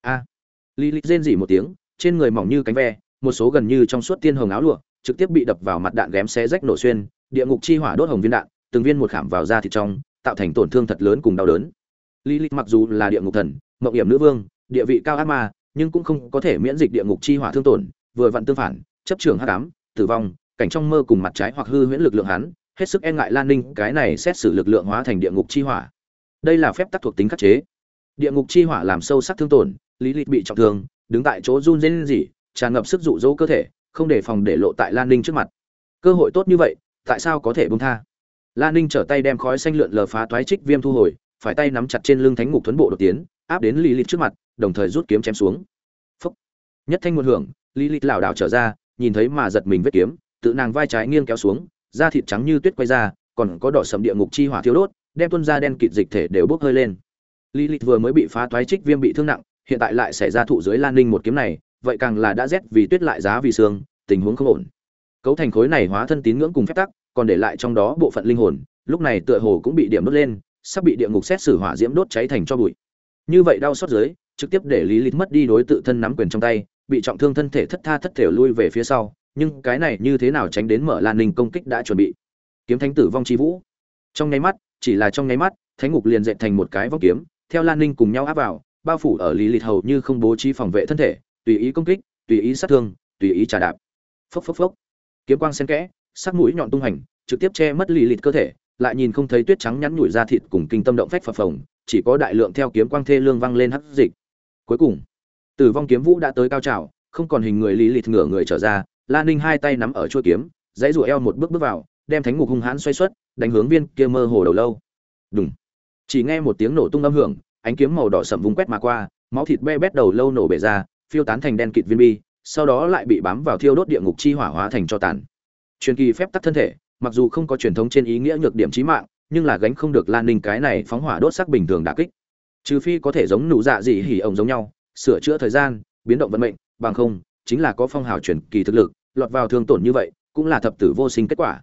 A. À, lì lịt rên rỉ một tiếng trên người mỏng như cánh ve một số gần như trong suốt tiên hồng áo lụa trực tiếp bị đập vào mặt đạn ghém xé rách nổ xuyên địa ngục chi hỏa đốt hồng viên đạn từng viên một khảm vào da thịt trong tạo thành tổn thương thật lớn cùng đau đớn. Lilith mặc dù là địa ngục thần mộng hiểm nữ vương địa vị cao ác ma nhưng cũng không có thể miễn dịch địa ngục chi hỏa thương tổn vừa vặn tương phản chấp trường hắc ám tử vong cảnh trong mơ cùng mặt trái hoặc hư huyễn lực lượng hắn hết sức e ngại lan ninh, cái này xét xử lực lượng hóa thành địa ngục chi hỏa. Đây là phép tắc thuộc tính khắc chế. Địa ngục chi hỏa làm sâu sắc thương tổn, lý lịch bị trọng thương, đứng tại chỗ run rẩy rỉ, tràn ngập sức dụ dỗ cơ thể, không để phòng để lộ tại lan ninh trước mặt. Cơ hội tốt như vậy, tại sao có thể bông tha? Lan ninh trở tay đem khói xanh lượn lờ phá toái trích viêm thu hồi, phải tay nắm chặt trên lưng thánh ngục thuấn bộ đột tiến, áp đến lý lịch trước mặt, đồng thời rút kiếm chém xuống. Phúc. nhất thanh nguồn hưởng, lý lịch lảo đảo trở ra, nhìn thấy mà giật mình vết kiếm, tự nàng vai trái nghiêng kéo xuống da thịt trắng như tuyết quay ra, còn có đỏ sầm địa ngục chi hỏa thiêu đốt, đem tuân ra đen kịt dịch thể đều bốc hơi lên. Lý vừa mới bị phá toái trích viêm bị thương nặng, hiện tại lại xảy ra thụ dưới lan ninh một kiếm này, vậy càng là đã rét vì tuyết lại giá vì xương tình huống không ổn. Cấu thành khối này hóa thân tín ngưỡng cùng phép tắc, còn để lại trong đó bộ phận linh hồn, lúc này tựa hồ cũng bị điểm đốt lên, sắp bị địa ngục xét xử hỏa diễm đốt cháy thành cho bụi. Như vậy đau xót dưới, trực tiếp để lý lịch mất đi đối tự thân nắm quyền trong tay, bị trọng thương thân thể thất tha thất thểu lui về phía sau nhưng cái này như thế nào tránh đến mở lan ninh công kích đã chuẩn bị? Kiếm thánh tử vong chi vũ. Trong nháy mắt, chỉ là trong nháy mắt, thánh ngục liền dệt thành một cái vong kiếm, theo lan ninh cùng nhau áp vào, bao phủ ở lý lịch hầu như không bố trí phòng vệ thân thể, tùy ý công kích, tùy ý sát thương, tùy ý trả đạp. Phốc phốc phốc. Kiếm quang xen kẽ, sắc mũi nhọn tung hành, trực tiếp che mất lý lịt cơ thể, lại nhìn không thấy tuyết trắng nhắn nhủi ra thịt cùng kinh tâm động phách phập phồng, chỉ có đại lượng theo kiếm quang thê lương văng lên hấp dịch. Cuối cùng, tử vong kiếm vũ đã tới cao trào, không còn hình người lý lịt ngửa người trở ra la ninh hai tay nắm ở chuôi kiếm, dãy rủa eo một bước bước vào, đem thánh ngục hung hãn xoay xuất, đánh hướng viên kia mơ hồ đầu lâu. Đúng chỉ nghe một tiếng nổ tung âm hưởng, ánh kiếm màu đỏ sậm vung quét mà qua, máu thịt be bét đầu lâu nổ bể ra, phiêu tán thành đen kịt viên bi, sau đó lại bị bám vào thiêu đốt địa ngục chi hỏa hóa thành cho tàn. Truyền kỳ phép tắc thân thể, mặc dù không có truyền thống trên ý nghĩa nhược điểm chí mạng, nhưng là gánh không được lan ninh cái này phóng hỏa đốt sắc bình thường đả kích. Trừ phi có thể giống nụ dạ dị hỉ ổng giống nhau, sửa chữa thời gian, biến động vận mệnh, bằng không chính là có phong hào truyền kỳ thực lực, lọt vào thương tổn như vậy, cũng là thập tử vô sinh kết quả.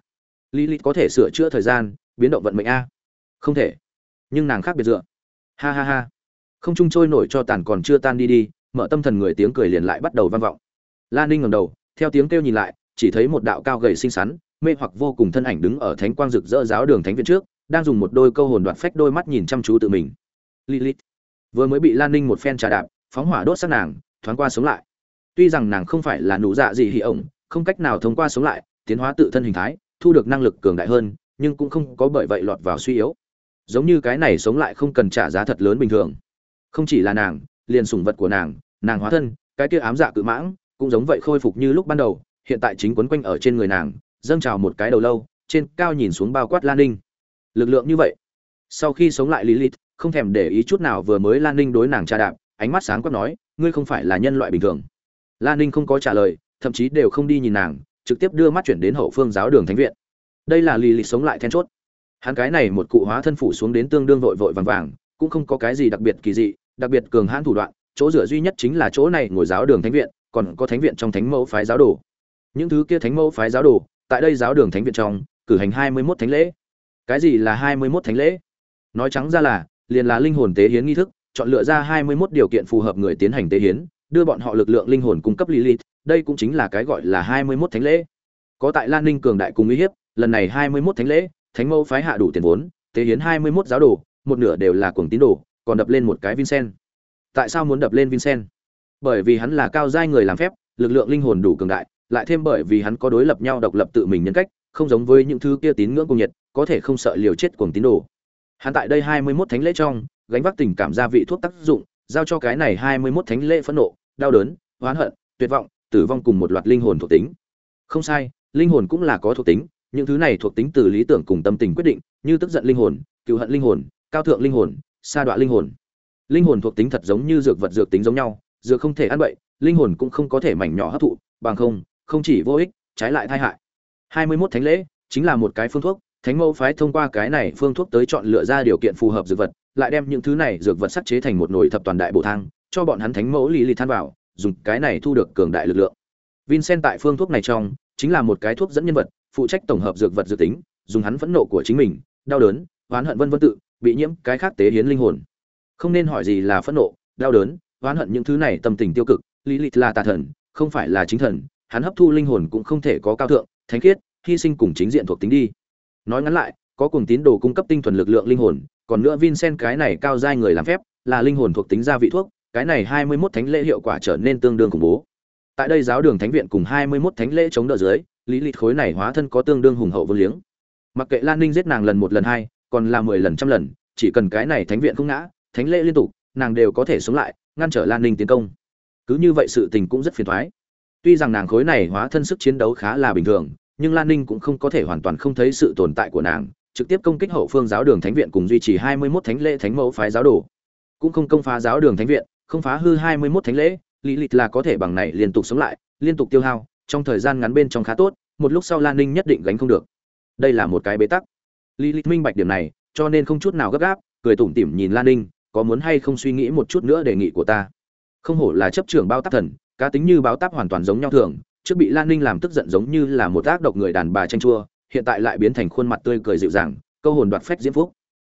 Lilith có thể sửa chữa thời gian, biến động vận mệnh a. Không thể. Nhưng nàng khác biệt dựa. Ha ha ha. Không trung trôi nổi cho tàn còn chưa tan đi đi, mở tâm thần người tiếng cười liền lại bắt đầu vang vọng. Lan ninh ngẩng đầu, theo tiếng kêu nhìn lại, chỉ thấy một đạo cao gầy xinh xắn, mê hoặc vô cùng thân ảnh đứng ở thánh quang rực rỡ giáo đường thánh viện trước, đang dùng một đôi câu hồn đoạt phách đôi mắt nhìn chăm chú tự mình. Lilith. Vừa mới bị lan ninh một phen trà đạp, phóng hỏa đốt sát nàng, thoáng qua sống lại tuy rằng nàng không phải là nụ dạ gì hỉ ổng, không cách nào thông qua sống lại, tiến hóa tự thân hình thái, thu được năng lực cường đại hơn, nhưng cũng không có bởi vậy lọt vào suy yếu. Giống như cái này sống lại không cần trả giá thật lớn bình thường. Không chỉ là nàng, liền sủng vật của nàng nàng hóa thân, cái kia ám dạ cự mãng, cũng giống vậy khôi phục như lúc ban đầu, hiện tại chính quấn quanh ở trên người nàng, dâng trào một cái đầu lâu, trên cao nhìn xuống bao quát lan ninh. Lực lượng như vậy. Sau khi sống lại lilith, không thèm để ý chút nào vừa mới lan ninh đối nàng tra đạp, ánh mắt sáng quát nói, ngươi không phải là nhân loại bình thường lan ninh không có trả lời, thậm chí đều không đi nhìn nàng, trực tiếp đưa mắt chuyển đến hậu phương giáo đường thánh viện. Đây là lì lì sống lại then chốt. Hắn cái này một cụ hóa thân phủ xuống đến tương đương vội vội vàng vàng, cũng không có cái gì đặc biệt kỳ dị, đặc biệt cường hãn thủ đoạn, chỗ dựa duy nhất chính là chỗ này ngồi giáo đường thánh viện, còn có thánh viện trong thánh mẫu phái giáo đồ. Những thứ kia thánh mẫu phái giáo đồ, tại đây giáo đường thánh viện trong, cử hành hai mươi mốt thánh lễ. Cái gì là hai mươi mốt thánh lễ? Nói trắng ra là, liền là linh hồn tế hiến nghi thức, chọn lựa ra hai mươi mốt điều kiện phù hợp người tiến hành tế hiến đưa bọn họ lực lượng linh hồn cung cấp Lilith, đây cũng chính là cái gọi là hai mươi 21 thánh lễ. Có tại Lan Ninh cường đại cùng uy hiếp, lần này hai mươi 21 thánh lễ, Thánh Mẫu phái hạ đủ tiền vốn, tế hiến hai mươi 21 giáo đồ, một nửa đều là cuồng tín đồ, còn đập lên một cái Vincent. Tại sao muốn đập lên Vincent? Bởi vì hắn là cao giai người làm phép, lực lượng linh hồn đủ cường đại, lại thêm bởi vì hắn có đối lập nhau độc lập tự mình nhân cách, không giống với những thứ kia tín ngưỡng cùng nhiệt, có thể không sợ liều chết cuồng tín đồ. Hắn tại đây hai mươi 21 thánh lễ trong, gánh vác tình cảm gia vị thuốc tác dụng, giao cho cái này hai mươi 21 thánh lễ phẫn nộ, đau đớn, oán hận, tuyệt vọng, tử vong cùng một loạt linh hồn thuộc tính. Không sai, linh hồn cũng là có thuộc tính những thứ này thuộc tính từ lý tưởng cùng tâm tình quyết định như tức giận linh hồn cựu hận linh hồn cao thượng linh hồn sa đoạn linh hồn linh hồn thuộc tính thật giống như dược vật dược tính giống nhau dược không thể ăn bậy linh hồn cũng không có thể mảnh nhỏ hấp thụ bằng không không chỉ vô ích trái lại tai hại 21 thánh lễ chính là một cái phương thuốc thánh mẫu phái thông qua cái này phương thuốc tới chọn lựa ra điều kiện phù hợp dược vật lại đem những thứ này dược vật sắc chế thành một nồi thập toàn đại bổ thang cho bọn hắn thánh mẫu lý lì than vào, dùng cái này thu được cường đại lực lượng. Vincent tại phương thuốc này trong, chính là một cái thuốc dẫn nhân vật, phụ trách tổng hợp dược vật dự tính, dùng hắn phẫn nộ của chính mình, đau đớn, oán hận vân vân tự, bị nhiễm cái khác tế hiến linh hồn. Không nên hỏi gì là phẫn nộ, đau đớn, oán hận những thứ này tâm tình tiêu cực lý lịch là tà thần, không phải là chính thần, hắn hấp thu linh hồn cũng không thể có cao thượng, thánh khiết, hy sinh cùng chính diện thuộc tính đi. Nói ngắn lại, có cùng tín đồ cung cấp tinh thuần lực lượng linh hồn, còn nữa vincent cái này cao giai người làm phép, là linh hồn thuộc tính gia vị thuốc cái này hai mươi 21 thánh lễ hiệu quả trở nên tương đương khủng bố. Tại đây giáo đường thánh viện cùng hai mươi 21 thánh lễ chống đỡ dưới, lý lịch khối này hóa thân có tương đương hùng hậu vô liếng. Mặc kệ lan ninh giết nàng lần một lần hai, còn là mười lần trăm lần, chỉ cần cái này thánh viện không ngã, thánh lễ liên tục, nàng đều có thể sống lại, ngăn trở lan ninh tiến công. Cứ như vậy sự tình cũng rất phiền toái. tuy rằng nàng khối này hóa thân sức chiến đấu khá là bình thường, nhưng lan ninh cũng không có thể hoàn toàn không thấy sự tồn tại của nàng, trực tiếp công kích hậu phương giáo đường thánh viện cùng duy trì hai mươi 21 thánh lễ thánh mẫu phái giáo đồ. Cũng không công phá giáo đường thánh viện không phá hư hai mươi 21 thánh lễ, lý lịch là có thể bằng này liên tục sống lại, liên tục tiêu hao, trong thời gian ngắn bên trong khá tốt, một lúc sau lan ninh nhất định gánh không được. Đây là một cái bế tắc. Lý lịch minh bạch điểm này, cho nên không chút nào gấp gáp, cười tủm tỉm nhìn lan ninh, có muốn hay không suy nghĩ một chút nữa đề nghị của ta. Không hổ là chấp trưởng bao tác thần, cá tính như báo táp hoàn toàn giống nhau thường, trước bị lan ninh làm tức giận giống như là một ác độc người đàn bà tranh chua, hiện tại lại biến thành khuôn mặt tươi cười dịu dàng, câu hồn đoạt phách diễm phúc.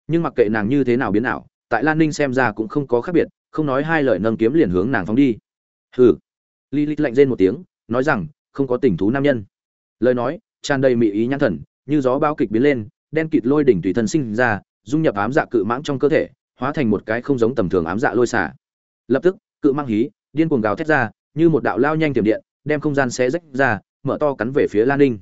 Nhưng mặc kệ nàng như thế nào biến nào tại lan ninh xem ra cũng không có khác biệt không nói hai lời nâng kiếm liền hướng nàng phóng đi. Hừ. Li lít lạnh rên một tiếng, nói rằng, không có tình thú nam nhân. Lời nói, tràn đầy mị ý nhãn thần, như gió bao kịch biến lên, đen kịt lôi đỉnh tùy thân sinh ra, dung nhập ám dạ cự mãng trong cơ thể, hóa thành một cái không giống tầm thường ám dạ lôi xả lập tức, cự mang hí, điên cuồng gào thét ra, như một đạo lao nhanh tiềm điện, đem không gian xé rách ra, mở to cắn về phía lan ninh.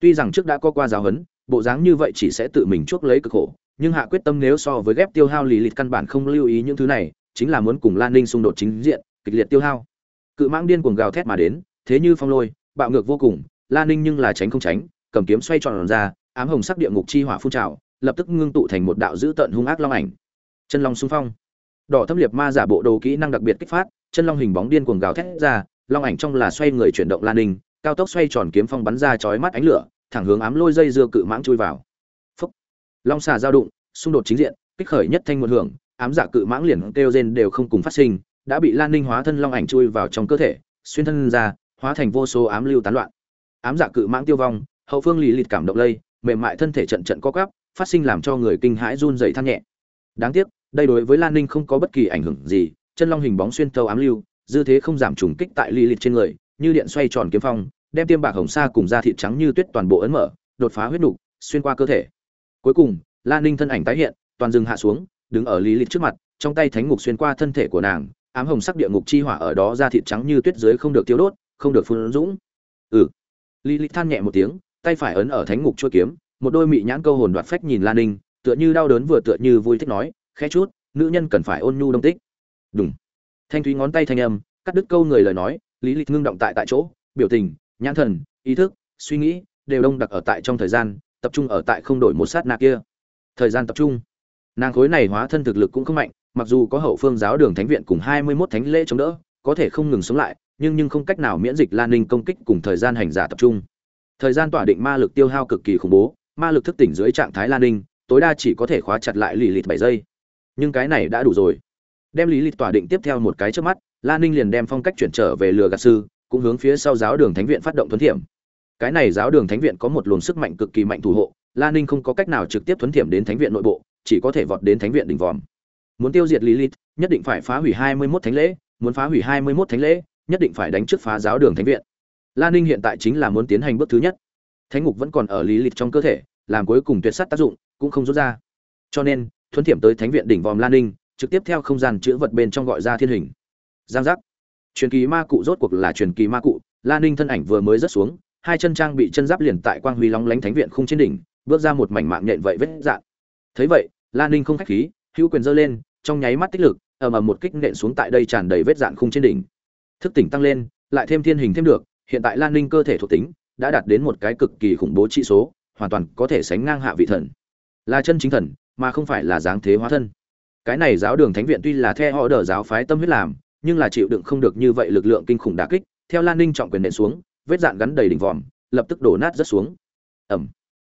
Tuy rằng trước đã có qua giáo huấn, bộ dáng như vậy chỉ sẽ tự mình chuốc lấy cực khổ, nhưng hạ quyết tâm nếu so với ghép tiêu hao lì lịt căn bản không lưu ý những thứ này chính là muốn cùng lan ninh xung đột chính diện, kịch liệt tiêu hao. Cự mãng điên cuồng gào thét mà đến, thế như phong lôi, bạo ngược vô cùng lan ninh nhưng là tránh không tránh, cầm kiếm xoay tròn ra, ám hồng sắc địa ngục chi hỏa phun trào, lập tức ngưng tụ thành một đạo dữ tợn hung ác long ảnh. Chân long xung phong. Đỏ thâm liệt ma giả bộ đồ kỹ năng đặc biệt kích phát, chân long hình bóng điên cuồng gào thét ra, long ảnh trong là xoay người chuyển động lan ninh, cao tốc xoay tròn kiếm phong bắn ra chói mắt ánh lửa, thẳng hướng ám lôi dây dưa cự mãng chui vào. Phúc. Long xà giao đụng, xung đột chính diện, kích khởi nhất thanh một hưởng ám giả dạ cự mãng liền kêu rên đều không cùng phát sinh, đã bị lan ninh hóa thân long ảnh chui vào trong cơ thể, xuyên thân ra, hóa thành vô số ám lưu tán loạn. Ám giả dạ cự mãng tiêu vong, hậu phương lì lịt cảm động lây, mềm mại thân thể trận trận co quắp, phát sinh làm cho người kinh hãi run rẩy than nhẹ. Đáng tiếc, đây đối với lan ninh không có bất kỳ ảnh hưởng gì, chân long hình bóng xuyên thấu ám lưu, dư thế không giảm trùng kích tại lì lịt trên người, như điện xoay tròn kiếm phong, đem tiêm bạc hồng sa cùng da thịt trắng như tuyết toàn bộ ấn mở, đột phá huyết nục, xuyên qua cơ thể. Cuối cùng, lan ninh thân ảnh tái hiện, toàn dừng hạ xuống đứng ở lý lịch trước mặt, trong tay thánh ngục xuyên qua thân thể của nàng, ám hồng sắc địa ngục chi hỏa ở đó ra thịt trắng như tuyết dưới không được tiêu đốt, không được phun dũng. Ừ. Lý lịch than nhẹ một tiếng, tay phải ấn ở thánh ngục chuôi kiếm, một đôi mị nhãn câu hồn đoạt phách nhìn lan ninh, tựa như đau đớn vừa tựa như vui thích nói, khẽ chút, nữ nhân cần phải ôn nhu đông tích. Đúng thanh thúy ngón tay thanh âm, cắt đứt câu người lời nói, lý lịch ngưng động tại tại chỗ, biểu tình, nhãn thần, ý thức, suy nghĩ đều đông đặc ở tại trong thời gian, tập trung ở tại không đổi một sát na kia. Thời gian tập trung nàng khối này hóa thân thực lực cũng không mạnh, mặc dù có hậu phương giáo đường thánh viện cùng hai mươi mốt thánh lễ chống đỡ, có thể không ngừng sống lại, nhưng nhưng không cách nào miễn dịch lan ninh công kích cùng thời gian hành giả tập trung. Thời gian tỏa định ma lực tiêu hao cực kỳ khủng bố, ma lực thức tỉnh dưới trạng thái lan ninh, tối đa chỉ có thể khóa chặt lại lì lịt bảy giây. Nhưng cái này đã đủ rồi. Đem lý lịch tỏa định tiếp theo một cái trước mắt, lan ninh liền đem phong cách chuyển trở về lừa gạt sư, cũng hướng phía sau giáo đường thánh viện phát động thuấn thiểm. Cái này giáo đường thánh viện có một luồng sức mạnh cực kỳ mạnh thủ hộ, lan ninh không có cách nào trực tiếp thuấn thiểm đến thánh viện nội bộ chỉ có thể vọt đến thánh viện đỉnh vòm. Muốn tiêu diệt lilith, nhất định phải phá hủy hai mươi 21 thánh lễ. Muốn phá hủy hai mươi 21 thánh lễ, nhất định phải đánh trước phá giáo đường thánh viện. Lan ninh hiện tại chính là muốn tiến hành bước thứ nhất. Thánh ngục vẫn còn ở lilith trong cơ thể, làm cuối cùng tuyệt sát tác dụng, cũng không rút ra. Cho nên, thuấn thiểm tới thánh viện đỉnh vòm lan ninh, trực tiếp theo không gian chứa vật bên trong gọi ra thiên hình. Giang giác. Truyền kỳ ma cụ rốt cuộc là truyền kỳ ma cụ. Lan ninh thân ảnh vừa mới rớt xuống, hai chân trang bị chân giáp liền tại quang huy long lánh thánh viện khung trên đỉnh, bước ra một mảnh mạng nhện vậy vết dạn thấy vậy lan ninh không khách khí, hữu quyền giơ lên, trong nháy mắt tích lực, ầm ầm một kích nện xuống tại đây tràn đầy vết dạn khung trên đỉnh. Thức tỉnh tăng lên, lại thêm thiên hình thêm được, hiện tại lan ninh cơ thể thuộc tính đã đạt đến một cái cực kỳ khủng bố trị số, hoàn toàn có thể sánh ngang hạ vị thần. Là chân chính thần, mà không phải là dáng thế hóa thân. Cái này giáo đường thánh viện tuy là theo họ đỡ giáo phái tâm huyết làm, nhưng là chịu đựng không được như vậy lực lượng kinh khủng đả kích, theo lan ninh trọng quyền nện xuống, vết dạn gắn đầy đỉnh vòm, lập tức đổ nát rất xuống. Ẩm.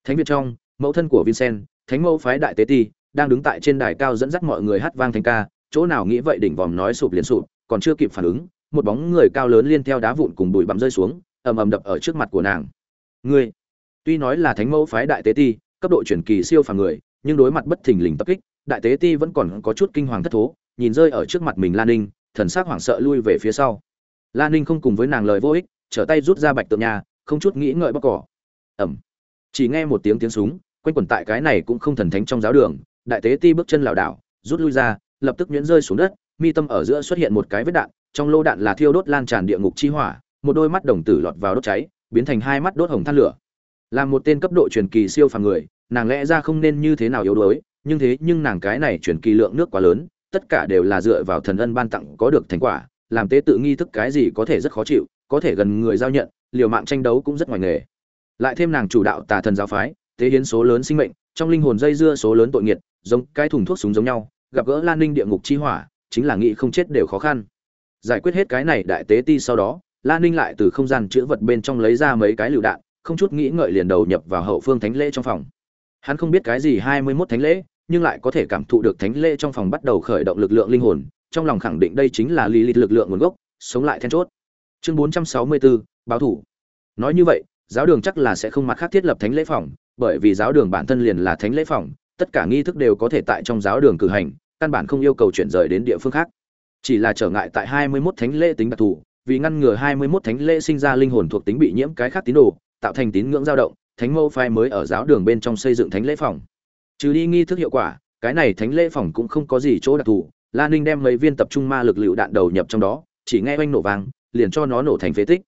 Thánh viện trong, mẫu thân của vincent thánh mẫu phái đại tế ti đang đứng tại trên đài cao dẫn dắt mọi người hát vang thanh ca, chỗ nào nghĩ vậy đỉnh vòm nói sụp liền sụp, còn chưa kịp phản ứng, một bóng người cao lớn liên theo đá vụn cùng bụi bặm rơi xuống, ầm ầm đập ở trước mặt của nàng. Ngươi, tuy nói là thánh mẫu phái đại tế ti, cấp độ chuyển kỳ siêu phàm người, nhưng đối mặt bất thình lình tập kích, đại tế ti vẫn còn có chút kinh hoàng thất thố, nhìn rơi ở trước mặt mình lan ninh, thần sắc hoảng sợ lui về phía sau. Lan ninh không cùng với nàng lời vô ích, trở tay rút ra bạch tượng nhà, không chút nghĩ ngợi bóc cỏ. Ẩm chỉ nghe một tiếng tiếng súng quanh quẩn tại cái này cũng không thần thánh trong giáo đường, đại tế ti bước chân lảo đảo, rút lui ra, lập tức nhuyễn rơi xuống đất, mi tâm ở giữa xuất hiện một cái vết đạn, trong lô đạn là thiêu đốt lan tràn địa ngục chi hỏa, một đôi mắt đồng tử lọt vào đốt cháy, biến thành hai mắt đốt hồng than lửa. Làm một tên cấp độ truyền kỳ siêu phàm người, nàng lẽ ra không nên như thế nào yếu đuối, nhưng thế nhưng nàng cái này truyền kỳ lượng nước quá lớn, tất cả đều là dựa vào thần ân ban tặng có được thành quả, làm tế tự nghi thức cái gì có thể rất khó chịu, có thể gần người giao nhận, liều mạng tranh đấu cũng rất ngoài nghề. Lại thêm nàng chủ đạo tà thần giáo phái tế hiến số lớn sinh mệnh, trong linh hồn dây dưa số lớn tội nghiệt, giống cái thùng thuốc súng giống nhau, gặp gỡ lan ninh địa ngục chi hỏa, chính là nghĩ không chết đều khó khăn. Giải quyết hết cái này đại tế ti sau đó, lan ninh lại từ không gian chứa vật bên trong lấy ra mấy cái lựu đạn, không chút nghĩ ngợi liền đầu nhập vào hậu phương thánh lễ trong phòng. Hắn không biết cái gì hai mươi 21 thánh lễ, nhưng lại có thể cảm thụ được thánh lễ trong phòng bắt đầu khởi động lực lượng linh hồn, trong lòng khẳng định đây chính là lý lịch lực lượng nguồn gốc, sống lại then chốt. Chương bốn trăm sáu mươi bốn báo thủ. Nói như vậy, giáo đường chắc là sẽ không mặt khác thiết lập thánh lễ phòng bởi vì giáo đường bản thân liền là thánh lễ phòng, tất cả nghi thức đều có thể tại trong giáo đường cử hành, căn bản không yêu cầu chuyển rời đến địa phương khác. Chỉ là trở ngại tại 21 thánh lễ tính đặc thù, vì ngăn ngừa 21 thánh lễ sinh ra linh hồn thuộc tính bị nhiễm cái khác tín đồ, tạo thành tín ngưỡng dao động, thánh mâu phái mới ở giáo đường bên trong xây dựng thánh lễ phòng. Trừ đi nghi thức hiệu quả, cái này thánh lễ phòng cũng không có gì chỗ đặc thù, la ninh đem mấy viên tập trung ma lực lưu đạn đầu nhập trong đó, chỉ nghe oanh nổ vang, liền cho nó nổ thành phế tích.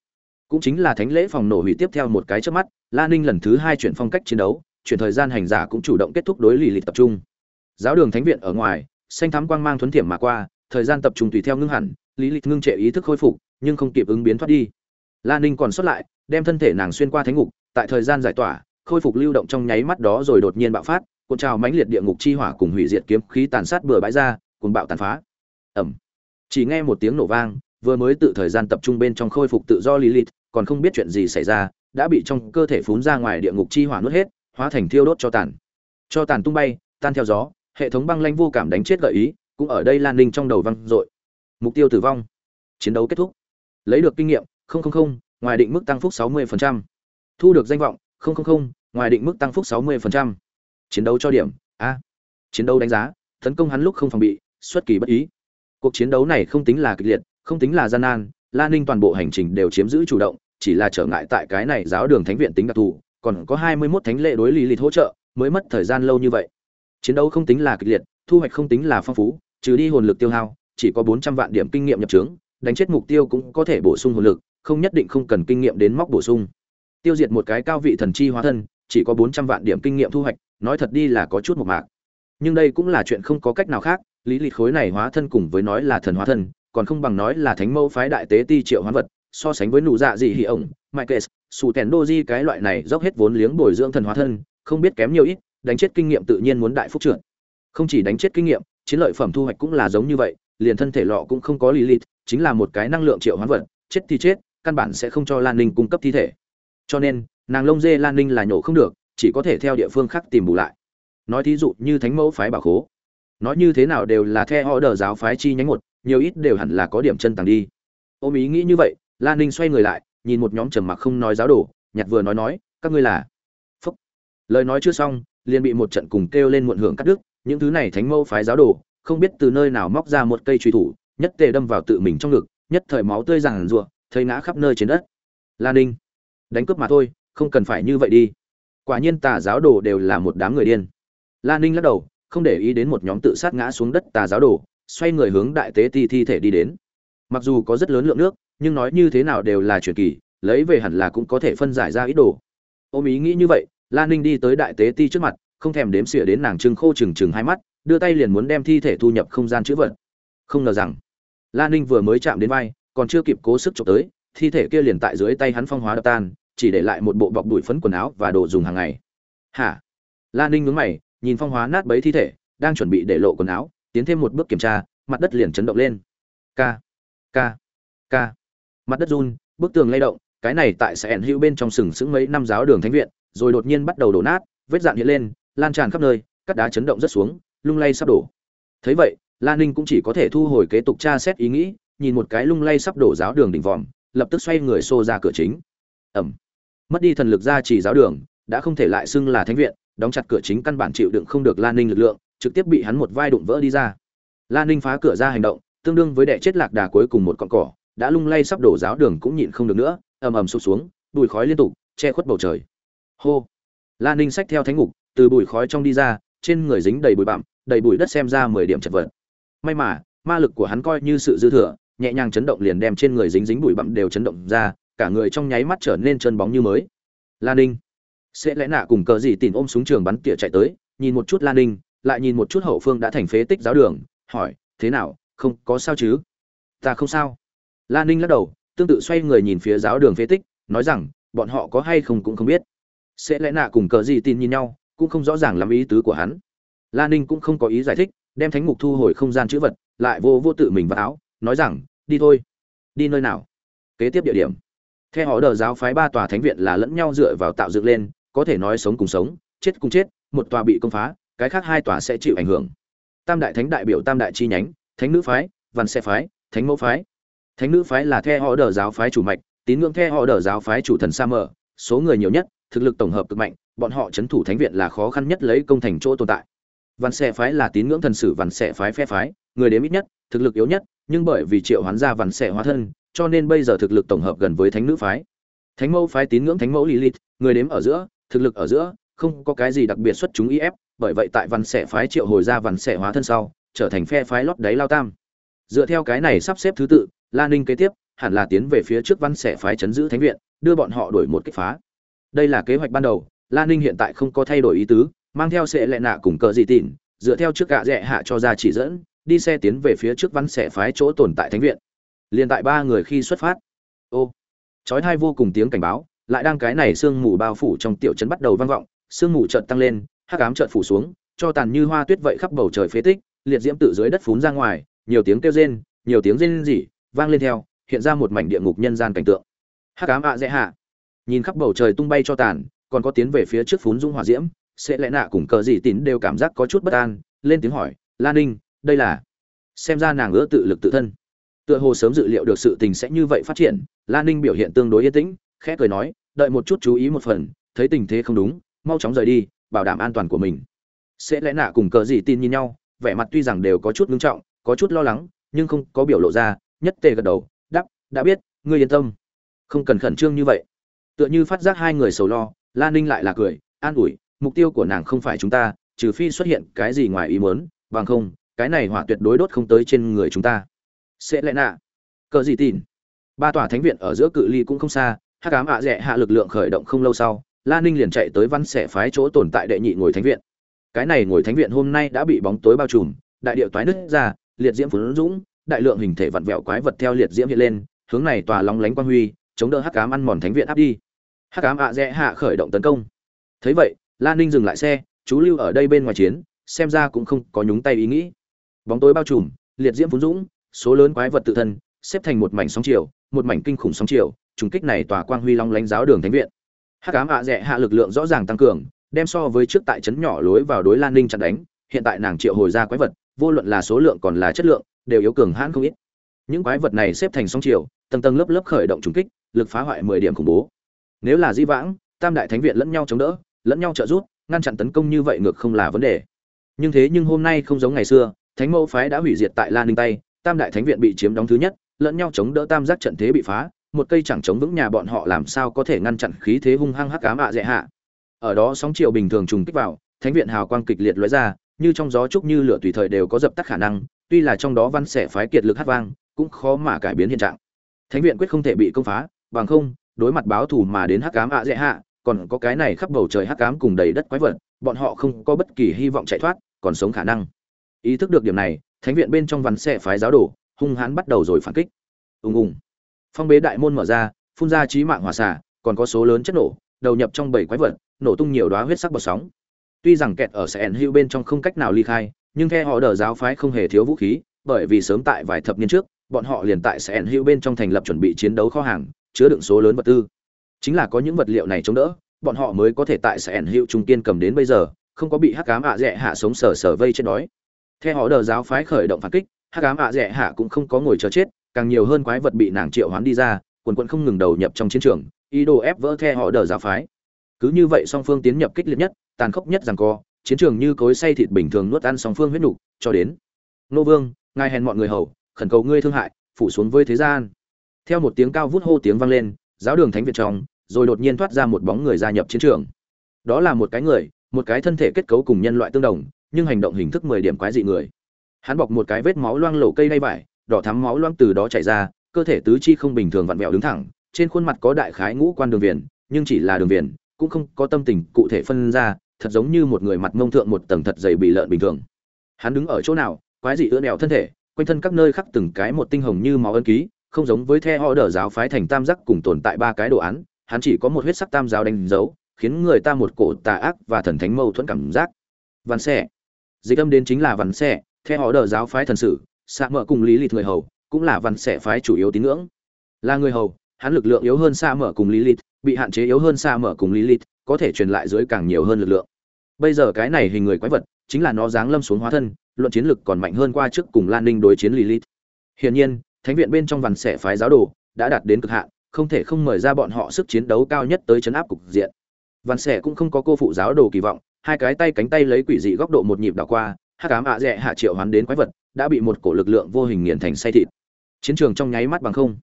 Cũng chính là thánh lễ phòng nổ hủy tiếp theo một cái trước mắt la ninh lần thứ hai chuyển phong cách chiến đấu chuyển thời gian hành giả cũng chủ động kết thúc đối lì lịch tập trung. Giáo đường thánh viện ở ngoài xanh thắm quang mang thuấn thiểm mà qua thời gian tập trung tùy theo ngưng hẳn lý lịch ngưng trệ ý thức khôi phục nhưng không kịp ứng biến thoát đi. La ninh còn xuất lại đem thân thể nàng xuyên qua thánh ngục tại thời gian giải tỏa khôi phục lưu động trong nháy mắt đó rồi đột nhiên bạo phát cuộn trào mãnh liệt địa ngục chi hỏa cùng hủy diệt kiếm khí tàn sát bừa bãi ra cùng bạo tàn phá. Ầm, chỉ nghe một tiếng nổ vang vừa mới tự thời gian tập trung bên trong khôi phục tự do Lilith, còn không biết chuyện gì xảy ra, đã bị trong cơ thể phún ra ngoài địa ngục chi hỏa nuốt hết, hóa thành thiêu đốt cho tàn. Cho tàn tung bay, tan theo gió, hệ thống băng lãnh vô cảm đánh chết gợi ý, cũng ở đây lan ninh trong đầu văng rội. Mục tiêu tử vong. Chiến đấu kết thúc. Lấy được kinh nghiệm, 000, ngoài định mức tăng phúc 60%. Thu được danh vọng, 000, ngoài định mức tăng phúc 60%. Chiến đấu cho điểm, a. Chiến đấu đánh giá, tấn công hắn lúc không phòng bị, xuất kỳ bất ý. Cuộc chiến đấu này không tính là kịch liệt, không tính là gian nan, Lan Ninh toàn bộ hành trình đều chiếm giữ chủ động, chỉ là trở ngại tại cái này giáo đường thánh viện tính đặc thù, còn có 21 thánh lệ đối lý lịch hỗ trợ, mới mất thời gian lâu như vậy. Chiến đấu không tính là kịch liệt, thu hoạch không tính là phong phú, trừ đi hồn lực tiêu hao, chỉ có 400 vạn điểm kinh nghiệm nhập trướng, đánh chết mục tiêu cũng có thể bổ sung hồn lực, không nhất định không cần kinh nghiệm đến móc bổ sung. Tiêu diệt một cái cao vị thần chi hóa thân, chỉ có 400 vạn điểm kinh nghiệm thu hoạch, nói thật đi là có chút một mạc. Nhưng đây cũng là chuyện không có cách nào khác, lý lịch khối này hóa thân cùng với nói là thần hóa thân, còn không bằng nói là thánh mẫu phái đại tế ti triệu hoán vật so sánh với nụ dạ gì hỉ ổng michael sù tèn đô di cái loại này dốc hết vốn liếng bồi dưỡng thần hóa thân, không biết kém nhiều ít, đánh chết kinh nghiệm tự nhiên muốn đại phúc trưởng không chỉ đánh chết kinh nghiệm, chiến lợi phẩm thu hoạch cũng là giống như vậy, liền thân thể lọ cũng không có lilith, chính là một cái năng lượng triệu hoán vật, chết thì chết, căn bản sẽ không cho lan ninh cung cấp thi thể. Cho nên, nàng lông dê lan ninh là nhổ không được, chỉ có thể theo địa phương khác tìm bù lại. Nói thí dụ như thánh mẫu phái bảo khố, nói như thế nào đều là the họ đờ giáo phái chi nhánh một, nhiều ít đều hẳn là có điểm chân tàng đi. Ôm ý nghĩ như vậy lan ninh xoay người lại, nhìn một nhóm trầm mặc không nói giáo đồ, nhặt vừa nói nói, các ngươi là phúc. Lời nói chưa xong, liền bị một trận cùng kêu lên muộn hưởng cắt đứt, những thứ này thánh mâu phái giáo đồ, không biết từ nơi nào móc ra một cây truy thủ, nhất tề đâm vào tự mình trong ngực, nhất thời máu tươi ràng rụa thấy ngã khắp nơi trên đất. Lan ninh, đánh cướp mà thôi, không cần phải như vậy đi. Quả nhiên tà giáo đồ đều là một đám người điên. Lan ninh lắc đầu, không để ý đến một nhóm tự sát ngã xuống đất tà giáo đồ, xoay người hướng đại tế ti thi thể đi đến. Mặc dù có rất lớn lượng nước nhưng nói như thế nào đều là truyền kỳ, lấy về hẳn là cũng có thể phân giải ra ít đồ. Ôm ý nghĩ như vậy lan ninh đi tới đại tế ti trước mặt, không thèm đếm xỉa đến nàng trưng khô trừng trừng hai mắt, đưa tay liền muốn đem thi thể thu nhập không gian chữ vật. Không ngờ rằng lan ninh vừa mới chạm đến vai, còn chưa kịp cố sức chụp tới, thi thể kia liền tại dưới tay hắn phong hóa đập tan, chỉ để lại một bộ bọc đùi phấn quần áo và đồ dùng hàng ngày. Hả? Lan ninh nhướng mày, nhìn phong hóa nát bấy thi thể, đang chuẩn bị để lộ quần áo, tiến thêm một bước kiểm tra, mặt đất liền chấn động lên. K k k mặt đất run, bức tường lay động, cái này tại sẽ ẩn hữu bên trong sừng sững mấy năm giáo đường thánh viện, rồi đột nhiên bắt đầu đổ nát, vết dạn hiện lên, lan tràn khắp nơi cắt đá chấn động rất xuống, lung lay sắp đổ. Thấy vậy lan ninh cũng chỉ có thể thu hồi kế tục tra xét ý nghĩ, nhìn một cái lung lay sắp đổ giáo đường đỉnh vòm, lập tức xoay người xô ra cửa chính. Ẩm. Mất đi thần lực ra chỉ giáo đường, đã không thể lại xưng là thánh viện, đóng chặt cửa chính căn bản chịu đựng không được lan ninh lực lượng, trực tiếp bị hắn một vai đụng vỡ đi ra. Lan ninh phá cửa ra hành động, tương đương với đệ chết lạc đà cuối cùng một con cỏ đã lung lay sắp đổ giáo đường cũng nhịn không được nữa, ầm ầm sụt xuống, bụi khói liên tục, che khuất bầu trời. Hô! Lan ninh sách theo thánh ngục, từ bụi khói trong đi ra, trên người dính đầy bụi bặm, đầy bụi đất xem ra mười điểm chật vật. May mà, ma lực của hắn coi như sự dư thừa, nhẹ nhàng chấn động liền đem trên người dính dính bụi bặm đều chấn động ra, cả người trong nháy mắt trở nên trơn bóng như mới. Lan ninh, sẽ lẽ nạ cùng cờ gì tìm ôm súng trường bắn tỉa chạy tới, nhìn một chút lan ninh, lại nhìn một chút hậu phương đã thành phế tích giáo đường, hỏi, thế nào, không có sao chứ? Ta không sao lan ninh lắc đầu, tương tự xoay người nhìn phía giáo đường phế tích, nói rằng, bọn họ có hay không cũng không biết. Sẽ lẽ nạ cùng cờ gì tin nhìn nhau, cũng không rõ ràng lắm ý tứ của hắn. Lan ninh cũng không có ý giải thích, đem thánh mục thu hồi không gian chữ vật, lại vô vô tự mình vào áo, nói rằng, đi thôi. Đi nơi nào? Kế tiếp địa điểm. Theo họ đờ giáo phái ba tòa thánh viện là lẫn nhau dựa vào tạo dựng lên, có thể nói sống cùng sống, chết cùng chết, một tòa bị công phá, cái khác hai tòa sẽ chịu ảnh hưởng. Tam đại thánh đại biểu tam đại chi nhánh, thánh nữ phái, văn xe phái, thánh mẫu phái thánh nữ phái là theo họ đờ giáo phái chủ mạch, tín ngưỡng theo họ đờ giáo phái chủ thần sa mờ, số người nhiều nhất, thực lực tổng hợp cực mạnh, bọn họ c h ấ n thủ thánh viện là khó khăn nhất lấy công thành chỗ tồn tại. Văn xe phái là tín ngưỡng thần sử văn xe phái phe phái, người đếm ít nhất, thực lực yếu nhất, nhưng bởi vì triệu hoán ra văn xe hóa thân, cho nên bây giờ thực lực tổng hợp gần với thánh nữ phái. Thánh mẫu phái tín ngưỡng thánh mẫu lilith, người đếm ở giữa, thực lực ở giữa, không có cái gì đặc biệt xuất chúng y ép bởi vậy tại văn xẻ phái triệu hồi ra văn xẻ hóa thân sau, trở thành phe phái lót đáy lao tam. Dựa theo cái này sắp xếp thứ tự la ninh kế tiếp hẳn là tiến về phía trước văn xẻ phái chấn giữ thánh viện đưa bọn họ đuổi một kích phá. Đây là kế hoạch ban đầu la ninh hiện tại không có thay đổi ý tứ mang theo sẽ lệ nạ cùng cờ gì tịn, dựa theo trước gạ rẻ hạ cho ra chỉ dẫn đi xe tiến về phía trước văn xẻ phái chỗ tồn tại thánh viện. Liên tại ba người khi xuất phát. Ô chói hai vô cùng tiếng cảnh báo lại đang cái này sương mù bao phủ trong tiểu trấn bắt đầu vang vọng sương mù chợt tăng lên hắc ám chợt phủ xuống cho tàn như hoa tuyết vậy khắp bầu trời phế tích liệt diễm tự dưới đất phún ra ngoài nhiều tiếng kêu rên nhiều tiếng rên rỉ vang lên theo, hiện ra một mảnh địa ngục nhân gian cảnh tượng. Hắc ám ạ dễ hạ. Nhìn khắp bầu trời tung bay cho tàn, còn có tiến về phía trước phún dung hỏa diễm, sẽ lẽ nạ cùng cờ gì tín đều cảm giác có chút bất an, lên tiếng hỏi lan ninh, đây là xem ra nàng ứa tự lực tự thân. Tựa hồ sớm dự liệu được sự tình sẽ như vậy phát triển lan ninh biểu hiện tương đối yên tĩnh, khẽ cười nói, đợi một chút chú ý một phần, thấy tình thế không đúng, mau chóng rời đi, bảo đảm an toàn của mình. Sẽ lẽ nạ cùng cờ gì tin nhìn nhau, vẻ mặt tuy rằng đều có chút ngưng trọng, có chút lo lắng, nhưng không có biểu lộ ra nhất tề gật đầu đắp đã biết, ngươi yên tâm. Không cần khẩn trương như vậy. Tựa như phát giác hai người sầu lo lan ninh lại là cười, an ủi, mục tiêu của nàng không phải chúng ta, trừ phi xuất hiện cái gì ngoài ý muốn, bằng không, cái này hỏa tuyệt đối đốt không tới trên người chúng ta. Sẽ lẽ nạ. Cờ gì tin ba tòa thánh viện ở giữa cự ly cũng không xa hát cám ạ à hạ lực lượng khởi động không lâu sau, la ninh liền chạy tới văn xẻ phái chỗ tồn tại đệ nhị ngồi thánh viện. Cái này ngồi thánh viện hôm nay đã bị bóng tối bao trùm, đại điệu toái nứt ra, liệt diễm phấn dũng đại lượng hình thể vặn vẹo quái vật theo liệt diễm hiện lên, hướng này tòa lóng lánh quang huy, chống đỡ hắc ám ăn mòn thánh viện áp đi. Hắc ám ạ à hạ khởi động tấn công. Thấy vậy, Lan ninh dừng lại xe, chú lưu ở đây bên ngoài chiến, xem ra cũng không có nhúng tay ý nghĩ. Bóng tối bao trùm, liệt diễm phun dũng, số lớn quái vật tự thân, xếp thành một mảnh sóng chiều, một mảnh kinh khủng sóng chiều, trùng kích này tòa quang huy long lánh giáo đường thánh viện. Hắc ám ạ rẽ hạ lực lượng rõ ràng tăng cường, đem so với trước tại trấn nhỏ lối vào đối lan ninh chặn đánh, hiện tại nàng triệu hồi ra quái vật vô luận là số lượng còn là chất lượng, đều yếu cường hãn không ít. Những quái vật này xếp thành sóng chiều, tầng tầng lớp lớp khởi động trùng kích, lực phá hoại mười điểm khủng bố. Nếu là di vãng, tam đại thánh viện lẫn nhau chống đỡ, lẫn nhau trợ giúp, ngăn chặn tấn công như vậy ngược không là vấn đề. Nhưng thế nhưng hôm nay không giống ngày xưa, thánh mẫu phái đã hủy diệt tại lan ninh tay tam đại thánh viện bị chiếm đóng thứ nhất, lẫn nhau chống đỡ tam giác trận thế bị phá, một cây chẳng chống vững nhà bọn họ làm sao có thể ngăn chặn khí thế hung hăng hắc ám ạ dễ hạ. Ở đó sóng chiều bình thường trùng kích vào, thánh viện hào quang kịch liệt lóe ra như trong gió trúc như lửa tùy thời đều có dập tắt khả năng, tuy là trong đó văn sẽ phái kiệt lực hát vang, cũng khó mà cải biến hiện trạng. Thánh viện quyết không thể bị công phá, bằng không, đối mặt báo thù mà đến hắc ám ạ dễ hạ, còn có cái này khắp bầu trời hắc ám cùng đầy đất quái vật, bọn họ không có bất kỳ hy vọng chạy thoát, còn sống khả năng. Ý thức được điểm này, thánh viện bên trong văn sẽ phái giáo đồ, hung hãn bắt đầu rồi phản kích. Ùng ùng. Phong bế đại môn mở ra, phun ra trí mạng hỏa xả còn có số lớn chất nổ, đầu nhập trong bảy quái vật, nổ tung nhiều đóa huyết sắc bọt sóng tuy rằng kẹt ở sẹn hữu bên trong không cách nào ly khai, nhưng theo họ đờ giáo phái không hề thiếu vũ khí, bởi vì sớm tại vài thập niên trước, bọn họ liền tại sẹn hữu bên trong thành lập chuẩn bị chiến đấu kho hàng, chứa đựng số lớn vật tư. Chính là có những vật liệu này chống đỡ, bọn họ mới có thể tại sẹn hữu trung kiên cầm đến bây giờ, không có bị hắc cám ạ à dẹ hạ sống sờ sờ vây chết đói. Theo họ đờ giáo phái khởi động phản kích, hắc cám ạ à dẹ hạ cũng không có ngồi chờ chết, càng nhiều hơn quái vật bị nàng triệu hoán đi ra, quần quận không ngừng đầu nhập trong chiến trường, ý đồ ép vỡ theo họ đờ giáo phái. Cứ như vậy song phương tiến nhập kích liệt nhất tàn khốc nhất rằng co, chiến trường như cối say thịt bình thường nuốt ăn song phương huyết nục, cho đến. Nô vương, ngài hèn mọi người hầu, khẩn cầu ngươi thương hại, phủ xuống với thế gian. Theo một tiếng cao vút hô tiếng vang lên, giáo đường thánh việt trong, rồi đột nhiên thoát ra một bóng người gia nhập chiến trường. Đó là một cái người, một cái thân thể kết cấu cùng nhân loại tương đồng, nhưng hành động hình thức mười điểm quái dị người. Hắn bọc một cái vết máu loang lổ cây đay vải, đỏ thắm máu loang từ đó chảy ra, cơ thể tứ chi không bình thường vặn vẹo đứng thẳng, trên khuôn mặt có đại khái ngũ quan đường viền, nhưng chỉ là đường viền, cũng không có tâm tình cụ thể phân ra thật giống như một người mặt mông thượng một tầng thật dày bị lợn bình thường. Hắn đứng ở chỗ nào, quái dị ưa nẹo thân thể, quanh thân các nơi khắc từng cái một tinh hồng như máu ân ký, không giống với the ho đờ giáo phái thành tam giác cùng tồn tại ba cái đồ án, hắn chỉ có một huyết sắc tam giáo đánh dấu, khiến người ta một cổ tà ác và thần thánh mâu thuẫn cảm giác. Văn xe dịch âm đến chính là văn xe theo họ đờ giáo phái thần sử xạ mở cùng lý lịch người hầu, cũng là văn xe phái chủ yếu tín ngưỡng. Là người hầu, hắn lực lượng yếu hơn xa mở cùng lý lịch bị hạn chế yếu hơn xa mở cùng lý lịch có thể truyền lại dưới càng nhiều hơn lực lượng. Bây giờ cái này hình người quái vật, chính là nó dáng lâm xuống hóa thân, luận chiến lực còn mạnh hơn qua trước cùng lan ninh đối chiến lilith. Hiển nhiên, thánh viện bên trong vằn xẻ phái giáo đồ đã đạt đến cực hạn, không thể không mời ra bọn họ sức chiến đấu cao nhất tới chấn áp cục diện. Vằn xẻ cũng không có cô phụ giáo đồ kỳ vọng, hai cái tay cánh tay lấy quỷ dị góc độ một nhịp đảo qua hát cám ạ dẹ hạ triệu hoán đến quái vật, đã bị một cổ lực lượng vô hình nghiền thành say thịt. Chiến trường trong nháy mắt bằng không.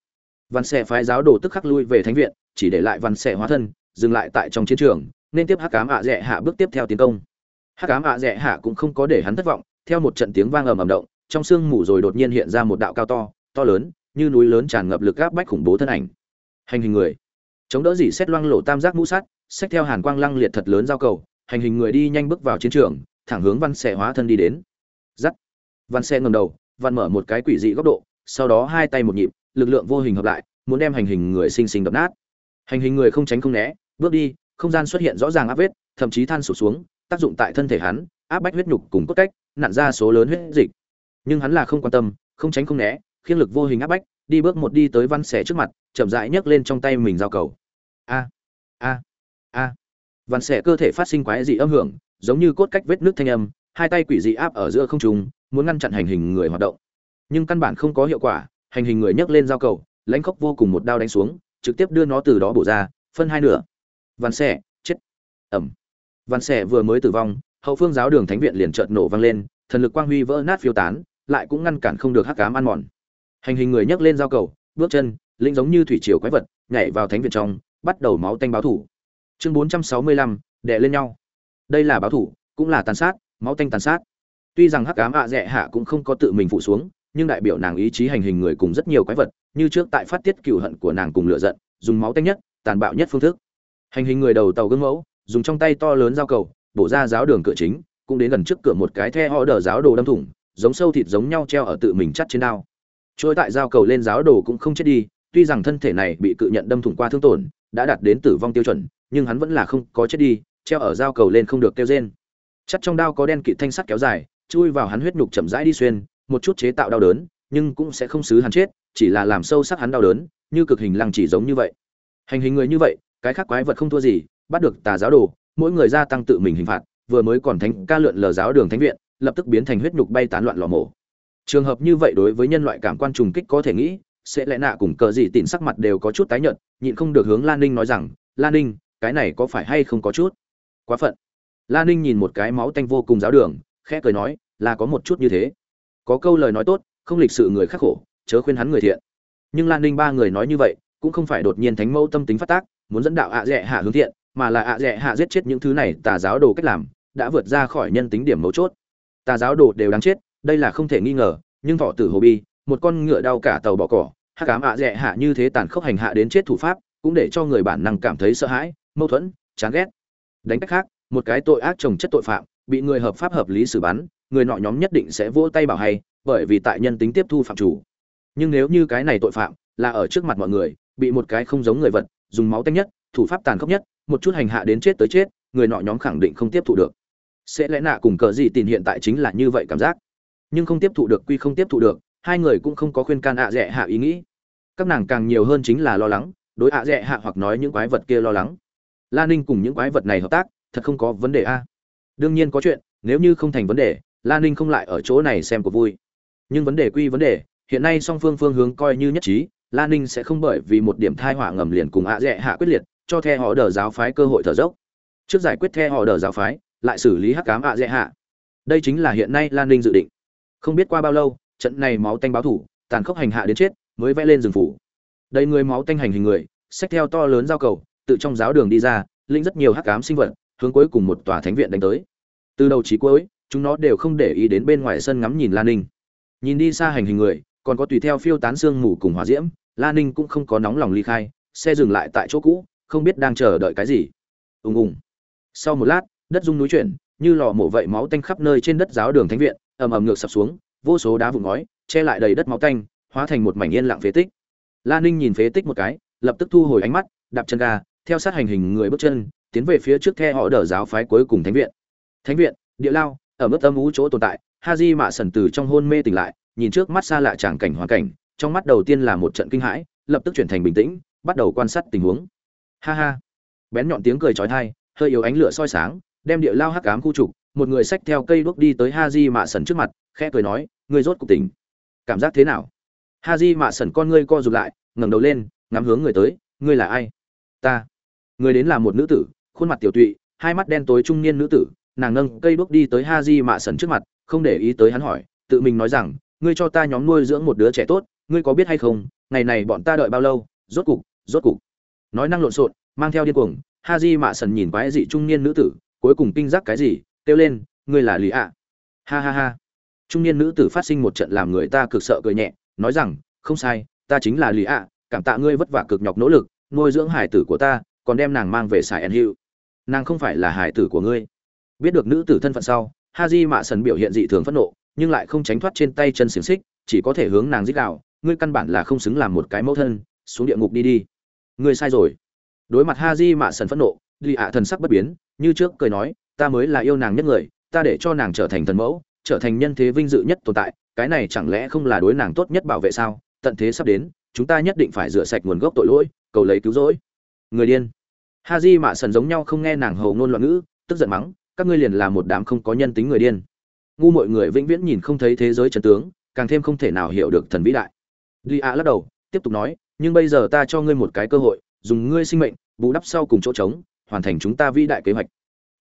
Văn xẻ phái giáo đồ tức khắc lui về thánh viện, chỉ để lại văn xẻ hóa thân dừng lại tại trong chiến trường, nên tiếp hắc cám ạ dẹ hạ bước tiếp theo tiến công. Hắc cám ạ dẹ hạ cũng không có để hắn thất vọng, theo một trận tiếng vang ầm ầm động, trong sương mù rồi đột nhiên hiện ra một đạo cao to to lớn, như núi lớn tràn ngập lực gáp bách khủng bố thân ảnh. Hành hình người. Chống đỡ dỉ xét loang lộ tam giác mũ sắt xét theo hàn quang lăng liệt thật lớn giao cầu, hành hình người đi nhanh bước vào chiến trường, thẳng hướng văn xe hóa thân đi đến. Giắt. Văn xe ngầm đầu, văn mở một cái quỷ dị góc độ, sau đó hai tay một nhịp, lực lượng vô hình hợp lại, muốn đem hành hình người sinh sinh đập nát. Hành hình người không tránh không né bước đi, không gian xuất hiện rõ ràng áp vết, thậm chí than sụt xuống, tác dụng tại thân thể hắn, áp bách huyết nhục cùng cốt cách, nặn ra số lớn huyết dịch. Nhưng hắn là không quan tâm, không tránh không né khiên lực vô hình áp bách, đi bước một đi tới văn xẻ trước mặt, chậm rãi nhấc lên trong tay mình giao cầu. A a a. Văn xẻ cơ thể phát sinh quái dị âm hưởng, giống như cốt cách vết nước thanh âm, hai tay quỷ dị áp ở giữa không trung, muốn ngăn chặn hành hình người hoạt động. Nhưng căn bản không có hiệu quả, hành hình người nhấc lên giao cầu, lãnh khốc vô cùng một đao đánh xuống, trực tiếp đưa nó từ đó bổ ra, phân hai nửa văn xẻ chết. Ẩm. Văn xẻ vừa mới tử vong, hậu phương giáo đường thánh viện liền chợt nổ vang lên, thần lực quang huy vỡ nát phiêu tán, lại cũng ngăn cản không được hắc cám ăn mòn. Hành hình người nhấc lên giao cầu, bước chân linh giống như thủy triều quái vật, nhảy vào thánh viện trong, bắt đầu máu tanh báo thủ. Chương bốn trăm sáu mươi lăm, đè lên nhau. Đây là báo thủ, cũng là tàn sát, máu tanh tàn sát. Tuy rằng hắc cám ạ à hạ cũng không có tự mình phụ xuống, nhưng đại biểu nàng ý chí hành hình người cùng rất nhiều quái vật, như trước tại phát tiết cựu hận của nàng cùng lựa giận, dùng máu tanh nhất, tàn bạo nhất phương thức hành hình người đầu tàu gương mẫu, dùng trong tay to lớn dao cầu, bổ ra giáo đường cửa chính, cũng đến gần trước cửa một cái the họ đờ giáo đồ đâm thủng, giống sâu thịt giống nhau treo ở tự mình chắt trên đao. Trôi tại dao cầu lên giáo đồ cũng không chết đi, tuy rằng thân thể này bị cự nhận đâm thủng qua thương tổn, đã đạt đến tử vong tiêu chuẩn, nhưng hắn vẫn là không có chết đi, treo ở dao cầu lên không được kêu rên. Chắt trong đao có đen kịt thanh sắt kéo dài, chui vào hắn huyết nhục chậm rãi đi xuyên, một chút chế tạo đau đớn, nhưng cũng sẽ không xứ hắn chết, chỉ là làm sâu sắc hắn đau đớn, như cực hình lăng chỉ giống như vậy. Hành hình người như vậy cái khác quái vật không thua gì, bắt được tà giáo đồ, mỗi người gia tăng tự mình hình phạt, vừa mới còn thánh ca lượn lờ giáo đường thánh viện, lập tức biến thành huyết nhục bay tán loạn lò mổ. Trường hợp như vậy đối với nhân loại cảm quan trùng kích có thể nghĩ, sẽ lẽ nạ cùng cờ gì tịn sắc mặt đều có chút tái nhợt, nhịn không được hướng lan ninh nói rằng, lan ninh, cái này có phải hay không có chút? Quá phận. Lan ninh nhìn một cái máu tanh vô cùng giáo đường, khẽ cười nói, là có một chút như thế. Có câu lời nói tốt, không lịch sự người khắc khổ, chớ khuyên hắn người thiện. Nhưng lan ninh ba người nói như vậy, cũng không phải đột nhiên thánh mẫu tâm tính phát tác muốn dẫn đạo ạ dẹ hạ hướng thiện, mà là ạ dẹ hạ giết chết những thứ này tà giáo đồ cách làm, đã vượt ra khỏi nhân tính điểm mấu chốt. Tà giáo đồ đều đáng chết, đây là không thể nghi ngờ, nhưng thọ tử hồ bi, một con ngựa đau cả tàu bỏ cỏ hát cám ạ dẹ hạ như thế tàn khốc hành hạ đến chết thủ pháp, cũng để cho người bản năng cảm thấy sợ hãi, mâu thuẫn, chán ghét. Đánh cách khác, một cái tội ác trồng chất tội phạm, bị người hợp pháp hợp lý xử bắn, người nọ nhóm nhất định sẽ vỗ tay bảo hay, bởi vì tại nhân tính tiếp thu phạm chủ. Nhưng nếu như cái này tội phạm là ở trước mặt mọi người, bị một cái không giống người vật dùng máu tanh nhất, thủ pháp tàn khốc nhất, một chút hành hạ đến chết tới chết, người nọ nhóm khẳng định không tiếp thụ được. Sẽ lẽ nạ cùng cờ gì tìm hiện tại chính là như vậy cảm giác. Nhưng không tiếp thụ được quy không tiếp thụ được, hai người cũng không có khuyên can ạ à dẹ hạ ý nghĩ. Các nàng càng nhiều hơn chính là lo lắng, đối ạ à dẹ hạ hoặc nói những quái vật kia lo lắng. La ninh cùng những quái vật này hợp tác, thật không có vấn đề a. Đương nhiên có chuyện, nếu như không thành vấn đề, la ninh không lại ở chỗ này xem của vui. Nhưng vấn đề quy vấn đề, hiện nay song phương phương hướng coi như nhất trí la ninh sẽ không bởi vì một điểm thai họa ngầm liền cùng ạ dạ dẹ hạ quyết liệt, cho the họ đờ giáo phái cơ hội thở dốc. Trước giải quyết the họ đờ giáo phái, lại xử lý hắc cám ạ dạ dẹ hạ. Đây chính là hiện nay lan ninh dự định. Không biết qua bao lâu, trận này máu tanh báo thủ, tàn khốc hành hạ đến chết, mới vẽ lên rừng phủ. Đầy người máu tanh hành hình người, xách theo to lớn giao cầu, tự trong giáo đường đi ra linh rất nhiều hắc cám sinh vật, hướng cuối cùng một tòa thánh viện đánh tới. Từ đầu chí cuối, chúng nó đều không để ý đến bên ngoài sân ngắm nhìn lan ninh. Nhìn đi xa hành hình người, còn có tùy theo phiêu tán xương mù cùng hỏa diễm La ninh cũng không có nóng lòng ly khai, xe dừng lại tại chỗ cũ, không biết đang chờ đợi cái gì. Ùng ùng. Sau một lát, đất rung núi chuyển, như lò mổ vậy máu tanh khắp nơi trên đất giáo đường thánh viện, ầm ầm ngược sập xuống, vô số đá vụn ngói, che lại đầy đất máu tanh, hóa thành một mảnh yên lặng phế tích. La ninh nhìn phế tích một cái, lập tức thu hồi ánh mắt, đạp chân ga, theo sát hành hình người bước chân, tiến về phía trước the họ đỡ giáo phái cuối cùng thánh viện. Thánh viện, địa lao, ở mức âm ú chỗ tồn tại ha di mạ sần từ trong hôn mê tỉnh lại, nhìn trước mắt xa lạ tràng cảnh hoàn cảnh trong mắt đầu tiên là một trận kinh hãi, lập tức chuyển thành bình tĩnh, bắt đầu quan sát tình huống. Ha ha. Bén nhọn tiếng cười trói thai hơi yếu ánh lửa soi sáng, đem địa lao hắc cám khu trục, một người xách theo cây đuốc đi tới ha di mạ sần trước mặt, khẽ cười nói, ngươi rốt cục tỉnh. Cảm giác thế nào? Ha di mạ sần con ngươi co rụt lại, ngẩng đầu lên, ngắm hướng người tới, ngươi là ai? Ta. Người đến là một nữ tử. Khuôn mặt tiểu tụy, hai mắt đen tối trung niên nữ tử, nàng nâng cây đuốc đi tới ha di mạ sần trước mặt, không để ý tới hắn hỏi, tự mình nói rằng, ngươi cho ta nhóm nuôi dưỡng một đứa trẻ tốt ngươi có biết hay không, ngày này bọn ta đợi bao lâu, rốt cục rốt cục. Nói năng lộn xộn, mang theo điên cuồng ha di mạ sần nhìn quái dị trung niên nữ tử, cuối cùng kinh giác cái gì, kêu lên, ngươi là lý ạ. Ha ha ha. Trung niên nữ tử phát sinh một trận làm người ta cực sợ cười nhẹ, nói rằng, không sai, ta chính là lý ạ, cảm tạ ngươi vất vả cực nhọc nỗ lực, nuôi dưỡng hải tử của ta, còn đem nàng mang về sài ẩn hữu. Nàng không phải là hải tử của ngươi. Biết được nữ tử thân phận sau ha di mạ sần biểu hiện dị thường phẫn nộ, nhưng lại không tránh thoát trên tay chân xiềng xích, chỉ có thể hướng nàng dích đạo ngươi căn bản là không xứng làm một cái mẫu thân, xuống địa ngục đi đi. Ngươi sai rồi. Đối mặt ha di mạ sần phẫn nộ lì ạ thần sắc bất biến, như trước cười nói, ta mới là yêu nàng nhất người, ta để cho nàng trở thành thần mẫu, trở thành nhân thế vinh dự nhất tồn tại, cái này chẳng lẽ không là đối nàng tốt nhất bảo vệ sao? Tận thế sắp đến, chúng ta nhất định phải rửa sạch nguồn gốc tội lỗi, cầu lấy cứu rỗi. Người điên. Ha di mạ sần giống nhau không nghe nàng hầu ngôn loạn ngữ, tức giận mắng, các ngươi liền là một đám không có nhân tính người điên. Ngu mọi người vĩnh viễn nhìn không thấy thế giới chân tướng, càng thêm không thể nào hiểu được thần vĩ đại li a lắc đầu, tiếp tục nói, nhưng bây giờ ta cho ngươi một cái cơ hội, dùng ngươi sinh mệnh, bù đắp sau cùng chỗ trống, hoàn thành chúng ta vĩ đại kế hoạch.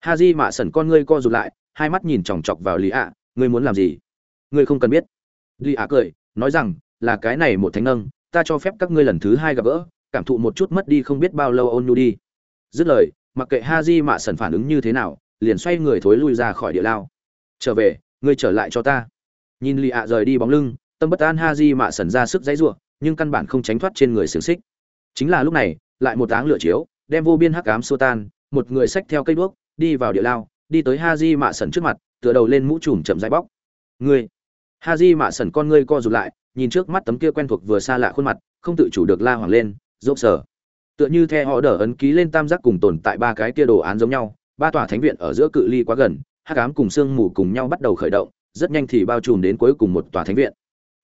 Ha di mạ sẩn con ngươi co rụt lại, hai mắt nhìn chòng chọc vào lý ạ ngươi muốn làm gì? Ngươi không cần biết. Lý ạ cười, nói rằng, là cái này một thánh nâng, ta cho phép các ngươi lần thứ hai gặp gỡ, cảm thụ một chút mất đi không biết bao lâu ôn nhu đi. Dứt lời, mặc kệ ha di mạ sẩn phản ứng như thế nào, liền xoay người thối lui ra khỏi địa lao. Trở về, ngươi trở lại cho ta. Nhìn lì ạ rời đi bóng lưng tâm bất an ha di mạ sẩn ra sức dãy ruộng nhưng căn bản không tránh thoát trên người xiềng xích. Chính là lúc này lại một áng lửa chiếu đem vô biên hắc ám xua tan một người xách theo cây đuốc đi vào địa lao đi tới ha di mạ sẩn trước mặt tựa đầu lên mũ trùm chậm rãi bóc. Người, ha di mạ sẩn con ngươi co rụt lại nhìn trước mắt tấm kia quen thuộc vừa xa lạ khuôn mặt không tự chủ được la hoàng lên rộp sở tựa như the họ đỡ ấn ký lên tam giác cùng tồn tại ba cái kia đồ án giống nhau ba tòa thánh viện ở giữa cự ly quá gần hắc ám cùng sương mù cùng nhau bắt đầu khởi động rất nhanh thì bao trùm đến cuối cùng một tòa thánh viện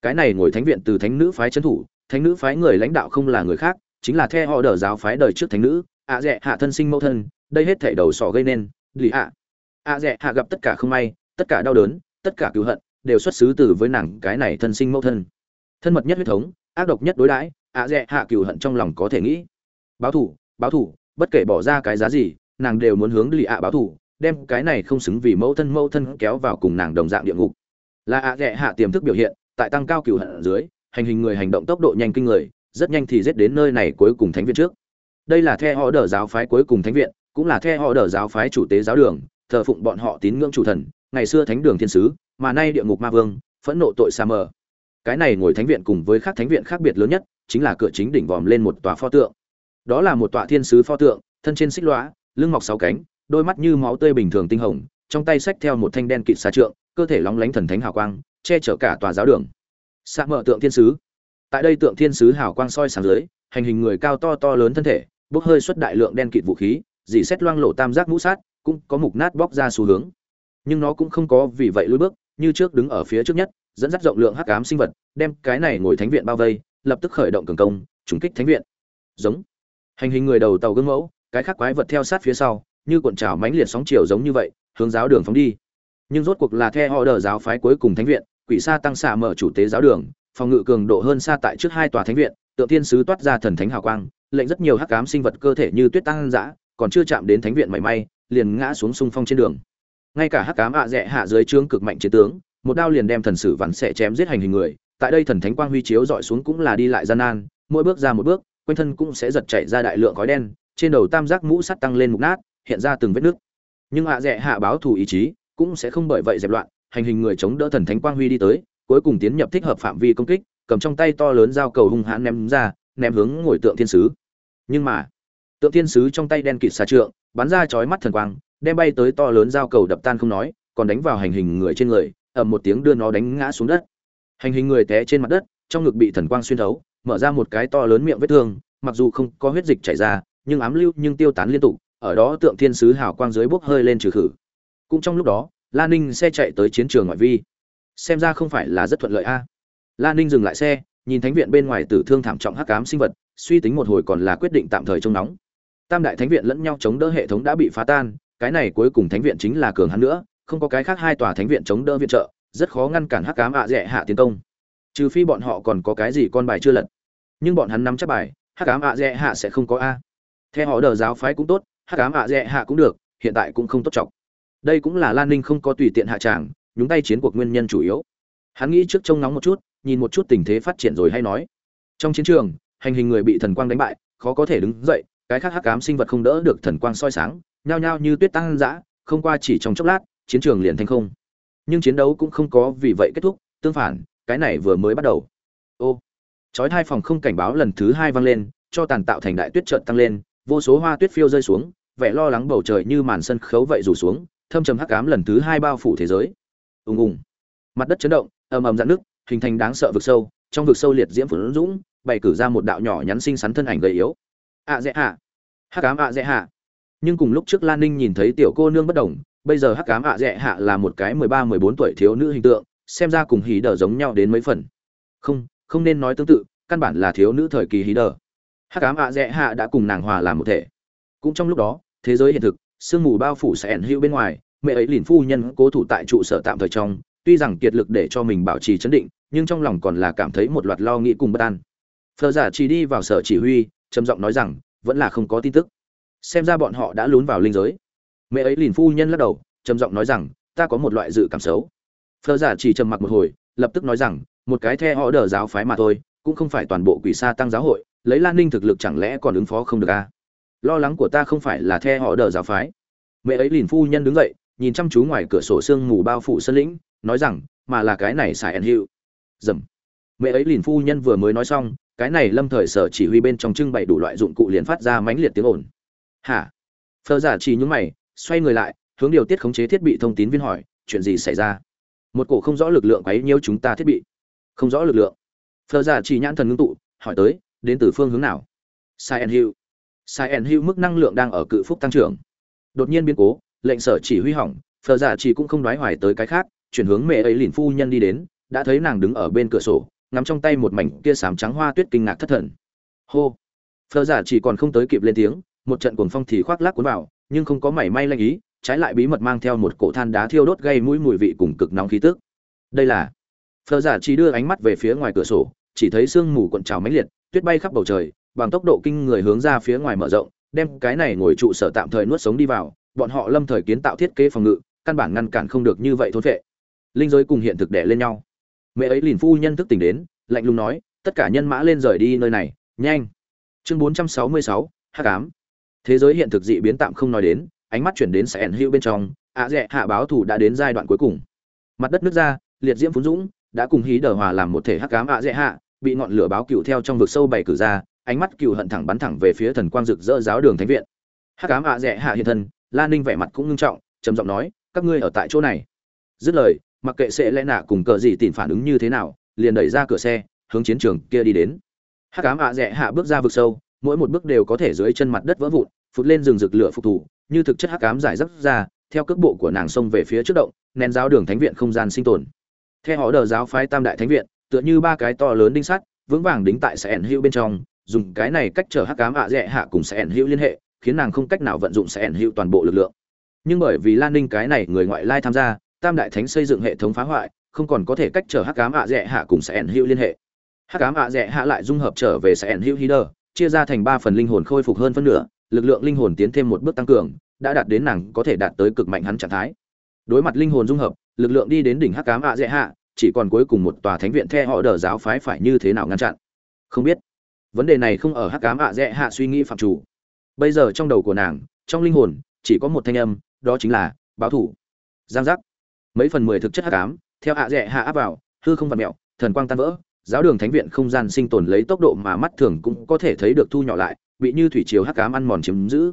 cái này ngồi thánh viện từ thánh nữ phái trấn thủ, thánh nữ phái người lãnh đạo không là người khác, chính là the họ đỡ giáo phái đời trước thánh nữ ạ à dẹ hạ thân sinh mẫu thân, đây hết thể đầu sỏ gây nên, lì ạ. Ạ dạ dẹ hạ gặp tất cả không may, tất cả đau đớn, tất cả cứu hận, đều xuất xứ từ với nàng cái này thân sinh mẫu thân. Thân mật nhất huyết thống, ác độc nhất đối đãi ạ dạ dẹ hạ cừu hận trong lòng có thể nghĩ. Báo thủ báo thủ bất kể bỏ ra cái giá gì, nàng đều muốn hướng lì ạ báo thủ đem cái này không xứng vì mẫu thân mẫu thân kéo vào cùng nàng đồng dạng địa ngục. Là ạ dạ dẹ hạ tiềm thức biểu hiện tại tăng cao cửu hận ở dưới, hành hình người hành động tốc độ nhanh kinh người, rất nhanh thì giết đến nơi này cuối cùng thánh viện trước. Đây là the họ đỡ giáo phái cuối cùng thánh viện, cũng là the họ đỡ giáo phái chủ tế giáo đường, thờ phụng bọn họ tín ngưỡng chủ thần, ngày xưa thánh đường thiên sứ, mà nay địa ngục ma vương, phẫn nộ tội sa mờ. Cái này ngồi thánh viện cùng với các thánh viện khác biệt lớn nhất, chính là cửa chính đỉnh vòm lên một tòa pho tượng. Đó là một tòa thiên sứ pho tượng, thân trên xích lõa lưng mọc sáu cánh, đôi mắt như máu tươi bình thường tinh hồng, trong tay xách theo một thanh đen kịt xà trượng, cơ thể lóng lánh thần thánh hào quang che chở cả tòa giáo đường. Sạ mở tượng thiên sứ. Tại đây tượng thiên sứ hào quang soi sáng dưới, hành hình người cao to to lớn thân thể, bốc hơi xuất đại lượng đen kịt vũ khí, dì xét loang lộ tam giác mũ sát, cũng có mục nát bóc ra xu hướng. Nhưng nó cũng không có vì vậy lùi bước, như trước đứng ở phía trước nhất, dẫn dắt rộng lượng hắc ám sinh vật, đem cái này ngồi thánh viện bao vây, lập tức khởi động cường công, trùng kích thánh viện. Giống. Hành hình người đầu tàu gương mẫu, cái khác quái vật theo sát phía sau, như cuộn trào mãnh liệt sóng chiều giống như vậy, hướng giáo đường phóng đi. Nhưng rốt cuộc là theo họ đờ giáo phái cuối cùng thánh viện quỷ sa tăng xạ mở chủ tế giáo đường, phòng ngự cường độ hơn xa tại trước hai tòa thánh viện, tượng thiên sứ toát ra thần thánh hào quang, lệnh rất nhiều hắc cám sinh vật cơ thể như tuyết tăng giã còn chưa chạm đến thánh viện mảy may, liền ngã xuống sung phong trên đường. Ngay cả hắc cám ạ à hạ dưới trướng cực mạnh chiến tướng, một đao liền đem thần sử vắn sẽ chém giết hành hình người, tại đây thần thánh quang huy chiếu dọi xuống cũng là đi lại gian nan, mỗi bước ra một bước, quanh thân cũng sẽ giật chạy ra đại lượng khói đen, trên đầu tam giác mũ sắt tăng lên mục nát, hiện ra từng vết nước nhưng hạ à hạ báo thù ý chí cũng sẽ không bởi vậy dẹp loạn hành hình người chống đỡ thần thánh quang huy đi tới, cuối cùng tiến nhập thích hợp phạm vi công kích, cầm trong tay to lớn dao cầu hung hãn ném ra, ném hướng ngồi tượng thiên sứ. Nhưng mà, tượng thiên sứ trong tay đen kịt xà trượng, bắn ra chói mắt thần quang, đem bay tới to lớn dao cầu đập tan không nói, còn đánh vào hành hình người trên người, ầm một tiếng đưa nó đánh ngã xuống đất. Hành hình người té trên mặt đất, trong ngực bị thần quang xuyên thấu, mở ra một cái to lớn miệng vết thương, mặc dù không có huyết dịch chảy ra, nhưng ám lưu, nhưng tiêu tán liên tục, ở đó tượng thiên sứ hào quang dưới bốc hơi lên trừ khử. Cũng trong lúc đó Lan ninh xe chạy tới chiến trường ngoại vi. Xem ra không phải là rất thuận lợi a. Lan ninh dừng lại xe, nhìn thánh viện bên ngoài tử thương thảm trọng hắc ám sinh vật, suy tính một hồi còn là quyết định tạm thời trông nóng. Tam đại thánh viện lẫn nhau chống đỡ hệ thống đã bị phá tan, cái này cuối cùng thánh viện chính là cường hắn nữa, không có cái khác hai tòa thánh viện chống đỡ viện trợ, rất khó ngăn cản hắc ám ạ dẹ hạ tiến công. Trừ phi bọn họ còn có cái gì con bài chưa lật. Nhưng bọn hắn nắm chắc bài, hắc ám ạ dẹ hạ sẽ không có a. Theo họ đờ giáo phái cũng tốt, hắc ám ạ dẹ hạ cũng được, hiện tại cũng không tốt trọng đây cũng là lan ninh không có tùy tiện hạ tràng, nhúng tay chiến cuộc nguyên nhân chủ yếu. Hắn nghĩ trước trông nóng một chút, nhìn một chút tình thế phát triển rồi hay nói. Trong chiến trường, hành hình người bị thần quang đánh bại, khó có thể đứng dậy, cái khác hắc ám sinh vật không đỡ được thần quang soi sáng, nhao nhao như tuyết tăng dã, không qua chỉ trong chốc lát, chiến trường liền thành không. Nhưng chiến đấu cũng không có vì vậy kết thúc, tương phản, cái này vừa mới bắt đầu. Ô, chói hai phòng không cảnh báo lần thứ hai vang lên, cho tàn tạo thành đại tuyết trợn tăng lên, vô số hoa tuyết phiêu rơi xuống, vẻ lo lắng bầu trời như màn sân khấu vậy rủ xuống thâm trầm hắc ám lần thứ hai bao phủ thế giới. Ùng ùng. Mặt đất chấn động, ầm ầm dạn nước hình thành đáng sợ vực sâu. Trong vực sâu liệt diễm phủ dũng, bày cử ra một đạo nhỏ nhắn xinh xắn thân ảnh gầy yếu. Ạ dễ hạ. Hắc ám ạ dễ hạ. Nhưng cùng lúc trước lan ninh nhìn thấy tiểu cô nương bất đồng, bây giờ hắc ám ạ dễ hạ là một cái mười ba, mười bốn tuổi thiếu nữ hình tượng, xem ra cùng hí đờ giống nhau đến mấy phần. Không không nên nói tương tự, căn bản là thiếu nữ thời kỳ hí đờ. Hắc ám ạ dễ hạ đã cùng nàng hòa làm một thể. Cũng trong lúc đó, thế giới hiện thực sương mù bao phủ sẽ ẩn hữu bên ngoài, mẹ ấy liền phu nhân cố thủ tại trụ sở tạm thời trong, tuy rằng kiệt lực để cho mình bảo trì chấn định, nhưng trong lòng còn là cảm thấy một loạt lo nghĩ cùng bất an. Phờ giả chỉ đi vào sở chỉ huy, trầm giọng nói rằng, vẫn là không có tin tức. Xem ra bọn họ đã lún vào linh giới. Mẹ ấy liền phu nhân lắc đầu, trầm giọng nói rằng, ta có một loại dự cảm xấu. Phờ giả chỉ trầm mặc một hồi, lập tức nói rằng, một cái the họ đờ giáo phái mà thôi, cũng không phải toàn bộ quỷ sa tăng giáo hội, lấy lan ninh thực lực chẳng lẽ còn ứng phó không được à? Lo lắng của ta không phải là the họ đờ giáo phái. Mẹ ấy liền phu nhân đứng dậy, nhìn chăm chú ngoài cửa sổ sương mù bao phủ sân lĩnh, nói rằng, mà là cái này xài ẩn hiệu dầm. Mẹ ấy liền phu nhân vừa mới nói xong, cái này lâm thời sở chỉ huy bên trong trưng bày đủ loại dụng cụ liền phát ra mãnh liệt tiếng ồn. Hả? Phờ giả chỉ nhúng mày, xoay người lại, hướng điều tiết khống chế thiết bị thông tin viên hỏi, chuyện gì xảy ra? Một cổ không rõ lực lượng quấy nhiêu chúng ta thiết bị. Không rõ lực lượng. Phờ giả chỉ nhãn thần ngưng tụ, hỏi tới, đến từ phương hướng nào? Sai en hữu sai en hữu mức năng lượng đang ở cự phúc tăng trưởng. Đột nhiên biến cố, lệnh sở chỉ huy hỏng, phờ giả chỉ cũng không đoái hoài tới cái khác, chuyển hướng mẹ ấy lìn phu nhân đi đến, đã thấy nàng đứng ở bên cửa sổ, ngắm trong tay một mảnh kia sám trắng hoa tuyết kinh ngạc thất thần. Hô! Phờ giả chỉ còn không tới kịp lên tiếng, một trận cuồng phong thì khoác lác cuốn vào, nhưng không có mảy may lanh ý, trái lại bí mật mang theo một cổ than đá thiêu đốt gây mũi mùi vị cùng cực nóng khí tức. Đây là phờ giả chỉ đưa ánh mắt về phía ngoài cửa sổ, chỉ thấy sương mù cuộn trào mãnh liệt, tuyết bay khắp bầu trời bằng tốc độ kinh người hướng ra phía ngoài mở rộng đem cái này ngồi trụ sở tạm thời nuốt sống đi vào bọn họ lâm thời kiến tạo thiết kế phòng ngự căn bản ngăn cản không được như vậy thôn vệ linh giới cùng hiện thực đè lên nhau. Mẹ ấy liền phu nhân thức tỉnh đến lạnh lùng nói tất cả nhân mã lên rời đi nơi này nhanh. Chương 466, hắc ám. Thế giới hiện thực dị biến tạm không nói đến ánh mắt chuyển đến Sễn hữu bên trong ạ dạ, dẹ hạ báo thủ đã đến giai đoạn cuối cùng. Mặt đất nước ra liệt diễm phun dũng đã cùng hí đờ hòa làm một thể hắc ám ạ dạ dẹ hạ bị ngọn lửa báo cựu theo trong vực sâu bảy cử ra ánh mắt cừu hận thẳng bắn thẳng về phía thần quang rực rỡ giáo đường thánh viện. Hắc ám ạ dẹ hạ hiện thân lan ninh vẻ mặt cũng ngưng trọng, trầm giọng nói, các ngươi ở tại chỗ này. Dứt lời, mặc kệ sẽ lẽ nạ cùng cờ gì tìm phản ứng như thế nào, liền đẩy ra cửa xe, hướng chiến trường kia đi đến. Hắc ám ạ dẹ hạ bước ra vực sâu, mỗi một bước đều có thể dưới chân mặt đất vỡ vụn, phụt lên rừng rực lửa phục thủ như thực chất hắc ám giải rác ra, theo cước bộ của nàng xông về phía trước động, nén giáo đường thánh viện không gian sinh tồn. Theo họ đờ giáo phái tam đại thánh viện, tựa như ba cái to lớn đinh sắt, vững vàng đính tại sẽ hữu bên trong dùng cái này cách trở hắc cám ạ à dẹ hạ cùng sẽ hữu liên hệ, khiến nàng không cách nào vận dụng sẽ hữu toàn bộ lực lượng. Nhưng bởi vì lan ninh cái này người ngoại lai tham gia, tam đại thánh xây dựng hệ thống phá hoại, không còn có thể cách trở hắc cám ạ à dẹ hạ cùng sẽ hữu liên hệ. Hắc cám ạ à dẹ hạ lại dung hợp trở về sẽ hữu hider chia ra thành ba phần linh hồn khôi phục hơn phân nửa, lực lượng linh hồn tiến thêm một bước tăng cường, đã đạt đến nàng có thể đạt tới cực mạnh hắn trạng thái. Đối mặt linh hồn dung hợp, lực lượng đi đến đỉnh hắc cám ạ dẹ hạ, chỉ còn cuối cùng một tòa thánh viện the họ đờ giáo phái phải như thế nào ngăn chặn? Không biết vấn đề này không ở hắc cám ạ dẹ hạ suy nghĩ phạm chủ. Bây giờ trong đầu của nàng, trong linh hồn, chỉ có một thanh âm, đó chính là, báo thủ. Giang giác. Mấy phần mười thực chất hắc cám theo ạ dẹ hạ áp vào, hư không vặt mẹo, thần quang tan vỡ, giáo đường thánh viện không gian sinh tồn lấy tốc độ mà mắt thường cũng có thể thấy được thu nhỏ lại, bị như thủy chiều hắc cám ăn mòn chiếm giữ.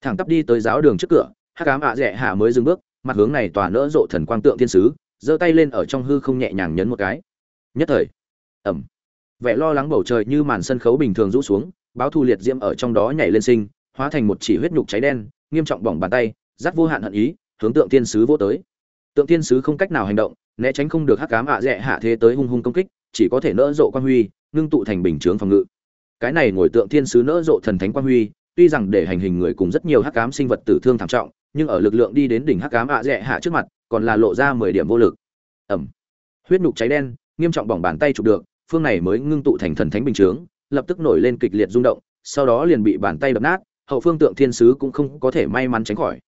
Thẳng tắp đi tới giáo đường trước cửa, hắc cám ạ dẹ hạ mới dừng bước, mặt hướng này tòa nỡ rộ thần quang tượng thiên sứ, giơ tay lên ở trong hư không nhẹ nhàng nhấn một cái. Nhất thời. Ẩm vẻ lo lắng bầu trời như màn sân khấu bình thường rũ xuống, báo thu liệt diễm ở trong đó nhảy lên sinh, hóa thành một chỉ huyết nhục cháy đen, nghiêm trọng bỏng bàn tay dắt vô hạn hận ý, hướng tượng thiên sứ vô tới. Tượng thiên sứ không cách nào hành động, né tránh không được hắc cám ạ dẹ hạ thế tới hung hung công kích, chỉ có thể nỡ rộ quan huy, ngưng tụ thành bình chướng phòng ngự. Cái này ngồi tượng thiên sứ nỡ rộ thần thánh quan huy, tuy rằng để hành hình người cùng rất nhiều hắc cám sinh vật tử thương thảm trọng, nhưng ở lực lượng đi đến đỉnh hắc cám ạ dẹ hạ trước mặt, còn là lộ ra mười điểm vô lực. Ẩm. Huyết nhục cháy đen, nghiêm trọng bỏng bàn tay chụp được phương này mới ngưng tụ thành thần thánh bình chướng, lập tức nổi lên kịch liệt rung động, sau đó liền bị bàn tay đập nát, hậu phương tượng thiên sứ cũng không có thể may mắn tránh khỏi.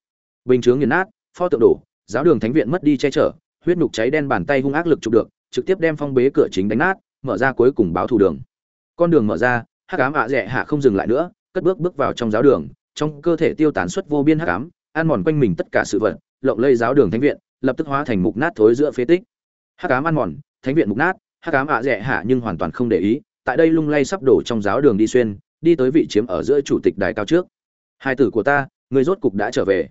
Bình chướng nghiền nát, pho tượng đổ, giáo đường thánh viện mất đi che chở, huyết nục cháy đen bàn tay hung ác lực chụp được, trực tiếp đem phong bế cửa chính đánh nát, mở ra cuối cùng báo thủ đường. Con đường mở ra, hắc ám ạ dẹ hạ không dừng lại nữa, cất bước bước vào trong giáo đường, trong cơ thể tiêu tán suất vô biên hắc ám, ăn mòn quanh mình tất cả sự vật, lộng lây giáo đường thánh viện, lập tức hóa thành mục nát thối giữa phế tích. Hắc ám ăn mòn, thánh viện mục nát hắc ám ạ dẹ hạ nhưng hoàn toàn không để ý, tại đây lung lay sắp đổ trong giáo đường đi xuyên, đi tới vị chiếm ở giữa chủ tịch đài cao trước. Hai tử của ta, người rốt cục đã trở về.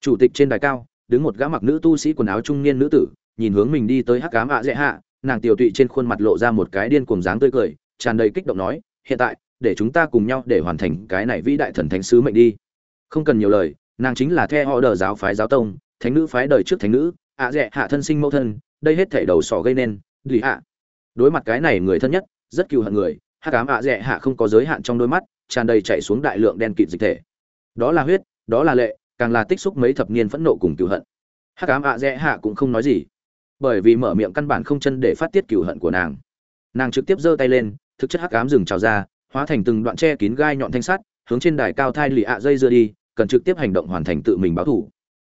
Chủ tịch trên đài cao, đứng một gã mặc nữ tu sĩ quần áo trung niên nữ tử, nhìn hướng mình đi tới hắc ám ạ dẹ hạ nàng tiểu tụy trên khuôn mặt lộ ra một cái điên cuồng dáng tươi cười, tràn đầy kích động nói, hiện tại, để chúng ta cùng nhau để hoàn thành cái này vĩ đại thần thánh sứ mệnh đi. Không cần nhiều lời, nàng chính là theo họ đờ giáo phái giáo tông, thánh nữ phái đời trước thánh nữ, ạ à dẹ hạ thân sinh mẫu thân, đây hết thể đầu sỏ gây nên, lì hạ đối mặt cái này người thân nhất, rất cừu hận người hát cám ạ dẹ hạ không có giới hạn trong đôi mắt, tràn đầy chạy xuống đại lượng đen kịt dịch thể. Đó là huyết, đó là lệ, càng là tích xúc mấy thập niên phẫn nộ cùng cừu hận. Hát cám ạ dẹ hạ cũng không nói gì, bởi vì mở miệng căn bản không chân để phát tiết cừu hận của nàng. Nàng trực tiếp giơ tay lên, thực chất hắc ám rừng trào ra, hóa thành từng đoạn tre kín gai nhọn thanh sắt, hướng trên đài cao thai lì ạ dây dưa đi, cần trực tiếp hành động hoàn thành tự mình báo thủ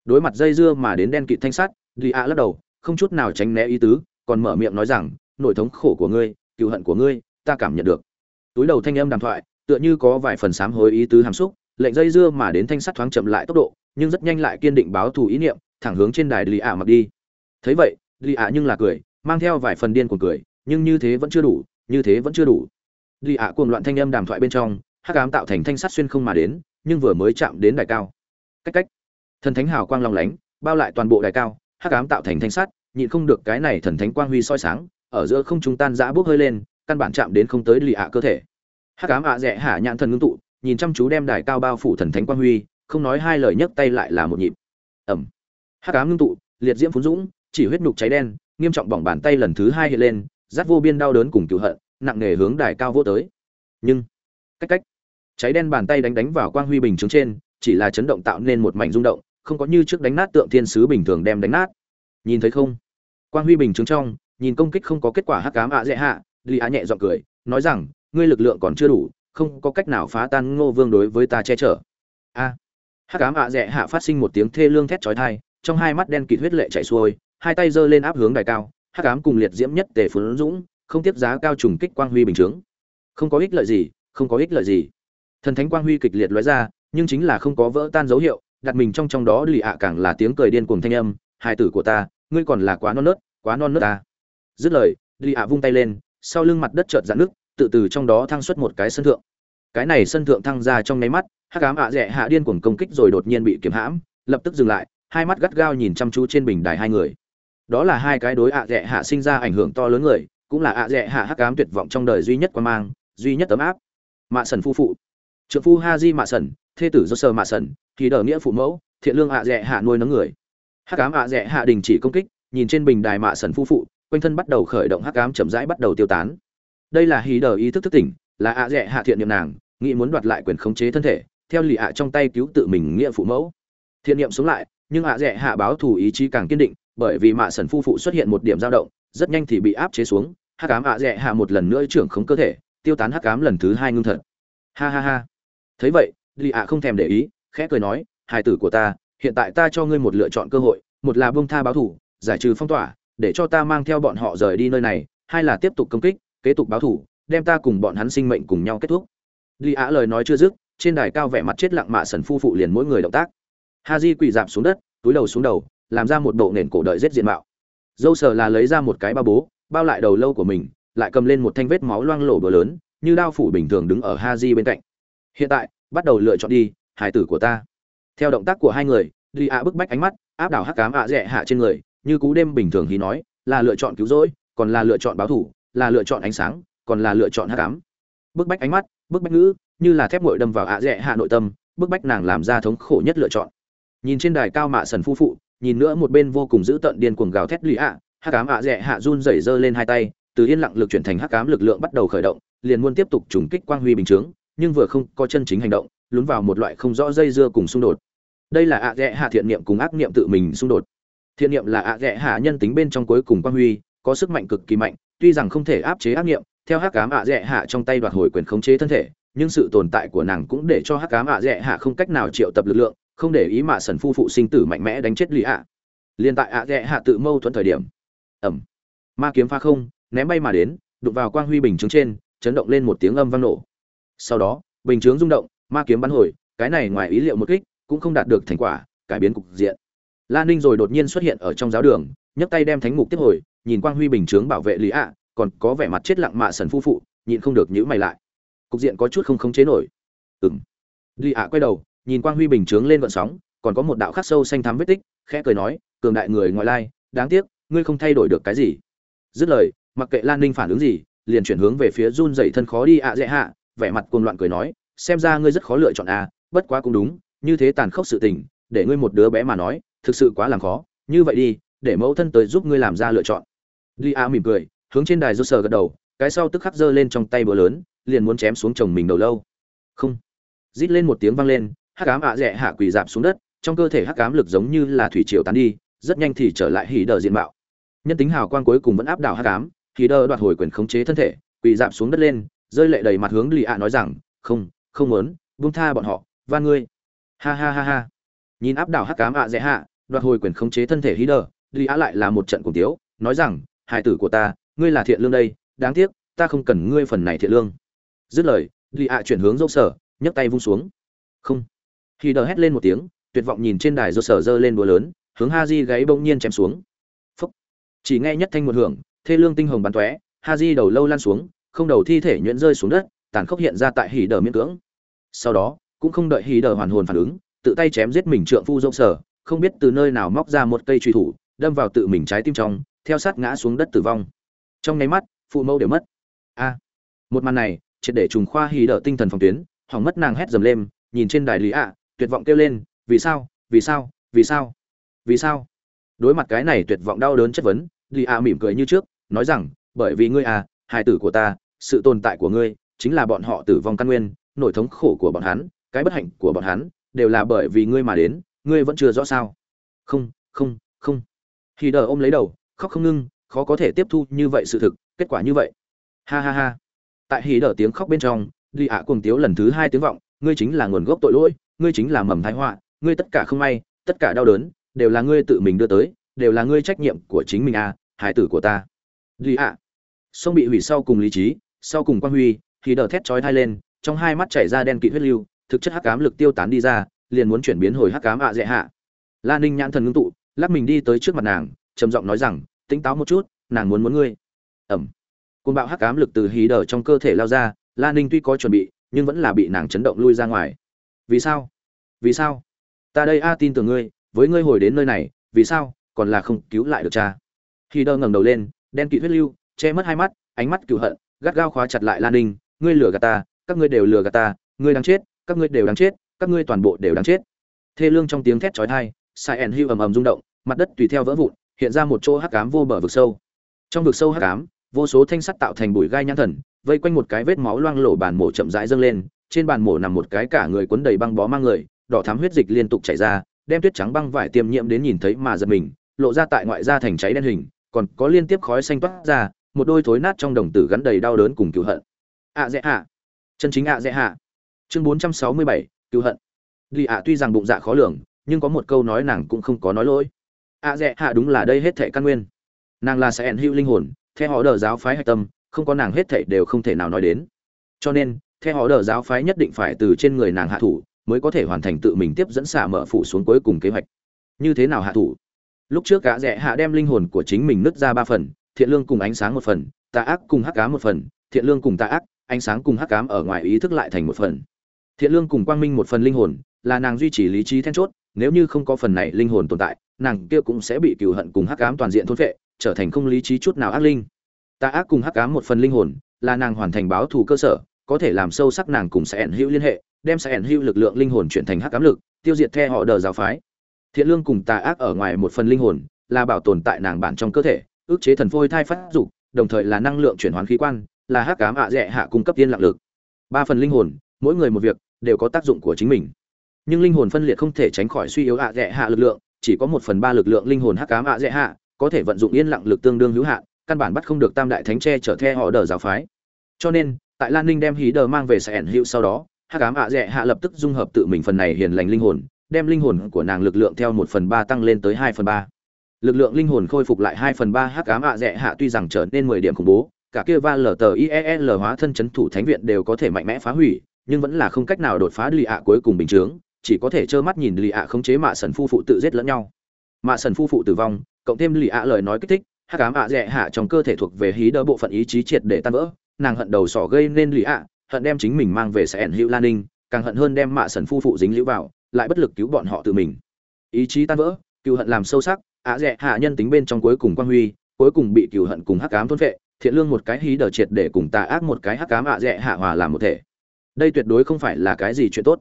đối mặt dây dưa mà đến đen kịt thanh sắt, lì ạ lắc đầu, không chút nào tránh né ý tứ, còn mở miệng nói rằng nỗi thống khổ của ngươi, cựu hận của ngươi, ta cảm nhận được. Túi đầu thanh âm đàm thoại, tựa như có vài phần sám hối ý tứ hàm xúc, lệnh dây dưa mà đến thanh sắt thoáng chậm lại tốc độ, nhưng rất nhanh lại kiên định báo thù ý niệm, thẳng hướng trên đài lì ạ mặc đi. Thấy vậy, lì ạ nhưng là cười, mang theo vài phần điên cuồng cười, nhưng như thế vẫn chưa đủ, như thế vẫn chưa đủ. Lì ạ cuồng loạn thanh âm đàm thoại bên trong, hắc ám tạo thành thanh sắt xuyên không mà đến, nhưng vừa mới chạm đến đài cao. Cách cách. Thần thánh hào quang long lánh, bao lại toàn bộ đài cao, hắc ám tạo thành thanh sắt, nhịn không được cái này thần thánh quang huy soi sáng ở giữa không trung tan dã bốc hơi lên, căn bản chạm đến không tới lì ạ cơ thể. Hắc ám ạ rẽ hạ nhãn thần ngưng tụ, nhìn chăm chú đem đài cao bao phủ thần thánh quang huy, không nói hai lời nhấc tay lại là một nhịp. Ẩm. Hắc ám ngưng tụ, liệt diễm phun dũng, chỉ huyết nhục cháy đen, nghiêm trọng bỏng bàn tay lần thứ hai hiện lên, rát vô biên đau đớn cùng cựu hận, nặng nề hướng đài cao vô tới. Nhưng, cách cách, cháy đen bàn tay đánh đánh vào quang huy bình chứng trên, chỉ là chấn động tạo nên một mảnh rung động, không có như trước đánh nát tượng thiên sứ bình thường đem đánh nát. Nhìn thấy không? Quang huy bình chứng trong nhìn công kích không có kết quả hắc cám ạ dễ hạ li á nhẹ giọng cười, nói rằng, ngươi lực lượng còn chưa đủ, không có cách nào phá tan ngô vương đối với ta che chở. A. Hắc cám ạ dễ hạ phát sinh một tiếng thê lương thét chói tai, trong hai mắt đen kịt huyết lệ chảy xuôi, hai tay giơ lên áp hướng đài cao, hắc cám cùng liệt diễm nhất tề phấn dũng, không tiếp giá cao trùng kích quang huy bình chướng. Không có ích lợi gì, không có ích lợi gì. Thần thánh quang huy kịch liệt lóe ra, nhưng chính là không có vỡ tan dấu hiệu, đặt mình trong trong đó lì ạ càng là tiếng cười điên cuồng thanh âm, hài tử của ta, ngươi còn là quá non nớt, quá non nớt ta dứt lời lì ạ vung tay lên, sau lưng mặt đất chợt dạn nước tự từ trong đó thăng xuất một cái sân thượng. Cái này sân thượng thăng ra trong nháy mắt, hắc ám ạ à rẽ hạ điên cuồng công kích rồi đột nhiên bị kiếm hãm, lập tức dừng lại, hai mắt gắt gao nhìn chăm chú trên bình đài hai người. Đó là hai cái đối ạ à rẽ hạ sinh ra ảnh hưởng to lớn người, cũng là ạ rẽ hạ hắc ám tuyệt vọng trong đời duy nhất quan mang, duy nhất tấm áp. Mạ sần phu phụ. Trượng phu ha di mạ sẩn thê tử do sơ mạ sẩn thì đờ nghĩa phụ mẫu, thiện lương ạ rẽ hạ nuôi nấng người. Hắc ám ạ rẽ hạ đình chỉ công kích, nhìn trên bình đài mạ sẩn phu phụ quanh thân bắt đầu khởi động hắc ám chậm rãi bắt đầu tiêu tán. Đây là hí đờ ý thức thức tỉnh, là ạ dẹ hạ thiện niệm nàng, nghĩ muốn đoạt lại quyền khống chế thân thể, theo lì ạ trong tay cứu tự mình nghĩa phụ mẫu. Thiện niệm sống lại, nhưng ạ dẹ hạ báo thù ý chí càng kiên định, bởi vì mạ sẩn phu phụ xuất hiện một điểm dao động, rất nhanh thì bị áp chế xuống, hắc ám ạ dẹ hạ một lần nữa trưởng khống cơ thể, tiêu tán hắc ám lần thứ hai ngưng thật. Ha ha ha. Thấy vậy, lì ạ không thèm để ý, khẽ cười nói, hài tử của ta, hiện tại ta cho ngươi một lựa chọn cơ hội, một là bông tha báo thủ giải trừ phong tỏa để cho ta mang theo bọn họ rời đi nơi này, hai là tiếp tục công kích, kế tục báo thủ, đem ta cùng bọn hắn sinh mệnh cùng nhau kết thúc. Lý ạ lời nói chưa dứt, trên đài cao vẻ mặt chết lặng mạ sần phu phụ liền mỗi người động tác. Ha quỳ dạp xuống đất, túi đầu xuống đầu, làm ra một bộ nền cổ đợi giết diện mạo. Dâu sờ là lấy ra một cái ba bố, bao lại đầu lâu của mình, lại cầm lên một thanh vết máu loang lổ bờ lớn, như đao phủ bình thường đứng ở ha bên cạnh. Hiện tại, bắt đầu lựa chọn đi, hải tử của ta. Theo động tác của hai người, Lý ạ bức bách ánh mắt, áp đảo hắc cám ạ rẻ hạ trên người như cú đêm bình thường hí nói, là lựa chọn cứu rỗi, còn là lựa chọn báo thủ, là lựa chọn ánh sáng, còn là lựa chọn hắc cám. Bức bách ánh mắt, bức bách ngữ, như là thép ngội đâm vào ạ dẹ hạ nội tâm, bức bách nàng làm ra thống khổ nhất lựa chọn. Nhìn trên đài cao mạ sần phu phụ, nhìn nữa một bên vô cùng giữ tận điên cuồng gào thét lì ạ hắc cám ạ dẹ hạ run rẩy giơ lên hai tay, từ yên lặng lực chuyển thành hắc cám lực lượng bắt đầu khởi động, liền muốn tiếp tục trùng kích quang huy bình chướng, nhưng vừa không có chân chính hành động, lún vào một loại không rõ dây dưa cùng xung đột. Đây là ạ ghẹ hạ thiện niệm cùng ác niệm tự mình xung đột thiện niệm là ạ ghẹ hạ nhân tính bên trong cuối cùng quang huy, có sức mạnh cực kỳ mạnh, tuy rằng không thể áp chế ác niệm, theo hắc cám ạ ghẹ hạ trong tay đoạt hồi quyền khống chế thân thể, nhưng sự tồn tại của nàng cũng để cho hắc cám ạ ghẹ hạ không cách nào triệu tập lực lượng, không để ý mạ sần phu phụ sinh tử mạnh mẽ đánh chết lì ạ. Liên tại ạ ghẹ hạ tự mâu thuẫn thời điểm ẩm ma kiếm pha không, ném bay mà đến, đụng vào quang huy bình chứng trên, chấn động lên một tiếng âm vang nổ. Sau đó, bình chướng rung động, ma kiếm bắn hồi, cái này ngoài ý liệu một kích, cũng không đạt được thành quả, cải biến cục diện lan ninh rồi đột nhiên xuất hiện ở trong giáo đường, nhấc tay đem thánh mục tiếp hồi, nhìn quang huy bình chướng bảo vệ lý ạ, còn có vẻ mặt chết lặng mạ sần phu phụ, nhịn không được nhữ mày lại. Cục diện có chút không khống chế nổi. Ừng lý ạ quay đầu, nhìn quang huy bình chướng lên vận sóng, còn có một đạo khắc sâu xanh thắm vết tích, khẽ cười nói, cường đại người ngoại lai, đáng tiếc, ngươi không thay đổi được cái gì. Dứt lời, mặc kệ lan ninh phản ứng gì, liền chuyển hướng về phía run dậy thân khó đi ạ dễ hạ, vẻ mặt cuồng loạn cười nói, xem ra ngươi rất khó lựa chọn a bất quá cũng đúng, như thế tàn khốc sự tình, để ngươi một đứa bé mà nói thực sự quá làm khó. Như vậy đi, để mẫu thân tới giúp ngươi làm ra lựa chọn. Li a mỉm cười, hướng trên đài rô sờ gật đầu, cái sau tức khắc giơ lên trong tay bữa lớn, liền muốn chém xuống chồng mình đầu lâu. Không. Rít lên một tiếng vang lên, hắc ám ạ rẽ hạ quỳ dạp xuống đất, trong cơ thể hắc ám lực giống như là thủy triều tán đi, rất nhanh thì trở lại hỉ đờ diện mạo. Nhân tính hào quang cuối cùng vẫn áp đảo hắc ám, hỉ đờ đoạt hồi quyền khống chế thân thể, quỳ dạp xuống đất lên, rơi lệ đầy mặt hướng lì ạ nói rằng, không không muốn, buông tha bọn họ, van ngươi. Ha ha ha ha. Nhìn áp đảo hắc cám ạ rẽ hạ đoạt hồi quyền khống chế thân thể hí đờ lì á lại là một trận cùng tiếu, nói rằng, hải tử của ta, ngươi là thiện lương đây, đáng tiếc, ta không cần ngươi phần này thiện lương. Dứt lời lì á chuyển hướng dâu sở, nhấc tay vung xuống. Không. Hí đờ hét lên một tiếng, tuyệt vọng nhìn trên đài dâu sở giơ lên đùa lớn, hướng ha di gáy bỗng nhiên chém xuống. Phúc. Chỉ nghe nhất thanh một hưởng, thê lương tinh hồng bắn tóe ha di đầu lâu lan xuống, không đầu thi thể nhuyễn rơi xuống đất, tàn khốc hiện ra tại hỉ đờ miễn cưỡng. Sau đó, cũng không đợi hỉ đờ hoàn hồn phản ứng, tự tay chém giết mình trượng phu dâu sở không biết từ nơi nào móc ra một cây truy thủ, đâm vào tự mình trái tim trong, theo sát ngã xuống đất tử vong. Trong nháy mắt, phụ mẫu đều mất. A, một màn này, triệt để trùng khoa hì đỡ tinh thần phòng tuyến, hỏng mất nàng hét dầm lên, nhìn trên đài lý ạ, tuyệt vọng kêu lên, vì sao? Vì sao? Vì sao? Vì sao? Đối mặt cái này tuyệt vọng đau đớn chất vấn lý ạ mỉm cười như trước, nói rằng, bởi vì ngươi à hài tử của ta, sự tồn tại của ngươi chính là bọn họ tử vong căn nguyên nỗi thống khổ của bọn hắn, cái bất hạnh của bọn hắn đều là bởi vì ngươi mà đến ngươi vẫn chưa rõ sao? Không không không. Khi đờ ôm lấy đầu, khóc không ngưng, khó có thể tiếp thu như vậy sự thực, kết quả như vậy. Ha ha ha. Tại hí đờ tiếng khóc bên trong đi ạ cuồng tiếu lần thứ hai tiếng vọng, ngươi chính là nguồn gốc tội lỗi, ngươi chính là mầm thái họa, ngươi tất cả không may, tất cả đau đớn, đều là ngươi tự mình đưa tới, đều là ngươi trách nhiệm của chính mình à hải tử của ta. Đi ạ. Sông bị hủy sau cùng lý trí, sau cùng quan huy thì đờ thét chói thai lên, trong hai mắt chảy ra đen kịt huyết lưu, thực chất hắc ám lực tiêu tán đi ra liền muốn chuyển biến hồi hắc cám ạ à dễ hạ. La ninh nhãn thần ngưng tụ, lắc mình đi tới trước mặt nàng, trầm giọng nói rằng tỉnh táo một chút, nàng muốn muốn ngươi. Ẩm. Côn bạo hắc ám lực từ hí đờ trong cơ thể lao ra, la ninh tuy có chuẩn bị, nhưng vẫn là bị nàng chấn động lui ra ngoài. Vì sao? Vì sao? Ta đây a, tin tưởng ngươi, với ngươi hồi đến nơi này, vì sao? Còn là không cứu lại được cha. Khi đơ ngẩng đầu lên, đen kịt huyết lưu, che mất hai mắt, ánh mắt cựu hận, gắt gao khóa chặt lại lan ninh, ngươi lừa gạt ta, các ngươi đều lừa gạt ta, ngươi đang chết, các ngươi đều đáng chết các ngươi toàn bộ đều đáng chết. Thê lương trong tiếng thét chói tai, sai ẩn hưu ầm ầm rung động, mặt đất tùy theo vỡ vụn, hiện ra một chỗ hắc ám vô bờ vực sâu. Trong vực sâu hắc ám, vô số thanh sắt tạo thành bụi gai nhãn thần, vây quanh một cái vết máu loang lổ bàn mổ chậm rãi dâng lên, trên bàn mổ nằm một cái cả người cuốn đầy băng bó mang người, đỏ thắm huyết dịch liên tục chảy ra, đem tuyết trắng băng vải tiêm nhiễm đến nhìn thấy mà giật mình, lộ ra tại ngoại da thành cháy đen hình, còn có liên tiếp khói xanh toát ra, một đôi thối nát trong đồng tử gắn đầy đau đớn cùng cựu hận. Ạ dễ hạ. Chân chính ạ dễ hạ. Chương bốn trăm sáu mươi bảy cựu hận. Lì ạ tuy rằng bụng dạ khó lường, nhưng có một câu nói nàng cũng không có nói lỗi. Ạ dẹ hạ đúng là đây hết thệ căn nguyên. Nàng là sẽ ẩn hữu linh hồn, theo họ đờ giáo phái hạch tâm, không có nàng hết thệ đều không thể nào nói đến. Cho nên, theo họ đờ giáo phái nhất định phải từ trên người nàng hạ thủ, mới có thể hoàn thành tự mình tiếp dẫn xả mở phủ xuống cuối cùng kế hoạch. Như thế nào hạ thủ? Lúc trước cả rẽ hạ đem linh hồn của chính mình nứt ra ba phần, thiện lương cùng ánh sáng một phần, tà ác cùng hắc ám một phần, thiện lương cùng tà ác, ánh sáng cùng hắc ám ở ngoài ý thức lại thành một phần thiện lương cùng quang minh một phần linh hồn, là nàng duy trì lý trí then chốt, nếu như không có phần này linh hồn tồn tại, nàng kia cũng sẽ bị cừu hận cùng hắc ám toàn diện thôn phệ, trở thành không lý trí chút nào ác linh. Ta ác cùng hắc ám một phần linh hồn, là nàng hoàn thành báo thù cơ sở, có thể làm sâu sắc nàng cùng sẽ ẩn hữu liên hệ, đem sẽ ẩn hữu lực lượng linh hồn chuyển thành hắc ám lực, tiêu diệt theo họ đờ giáo phái. Thiện lương cùng tà ác ở ngoài một phần linh hồn, là bảo tồn tại nàng bản trong cơ thể ước chế thần phôi thai phát dục, đồng thời là năng lượng chuyển hóa khí quan, là hắc ám ạ dẹ hạ cung cấp tiên lạc lực. Ba phần linh hồn mỗi người một việc đều có tác dụng của chính mình. Nhưng linh hồn phân liệt không thể tránh khỏi suy yếu ạ dẹ hạ lực lượng, chỉ có một phần ba lực lượng linh hồn hắc ám ạ dẹ hạ, có thể vận dụng yên lặng lực tương đương hữu hạn, căn bản bắt không được tam đại thánh tre trở theo họ đờ giáo phái. Cho nên, tại lan ninh đem hí đờ mang về sẽ ẩn hữu sau đó, hắc ám ạ dẹ hạ lập tức dung hợp tự mình phần này hiền lành linh hồn, đem linh hồn của nàng lực lượng theo một phần ba tăng lên tới hai phần ba. Lực lượng linh hồn khôi phục lại hai phần ba hắc ám ạ dẹ hạ tuy rằng trở nên mười điểm khủng bố, cả kia va lờ tờ iel hóa thân chấn thủ thánh viện đều có thể mạnh mẽ phá hủy nhưng vẫn là không cách nào đột phá lì ạ cuối cùng bình chướng, chỉ có thể trơ mắt nhìn lì ạ khống chế mạ sần phu phụ tự giết lẫn nhau. Mạ sần phu phụ tử vong, cộng thêm lì ạ lời nói kích thích, hắc ám ạ dẹ hạ trong cơ thể thuộc về hí đỡ bộ phận ý chí triệt để tan vỡ, nàng hận đầu sỏ gây nên lì ạ, hận đem chính mình mang về sẽ ẩn hữu lan ninh, càng hận hơn đem mạ sần phu phụ dính lũ vào, lại bất lực cứu bọn họ tự mình. Ý chí tan vỡ cựu hận làm sâu sắc, ạ dẹ hạ nhân tính bên trong cuối cùng quan huy, cuối cùng bị cựu hận cùng hắc ám thôn vệ thiện lương một cái hí đờ triệt để cùng tà ác một cái hắc ám ạ dẹ hạ hòa làm một thể đây tuyệt đối không phải là cái gì chuyện tốt.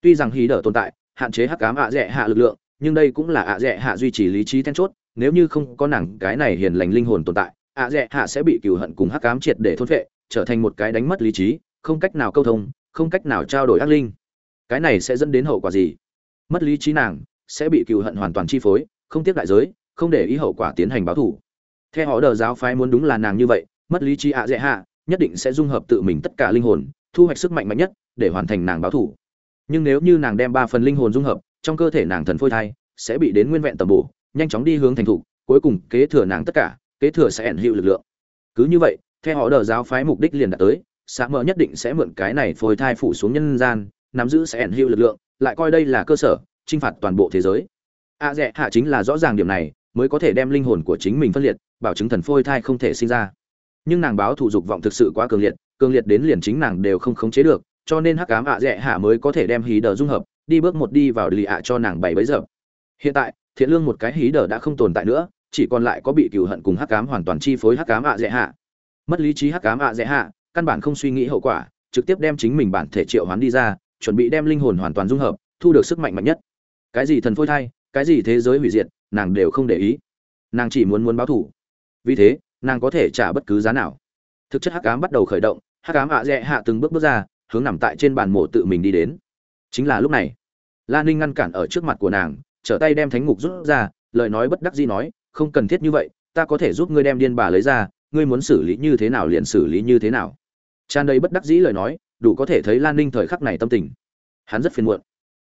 Tuy rằng hí đỡ tồn tại, hạn chế hắc ám ạ dẹ hạ lực lượng, nhưng đây cũng là ạ dẹ hạ duy trì lý trí then chốt, nếu như không có nàng, cái này hiền lành linh hồn tồn tại, ạ dẹ hạ sẽ bị cừu hận cùng hắc ám triệt để thôn vệ trở thành một cái đánh mất lý trí, không cách nào câu thông, không cách nào trao đổi ác linh. Cái này sẽ dẫn đến hậu quả gì? Mất lý trí nàng sẽ bị cừu hận hoàn toàn chi phối, không tiếp đại giới, không để ý hậu quả tiến hành báo thủ theo họ đờ giáo phái muốn đúng là nàng như vậy, mất lý trí ạ dễ hạ nhất định sẽ dung hợp tự mình tất cả linh hồn thu hoạch sức mạnh mạnh nhất để hoàn thành nàng báo thủ. Nhưng nếu như nàng đem ba phần linh hồn dung hợp, trong cơ thể nàng thần phôi thai sẽ bị đến nguyên vẹn tầm bổ, nhanh chóng đi hướng thành thục, cuối cùng kế thừa nàng tất cả, kế thừa sẽ ẩn hiệu lực lượng. Cứ như vậy, theo họ đờ giáo phái mục đích liền đạt tới xã mờ nhất định sẽ mượn cái này phôi thai phủ xuống nhân gian, nắm giữ sẽ ẩn hiệu lực lượng, lại coi đây là cơ sở, chinh phạt toàn bộ thế giới. A dẹ hạ chính là rõ ràng điểm này, mới có thể đem linh hồn của chính mình phân liệt, bảo chứng thần phôi thai không thể sinh ra. Nhưng nàng báo thủ dục vọng thực sự quá cường liệt cường liệt đến liền chính nàng đều không khống chế được, cho nên hắc ám ạ dẹ hạ mới có thể đem hí đờ dung hợp, đi bước một đi vào lì ạ cho nàng bảy bấy giờ. Hiện tại, thiện lương một cái hí đờ đã không tồn tại nữa, chỉ còn lại có bị cựu hận cùng hắc ám hoàn toàn chi phối hắc ám ạ dẹ hạ. Mất lý trí hắc ám ạ dẹ hạ, căn bản không suy nghĩ hậu quả, trực tiếp đem chính mình bản thể triệu hoán đi ra, chuẩn bị đem linh hồn hoàn toàn dung hợp, thu được sức mạnh mạnh nhất. Cái gì thần phôi thai, cái gì thế giới hủy diệt, nàng đều không để ý. Nàng chỉ muốn muốn báo thủ vì thế, nàng có thể trả bất cứ giá nào. Thực chất hắc ám bắt đầu khởi động hắc ám ạ dẹ hạ từng bước bước ra, hướng nằm tại trên bàn mổ tự mình đi đến. Chính là lúc này lan ninh ngăn cản ở trước mặt của nàng, trở tay đem thánh ngục rút ra, lời nói bất đắc dĩ nói, không cần thiết như vậy, ta có thể giúp ngươi đem điên bà lấy ra, ngươi muốn xử lý như thế nào liền xử lý như thế nào. Tràn đầy bất đắc dĩ lời nói, đủ có thể thấy lan ninh thời khắc này tâm tình. Hắn rất phiền muộn.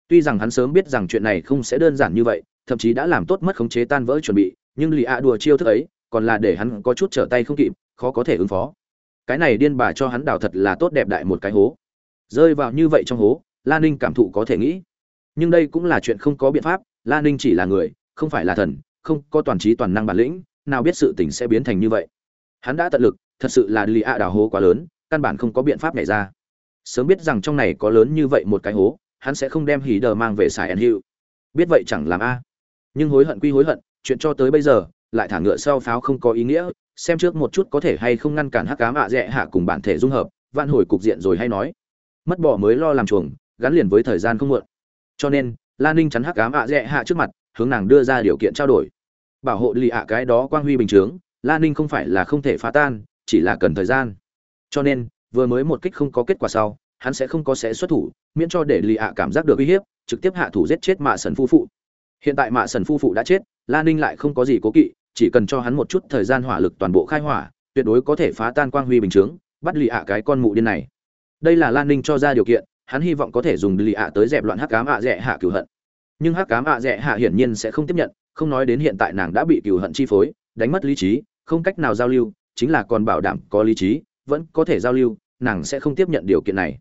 Tuy rằng hắn sớm biết rằng chuyện này không sẽ đơn giản như vậy, thậm chí đã làm tốt mất khống chế tan vỡ chuẩn bị, nhưng lì ạ đùa chiêu thức ấy, còn là để hắn có chút trở tay không kịp, khó có thể ứng phó cái này điên bà cho hắn đào thật là tốt đẹp đại một cái hố. Rơi vào như vậy trong hố lan ninh cảm thụ có thể nghĩ. Nhưng đây cũng là chuyện không có biện pháp lan ninh chỉ là người, không phải là thần, không có toàn trí toàn năng bản lĩnh, nào biết sự tình sẽ biến thành như vậy. Hắn đã tận lực, thật sự là lì ạ đào hố quá lớn, căn bản không có biện pháp nhảy ra. Sớm biết rằng trong này có lớn như vậy một cái hố, hắn sẽ không đem hỉ đờ mang về xài ăn hiệu biết vậy chẳng làm a. Nhưng hối hận quy hối hận, chuyện cho tới bây giờ, lại thả ngựa sau pháo không có ý nghĩa xem trước một chút có thể hay không ngăn cản hắc cám ạ dẹ hạ cùng bản thể dung hợp, vạn hồi cục diện rồi hay nói. Mất bỏ mới lo làm chuồng, gắn liền với thời gian không muộn. Cho nên lan ninh chắn hắc cám ạ dẹ hạ trước mặt, hướng nàng đưa ra điều kiện trao đổi. Bảo hộ lì ạ cái đó quang huy bình chướng lan ninh không phải là không thể phá tan, chỉ là cần thời gian. Cho nên, vừa mới một kích không có kết quả sau, hắn sẽ không có sẽ xuất thủ, miễn cho để lì ạ cảm giác được uy hiếp, trực tiếp hạ thủ giết chết mạ sần phu phụ. Hiện tại mạ sần phu phụ đã chết lan ninh lại không có gì cố kỵ chỉ cần cho hắn một chút thời gian hỏa lực toàn bộ khai hỏa, tuyệt đối có thể phá tan quang huy bình chướng, bắt lì ạ cái con mụ điên này. Đây là lan ninh cho ra điều kiện, hắn hy vọng có thể dùng lì ạ tới dẹp loạn hắc cám ạ dẹ hạ cửu hận. Nhưng hắc cám ạ dẹ hạ hiển nhiên sẽ không tiếp nhận, không nói đến hiện tại nàng đã bị cửu hận chi phối, đánh mất lý trí, không cách nào giao lưu, chính là còn bảo đảm có lý trí, vẫn có thể giao lưu, nàng sẽ không tiếp nhận điều kiện này.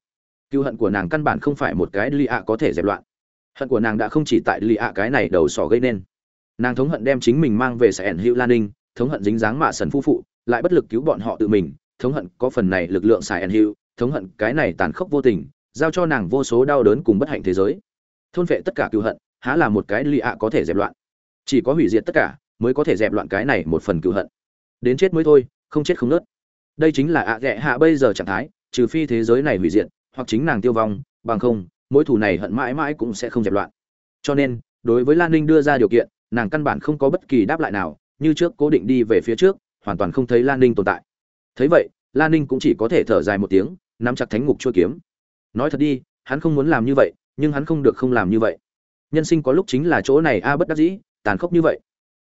Cựu hận của nàng căn bản không phải một cái lì ạ có thể dẹp loạn. Hận của nàng đã không chỉ tại lì ạ cái này đầu sỏ gây nên nàng thống hận đem chính mình mang về sẻn hữu lan ninh, thống hận dính dáng mạ sần phu phụ, lại bất lực cứu bọn họ tự mình, thống hận có phần này lực lượng xài ẩn hữu, thống hận cái này tàn khốc vô tình, giao cho nàng vô số đau đớn cùng bất hạnh thế giới. Thôn vệ tất cả cựu hận, há là một cái lì ạ có thể dẹp loạn. Chỉ có hủy diệt tất cả, mới có thể dẹp loạn cái này một phần cựu hận. Đến chết mới thôi, không chết không nớt. Đây chính là ạ ghẹ hạ bây giờ trạng thái, trừ phi thế giới này hủy diệt, hoặc chính nàng tiêu vong, bằng không, mối thù này hận mãi mãi cũng sẽ không dẹp loạn. Cho nên, đối với lan ninh đưa ra điều kiện nàng căn bản không có bất kỳ đáp lại nào, như trước cố định đi về phía trước, hoàn toàn không thấy lan ninh tồn tại. Thấy vậy, lan ninh cũng chỉ có thể thở dài một tiếng, nắm chặt thánh ngục chua kiếm. Nói thật đi, hắn không muốn làm như vậy, nhưng hắn không được không làm như vậy. Nhân sinh có lúc chính là chỗ này a, bất đắc dĩ, tàn khốc như vậy.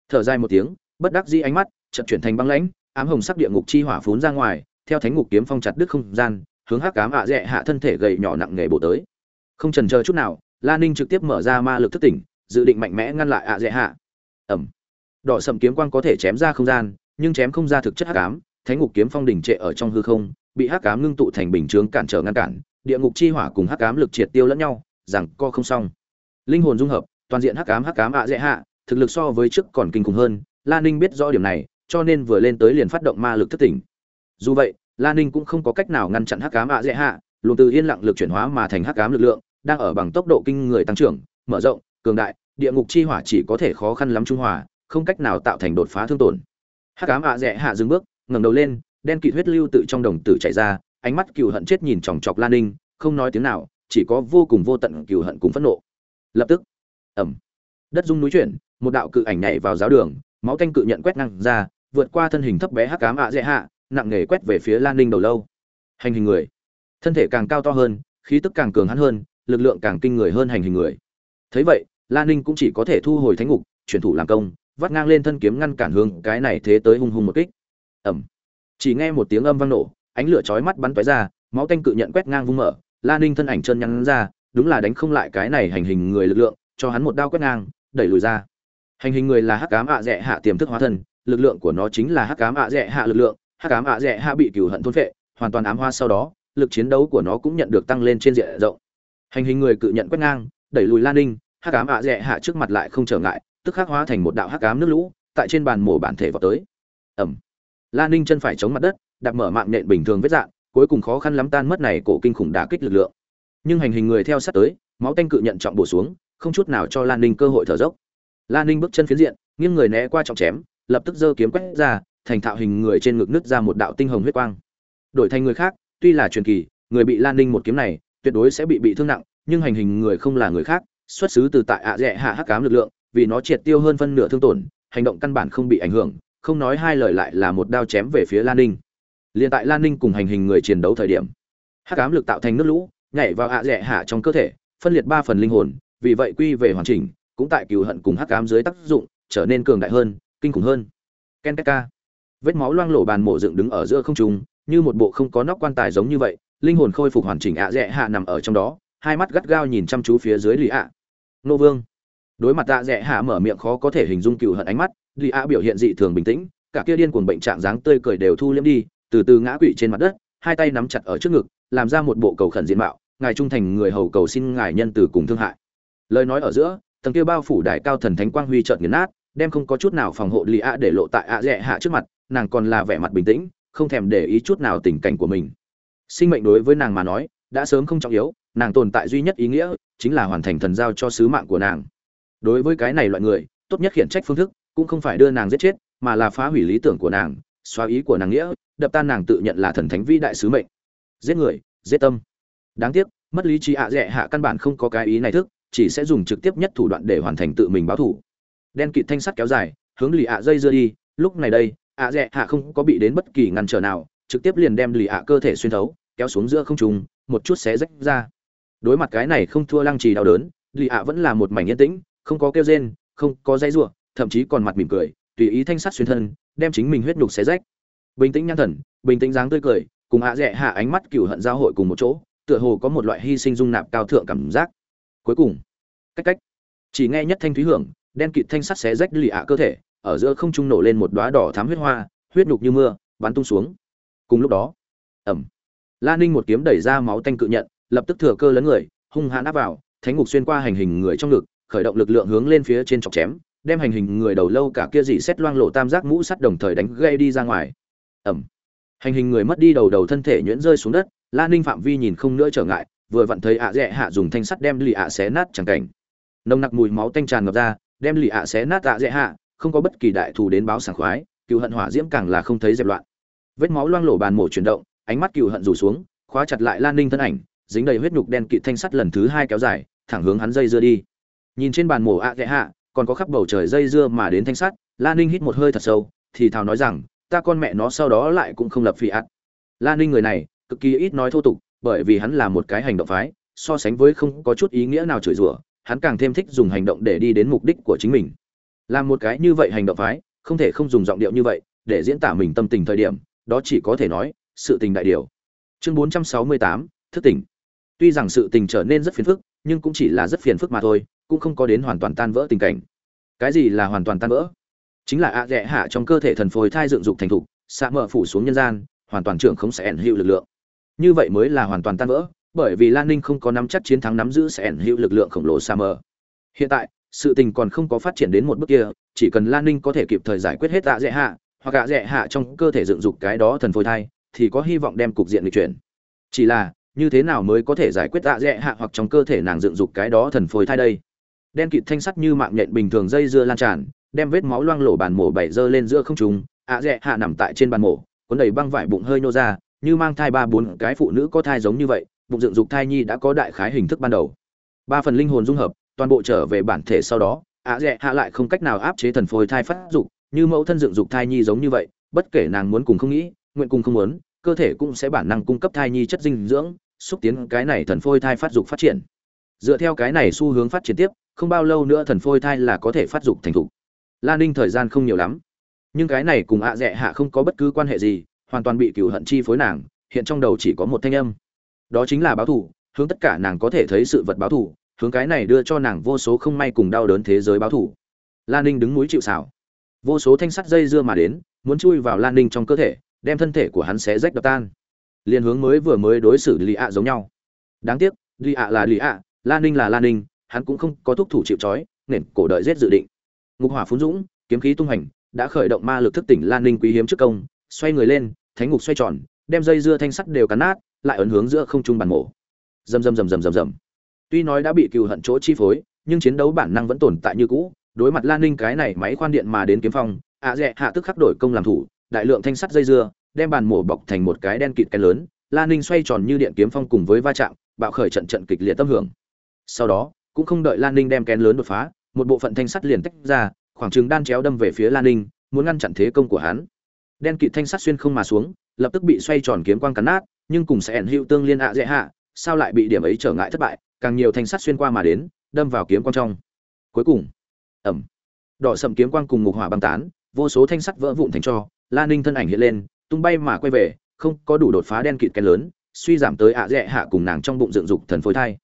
Thở dài một tiếng, bất đắc dĩ ánh mắt chợt chuyển thành băng lãnh, ám hồng sắc địa ngục chi hỏa phún ra ngoài, theo thánh ngục kiếm phong chặt đứt không gian, hướng hắc cám ạ à hạ thân thể gầy nhỏ nặng nghề bổ tới. Không trần chờ chút nào la ninh trực tiếp mở ra ma lực thức tỉnh dự định mạnh mẽ ngăn lại ạ à hạ. Ẩm. Đỏ sầm kiếm quang có thể chém ra không gian, nhưng chém không ra thực chất hắc ám, thánh ngục kiếm phong đỉnh trệ ở trong hư không, bị hắc ám ngưng tụ thành bình chướng cản trở ngăn cản, địa ngục chi hỏa cùng hắc ám lực triệt tiêu lẫn nhau, rằng co không xong. Linh hồn dung hợp, toàn diện hắc ám hắc ám ạ à hạ, thực lực so với trước còn kinh khủng hơn la ninh biết rõ điểm này, cho nên vừa lên tới liền phát động ma lực thất tỉnh. Dù vậy la ninh cũng không có cách nào ngăn chặn hắc ám ạ dễ hạ luồng từ yên lặng lực chuyển hóa mà thành hắc ám lực lượng, đang ở bằng tốc độ kinh người tăng trưởng, mở rộng cường đại, địa ngục chi hỏa chỉ có thể khó khăn lắm trung hòa, không cách nào tạo thành đột phá thương tổn. Hắc ám ạ rẽ hạ dừng bước, ngẩng đầu lên, đen kịt huyết lưu tự trong đồng tử chảy ra, ánh mắt cừu hận chết nhìn chòng chọc lan ninh, không nói tiếng nào, chỉ có vô cùng vô tận cừu hận cùng phẫn nộ. Lập tức ẩm đất rung núi chuyển, một đạo cự ảnh nhảy vào giáo đường, máu tanh cự nhận quét ngang ra, vượt qua thân hình thấp bé hắc ám ạ dễ hạ, nặng nề quét về phía lan ninh đầu lâu. Hành hình người, thân thể càng cao to hơn, khí tức càng cường hắn hơn, lực lượng càng kinh người hơn hành hình người thấy vậy lan ninh cũng chỉ có thể thu hồi thánh ngục, chuyển thủ làm công, vắt ngang lên thân kiếm ngăn cản hướng cái này thế tới hung hung một kích. Ẩm chỉ nghe một tiếng âm vang nổ, ánh lửa chói mắt bắn tóe ra, máu tanh cự nhận quét ngang vung mở lan ninh thân ảnh chân nhắn ra, đúng là đánh không lại cái này hành hình người lực lượng, cho hắn một đao quét ngang, đẩy lùi ra. Hành hình người là hắc cám ạ à dẹ hạ tiềm thức hóa thân, lực lượng của nó chính là hắc cám ạ à dẹ hạ lực lượng, hắc cám ạ dẹ hạ bị cửu hận thôn phệ, hoàn toàn ám hoa sau đó, lực chiến đấu của nó cũng nhận được tăng lên trên diện rộng. Hành hình người cự nhận quét ngang đẩy lùi lan ninh, hắc ám ạ dẹ hạ trước mặt lại không trở ngại, tức khắc hóa thành một đạo hắc ám nước lũ, tại trên bàn mổ bản thể vào tới. Ẩm lan ninh chân phải chống mặt đất, đạp mở mạng nện bình thường vết dạng cuối cùng khó khăn lắm tan mất này cổ kinh khủng đả kích lực lượng. Nhưng hành hình người theo sát tới, máu tanh cự nhận trọng bổ xuống, không chút nào cho lan ninh cơ hội thở dốc. Lan ninh bước chân phiến diện, nghiêng người né qua trọng chém, lập tức giơ kiếm quét ra, thành thạo hình người trên ngực nứt ra một đạo tinh hồng huyết quang. Đổi thành người khác, tuy là truyền kỳ, người bị lan ninh một kiếm này, tuyệt đối sẽ bị bị thương nặng nhưng hành hình người không là người khác, xuất xứ từ tại ạ rẽ hạ hắc cám lực lượng, vì nó triệt tiêu hơn phân nửa thương tổn, hành động căn bản không bị ảnh hưởng, không nói hai lời lại là một đao chém về phía lan ninh. Liền tại lan ninh cùng hành hình người chiến đấu thời điểm, hắc cám lực tạo thành nước lũ, nhảy vào ạ rẽ hạ trong cơ thể, phân liệt ba phần linh hồn, vì vậy quy về hoàn chỉnh, cũng tại cừu hận cùng hắc cám dưới tác dụng, trở nên cường đại hơn, kinh khủng hơn. Ken vết máu loang lổ bàn mổ dựng đứng ở giữa không trung, như một bộ không có nóc quan tài giống như vậy, linh hồn khôi phục hoàn chỉnh ạ rẽ hạ nằm ở trong đó hai mắt gắt gao nhìn chăm chú phía dưới lì ạ. Nô vương. Đối mặt tạ rẽ hạ mở miệng khó có thể hình dung cựu hận ánh mắt, lì ạ biểu hiện dị thường bình tĩnh, cả kia điên cuồng bệnh trạng dáng tươi cười đều thu liễm đi, từ từ ngã quỵ trên mặt đất, hai tay nắm chặt ở trước ngực, làm ra một bộ cầu khẩn diện mạo, ngài trung thành người hầu cầu xin ngài nhân từ cùng thương hại. Lời nói ở giữa, tầng kia bao phủ đại cao thần thánh quang huy trợn nghiền nát, đem không có chút nào phòng hộ lì ạ để lộ tại ạ rẽ hạ trước mặt, nàng còn là vẻ mặt bình tĩnh, không thèm để ý chút nào tình cảnh của mình. Sinh mệnh đối với nàng mà nói, đã sớm không trọng yếu nàng tồn tại duy nhất ý nghĩa chính là hoàn thành thần giao cho sứ mạng của nàng. Đối với cái này loại người, tốt nhất khiển trách phương thức cũng không phải đưa nàng giết chết, mà là phá hủy lý tưởng của nàng, xóa ý của nàng nghĩa, đập tan nàng tự nhận là thần thánh vĩ đại sứ mệnh. Giết người, giết tâm. Đáng tiếc, mất lý trí ạ dẹ hạ căn bản không có cái ý này thức, chỉ sẽ dùng trực tiếp nhất thủ đoạn để hoàn thành tự mình báo thủ. Đen kịt thanh sắt kéo dài, hướng lì ạ dây dưa đi, lúc này đây, ạ dẹ hạ không có bị đến bất kỳ ngăn trở nào, trực tiếp liền đem lì ạ cơ thể xuyên thấu, kéo xuống giữa không trùng một chút xé rách ra đối mặt cái này không thua lăng trì đau đớn lì ạ vẫn là một mảnh yên tĩnh, không có kêu rên, không có dây ruộng thậm chí còn mặt mỉm cười, tùy ý thanh sắt xuyên thân, đem chính mình huyết nhục xé rách. Bình tĩnh nhăn thần, bình tĩnh dáng tươi cười, cùng ạ rẽ hạ ánh mắt cựu hận giao hội cùng một chỗ, tựa hồ có một loại hy sinh dung nạp cao thượng cảm giác. Cuối cùng, cách cách, chỉ nghe nhất thanh thúy hưởng, đen kịt thanh sắt xé rách lì ạ cơ thể, ở giữa không trung nổ lên một đóa đỏ thắm huyết hoa, huyết nhục như mưa, bắn tung xuống. Cùng lúc đó ẩm la ninh một kiếm đẩy ra máu tanh cự nhận lập tức thừa cơ lớn người, hung hãn áp vào, thánh ngục xuyên qua hành hình người trong ngực, khởi động lực lượng hướng lên phía trên chọc chém, đem hành hình người đầu lâu cả kia dị xét loang lộ tam giác mũ sắt đồng thời đánh gây đi ra ngoài. Ẩm hành hình người mất đi đầu đầu thân thể nhuyễn rơi xuống đất, la ninh phạm vi nhìn không nữa trở ngại, vừa vặn thấy ạ à dẹ hạ dùng thanh sắt đem lì ạ xé nát chẳng cảnh. Nồng nặc mùi máu tanh tràn ngập ra, đem lì ạ xé nát ạ dẹ hạ, không có bất kỳ đại thù đến báo sảng khoái cựu hận hỏa diễm càng là không thấy dẹp loạn. Vết máu loang lổ bàn mổ chuyển động, ánh mắt cựu hận rủ xuống, khóa chặt lại lan ninh thân ảnh dính đầy huyết nhục đen kịt thanh sắt lần thứ hai kéo dài thẳng hướng hắn dây dưa đi. Nhìn trên bàn mổ ạ à hạ còn có khắp bầu trời dây dưa mà đến thanh sắt lan ninh hít một hơi thật sâu thì thào nói rằng ta con mẹ nó sau đó lại cũng không lập phi ạt lan ninh người này cực kỳ ít nói thô tục bởi vì hắn là một cái hành động phái so sánh với không có chút ý nghĩa nào chửi rủa hắn càng thêm thích dùng hành động để đi đến mục đích của chính mình. Làm một cái như vậy hành động phái không thể không dùng giọng điệu như vậy để diễn tả mình tâm tình thời điểm đó chỉ có thể nói sự tình đại điều. Chương 468, thức tỉnh tuy rằng sự tình trở nên rất phiền phức, nhưng cũng chỉ là rất phiền phức mà thôi, cũng không có đến hoàn toàn tan vỡ tình cảnh. Cái gì là hoàn toàn tan vỡ? Chính là ạ à hạ trong cơ thể thần phôi thai dựng dục thành thục, xạ mở phủ xuống nhân gian, hoàn toàn trưởng không sẽ ẩn hữu lực lượng. Như vậy mới là hoàn toàn tan vỡ, bởi vì lan ninh không có nắm chắc chiến thắng nắm giữ sẽ ẩn hữu lực lượng khổng lồ xạ mở. hiện tại, sự tình còn không có phát triển đến một bước kia, chỉ cần lan ninh có thể kịp thời giải quyết hết ạ dẹ hạ, hoặc ạ dẹ hạ trong cơ thể dựng dục cái đó thần phôi thai, thì có hy vọng đem cục diện lịch chuyển. Chỉ là như thế nào mới có thể giải quyết ạ dẹ hạ hoặc trong cơ thể nàng dựng dục cái đó thần phôi thai đây? Đen kịt thanh sắt như mạng nhện bình thường dây dưa lan tràn, đem vết máu loang lổ bàn mổ bảy dơ lên giữa không trùng ạ dẹ hạ nằm tại trên bàn mổ, cuốn đầy băng vải bụng hơi nô ra, như mang thai ba bốn cái phụ nữ có thai giống như vậy, bụng dựng dục thai nhi đã có đại khái hình thức ban đầu. Ba phần linh hồn dung hợp, toàn bộ trở về bản thể sau đó, ạ dẹ hạ lại không cách nào áp chế thần phôi thai phát dục, như mẫu thân dựng dục thai nhi giống như vậy, bất kể nàng muốn cùng không nghĩ, nguyện cùng không muốn, cơ thể cũng sẽ bản năng cung cấp thai nhi chất dinh dưỡng xúc tiến cái này thần phôi thai phát dục phát triển. Dựa theo cái này xu hướng phát triển tiếp, không bao lâu nữa thần phôi thai là có thể phát dục thành thục. Lan ninh thời gian không nhiều lắm. Nhưng cái này cùng ạ dẹ hạ không có bất cứ quan hệ gì, hoàn toàn bị cừu hận chi phối nàng, hiện trong đầu chỉ có một thanh âm. Đó chính là báo thù, hướng tất cả nàng có thể thấy sự vật báo thù, hướng cái này đưa cho nàng vô số không may cùng đau đớn thế giới báo thù. Lan ninh đứng núi chịu sào. vô số thanh sắt dây dưa mà đến, muốn chui vào lan ninh trong cơ thể, đem thân thể của hắn xé rách đập tan liền hướng mới vừa mới đối xử lì ạ giống nhau. Đáng tiếc lì ạ là lì ạ lan ninh là lan ninh, hắn cũng không có thúc thủ chịu trói, nền cổ đợi rét dự định. Ngục hỏa phun dũng, kiếm khí tung hành, đã khởi động ma lực thức tỉnh lan ninh quý hiếm trước công, xoay người lên, thánh ngục xoay tròn, đem dây dưa thanh sắt đều cắn nát, lại ấn hướng giữa không trung bàn mổ rầm rầm rầm rầm rầm rầm. Tuy nói đã bị cừu hận chỗ chi phối, nhưng chiến đấu bản năng vẫn tồn tại như cũ, đối mặt lan ninh cái này máy khoan điện mà đến kiếm phong ạ dẹ hạ tức khắc đổi công làm thủ, đại lượng thanh sắt dây dưa đem bàn mổ bọc thành một cái đen kịt cái lớn lan ninh xoay tròn như điện kiếm phong cùng với va chạm, bạo khởi trận trận kịch liệt tâm hưởng. Sau đó, cũng không đợi lan ninh đem kén lớn đột phá, một bộ phận thanh sắt liền tách ra, khoảng trừng đan chéo đâm về phía lan ninh, muốn ngăn chặn thế công của hắn. Đen kịt thanh sắt xuyên không mà xuống, lập tức bị xoay tròn kiếm quang cắn nát, nhưng cùng sẽ ẩn hữu tương liên ạ dễ hạ, sao lại bị điểm ấy trở ngại thất bại, càng nhiều thanh sắt xuyên qua mà đến, đâm vào kiếm quang trong. Cuối cùng ẩm đỏ sầm kiếm quang cùng ngục hỏa băng tán, vô số thanh sắt vỡ vụn thành cho, la ninh thân ảnh hiện lên tung bay mà quay về, không có đủ đột phá đen kịt kén lớn, suy giảm tới ạ dẹ hạ cùng nàng trong bụng dựng dục thần phối thai.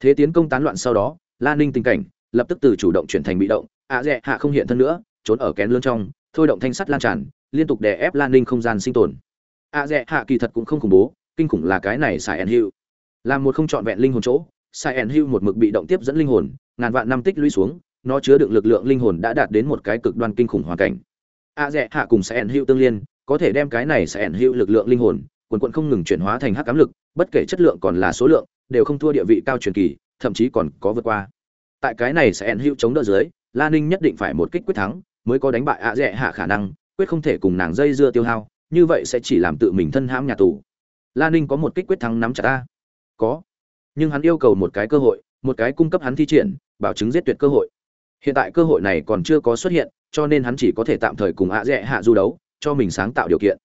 Thế tiến công tán loạn sau đó, la ninh tình cảnh lập tức từ chủ động chuyển thành bị động, ạ dẹ hạ không hiện thân nữa, trốn ở kén lớn trong, thôi động thanh sắt lan tràn, liên tục đè ép lan ninh không gian sinh tồn. Ạ dẹ hạ kỳ thật cũng không khủng bố, kinh khủng là cái này sai en hữu làm một không trọn vẹn linh hồn chỗ, sai en Hiu một mực bị động tiếp dẫn linh hồn, ngàn vạn năm tích lũy xuống, nó chứa đựng lực lượng linh hồn đã đạt đến một cái cực đoan kinh khủng hoàn cảnh. A dẹ hạ cùng sai en Hiu tương liên có thể đem cái này sẽ ẩn hữu lực lượng linh hồn, quần quận không ngừng chuyển hóa thành hắc ám lực, bất kể chất lượng còn là số lượng, đều không thua địa vị cao truyền kỳ, thậm chí còn có vượt qua. Tại cái này sẽ ẩn hữu chống đỡ dưới, la ninh nhất định phải một kích quyết thắng, mới có đánh bại a dẹ hạ khả năng, quyết không thể cùng nàng dây dưa tiêu hao, như vậy sẽ chỉ làm tự mình thân hãm nhà tù. La ninh có một kích quyết thắng nắm chặt ta? Có. Nhưng hắn yêu cầu một cái cơ hội, một cái cung cấp hắn thi triển, bảo chứng giết tuyệt cơ hội. Hiện tại cơ hội này còn chưa có xuất hiện, cho nên hắn chỉ có thể tạm thời cùng ạ dẹ hạ du đấu cho mình sáng tạo điều kiện.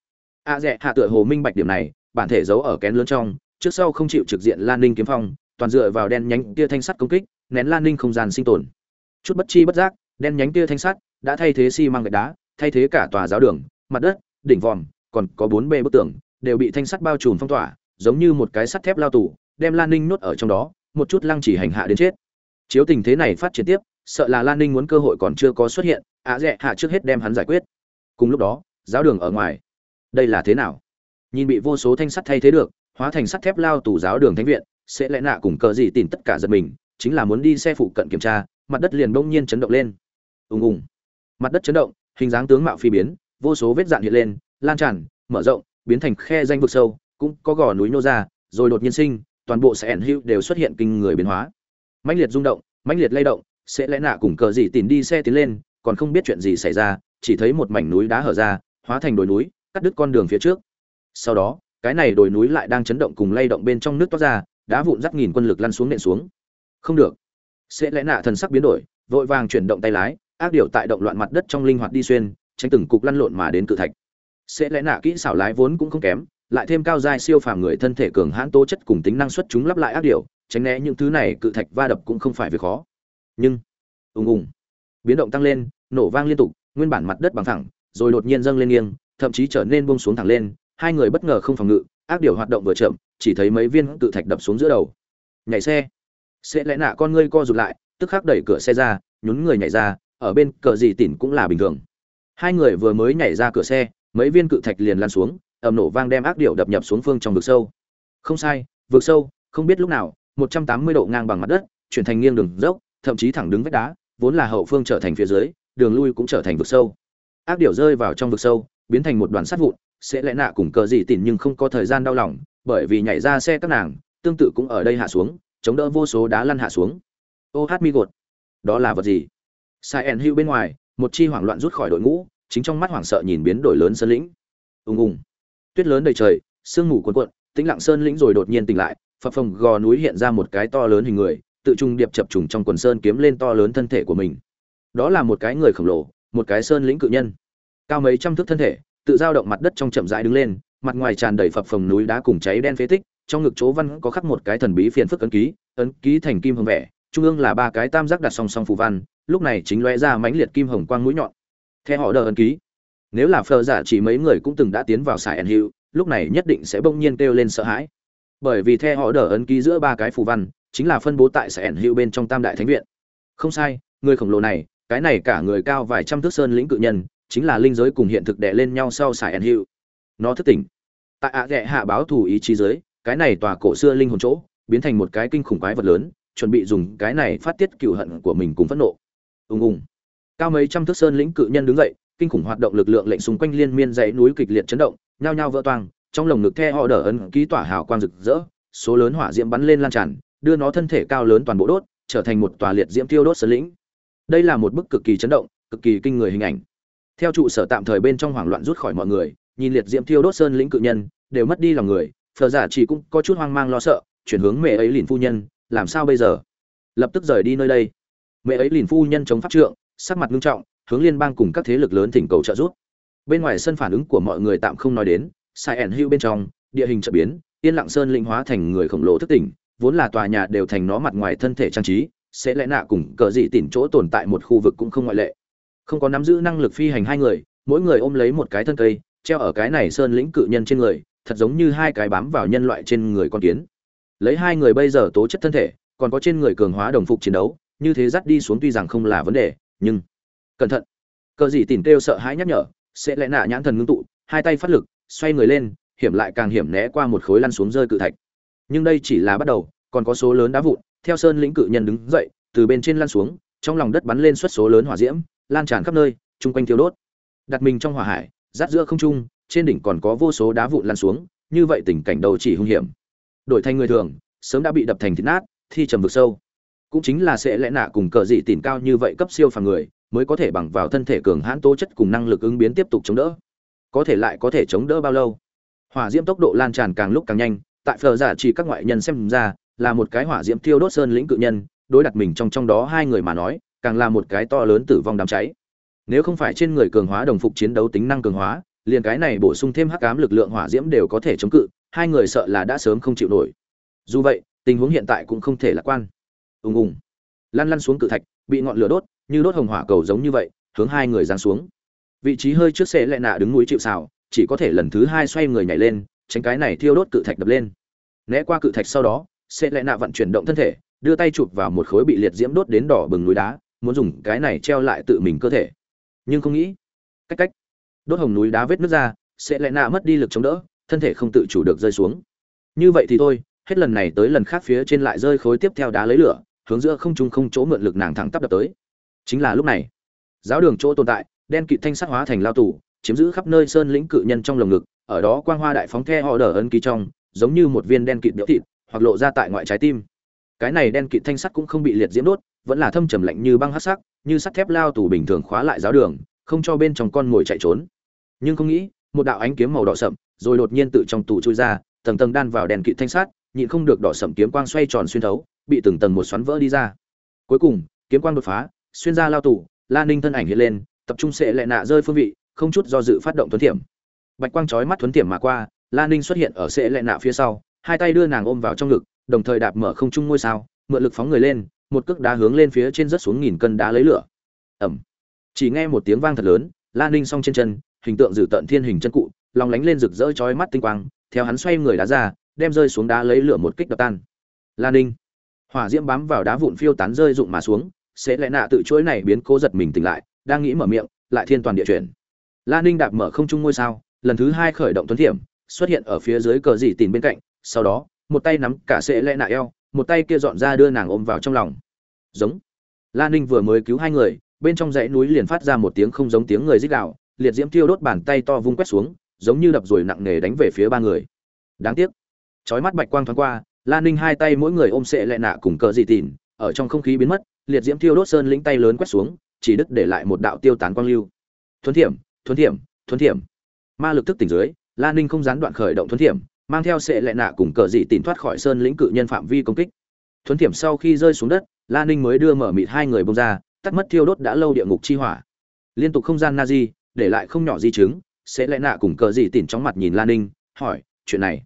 Ạ dẹ hạ tựa hồ minh bạch điểm này, bản thể giấu ở kén lớn trong, trước sau không chịu trực diện lan ninh kiếm phong, toàn dựa vào đen nhánh tia thanh sắt công kích, nén lan ninh không gian sinh tồn. Chút bất chi bất giác, đen nhánh tia thanh sắt đã thay thế xi măng gạch đá, thay thế cả tòa giáo đường, mặt đất, đỉnh vòm, còn có bốn bê bức tường, đều bị thanh sắt bao trùm phong tỏa, giống như một cái sắt thép lao tù, đem lan ninh nuốt ở trong đó, một chút lăng chỉ hành hạ đến chết. Chiếu tình thế này phát triển tiếp, sợ là lan ninh muốn cơ hội còn chưa có xuất hiện ạ dẹ hạ trước hết đem hắn giải quyết. Cùng lúc đó giáo đường ở ngoài. Đây là thế nào? Nhìn bị vô số thanh sắt thay thế được, hóa thành sắt thép lao tù giáo đường thánh viện, sẽ lẽ nạ cùng cờ gì tìm tất cả giật mình, chính là muốn đi xe phụ cận kiểm tra, mặt đất liền bỗng nhiên chấn động lên. Ùng ùng. Mặt đất chấn động, hình dáng tướng mạo phi biến, vô số vết dạn hiện lên, lan tràn, mở rộng, biến thành khe danh vực sâu, cũng có gò núi nô ra, rồi đột nhiên sinh, toàn bộ sẽ ẩn hữu đều xuất hiện kinh người biến hóa. Mãnh liệt rung động, mãnh liệt lay động, sẽ lẽ nạ cùng cờ gì tìm đi xe tiến lên, còn không biết chuyện gì xảy ra, chỉ thấy một mảnh núi đá hở ra hóa thành đồi núi, cắt đứt con đường phía trước. Sau đó, cái này đồi núi lại đang chấn động cùng lay động bên trong nước toát ra, đá vụn dắt nghìn quân lực lăn xuống nện xuống. Không được. Sẽ lẽ nạ thần sắc biến đổi, vội vàng chuyển động tay lái, ác điều tại động loạn mặt đất trong linh hoạt đi xuyên, tránh từng cục lăn lộn mà đến cự thạch. Sẽ lẽ nạ kỹ xảo lái vốn cũng không kém, lại thêm cao giai siêu phàm người thân thể cường hãn tố chất cùng tính năng suất chúng lắp lại ác điều tránh né những thứ này cự thạch va đập cũng không phải việc khó. Nhưng, ùng ùng, biến động tăng lên, nổ vang liên tục, nguyên bản mặt đất bằng thẳng rồi đột nhiên dâng lên nghiêng, thậm chí trở nên buông xuống thẳng lên, hai người bất ngờ không phòng ngự, ác điều hoạt động vừa chậm, chỉ thấy mấy viên cự thạch đập xuống giữa đầu. Nhảy xe. Sẽ lẽ nạ con ngươi co rụt lại, tức khắc đẩy cửa xe ra, nhún người nhảy ra, ở bên cờ gì tỉn cũng là bình thường. Hai người vừa mới nhảy ra cửa xe, mấy viên cự thạch liền lan xuống, ầm nổ vang đem ác điệu đập nhập xuống phương trong vực sâu. Không sai, vực sâu, không biết lúc nào, một trăm tám mươi độ ngang bằng mặt đất, chuyển thành nghiêng đường dốc, thậm chí thẳng đứng vách đá, vốn là hậu phương trở thành phía dưới, đường lui cũng trở thành vực sâu ác điểu rơi vào trong vực sâu, biến thành một đoàn sắt vụn, sẽ lẽ nạ cùng cờ gì tỉn nhưng không có thời gian đau lòng, bởi vì nhảy ra xe các nàng, tương tự cũng ở đây hạ xuống, chống đỡ vô số đá lăn hạ xuống. Ô hát mi gột. Đó là vật gì? Sai ẩn hữu bên ngoài, một chi hoảng loạn rút khỏi đội ngũ, chính trong mắt hoảng sợ nhìn biến đổi lớn sơn lĩnh. Ùng ùng. Tuyết lớn đầy trời, sương mù cuồn cuộn, tĩnh lặng sơn lĩnh rồi đột nhiên tỉnh lại, phập phồng gò núi hiện ra một cái to lớn hình người, tự trung điệp chập trùng trong quần sơn kiếm lên to lớn thân thể của mình. Đó là một cái người khổng lồ một cái sơn lĩnh cự nhân. Cao mấy trăm thước thân thể, tự giao động mặt đất trong chậm rãi đứng lên, mặt ngoài tràn đầy phập phồng núi đá cùng cháy đen phế tích, trong ngực chỗ văn có khắc một cái thần bí phiền phức ấn ký ấn ký thành kim hồng vẻ, trung ương là ba cái tam giác đặt song song phù văn, lúc này chính lóe ra mãnh liệt kim hồng quang mũi nhọn. Theo họ đờ ấn ký, nếu là phờ giả chỉ mấy người cũng từng đã tiến vào sải ẩn hữu, lúc này nhất định sẽ bỗng nhiên kêu lên sợ hãi. Bởi vì theo họ đờ ấn ký giữa ba cái phù văn, chính là phân bố tại sải ẩn hữu bên trong tam đại thánh viện. Không sai, người khổng lồ này cái này cả người cao vài trăm thước sơn lĩnh cự nhân, chính là linh giới cùng hiện thực đè lên nhau sau xài ăn hiệu nó thức tỉnh. Tại ạ ghẹ hạ báo thủ ý chí giới, cái này tòa cổ xưa linh hồn chỗ, biến thành một cái kinh khủng quái vật lớn, chuẩn bị dùng cái này phát tiết cựu hận của mình cùng phẫn nộ. Ùng ùng. Cao mấy trăm thước sơn lĩnh cự nhân đứng dậy, kinh khủng hoạt động lực lượng lệnh xung quanh liên miên dãy núi kịch liệt chấn động, nhao nhao vỡ toang, trong lồng ngực the họ đỡ ấn ký tỏa hào quang rực rỡ, số lớn hỏa diễm bắn lên lan tràn, đưa nó thân thể cao lớn toàn bộ đốt, trở thành một tòa liệt diễm tiêu đốt sơn lĩnh đây là một bức cực kỳ chấn động, cực kỳ kinh người hình ảnh. Theo trụ sở tạm thời bên trong hoảng loạn rút khỏi mọi người, nhìn liệt diễm thiêu đốt sơn lĩnh cự nhân, đều mất đi lòng người phờ giả dạ chỉ cũng có chút hoang mang lo sợ, chuyển hướng mẹ ấy liền phu nhân, làm sao bây giờ? Lập tức rời đi nơi đây. Mẹ ấy liền phu nhân chống pháp trượng, sắc mặt nghiêm trọng, hướng liên bang cùng các thế lực lớn thỉnh cầu trợ giúp. Bên ngoài sân phản ứng của mọi người tạm không nói đến, sai ẩn hưu bên trong, địa hình trợ biến, yên lặng sơn linh hóa thành người khổng lồ thức tỉnh, vốn là tòa nhà đều thành nó mặt ngoài thân thể trang trí sẽ lẽ nạ cùng cờ dị tìm chỗ tồn tại một khu vực cũng không ngoại lệ. Không có nắm giữ năng lực phi hành hai người, mỗi người ôm lấy một cái thân cây, treo ở cái này sơn lĩnh cự nhân trên người, thật giống như hai cái bám vào nhân loại trên người con kiến. Lấy hai người bây giờ tố chất thân thể, còn có trên người cường hóa đồng phục chiến đấu, như thế dắt đi xuống tuy rằng không là vấn đề, nhưng cẩn thận. Cờ dị tìm kêu sợ hãi nhắc nhở, sẽ lẽ nạ nhãn thần ngưng tụ, hai tay phát lực, xoay người lên, hiểm lại càng hiểm né qua một khối lăn xuống rơi cự thạch. Nhưng đây chỉ là bắt đầu, còn có số lớn đá vụn theo sơn lĩnh cự nhân đứng dậy, từ bên trên lan xuống, trong lòng đất bắn lên suất số lớn hỏa diễm, lan tràn khắp nơi, chung quanh thiêu đốt. Đặt mình trong hỏa hải rát giữa không trung, trên đỉnh còn có vô số đá vụn lan xuống, như vậy tình cảnh đầu chỉ hung hiểm. Đổi thành người thường, sớm đã bị đập thành thịt nát, thi trầm vực sâu. Cũng chính là sẽ lẽ nạ cùng cờ dị tìm cao như vậy cấp siêu phàm người, mới có thể bằng vào thân thể cường hãn tố chất cùng năng lực ứng biến tiếp tục chống đỡ. Có thể lại có thể chống đỡ bao lâu? Hỏa diễm tốc độ lan tràn càng lúc càng nhanh, tại phờ giả chỉ các ngoại nhân xem ra là một cái hỏa diễm thiêu đốt sơn lĩnh cự nhân, đối đặt mình trong trong đó hai người mà nói, càng là một cái to lớn tử vong đám cháy. Nếu không phải trên người cường hóa đồng phục chiến đấu tính năng cường hóa, liền cái này bổ sung thêm hắc ám lực lượng hỏa diễm đều có thể chống cự, hai người sợ là đã sớm không chịu nổi. Dù vậy, tình huống hiện tại cũng không thể lạc quan. Ùng ùng. Lăn lăn xuống cự thạch, bị ngọn lửa đốt, như đốt hồng hỏa cầu giống như vậy, hướng hai người giáng xuống. Vị trí hơi trước xe lại nạ đứng núi chịu xào chỉ có thể lần thứ hai xoay người nhảy lên, tránh cái này thiêu đốt cự thạch đập lên. Né qua cự thạch sau đó sẽ lẽ nạ vận chuyển động thân thể, đưa tay chụp vào một khối bị liệt diễm đốt đến đỏ bừng núi đá, muốn dùng cái này treo lại tự mình cơ thể. Nhưng không nghĩ, cách cách, đốt hồng núi đá vết nước ra, sẽ lẽ nạ mất đi lực chống đỡ, thân thể không tự chủ được rơi xuống. Như vậy thì thôi, hết lần này tới lần khác phía trên lại rơi khối tiếp theo đá lấy lửa, hướng giữa không trung không chỗ mượn lực nàng thẳng tắp đập tới. Chính là lúc này, giáo đường chỗ tồn tại, đen kịt thanh sắc hóa thành lao tù, chiếm giữ khắp nơi sơn lĩnh cự nhân trong lồng ngực, ở đó quang hoa đại phóng the họ đờ ân ký trong, giống như một viên đen kịt biểu thịt hoặc lộ ra tại ngoại trái tim. Cái này đen kịt thanh sắt cũng không bị liệt diễm đốt, vẫn là thâm trầm lạnh như băng hắc sắc, như sắt thép lao tù bình thường khóa lại giáo đường, không cho bên trong con ngồi chạy trốn. Nhưng không nghĩ, một đạo ánh kiếm màu đỏ sậm, rồi đột nhiên tự trong tù chui ra, tầng tầng đan vào đèn kịt thanh sắt, nhịn không được đỏ sậm kiếm quang xoay tròn xuyên thấu, bị từng tầng một xoắn vỡ đi ra. Cuối cùng, kiếm quang đột phá, xuyên ra lao tù, la ninh thân ảnh hiện lên, tập trung sẽ lệ nạ rơi phương vị, không chút do dự phát động thuấn thiểm. Bạch quang chói mắt thuấn thiểm mà qua, la ninh xuất hiện ở sẽ lệ nạ phía sau hai tay đưa nàng ôm vào trong ngực, đồng thời đạp mở không trung ngôi sao, mượn lực phóng người lên, một cước đá hướng lên phía trên rất xuống nghìn cân đá lấy lửa. Ầm! chỉ nghe một tiếng vang thật lớn, la ninh song trên chân, hình tượng dự tận thiên hình chân cụ, lòng lánh lên rực rỡ chói mắt tinh quang, theo hắn xoay người đá ra, đem rơi xuống đá lấy lửa một kích đập tan. La ninh. Hỏa diễm bám vào đá vụn phiêu tán rơi rụng mà xuống, sẽ lẽ nạ tự chuỗi này biến cố giật mình tỉnh lại, đang nghĩ mở miệng, lại thiên toàn địa chuyển. La ninh đạp mở không trung ngôi sao, lần thứ hai khởi động tuấn thiểm, xuất hiện ở phía dưới cờ dị tìm bên cạnh sau đó, một tay nắm cả sệ lẽ nạ eo, một tay kia dọn ra đưa nàng ôm vào trong lòng. Giống. La ninh vừa mới cứu hai người, bên trong dãy núi liền phát ra một tiếng không giống tiếng người rít gạo liệt diễm thiêu đốt bàn tay to vung quét xuống, giống như đập rồi nặng nề đánh về phía ba người. Đáng tiếc. Chói mắt bạch quang thoáng qua, la ninh hai tay mỗi người ôm sệ lệ nạ cùng cờ dị tìn ở trong không khí biến mất, liệt diễm thiêu đốt sơn lĩnh tay lớn quét xuống, chỉ đứt để lại một đạo tiêu tán quang lưu. Thuấn thiểm thuấn thiểm thuấn thiểm. Ma lực thức tỉnh dưới, la ninh không gián đoạn khởi động thuấn thiểm mang theo sệ lệ nạ cùng cờ dị tìm thoát khỏi sơn lĩnh cự nhân phạm vi công kích. Thuấn thiểm sau khi rơi xuống đất, la ninh mới đưa mở mịt hai người bông ra, tắt mất thiêu đốt đã lâu địa ngục chi hỏa. Liên tục không gian na di để lại không nhỏ di chứng sẽ lẽ nạ cùng cờ dị tìm trong mặt nhìn lan ninh, hỏi, chuyện này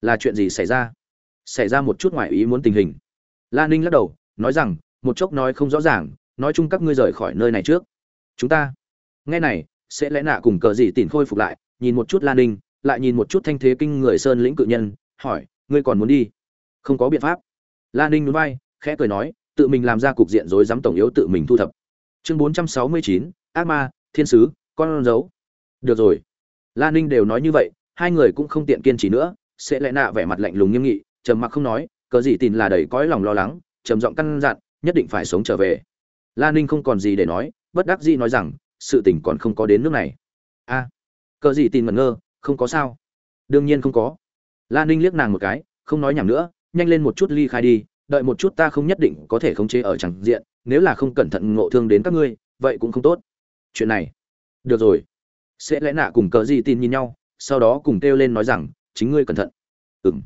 là chuyện gì xảy ra? Xảy ra một chút ngoài ý muốn tình hình. Lan ninh lắc đầu, nói rằng, một chốc nói không rõ ràng, nói chung các ngươi rời khỏi nơi này trước. Chúng ta nghe này sẽ lẽ nạ cùng cờ gì tìm khôi phục lại, nhìn một chút lan ninh lại nhìn một chút thanh thế kinh người sơn lĩnh cự nhân, hỏi, ngươi còn muốn đi? Không có biện pháp. Lan ninh núi bay khẽ cười nói, tự mình làm ra cục diện rối dám tổng yếu tự mình thu thập. Chương bốn trăm sáu mươi chín, ác ma, thiên sứ, con dấu. Được rồi. Lan ninh đều nói như vậy, hai người cũng không tiện kiên trì nữa, sẽ lại nạ vẻ mặt lạnh lùng nghiêm nghị, trầm mặc không nói cờ gì tin là đầy cõi lòng lo lắng, trầm giọng căn dặn, nhất định phải sống trở về. Lan ninh không còn gì để nói, bất đắc dĩ nói rằng, sự tình còn không có đến nước này. A cờ gì tin ngẩn ngơ không có sao. Đương nhiên không có. Lan ninh liếc nàng một cái, không nói nhảm nữa, nhanh lên một chút ly khai đi, đợi một chút ta không nhất định có thể khống chế ở chẳng diện, nếu là không cẩn thận ngộ thương đến các ngươi, vậy cũng không tốt. Chuyện này. Được rồi. Sẽ lẽ nạ cùng cờ gì tin nhìn nhau, sau đó cùng kêu lên nói rằng, chính ngươi cẩn thận. Ừng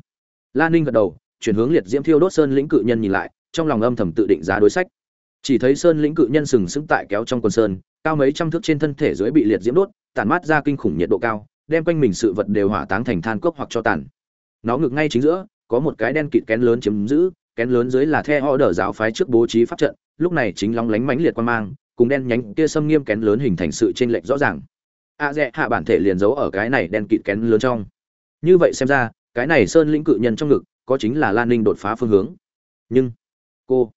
lan ninh gật đầu, chuyển hướng liệt diễm thiêu đốt sơn lĩnh cự nhân nhìn lại, trong lòng âm thầm tự định giá đối sách. Chỉ thấy sơn lĩnh cự nhân sừng sững tại kéo trong quần sơn, cao mấy trăm thước trên thân thể dưới bị liệt diễm đốt, tản mát ra kinh khủng nhiệt độ cao đem quanh mình sự vật đều hỏa táng thành than cốc hoặc cho tàn. Nó ngực ngay chính giữa có một cái đen kịt kén lớn chiếm giữ kén lớn dưới là the ho đờ giáo phái trước bố trí pháp trận lúc này chính long lánh mãnh liệt quan mang cùng đen nhánh kia xâm nghiêm kén lớn hình thành sự chênh lệch rõ ràng. A à, hạ bản thể liền giấu ở cái này đen kịt kén lớn trong. Như vậy xem ra cái này sơn lĩnh cự nhân trong ngực có chính là lan ninh đột phá phương hướng. Nhưng cô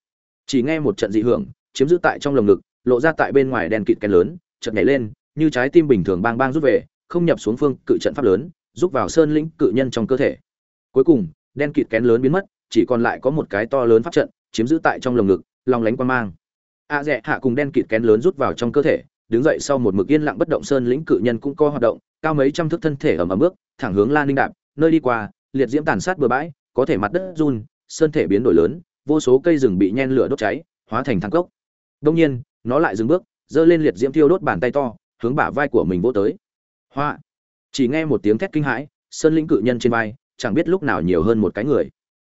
chỉ nghe một trận dị hưởng chiếm giữ tại trong lồng ngực lộ ra tại bên ngoài đen kịt kén lớn chợt nhảy lên như trái tim bình thường bang bang rút về không nhập xuống phương cự trận pháp lớn, rút vào sơn lĩnh cự nhân trong cơ thể. Cuối cùng, đen kịt kén lớn biến mất, chỉ còn lại có một cái to lớn pháp trận, chiếm giữ tại trong lồng ngực lòng lánh quan mang. A à hạ cùng đen kịt kén lớn rút vào trong cơ thể, đứng dậy sau một mực yên lặng bất động sơn lĩnh cự nhân cũng có hoạt động, cao mấy trăm thước thân thể ẩm ẩm bước, thẳng hướng lan ninh đạp, nơi đi qua, liệt diễm tàn sát bừa bãi, có thể mặt đất run, sơn thể biến đổi lớn, vô số cây rừng bị nhen lửa đốt cháy, hóa thành thang cốc. Đông nhiên, nó lại dừng bước, giơ lên liệt diễm thiêu đốt bàn tay to, hướng bả vai của mình vỗ tới hoa. Chỉ nghe một tiếng thét kinh hãi, sơn lĩnh cự nhân trên vai, chẳng biết lúc nào nhiều hơn một cái người.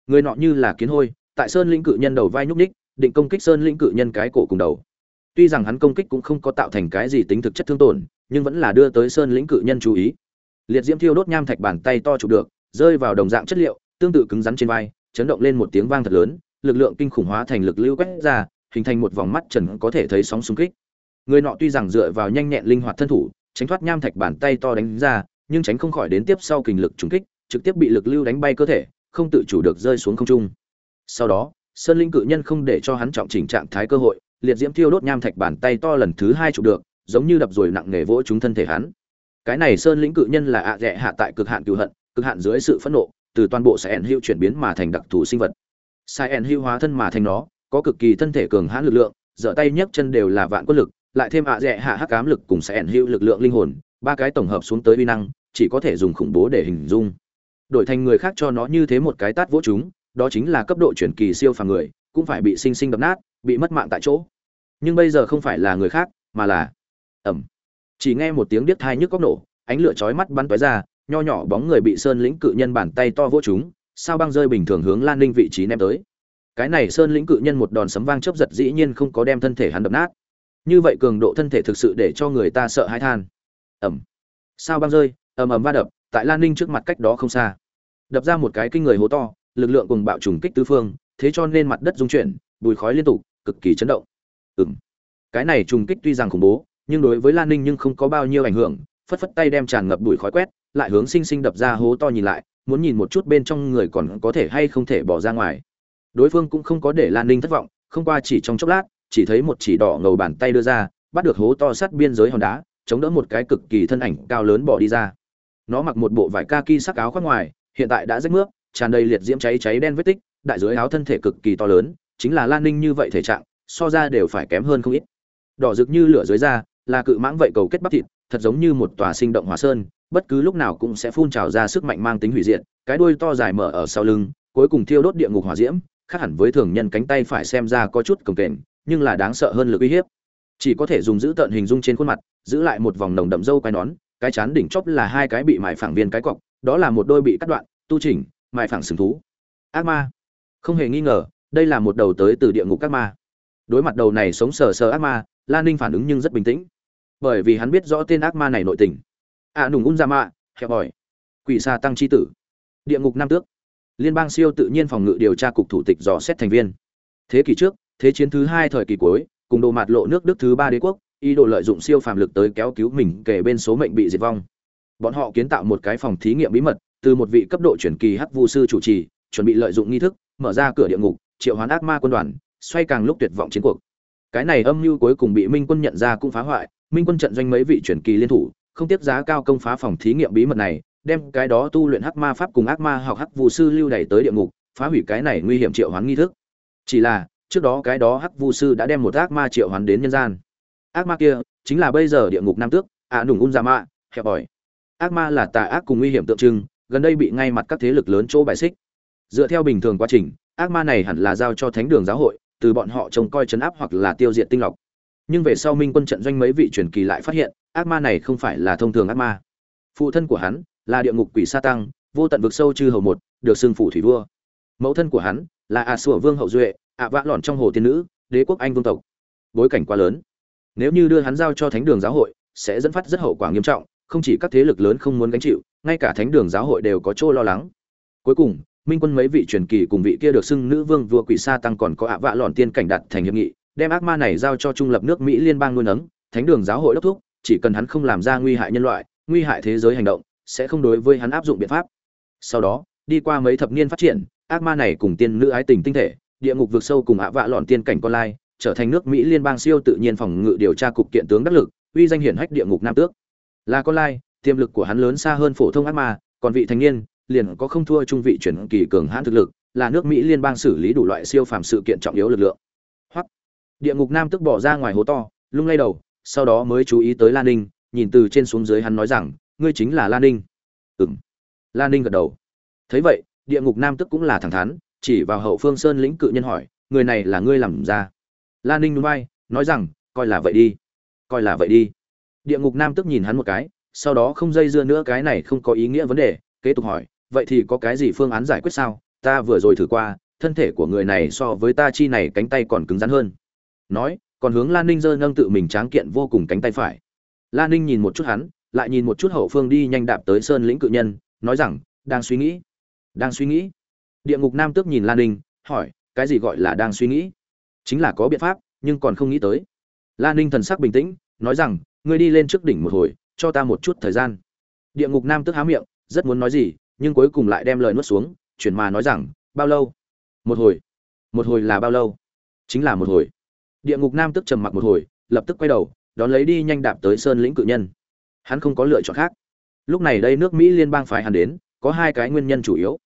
Người nọ như là kiến hôi, tại sơn lĩnh cự nhân đầu vai nhúc ních định công kích sơn lĩnh cự nhân cái cổ cùng đầu. Tuy rằng hắn công kích cũng không có tạo thành cái gì tính thực chất thương tổn, nhưng vẫn là đưa tới sơn lĩnh cự nhân chú ý. Liệt diễm thiêu đốt nham thạch bàn tay to chụp được, rơi vào đồng dạng chất liệu, tương tự cứng rắn trên vai, chấn động lên một tiếng vang thật lớn, lực lượng kinh khủng hóa thành lực lưu quét ra, hình thành một vòng mắt trần có thể thấy sóng xung kích. Người nọ tuy rằng dựa vào nhanh nhẹn linh hoạt thân thủ tránh thoát nham thạch bàn tay to đánh ra, nhưng tránh không khỏi đến tiếp sau kình lực trùng kích, trực tiếp bị lực lưu đánh bay cơ thể, không tự chủ được rơi xuống không trung. Sau đó, sơn linh cự nhân không để cho hắn trọng chỉnh trạng thái cơ hội, liệt diễm thiêu đốt nham thạch bàn tay to lần thứ hai chụp được, giống như đập rồi nặng nề vỗ chúng thân thể hắn. Cái này sơn lĩnh cự nhân là ạ à hạ tại cực hạn cừu hận, cực hạn dưới sự phẫn nộ, từ toàn bộ Saiyan Hưu chuyển biến mà thành đặc thù sinh vật. Saiyan Hưu hóa thân mà thành nó, có cực kỳ thân thể cường hãn lực lượng giở tay nhấc chân đều là vạn quân lực lại thêm ạ à hạ hắc ám lực cùng sẽ ẩn hữu lực lượng linh hồn, ba cái tổng hợp xuống tới uy năng, chỉ có thể dùng khủng bố để hình dung. Đổi thành người khác cho nó như thế một cái tát vỗ chúng, đó chính là cấp độ chuyển kỳ siêu phàm người, cũng phải bị sinh sinh đập nát, bị mất mạng tại chỗ. Nhưng bây giờ không phải là người khác, mà là ẩm chỉ nghe một tiếng điếc thai nhức góc nổ, ánh lửa chói mắt bắn tóe ra, nho nhỏ bóng người bị sơn lĩnh cự nhân bàn tay to vỗ chúng, sao băng rơi bình thường hướng lan ninh vị trí ném tới. Cái này sơn lĩnh cự nhân một đòn sấm vang chớp giật dĩ nhiên không có đem thân thể hắn đập nát như vậy cường độ thân thể thực sự để cho người ta sợ hãi than. Ẩm sao băng rơi, ầm ầm va đập, tại lan ninh trước mặt cách đó không xa. Đập ra một cái kinh người hố to, lực lượng cùng bạo trùng kích tứ phương, thế cho nên mặt đất rung chuyển bùi khói liên tục, cực kỳ chấn động. Ừng cái này trùng kích tuy rằng khủng bố, nhưng đối với lan ninh nhưng không có bao nhiêu ảnh hưởng, phất phất tay đem tràn ngập bụi khói quét, lại hướng sinh sinh đập ra hố to nhìn lại, muốn nhìn một chút bên trong người còn có thể hay không thể bỏ ra ngoài. Đối phương cũng không có để lan ninh thất vọng, không qua chỉ trong chốc lát chỉ thấy một chỉ đỏ ngầu bàn tay đưa ra, bắt được hố to sát biên giới hòn đá, chống đỡ một cái cực kỳ thân ảnh cao lớn bỏ đi ra. Nó mặc một bộ vải kaki sắc áo khoác ngoài, hiện tại đã rách nước tràn đầy liệt diễm cháy cháy đen vết tích, đại dưới áo thân thể cực kỳ to lớn, chính là lan ninh như vậy thể trạng, so ra đều phải kém hơn không ít. Đỏ rực như lửa dưới da, là cự mãng vậy cầu kết bắp thịt, thật giống như một tòa sinh động hỏa sơn, bất cứ lúc nào cũng sẽ phun trào ra sức mạnh mang tính hủy diệt, cái đuôi to dài mở ở sau lưng, cuối cùng thiêu đốt địa ngục hỏa diễm, khác hẳn với thường nhân cánh tay phải xem ra có chút cồng kềnh nhưng là đáng sợ hơn lực uy hiếp. Chỉ có thể dùng giữ tận hình dung trên khuôn mặt giữ lại một vòng nồng đậm râu quai nón cái chán đỉnh chóp là hai cái bị mài phẳng viên cái cọc đó là một đôi bị cắt đoạn tu chỉnh mài phẳng sừng thú. Ác ma. Không hề nghi ngờ đây là một đầu tới từ địa ngục ác ma. Đối mặt đầu này sống sờ sờ ác ma lan ninh phản ứng nhưng rất bình tĩnh. Bởi vì hắn biết rõ tên ác ma này nội tình. Ạ à, nùng un ra mạ hẹp hỏi quỷ xa tăng c h i tử. Địa ngục nam tước. Liên bang siêu tự nhiên phòng ngự điều tra cục thủ tịch dò xét thành viên. Thế kỷ trước thế chiến thứ hai thời kỳ cuối, cùng đồ mạt lộ nước đức thứ ba đế quốc, ý đồ lợi dụng siêu phàm lực tới kéo cứu mình kể bên số mệnh bị diệt vong. Bọn họ kiến tạo một cái phòng thí nghiệm bí mật, từ một vị cấp độ chuyển kỳ hắc vu sư chủ trì, chuẩn bị lợi dụng nghi thức, mở ra cửa địa ngục, triệu hoán ác ma quân đoàn, xoay càng lúc tuyệt vọng chiến cuộc. Cái này âm mưu cuối cùng bị minh quân nhận ra cũng phá hoại, minh quân trận doanh mấy vị chuyển kỳ liên thủ, không tiếp giá cao công phá phòng thí nghiệm bí mật này, đem cái đó tu luyện hắc ma pháp cùng ác ma học hắc vu sư lưu đẩy tới địa ngục, phá hủy cái này nguy hiểm triệu hoán nghi thức. Chỉ là trước đó cái đó hắc vu sư đã đem một ác ma triệu hoán đến nhân gian. Ác ma kia chính là bây giờ địa ngục nam tước ạ à, nùng un dạ ra ma hẹp bòi. Ác ma là tà ác cùng nguy hiểm tượng trưng gần đây bị ngay mặt các thế lực lớn chỗ bài xích. Dựa theo bình thường quá trình ác ma này hẳn là giao cho thánh đường giáo hội từ bọn họ trông coi chấn áp hoặc là tiêu diệt tinh lọc. Nhưng về sau minh quân trận doanh mấy vị truyền kỳ lại phát hiện ác ma này không phải là thông thường ác ma. Phụ thân của hắn là địa ngục quỷ sa tăng vô tận vực sâu chư hầu một được xưng phủ thủy vua. Mẫu thân của hắn là a sủa vương hậu duệ ạ vạ lọn trong hồ tiên nữ, đế quốc anh vương tộc. Bối cảnh quá lớn. Nếu như đưa hắn giao cho thánh đường giáo hội, sẽ dẫn phát rất hậu quả nghiêm trọng, không chỉ các thế lực lớn không muốn gánh chịu, ngay cả thánh đường giáo hội đều có chỗ lo lắng. Cuối cùng, minh quân mấy vị truyền kỳ cùng vị kia được xưng nữ vương vua quỷ sa tăng còn có ạ vạ lọn tiên cảnh đặt thành hiệp nghị, đem ác ma này giao cho trung lập nước mỹ liên bang nuôi nấng, thánh đường giáo hội đốc thúc, chỉ cần hắn không làm ra nguy hại nhân loại, nguy hại thế giới hành động, sẽ không đối với hắn áp dụng biện pháp. Sau đó, đi qua mấy thập niên phát triển, ác ma này cùng tiên nữ ái tình tinh thể địa ngục vượt sâu cùng ạ vạ lọn tiên cảnh con lai, trở thành nước mỹ liên bang siêu tự nhiên phòng ngự điều tra cục kiện tướng đắc lực, uy danh hiển hách địa ngục nam tước. Là con lai, tiềm lực của hắn lớn xa hơn phổ thông ác ma, còn vị thành niên, liền có không thua trung vị chuyển kỳ cường hãn thực lực, là nước mỹ liên bang xử lý đủ loại siêu phàm sự kiện trọng yếu lực lượng. Hoặc, địa ngục nam tức bỏ ra ngoài hố to, lung lay đầu, sau đó mới chú ý tới lan ninh, nhìn từ trên xuống dưới hắn nói rằng, ngươi chính là lan ninh. Ừng lan ninh gật đầu. Thấy vậy, địa ngục nam tức cũng là thẳng thắn chỉ vào hậu phương sơn lĩnh cự nhân hỏi, người này là ngươi làm ra? Lan ninh núi bay, nói rằng, coi là vậy đi, coi là vậy đi. Địa ngục nam tức nhìn hắn một cái, sau đó không dây dưa nữa cái này không có ý nghĩa vấn đề, kế tục hỏi, vậy thì có cái gì phương án giải quyết sao? Ta vừa rồi thử qua, thân thể của người này so với ta chi này cánh tay còn cứng rắn hơn. Nói, còn hướng lan ninh dơ nâng tự mình tráng kiện vô cùng cánh tay phải. Lan ninh nhìn một chút hắn, lại nhìn một chút hậu phương đi nhanh đạp tới sơn lĩnh cự nhân, nói rằng, đang suy nghĩ, đang suy nghĩ địa ngục nam tước nhìn lan ninh, hỏi, cái gì gọi là đang suy nghĩ? Chính là có biện pháp, nhưng còn không nghĩ tới. Lan ninh thần sắc bình tĩnh, nói rằng, ngươi đi lên trước đỉnh một hồi, cho ta một chút thời gian. Địa ngục nam tước há miệng, rất muốn nói gì, nhưng cuối cùng lại đem lời nuốt xuống, chuyển mà nói rằng, bao lâu? Một hồi. Một hồi là bao lâu? Chính là một hồi. Địa ngục nam tức trầm mặc một hồi, lập tức quay đầu, đón lấy đi nhanh đạp tới sơn lĩnh cự nhân. Hắn không có lựa chọn khác. Lúc này đây nước mỹ liên bang phái hắn đến, có hai cái nguyên nhân chủ yếu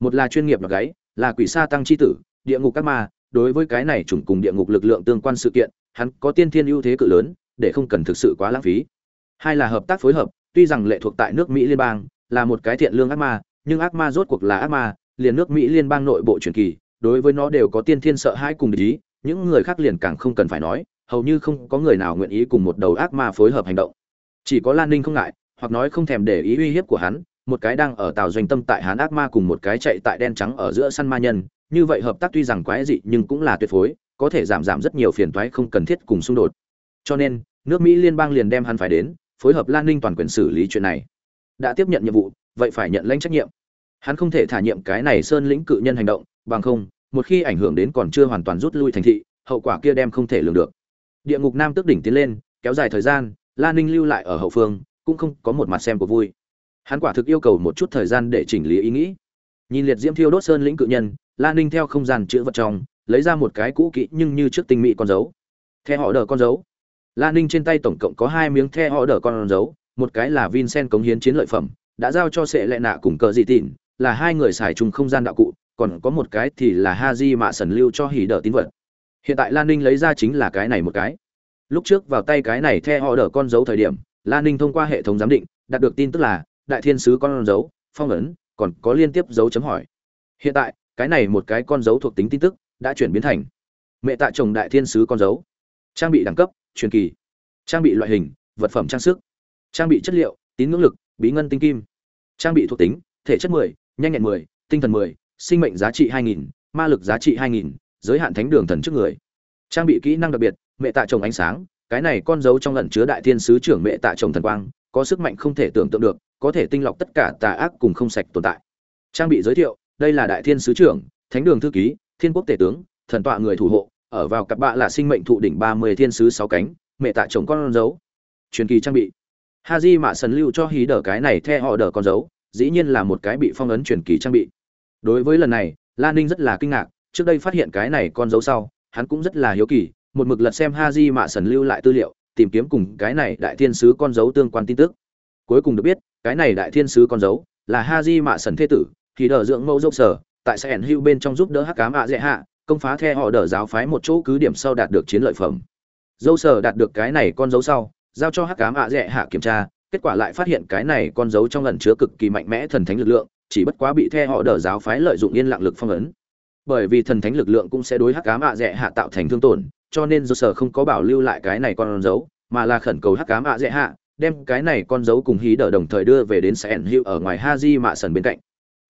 một là chuyên nghiệp và gáy, là quỷ sa tăng c h i tử, địa ngục các ma, đối với cái này chủng cùng địa ngục lực lượng tương quan sự kiện, hắn có tiên thiên ưu thế cự lớn, để không cần thực sự quá lãng phí. Hai là hợp tác phối hợp, tuy rằng lệ thuộc tại nước mỹ liên bang, là một cái thiện lương ác ma, nhưng ác ma rốt cuộc là ác ma, liền nước mỹ liên bang nội bộ truyền kỳ, đối với nó đều có tiên thiên sợ hãi cùng ý, những người khác liền càng không cần phải nói, hầu như không có người nào nguyện ý cùng một đầu ác ma phối hợp hành động. Chỉ có lan ninh không ngại, hoặc nói không thèm để ý uy hiếp của hắn một cái đang ở tàu doanh tâm tại hán ác ma cùng một cái chạy tại đen trắng ở giữa săn ma nhân, như vậy hợp tác tuy rằng quái dị nhưng cũng là tuyệt phối, có thể giảm giảm rất nhiều phiền toái không cần thiết cùng xung đột. Cho nên, nước mỹ liên bang liền đem hắn phải đến, phối hợp lan ninh toàn quyền xử lý chuyện này. Đã tiếp nhận nhiệm vụ, vậy phải nhận lãnh trách nhiệm. Hắn không thể thả nhiệm cái này sơn lĩnh cự nhân hành động, bằng không, một khi ảnh hưởng đến còn chưa hoàn toàn rút lui thành thị, hậu quả kia đem không thể lường được. Địa ngục nam tước đỉnh tiến lên, kéo dài thời gian, lan ninh lưu lại ở hậu phương, cũng không có một mặt xem của vui hắn quả thực yêu cầu một chút thời gian để chỉnh lý ý nghĩ. Nhìn liệt diễm thiêu đốt sơn lĩnh cự nhân lan ninh theo không gian chữ vật trong, lấy ra một cái cũ kỹ nhưng như trước tinh mỹ con dấu. The họ đờ con dấu. Lan ninh trên tay tổng cộng có hai miếng the họ đờ con dấu, một cái là vincent cống hiến chiến lợi phẩm, đã giao cho sệ lệ nạ cùng cờ dị tịn, là hai người xài chung không gian đạo cụ, còn có một cái thì là ha di mạ sần lưu cho hỉ đỡ tín vật. Hiện tại lan ninh lấy ra chính là cái này một cái. Lúc trước vào tay cái này the họ đỡ con dấu thời điểm lan ninh thông qua hệ thống giám định, đạt được tin tức là đại thiên sứ con dấu phong ấn còn có liên tiếp dấu chấm hỏi hiện tại cái này một cái con dấu thuộc tính tin tức đã chuyển biến thành mẹ tạ chồng đại thiên sứ con dấu trang bị đẳng cấp truyền kỳ trang bị loại hình vật phẩm trang sức trang bị chất liệu tín ngưỡng lực bí ngân tinh kim trang bị thuộc tính thể chất 10, nhanh nhẹn 10, tinh thần 10, sinh mệnh giá trị 2000, ma lực giá trị 2000, giới hạn thánh đường thần trước người. Trang bị kỹ năng đặc biệt, mẹ tạ chồng ánh sáng, cái này con dấu trong lẩn chứa đại thiên sứ trưởng mẹ tạ chồng thần quang, có sức mạnh không thể tưởng tượng được, có thể tinh lọc tất cả tà ác cùng không sạch tồn tại. Trang bị giới thiệu, đây là đại thiên sứ trưởng, thánh đường thư ký, thiên quốc tể tướng, thần tọa người thủ hộ, ở vào cặp bạ là sinh mệnh thụ đỉnh 30 thiên sứ 6 cánh, mẹ tạ chồng con dấu. Truyền kỳ trang bị. Haji Mạ Sần lưu cho hí đỡ cái này theo họ đỡ con dấu, dĩ nhiên là một cái bị phong ấn truyền kỳ trang bị đối với lần này lan ninh rất là kinh ngạc trước đây phát hiện cái này con dấu sau hắn cũng rất là hiếu kỳ một mực lật xem ha di mạ sần lưu lại tư liệu tìm kiếm cùng cái này đại thiên sứ con dấu tương quan tin tức cuối cùng được biết cái này đại thiên sứ con dấu, là ha di mạ sần thế tử, thì đỡ dưỡng mẫu dốc sở, tại sẽ ẩn hưu bên trong giúp đỡ hắc cám ạ dễ dạ hạ, công phá theo họ đỡ giáo phái một chỗ cứ điểm sau đạt được chiến lợi phẩm. Dâu sở đạt được cái này con dấu sau, giao cho hắc cám ạ dễ dạ hạ kiểm tra, kết quả lại phát hiện cái này con dấu trong lần chứa cực kỳ mạnh mẽ thần thánh lực lượng, chỉ bất quá bị the họ đỡ giáo phái lợi dụng yên lặng lực phong ấn. Bởi vì thần thánh lực lượng cũng sẽ đối hắc ám ạ Dễ dạ hạ tạo thành thương tổn, cho nên dâu sở không có bảo lưu lại cái này con dấu, mà là khẩn cầu hắc ám ạ Dễ hạ đem cái này con dấu cùng hí đỡ đồng thời đưa về đến sẻn hữu ở ngoài ha di mạ sần bên cạnh.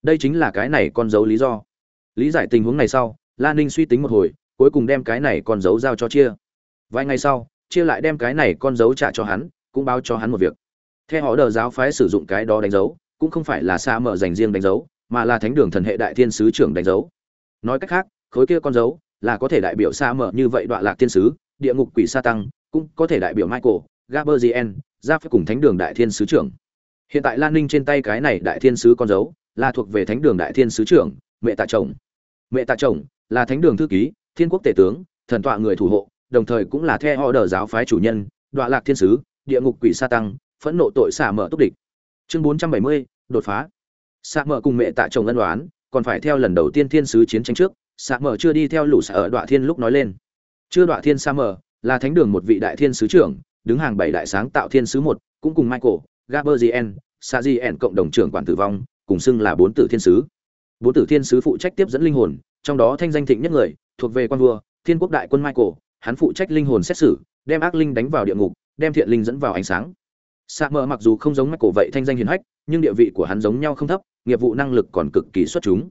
Đây chính là cái này con dấu lý do. Lý giải tình huống này sau lan ninh suy tính một hồi, cuối cùng đem cái này con dấu giao cho chia. Vài ngày sau, chia lại đem cái này con dấu trả cho hắn, cũng báo cho hắn một việc. Theo họ đờ giáo phái sử dụng cái đó đánh dấu, cũng không phải là xa mở dành riêng đánh dấu, mà là thánh đường thần hệ đại thiên sứ trưởng đánh dấu. Nói cách khác, khối kia con dấu là có thể đại biểu xa mở như vậy đoạn lạc thiên sứ, địa ngục quỷ sa tăng, cũng có thể đại biểu michael gaberzien ra phép cùng thánh đường đại thiên sứ trưởng. Hiện tại lan ninh trên tay cái này đại thiên sứ con dấu là thuộc về thánh đường đại thiên sứ trưởng mẹ tạ chồng. Mẹ tạ chồng là thánh đường thư ký thiên quốc tể tướng thần tọa người thủ hộ đồng thời cũng là theo họ đờ giáo phái chủ nhân đoạn lạc thiên sứ địa ngục quỷ sa tăng phẫn nộ tội xả mở túc địch. Chương bốn trăm bảy mươi đột phá. Xạ mở cùng mẹ tạ chồng ân oán, còn phải theo lần đầu tiên thiên sứ chiến tranh trước xạ mở chưa đi theo lũ sở ở đoạn thiên lúc nói lên. Chưa đoạn thiên sa mở là thánh đường một vị đại thiên sứ trưởng đứng hàng bảy đại sáng tạo thiên sứ một cũng cùng michael gaberzien sajien cộng đồng trưởng quản tử vong cùng xưng là bốn tử thiên sứ bốn tử thiên sứ phụ trách tiếp dẫn linh hồn trong đó thanh danh thịnh nhất người thuộc về quan vua thiên quốc đại quân michael hắn phụ trách linh hồn xét xử đem ác linh đánh vào địa ngục đem thiện linh dẫn vào ánh sáng Sa mờ mặc dù không giống Michael vậy thanh danh hiền hách, nhưng địa vị của hắn giống nhau không thấp, nghiệp vụ năng lực còn cực kỳ xuất chúng.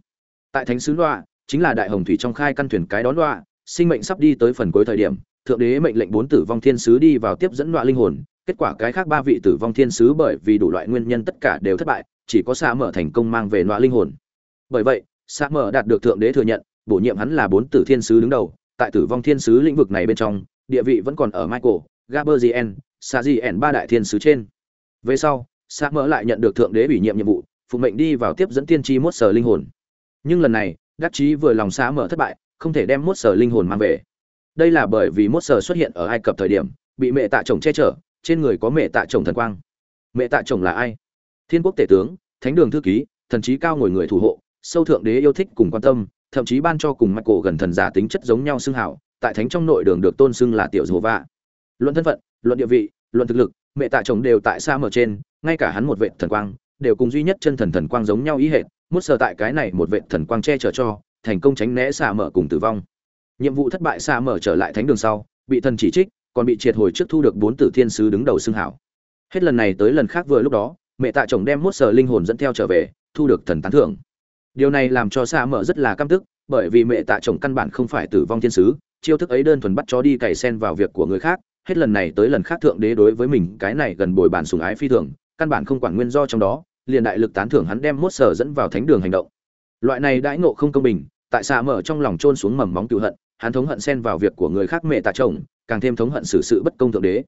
tại thánh sứ loa chính là đại hồng thủy trong khai căn thuyền cái đón loa sinh mệnh sắp đi tới phần cuối thời điểm thượng đế mệnh lệnh bốn tử vong thiên sứ đi vào tiếp dẫn loại linh hồn, kết quả cái khác ba vị tử vong thiên sứ bởi vì đủ loại nguyên nhân tất cả đều thất bại, chỉ có xa mở thành công mang về loại linh hồn. Bởi vậy xa mở đạt được thượng đế thừa nhận, bổ nhiệm hắn là bốn tử thiên sứ đứng đầu, tại tử vong thiên sứ lĩnh vực này bên trong, địa vị vẫn còn ở michael gaberzien sa ba đại thiên sứ trên. Về sau xa mở lại nhận được thượng đế ủy nhiệm nhiệm vụ, phụ mệnh đi vào tiếp dẫn tiên tri mốt sở linh hồn. Nhưng lần này, đắc chí vừa lòng xa mở thất bại, không thể đem mốt sở linh hồn mang về đây là bởi vì mốt sở xuất hiện ở ai cập thời điểm bị mẹ tạ chồng che chở trên người có mẹ tạ chồng thần quang mẹ tạ chồng là ai thiên quốc tể tướng thánh đường thư ký thần trí cao ngồi người thủ hộ sâu thượng đế yêu thích cùng quan tâm thậm chí ban cho cùng Michael gần thần giả tính chất giống nhau xưng hảo, tại thánh trong nội đường được tôn xưng là tiểu Giova. Luận thân phận, luận địa vị, luận thực lực, mẹ tạ chồng đều tại xa mở trên, ngay cả hắn một vệ thần quang, đều cùng duy nhất chân thần thần quang giống nhau ý hệ, mốt sở tại cái này một vệ thần quang che chở cho, thành công tránh né xa mở cùng tử vong. Nhiệm vụ thất bại xa mở trở lại thánh đường sau, bị thần chỉ trích, còn bị triệt hồi trước thu được bốn tử thiên sứ đứng đầu xưng hảo. Hết lần này tới lần khác vừa lúc đó, mẹ tạ chồng đem mốt sở linh hồn dẫn theo trở về, thu được thần tán thưởng điều này làm cho xa mở rất là căm tức bởi vì mẹ tạ chồng căn bản không phải tử vong thiên sứ chiêu thức ấy đơn thuần bắt chó đi cày sen vào việc của người khác hết lần này tới lần khác thượng đế đối với mình cái này gần bồi bản sùng ái phi thường căn bản không quản nguyên do trong đó liền đại lực tán thưởng hắn đem mốt sở dẫn vào thánh đường hành động loại này đãi ngộ không công bình tại xa mở trong lòng trôn xuống mầm móng cựu hận hắn thống hận xen vào việc của người khác mẹ tạ chồng càng thêm thống hận xử sự bất công thượng đế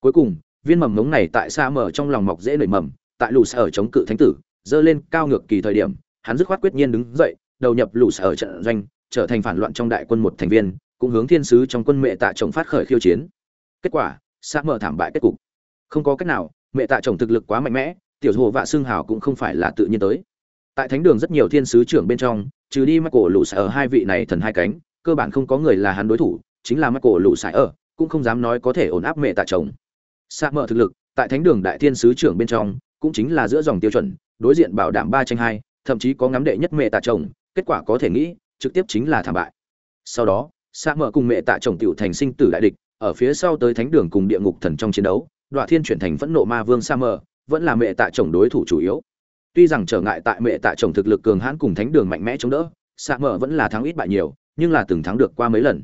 cuối cùng viên mầm ngống này tại xa mở trong lòng mọc dễ nảy mầm tại lù xa ở chống cự thánh tử dơ lên cao ngược kỳ thời điểm hắn dứt khoát quyết nhiên đứng dậy, đầu nhập lũ sở trận doanh, trở thành phản loạn trong đại quân một thành viên, cũng hướng thiên sứ trong quân mẹ tạ chồng phát khởi khiêu chiến. Kết quả, xa mở thảm bại kết cục. Không có cách nào, mẹ tạ chồng thực lực quá mạnh mẽ, tiểu hồ vạ xương hào cũng không phải là tự nhiên tới. Tại thánh đường rất nhiều thiên sứ trưởng bên trong, trừ đi Michael lũ sở hai vị này thần hai cánh, cơ bản không có người là hắn đối thủ, chính là Michael lũ sải ở, cũng không dám nói có thể ổn áp mẹ tạ chồng. Sa mở thực lực, tại thánh đường đại thiên sứ trưởng bên trong, cũng chính là giữa dòng tiêu chuẩn, đối diện bảo đảm ba tranh hai, thậm chí có ngắm đệ nhất mẹ tạ chồng kết quả có thể nghĩ trực tiếp chính là thảm bại sau đó sa mở cùng mẹ tạ chồng tiểu thành sinh tử đại địch ở phía sau tới thánh đường cùng địa ngục thần trong chiến đấu đoạn thiên chuyển thành phẫn nộ ma vương sa mở vẫn là mẹ tạ chồng đối thủ chủ yếu tuy rằng trở ngại tại mẹ tạ chồng thực lực cường hãn cùng thánh đường mạnh mẽ chống đỡ sa mở vẫn là thắng ít bại nhiều nhưng là từng thắng được qua mấy lần.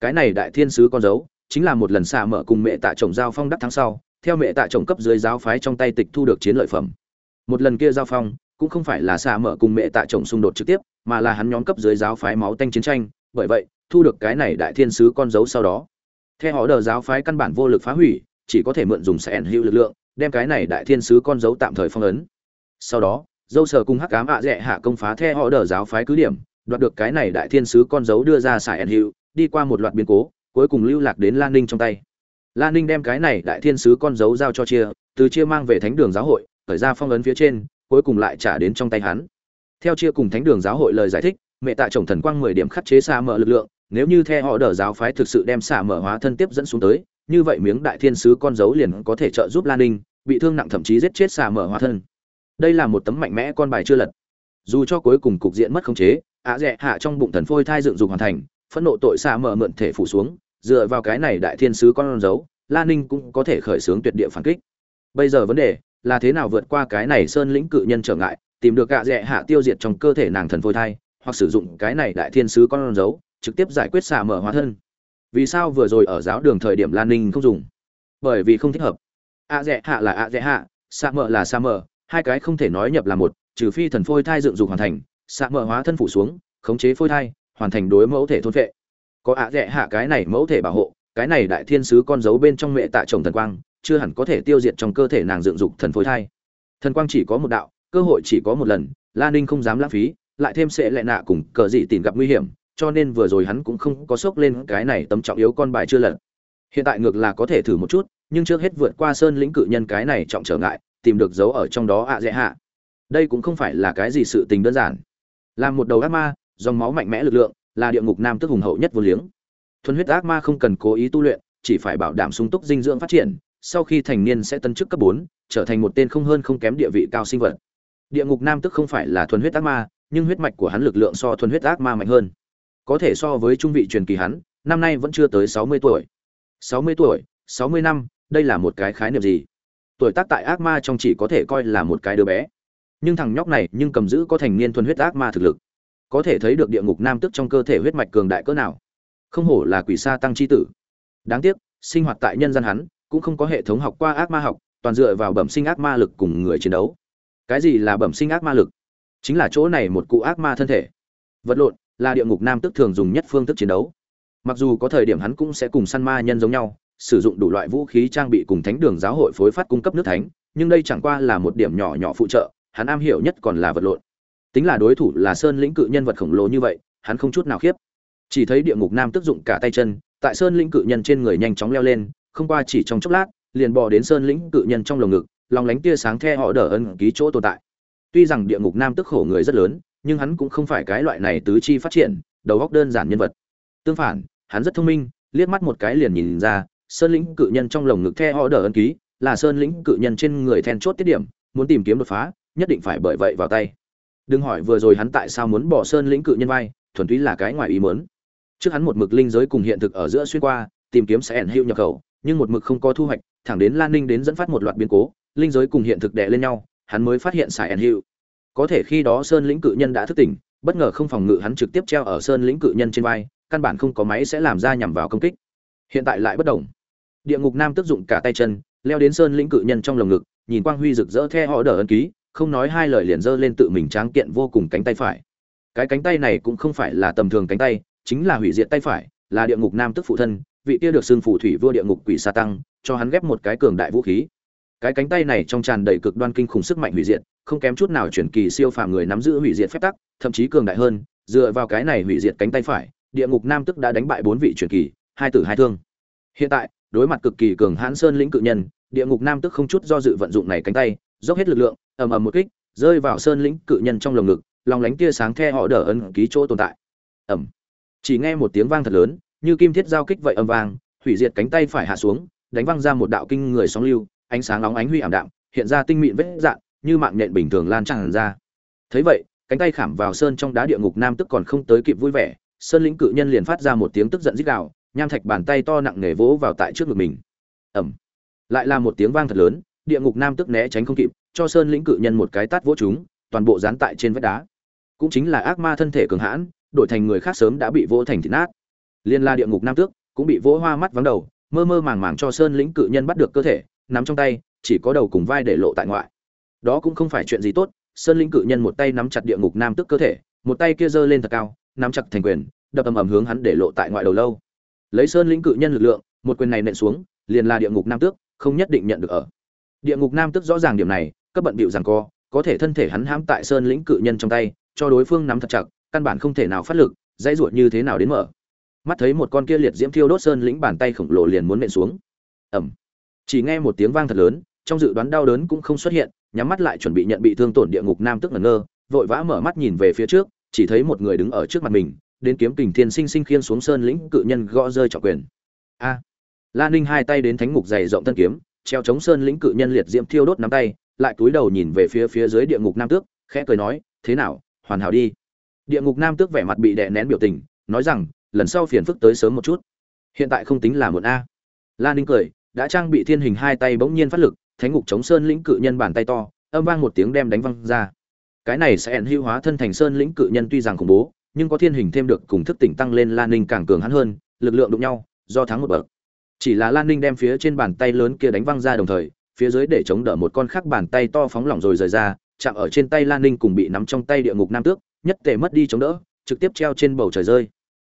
Cái này đại thiên sứ con dấu, chính là một lần xạ mở cùng mẹ tạ chồng giao phong đắc thắng sau, theo mẹ tạ chồng cấp dưới giáo phái trong tay tịch thu được chiến lợi phẩm. Một lần kia giao phong, cũng không phải là xạ mở cùng mẹ tạ chồng xung đột trực tiếp, mà là hắn nhóm cấp dưới giáo phái máu tanh chiến tranh, bởi vậy, thu được cái này đại thiên sứ con dấu sau đó. Theo họ đờ giáo phái căn bản vô lực phá hủy, chỉ có thể mượn dùng sẽ ẩn hữu lực lượng, đem cái này đại thiên sứ con dấu tạm thời phong ấn. Sau đó, dâu sờ cùng hắc cám ạ dẹ hạ công phá theo họ đờ giáo phái cứ điểm đoạt được cái này đại thiên sứ con dấu đưa ra xài ẩn hữu, đi qua một loạt biến cố, cuối cùng lưu lạc đến lan ninh trong tay. Lan ninh đem cái này đại thiên sứ con dấu giao cho chia, từ chia mang về thánh đường giáo hội, khởi ra phong ấn phía trên, cuối cùng lại trả đến trong tay hắn. Theo chia cùng thánh đường giáo hội lời giải thích, mẹ tạ chồng thần quang mười điểm khắc chế xa mở lực lượng, nếu như theo họ đỡ giáo phái thực sự đem xả mở hóa thân tiếp dẫn xuống tới, như vậy miếng đại thiên sứ con dấu liền có thể trợ giúp lan ninh, bị thương nặng thậm chí giết chết xả mở hóa thân. Đây là một tấm mạnh mẽ con bài chưa lật. Dù cho cuối cùng cục diện mất khống chế ạ dẹ hạ trong bụng thần phôi thai dựng dục hoàn thành, phẫn nộ tội xa mở mượn thể phủ xuống, dựa vào cái này đại thiên sứ con dấu lan ninh cũng có thể khởi xướng tuyệt địa phản kích. Bây giờ vấn đề là thế nào vượt qua cái này sơn lĩnh cự nhân trở ngại, tìm được ạ dẹ hạ tiêu diệt trong cơ thể nàng thần phôi thai, hoặc sử dụng cái này đại thiên sứ con dấu, trực tiếp giải quyết xả mở hóa thân. Vì sao vừa rồi ở giáo đường thời điểm lan ninh không dùng? Bởi vì không thích hợp. Ạ dẹ hạ là ạ dẹ hạ, xạ mở là xạ mở hai cái không thể nói nhập là một, trừ phi thần phôi thai dựng dục hoàn thành xạ mở hóa thân phủ xuống, khống chế phôi thai, hoàn thành đối mẫu thể thôn vệ có ạ dẹ hạ cái này mẫu thể bảo hộ, cái này đại thiên sứ con dấu bên trong mẹ tạ chồng thần quang, chưa hẳn có thể tiêu diệt trong cơ thể nàng dựng dục thần phôi thai. Thần quang chỉ có một đạo, cơ hội chỉ có một lần, la ninh không dám lãng phí, lại thêm sẽ lại nạ cùng cờ dị tìm gặp nguy hiểm, cho nên vừa rồi hắn cũng không có sốc lên cái này tấm trọng yếu con bài chưa lật. Hiện tại ngược là có thể thử một chút, nhưng trước hết vượt qua sơn lĩnh cự nhân cái này trọng trở ngại, tìm được dấu ở trong đó ạ dễ hạ. Đây cũng không phải là cái gì sự tình đơn giản làm một đầu ác ma, dòng máu mạnh mẽ lực lượng, là địa ngục nam tức hùng hậu nhất vô liếng. Thuần huyết ác ma không cần cố ý tu luyện, chỉ phải bảo đảm sung túc dinh dưỡng phát triển, sau khi thành niên sẽ tân chức cấp bốn, trở thành một tên không hơn không kém địa vị cao sinh vật. Địa ngục nam tức không phải là thuần huyết ác ma, nhưng huyết mạch của hắn lực lượng so thuần huyết ác ma mạnh hơn. Có thể so với trung vị truyền kỳ hắn, năm nay vẫn chưa tới sáu mươi tuổi. Sáu mươi tuổi, sáu mươi năm, đây là một cái khái niệm gì? Tuổi tác tại ác ma trong chỉ có thể coi là một cái đứa bé nhưng thằng nhóc này nhưng cầm giữ có thành niên thuần huyết ác ma thực lực. Có thể thấy được địa ngục nam tức trong cơ thể huyết mạch cường đại cỡ nào. Không hổ là quỷ sa tăng chi tử. Đáng tiếc, sinh hoạt tại nhân gian hắn, cũng không có hệ thống học qua ác ma học, toàn dựa vào bẩm sinh ác ma lực cùng người chiến đấu. Cái gì là bẩm sinh ác ma lực? Chính là chỗ này một cụ ác ma thân thể. Vật lộn, là địa ngục nam tức thường dùng nhất phương thức chiến đấu. Mặc dù có thời điểm hắn cũng sẽ cùng săn ma nhân giống nhau, sử dụng đủ loại vũ khí trang bị cùng thánh đường giáo hội phối phát cung cấp nước thánh, nhưng đây chẳng qua là một điểm nhỏ nhỏ phụ trợ hắn am hiểu nhất còn là vật lộn. Tính là đối thủ là sơn lĩnh cự nhân vật khổng lồ như vậy, hắn không chút nào khiếp. Chỉ thấy địa ngục nam tức dụng cả tay chân, tại sơn lĩnh cự nhân trên người nhanh chóng leo lên, không qua chỉ trong chốc lát, liền bò đến sơn lĩnh cự nhân trong lồng ngực, lòng lánh tia sáng the họ đỡ ân ký chỗ tồn tại. Tuy rằng địa ngục nam tức khổ người rất lớn, nhưng hắn cũng không phải cái loại này tứ chi phát triển, đầu góc đơn giản nhân vật. Tương phản, hắn rất thông minh, liếc mắt một cái liền nhìn ra, sơn lĩnh cự nhân trong lồng ngực the họ đỡ ân ký, là sơn lĩnh cự nhân trên người then chốt tiết điểm, muốn tìm kiếm đột phá nhất định phải bởi vậy vào tay. Đừng hỏi vừa rồi hắn tại sao muốn bỏ sơn lĩnh cự nhân vai, thuần túy là cái ngoài ý muốn. Trước hắn một mực linh giới cùng hiện thực ở giữa xuyên qua, tìm kiếm sẽ ẩn hữu nhập khẩu, nhưng một mực không có thu hoạch, thẳng đến lan ninh đến dẫn phát một loạt biến cố, linh giới cùng hiện thực đè lên nhau, hắn mới phát hiện sài ẩn hữu. Có thể khi đó sơn lĩnh cự nhân đã thức tỉnh, bất ngờ không phòng ngự hắn trực tiếp treo ở sơn lĩnh cự nhân trên vai, căn bản không có máy sẽ làm ra nhằm vào công kích. Hiện tại lại bất động. Địa ngục nam tức dụng cả tay chân, leo đến sơn lĩnh cự nhân trong lồng ngực, nhìn quang huy rực rỡ the họ đờ ân ký không nói hai lời liền giơ lên tự mình tráng kiện vô cùng cánh tay phải. Cái cánh tay này cũng không phải là tầm thường cánh tay, chính là hủy diệt tay phải, là địa ngục nam tức phụ thân, vị kia được xưng phù thủy vua địa ngục quỷ sa tăng, cho hắn ghép một cái cường đại vũ khí. Cái cánh tay này trong tràn đầy cực đoan kinh khủng sức mạnh hủy diệt, không kém chút nào chuyển kỳ siêu phàm người nắm giữ hủy diệt phép tắc, thậm chí cường đại hơn, dựa vào cái này hủy diệt cánh tay phải, địa ngục nam tức đã đánh bại bốn vị chuyển kỳ, hai tử hai thương. Hiện tại, đối mặt cực kỳ cường hãn sơn lĩnh cự nhân, địa ngục nam tức không chút do dự vận dụng này cánh tay dốc hết lực lượng, ầm ầm một kích, rơi vào sơn lĩnh cự nhân trong lồng ngực lòng lánh tia sáng the họ đỡ ân ký chỗ tồn tại. Ầm. Chỉ nghe một tiếng vang thật lớn, như kim thiết giao kích vậy âm vang, hủy diệt cánh tay phải hạ xuống, đánh văng ra một đạo kinh người sóng lưu, ánh sáng nóng ánh huy ảm đạm, hiện ra tinh mịn vết dạn, như mạng nhện bình thường lan tràn ra. Thấy vậy, cánh tay khảm vào sơn trong đá địa ngục nam tức còn không tới kịp vui vẻ, sơn lĩnh cự nhân liền phát ra một tiếng tức giận rít gào, nham thạch bàn tay to nặng nề vỗ vào tại trước ngực mình. Ẩm lại là một tiếng vang thật lớn địa ngục nam tức né tránh không kịp, cho sơn lĩnh cự nhân một cái tát vỗ chúng, toàn bộ dán tại trên vách đá. Cũng chính là ác ma thân thể cường hãn, đổi thành người khác sớm đã bị vỗ thành thịt nát. Liên la địa ngục nam tước cũng bị vỗ hoa mắt vắng đầu, mơ mơ màng màng cho sơn lĩnh cự nhân bắt được cơ thể, nắm trong tay, chỉ có đầu cùng vai để lộ tại ngoại. Đó cũng không phải chuyện gì tốt, sơn lĩnh cự nhân một tay nắm chặt địa ngục nam tước cơ thể, một tay kia giơ lên thật cao, nắm chặt thành quyền, đập ầm ầm hướng hắn để lộ tại ngoại đầu lâu. Lấy sơn lĩnh cự nhân lực lượng, một quyền này nện xuống, liền là địa ngục nam tước không nhất định nhận được ở địa ngục nam tước rõ ràng điểm này, cấp bận bịu rằng co, có thể thân thể hắn hãm tại sơn lĩnh cự nhân trong tay, cho đối phương nắm thật chặt, căn bản không thể nào phát lực, dãy ruột như thế nào đến mở. Mắt thấy một con kia liệt diễm thiêu đốt sơn lĩnh bàn tay khổng lồ liền muốn nện xuống. Ẩm chỉ nghe một tiếng vang thật lớn, trong dự đoán đau đớn cũng không xuất hiện, nhắm mắt lại chuẩn bị nhận bị thương tổn địa ngục nam tức ngẩn ngơ, vội vã mở mắt nhìn về phía trước, chỉ thấy một người đứng ở trước mặt mình, đến kiếm kình thiên sinh sinh khiên xuống sơn lĩnh cự nhân gõ rơi trọng quyền. A. À. la ninh hai tay đến thánh ngục dày rộng thân kiếm treo chống sơn lĩnh cự nhân liệt diễm thiêu đốt nắm tay, lại cúi đầu nhìn về phía phía dưới địa ngục nam tước, khẽ cười nói, thế nào, hoàn hảo đi. Địa ngục nam tước vẻ mặt bị đè nén biểu tình, nói rằng, lần sau phiền phức tới sớm một chút. Hiện tại không tính là một a. Lan ninh cười, đã trang bị thiên hình hai tay bỗng nhiên phát lực, thánh ngục chống sơn lĩnh cự nhân bàn tay to, âm vang một tiếng đem đánh văng ra. Cái này sẽ hẹn hữu hóa thân thành sơn lĩnh cự nhân tuy rằng khủng bố, nhưng có thiên hình thêm được cùng thức tỉnh tăng lên lan ninh càng cường hắn hơn, lực lượng đụng nhau, do thắng một bậc chỉ là lan ninh đem phía trên bàn tay lớn kia đánh văng ra đồng thời, phía dưới để chống đỡ một con khác bàn tay to phóng lỏng rồi rời ra, chạm ở trên tay lan ninh cùng bị nắm trong tay địa ngục nam tước, nhất tề mất đi chống đỡ, trực tiếp treo trên bầu trời rơi.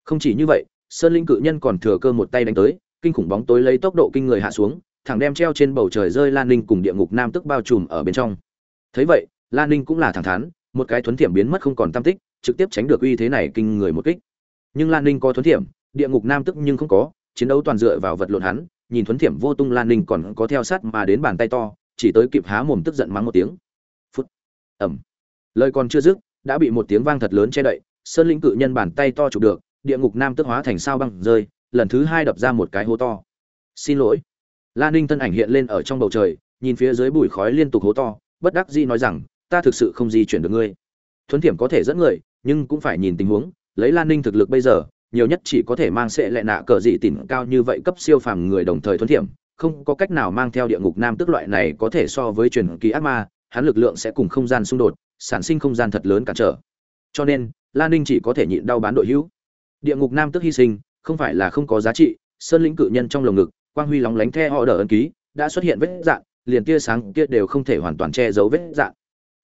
Không chỉ như vậy, sơn linh cự nhân còn thừa cơ một tay đánh tới, kinh khủng bóng tối lấy tốc độ kinh người hạ xuống, thẳng đem treo trên bầu trời rơi lan ninh cùng địa ngục nam tức bao trùm ở bên trong. Thấy vậy, lan ninh cũng là thẳng thắn, một cái thuấn thiểm biến mất không còn tam tích, trực tiếp tránh được uy thế này kinh người một kích. Nhưng lan ninh có thuấn thiểm, địa ngục nam tức nhưng không có chiến đấu toàn dựa vào vật lộn hắn, nhìn thuấn thiểm vô tung lan ninh còn có theo sát mà đến bàn tay to, chỉ tới kịp há mồm tức giận mắng một tiếng. Phút. Ẩm lời còn chưa dứt, đã bị một tiếng vang thật lớn che đậy, sơn lĩnh cự nhân bàn tay to chụp được, địa ngục nam tức hóa thành sao băng rơi, lần thứ hai đập ra một cái hố to. Xin lỗi. Lan ninh thân ảnh hiện lên ở trong bầu trời, nhìn phía dưới bụi khói liên tục hố to, bất đắc dĩ nói rằng, ta thực sự không di chuyển được ngươi. Thuấn thiểm có thể dẫn người, nhưng cũng phải nhìn tình huống, lấy lan ninh thực lực bây giờ nhiều nhất chỉ có thể mang sệ lệ nạ cờ dị tỉnh cao như vậy cấp siêu phàm người đồng thời thuấn thiểm, không có cách nào mang theo địa ngục nam tức loại này có thể so với truyền kỳ ác ma, hắn lực lượng sẽ cùng không gian xung đột, sản sinh không gian thật lớn cản trở. Cho nên, lan ninh chỉ có thể nhịn đau bán đội hữu. Địa ngục nam tức hy sinh, không phải là không có giá trị, sơn lĩnh cự nhân trong lồng ngực, quang huy lóng lánh the họ đờ ân ký, đã xuất hiện vết dạn, liền tia sáng kia đều không thể hoàn toàn che giấu vết dạn.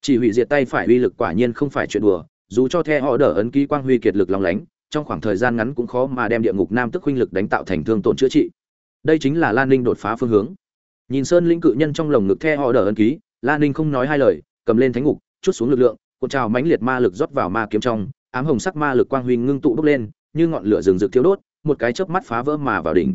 Chỉ hủy diệt tay phải uy lực quả nhiên không phải chuyện đùa, dù cho the họ đờ ấn ký quang huy kiệt lực lóng lánh trong khoảng thời gian ngắn cũng khó mà đem địa ngục nam tức huynh lực đánh tạo thành thương tổn chữa trị. Đây chính là lan ninh đột phá phương hướng. Nhìn sơn lĩnh cự nhân trong lồng ngực the họ đờ ấn ký lan ninh không nói hai lời cầm lên thánh ngục chút xuống lực lượng cuộn trào mãnh liệt ma lực rót vào ma kiếm trong ám hồng sắc ma lực quang huy ngưng tụ bốc lên như ngọn lửa rừng rực thiếu đốt một cái chớp mắt phá vỡ mà vào đỉnh.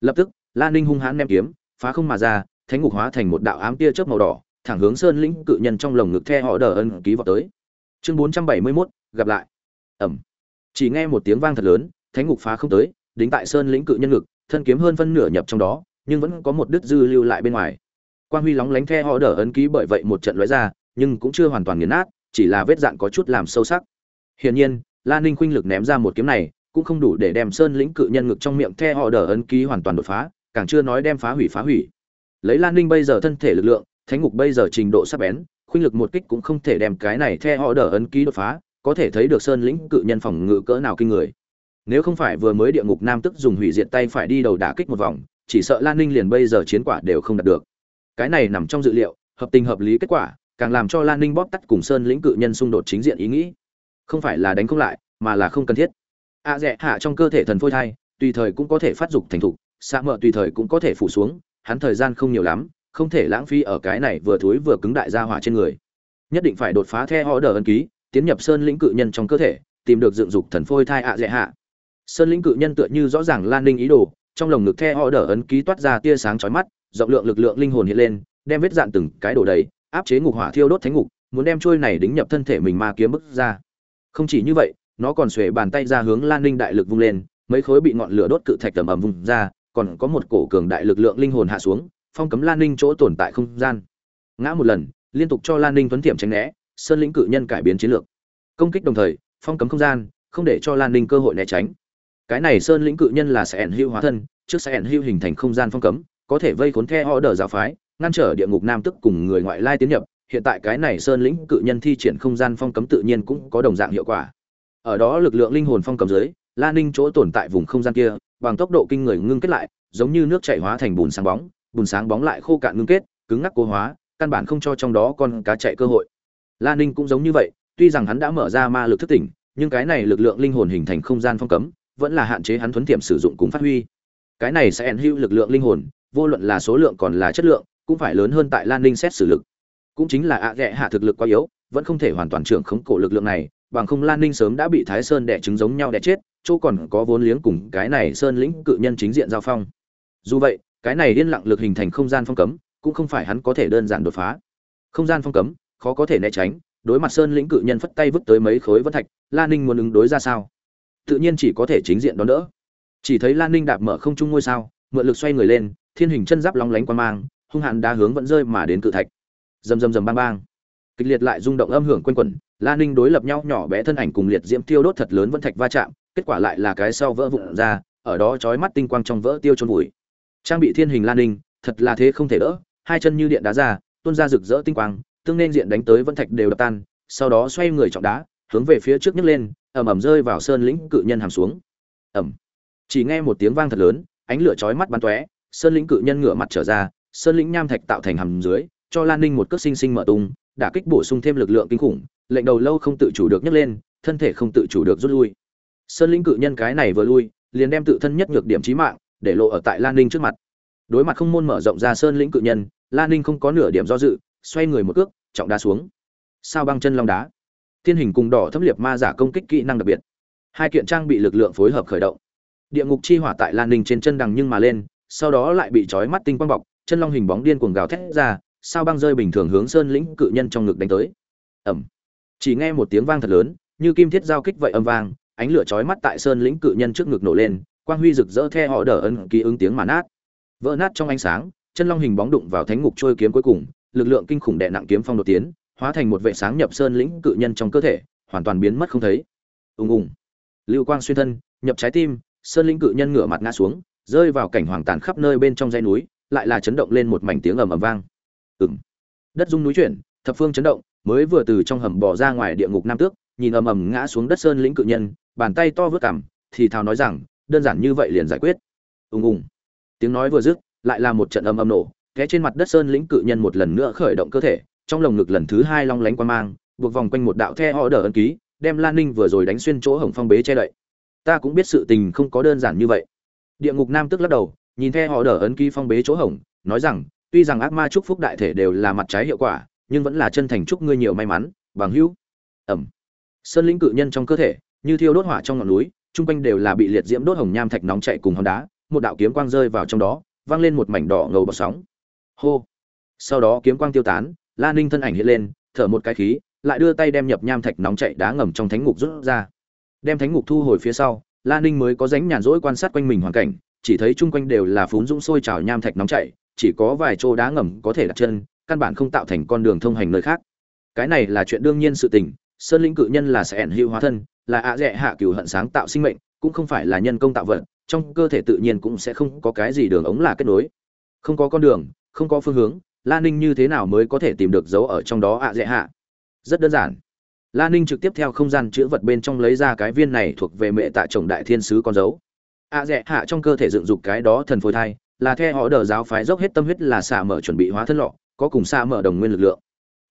Lập tức lan ninh hung hãn ném kiếm phá không mà ra thánh ngục hóa thành một đạo ám tia chớp màu đỏ thẳng hướng sơn lĩnh cự nhân trong lồng ngực the họ đờ ân ký vào tới. Chương bốn trăm bảy mươi 471, gặp lại. Ẩm chỉ nghe một tiếng vang thật lớn, thánh ngục phá không tới, đính tại sơn lĩnh cự nhân ngực, thân kiếm hơn phân nửa nhập trong đó, nhưng vẫn có một đứt dư lưu lại bên ngoài. Quang huy lóng lánh the họ đỡ ấn ký bởi vậy một trận lóe ra, nhưng cũng chưa hoàn toàn nghiền nát, chỉ là vết dạn có chút làm sâu sắc. Hiển nhiên lan ninh khuynh lực ném ra một kiếm này, cũng không đủ để đem sơn lĩnh cự nhân ngực trong miệng the họ đỡ ấn ký hoàn toàn đột phá, càng chưa nói đem phá hủy phá hủy. Lấy lan ninh bây giờ thân thể lực lượng, thánh ngục bây giờ trình độ sắp bén, khuynh lực một kích cũng không thể đem cái này the họ đỡ ấn ký đột phá có thể thấy được sơn lĩnh cự nhân phòng ngự cỡ nào kinh người. Nếu không phải vừa mới địa ngục nam tức dùng hủy diệt tay phải đi đầu đả kích một vòng chỉ sợ lan ninh liền bây giờ chiến quả đều không đạt được. Cái này nằm trong dự liệu hợp tình hợp lý kết quả càng làm cho lan ninh bóp tắt cùng sơn lĩnh cự nhân xung đột chính diện ý nghĩ. Không phải là đánh không lại mà là không cần thiết. A à, dẹ hạ trong cơ thể thần phôi thai tùy thời cũng có thể phát dục thành thục xạ mợ tùy thời cũng có thể phủ xuống hắn thời gian không nhiều lắm không thể lãng phí ở cái này vừa thối vừa cứng đại gia hỏa trên người. Nhất định phải đột phá theo họ đờ ân ký tiến nhập sơn lĩnh cự nhân trong cơ thể, tìm được dựng dục thần phôi thai ạ dễ hạ. Sơn lĩnh cự nhân tựa như rõ ràng lan ninh ý đồ, trong lồng ngực the ho đờ ấn ký toát ra tia sáng chói mắt, rộng lượng lực lượng linh hồn hiện lên, đem vết dạn từng cái đổ đầy, áp chế ngục hỏa thiêu đốt thánh ngục, muốn đem trôi này đính nhập thân thể mình ma kiếm bức ra. Không chỉ như vậy, nó còn xuề bàn tay ra hướng lan ninh đại lực vung lên, mấy khối bị ngọn lửa đốt cự thạch tầm ầm vung ra, còn có một cổ cường đại lực lượng linh hồn hạ xuống, phong cấm lan ninh chỗ tồn tại không gian. Ngã một lần, liên tục cho lan ninh tuấn tiệm tránh né sơn lĩnh cự nhân cải biến chiến lược. Công kích đồng thời, phong cấm không gian, không để cho lan ninh cơ hội né tránh. Cái này sơn lĩnh cự nhân là sẽ ẩn hưu hóa thân, trước sẽ ẩn hưu hình thành không gian phong cấm, có thể vây khốn the ho đờ giáo phái, ngăn trở địa ngục nam tức cùng người ngoại lai tiến nhập. Hiện tại cái này sơn lĩnh cự nhân thi triển không gian phong cấm tự nhiên cũng có đồng dạng hiệu quả. Ở đó lực lượng linh hồn phong cấm dưới, lan ninh chỗ tồn tại vùng không gian kia, bằng tốc độ kinh người ngưng kết lại, giống như nước chảy hóa thành bùn sáng bóng, bùn sáng bóng lại khô cạn ngưng kết, cứng ngắc cố hóa, căn bản không cho trong đó con cá chạy cơ hội la ninh cũng giống như vậy, tuy rằng hắn đã mở ra ma lực thức tỉnh, nhưng cái này lực lượng linh hồn hình thành không gian phong cấm, vẫn là hạn chế hắn thuấn tiệm sử dụng cùng phát huy. Cái này sẽ ẩn hữu lực lượng linh hồn, vô luận là số lượng còn là chất lượng, cũng phải lớn hơn tại lan ninh xét xử lực. Cũng chính là ạ à hạ thực lực quá yếu, vẫn không thể hoàn toàn trưởng khống cổ lực lượng này, bằng không lan ninh sớm đã bị thái sơn đẻ trứng giống nhau đẻ chết, chỗ còn có vốn liếng cùng cái này sơn lĩnh cự nhân chính diện giao phong. Dù vậy, cái này liên lặng lực hình thành không gian phong cấm, cũng không phải hắn có thể đơn giản đột phá. Không gian phong cấm khó có thể né tránh, đối mặt sơn lĩnh cự nhân phất tay vứt tới mấy khối vân thạch lan ninh muốn ứng đối ra sao? Tự nhiên chỉ có thể chính diện đón đỡ. Chỉ thấy lan ninh đạp mở không trung ngôi sao, mượn lực xoay người lên, thiên hình chân giáp lóng lánh quan mang, hung hạn đá hướng vẫn rơi mà đến cự thạch. Rầm rầm rầm bang bang. Kịch liệt lại rung động âm hưởng quanh quẩn lan ninh đối lập nhau nhỏ bé thân ảnh cùng liệt diễm tiêu đốt thật lớn vân thạch va chạm, kết quả lại là cái sau vỡ vụn ra, ở đó chói mắt tinh quang trong vỡ tiêu trôn vùi. Trang bị thiên hình lan ninh, thật là thế không thể đỡ, hai chân như điện đá ra, tuôn ra rực rỡ tinh quang tương nên diện đánh tới vân thạch đều đập tan, sau đó xoay người trọng đá, hướng về phía trước nhấc lên, ầm ầm rơi vào sơn lĩnh cự nhân hàm xuống. Ầm. Chỉ nghe một tiếng vang thật lớn, ánh lửa chói mắt bắn tóe, sơn lĩnh cự nhân ngửa mặt trở ra, sơn lĩnh nham thạch tạo thành hầm dưới, cho lan ninh một cước sinh sinh mở tung, đả kích bổ sung thêm lực lượng kinh khủng, lệnh đầu lâu không tự chủ được nhấc lên, thân thể không tự chủ được rút lui. Sơn lĩnh cự nhân cái này vừa lui, liền đem tự thân nhất nhược điểm chí mạng, để lộ ở tại lan ninh trước mặt. Đối mặt không môn mở rộng ra sơn lĩnh cự nhân, lan ninh không có nửa điểm do dự xoay người một cước, trọng đá xuống. Sao băng chân long đá. Thiên hình cùng đỏ thâm liệt ma giả công kích kỹ năng đặc biệt. Hai kiện trang bị lực lượng phối hợp khởi động. Địa ngục chi hỏa tại lan ninh trên chân đằng nhưng mà lên, sau đó lại bị trói mắt tinh quang bọc, chân long hình bóng điên cuồng gào thét ra, sao băng rơi bình thường hướng sơn lĩnh cự nhân trong ngực đánh tới. Ẩm chỉ nghe một tiếng vang thật lớn, như kim thiết giao kích vậy âm vang, ánh lửa chói mắt tại sơn lĩnh cự nhân trước ngực nổ lên, quang huy rực rỡ the họ đờ ân ký ứng tiếng mà nát. Vỡ nát trong ánh sáng, chân long hình bóng đụng vào thánh ngục trôi kiếm cuối cùng lực lượng kinh khủng đè nặng kiếm phong đột tiến, hóa thành một vệ sáng nhập sơn lĩnh cự nhân trong cơ thể, hoàn toàn biến mất không thấy. Ùng ùng. Lưu quang xuyên thân, nhập trái tim, sơn lĩnh cự nhân ngửa mặt ngã xuống, rơi vào cảnh hoàng tàn khắp nơi bên trong dãy núi, lại là chấn động lên một mảnh tiếng ầm ầm vang. Ừng đất rung núi chuyển, thập phương chấn động, mới vừa từ trong hầm bò ra ngoài địa ngục nam tước, nhìn ầm ầm ngã xuống đất sơn lĩnh cự nhân, bàn tay to vớt cằm, thì thào nói rằng, đơn giản như vậy liền giải quyết. Ùng ùng. Tiếng nói vừa dứt, lại là một trận âm âm nổ té trên mặt đất sơn lĩnh cự nhân một lần nữa khởi động cơ thể, trong lồng ngực lần thứ hai long lánh quan mang, buộc vòng quanh một đạo the họ đờ ân ký, đem lan ninh vừa rồi đánh xuyên chỗ hồng phong bế che đậy. Ta cũng biết sự tình không có đơn giản như vậy. Địa ngục nam tức lắc đầu, nhìn the họ đờ ấn ký phong bế chỗ hồng nói rằng, tuy rằng ác ma chúc phúc đại thể đều là mặt trái hiệu quả, nhưng vẫn là chân thành chúc ngươi nhiều may mắn, bằng hữu. Ẩm. Sơn lĩnh cự nhân trong cơ thể, như thiêu đốt hỏa trong ngọn núi, chung quanh đều là bị liệt diễm đốt hồng nham thạch nóng chạy cùng hòn đá, một đạo kiếm quang rơi vào trong đó, vang lên một mảnh đỏ ngầu bọt sóng hô. Sau đó kiếm quang tiêu tán, la ninh thân ảnh hiện lên, thở một cái khí, lại đưa tay đem nhập nham thạch nóng chạy đá ngầm trong thánh ngục rút ra. Đem thánh ngục thu hồi phía sau, la ninh mới có dánh nhàn rỗi quan sát quanh mình hoàn cảnh, chỉ thấy chung quanh đều là phún dũng sôi trào nham thạch nóng chảy chỉ có vài chỗ đá ngầm có thể đặt chân, căn bản không tạo thành con đường thông hành nơi khác. Cái này là chuyện đương nhiên sự tình, sơn lĩnh cự nhân là sẽ ẩn hữu hóa thân, là ạ dẹ hạ cửu hận sáng tạo sinh mệnh, cũng không phải là nhân công tạo vật, trong cơ thể tự nhiên cũng sẽ không có cái gì đường ống là kết nối. Không có con đường không có phương hướng, la ninh như thế nào mới có thể tìm được dấu ở trong đó ạ dẹ hạ? Rất đơn giản. La ninh trực tiếp theo không gian chữ vật bên trong lấy ra cái viên này thuộc về mẹ tạ chồng đại thiên sứ con dấu. ạ dẹ hạ trong cơ thể dựng dục cái đó thần phôi thai, là theo họ đờ giáo phái dốc hết tâm huyết là xạ mở chuẩn bị hóa thân lọ, có cùng xạ mở đồng nguyên lực lượng.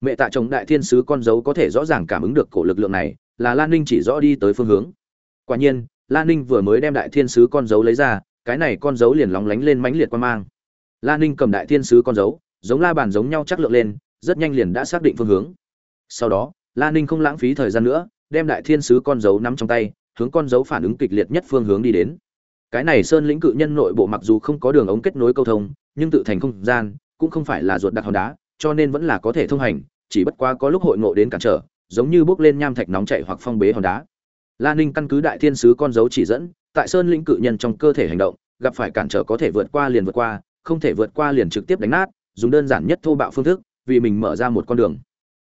Mẹ tạ chồng đại thiên sứ con dấu có thể rõ ràng cảm ứng được cổ lực lượng này, là lan ninh chỉ rõ đi tới phương hướng. Quả nhiên lan ninh vừa mới đem đại thiên sứ con dấu lấy ra, cái này con dấu liền lóng lánh lên mãnh liệt quan mang. La ninh cầm đại thiên sứ con dấu, giống la bàn giống nhau chắc lượng lên, rất nhanh liền đã xác định phương hướng. Sau đó, La ninh không lãng phí thời gian nữa, đem đại thiên sứ con dấu nắm trong tay, hướng con dấu phản ứng kịch liệt nhất phương hướng đi đến. Cái này sơn lĩnh cự nhân nội bộ mặc dù không có đường ống kết nối câu thông, nhưng tự thành không gian cũng không phải là ruột đặc hòn đá, cho nên vẫn là có thể thông hành, chỉ bất quá có lúc hội ngộ đến cản trở, giống như bước lên nham thạch nóng chảy hoặc phong bế hòn đá. La ninh căn cứ đại thiên sứ con dấu chỉ dẫn, tại sơn lĩnh cự nhân trong cơ thể hành động, gặp phải cản trở có thể vượt qua liền vượt qua không thể vượt qua liền trực tiếp đánh nát, dùng đơn giản nhất thô bạo phương thức, vì mình mở ra một con đường.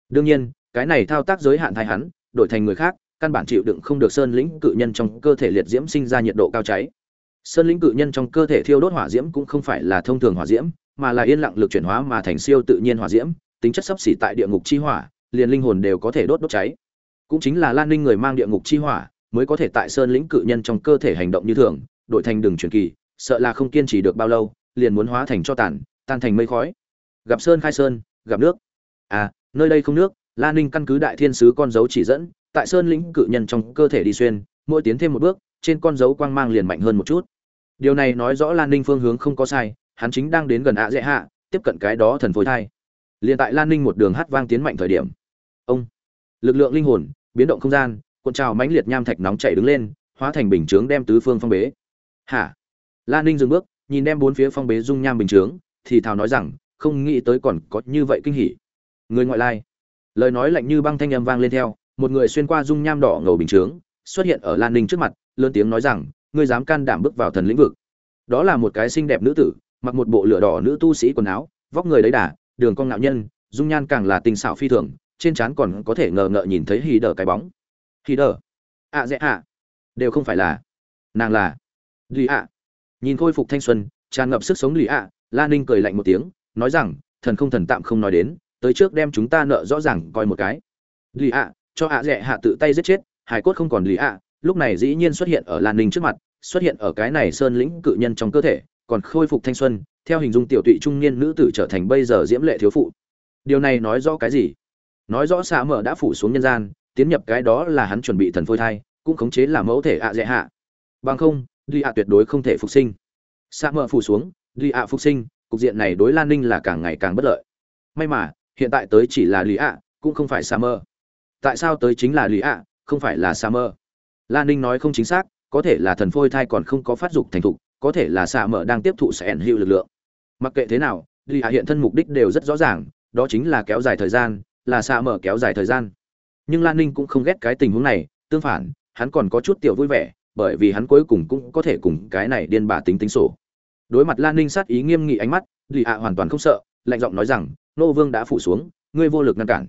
Đương nhiên, cái này thao tác giới hạn thay hắn, đổi thành người khác, căn bản chịu đựng không được sơn lĩnh cự nhân trong cơ thể liệt diễm sinh ra nhiệt độ cao cháy. Sơn lĩnh cự nhân trong cơ thể thiêu đốt hỏa diễm cũng không phải là thông thường hỏa diễm, mà là yên lặng lực chuyển hóa mà thành siêu tự nhiên hỏa diễm, tính chất sấp xỉ tại địa ngục chi hỏa, liền linh hồn đều có thể đốt đốt cháy. Cũng chính là lan ninh người mang địa ngục chi hỏa, mới có thể tại sơn lĩnh cự nhân trong cơ thể hành động như thường, đổi thành đường truyền kỳ, sợ là không kiên trì được bao lâu liền muốn hóa thành cho tàn, tan thành mây khói. Gặp sơn khai sơn, gặp nước. À nơi đây không nước lan ninh căn cứ đại thiên sứ con dấu chỉ dẫn, tại sơn lĩnh cự nhân trong cơ thể đi xuyên, mỗi tiến thêm một bước, trên con dấu quang mang liền mạnh hơn một chút. Điều này nói rõ lan ninh phương hướng không có sai, hắn chính đang đến gần ạ dễ hạ, tiếp cận cái đó thần phối thai. Liền tại lan ninh một đường hát vang tiến mạnh thời điểm. Ông, lực lượng linh hồn, biến động không gian, cuộn trào mãnh liệt nham thạch nóng chảy đứng lên, hóa thành bình chướng đem tứ phương phong bế. Hả? Lan ninh dừng bước nhìn đem bốn phía phong bế dung nham bình chướng, thì thào nói rằng, không nghĩ tới còn có như vậy kinh hỉ. Người ngoại lai. Lời nói lạnh như băng thanh âm vang lên theo, một người xuyên qua dung nham đỏ ngầu bình chướng, xuất hiện ở lan ninh trước mặt, lớn tiếng nói rằng, ngươi dám can đảm bước vào thần lĩnh vực. Đó là một cái xinh đẹp nữ tử, mặc một bộ lửa đỏ nữ tu sĩ quần áo, vóc người đấy đà, đường cong ngạo nhân, dung nhan càng là tình xảo phi thường, trên trán còn có thể ngờ ngợ nhìn thấy hì đờ cái bóng. Hì đờ. À ạ dễ ạ. Đều không phải là. Nàng là. Duy ạ nhìn khôi phục thanh xuân, tràn ngập sức sống lì ạ, la ninh cười lạnh một tiếng, nói rằng, thần không thần tạm không nói đến, tới trước đem chúng ta nợ rõ ràng coi một cái. Lì ạ, cho ạ rẻ hạ tự tay giết chết hải cốt không còn lì ạ, lúc này dĩ nhiên xuất hiện ở lan ninh trước mặt, xuất hiện ở cái này sơn lĩnh cự nhân trong cơ thể, còn khôi phục thanh xuân, theo hình dung tiểu tụy trung niên nữ tử trở thành bây giờ diễm lệ thiếu phụ. Điều này nói rõ cái gì? Nói rõ xạ mở đã phủ xuống nhân gian, tiến nhập cái đó là hắn chuẩn bị thần phôi thai, cũng khống chế là mẫu thể ạ dễ hạ. Bằng không Duy ạ tuyệt đối không thể phục sinh. Sa mờ phủ xuống, Duy ạ phục sinh, cục diện này đối lan ninh là càng ngày càng bất lợi. May mà, hiện tại tới chỉ là lý ạ, cũng không phải sa mơ tại sao tới chính là lý ạ, không phải là sa mơ lan ninh nói không chính xác, có thể là thần phôi thai còn không có phát dục thành thục, có thể là sa mơ đang tiếp thụ sẽ ẩn hữu lực lượng. Mặc kệ thế nào, Duy ạ hiện thân mục đích đều rất rõ ràng, đó chính là kéo dài thời gian, là sa mơ kéo dài thời gian. Nhưng lan ninh cũng không ghét cái tình huống này, tương phản, hắn còn có chút tiểu vui vẻ bởi vì hắn cuối cùng cũng có thể cùng cái này điên bà tính tính sổ. Đối mặt lan ninh sát ý nghiêm nghị ánh mắt lì ạ hoàn toàn không sợ, lạnh giọng nói rằng, nô vương đã phụ xuống, ngươi vô lực ngăn cản.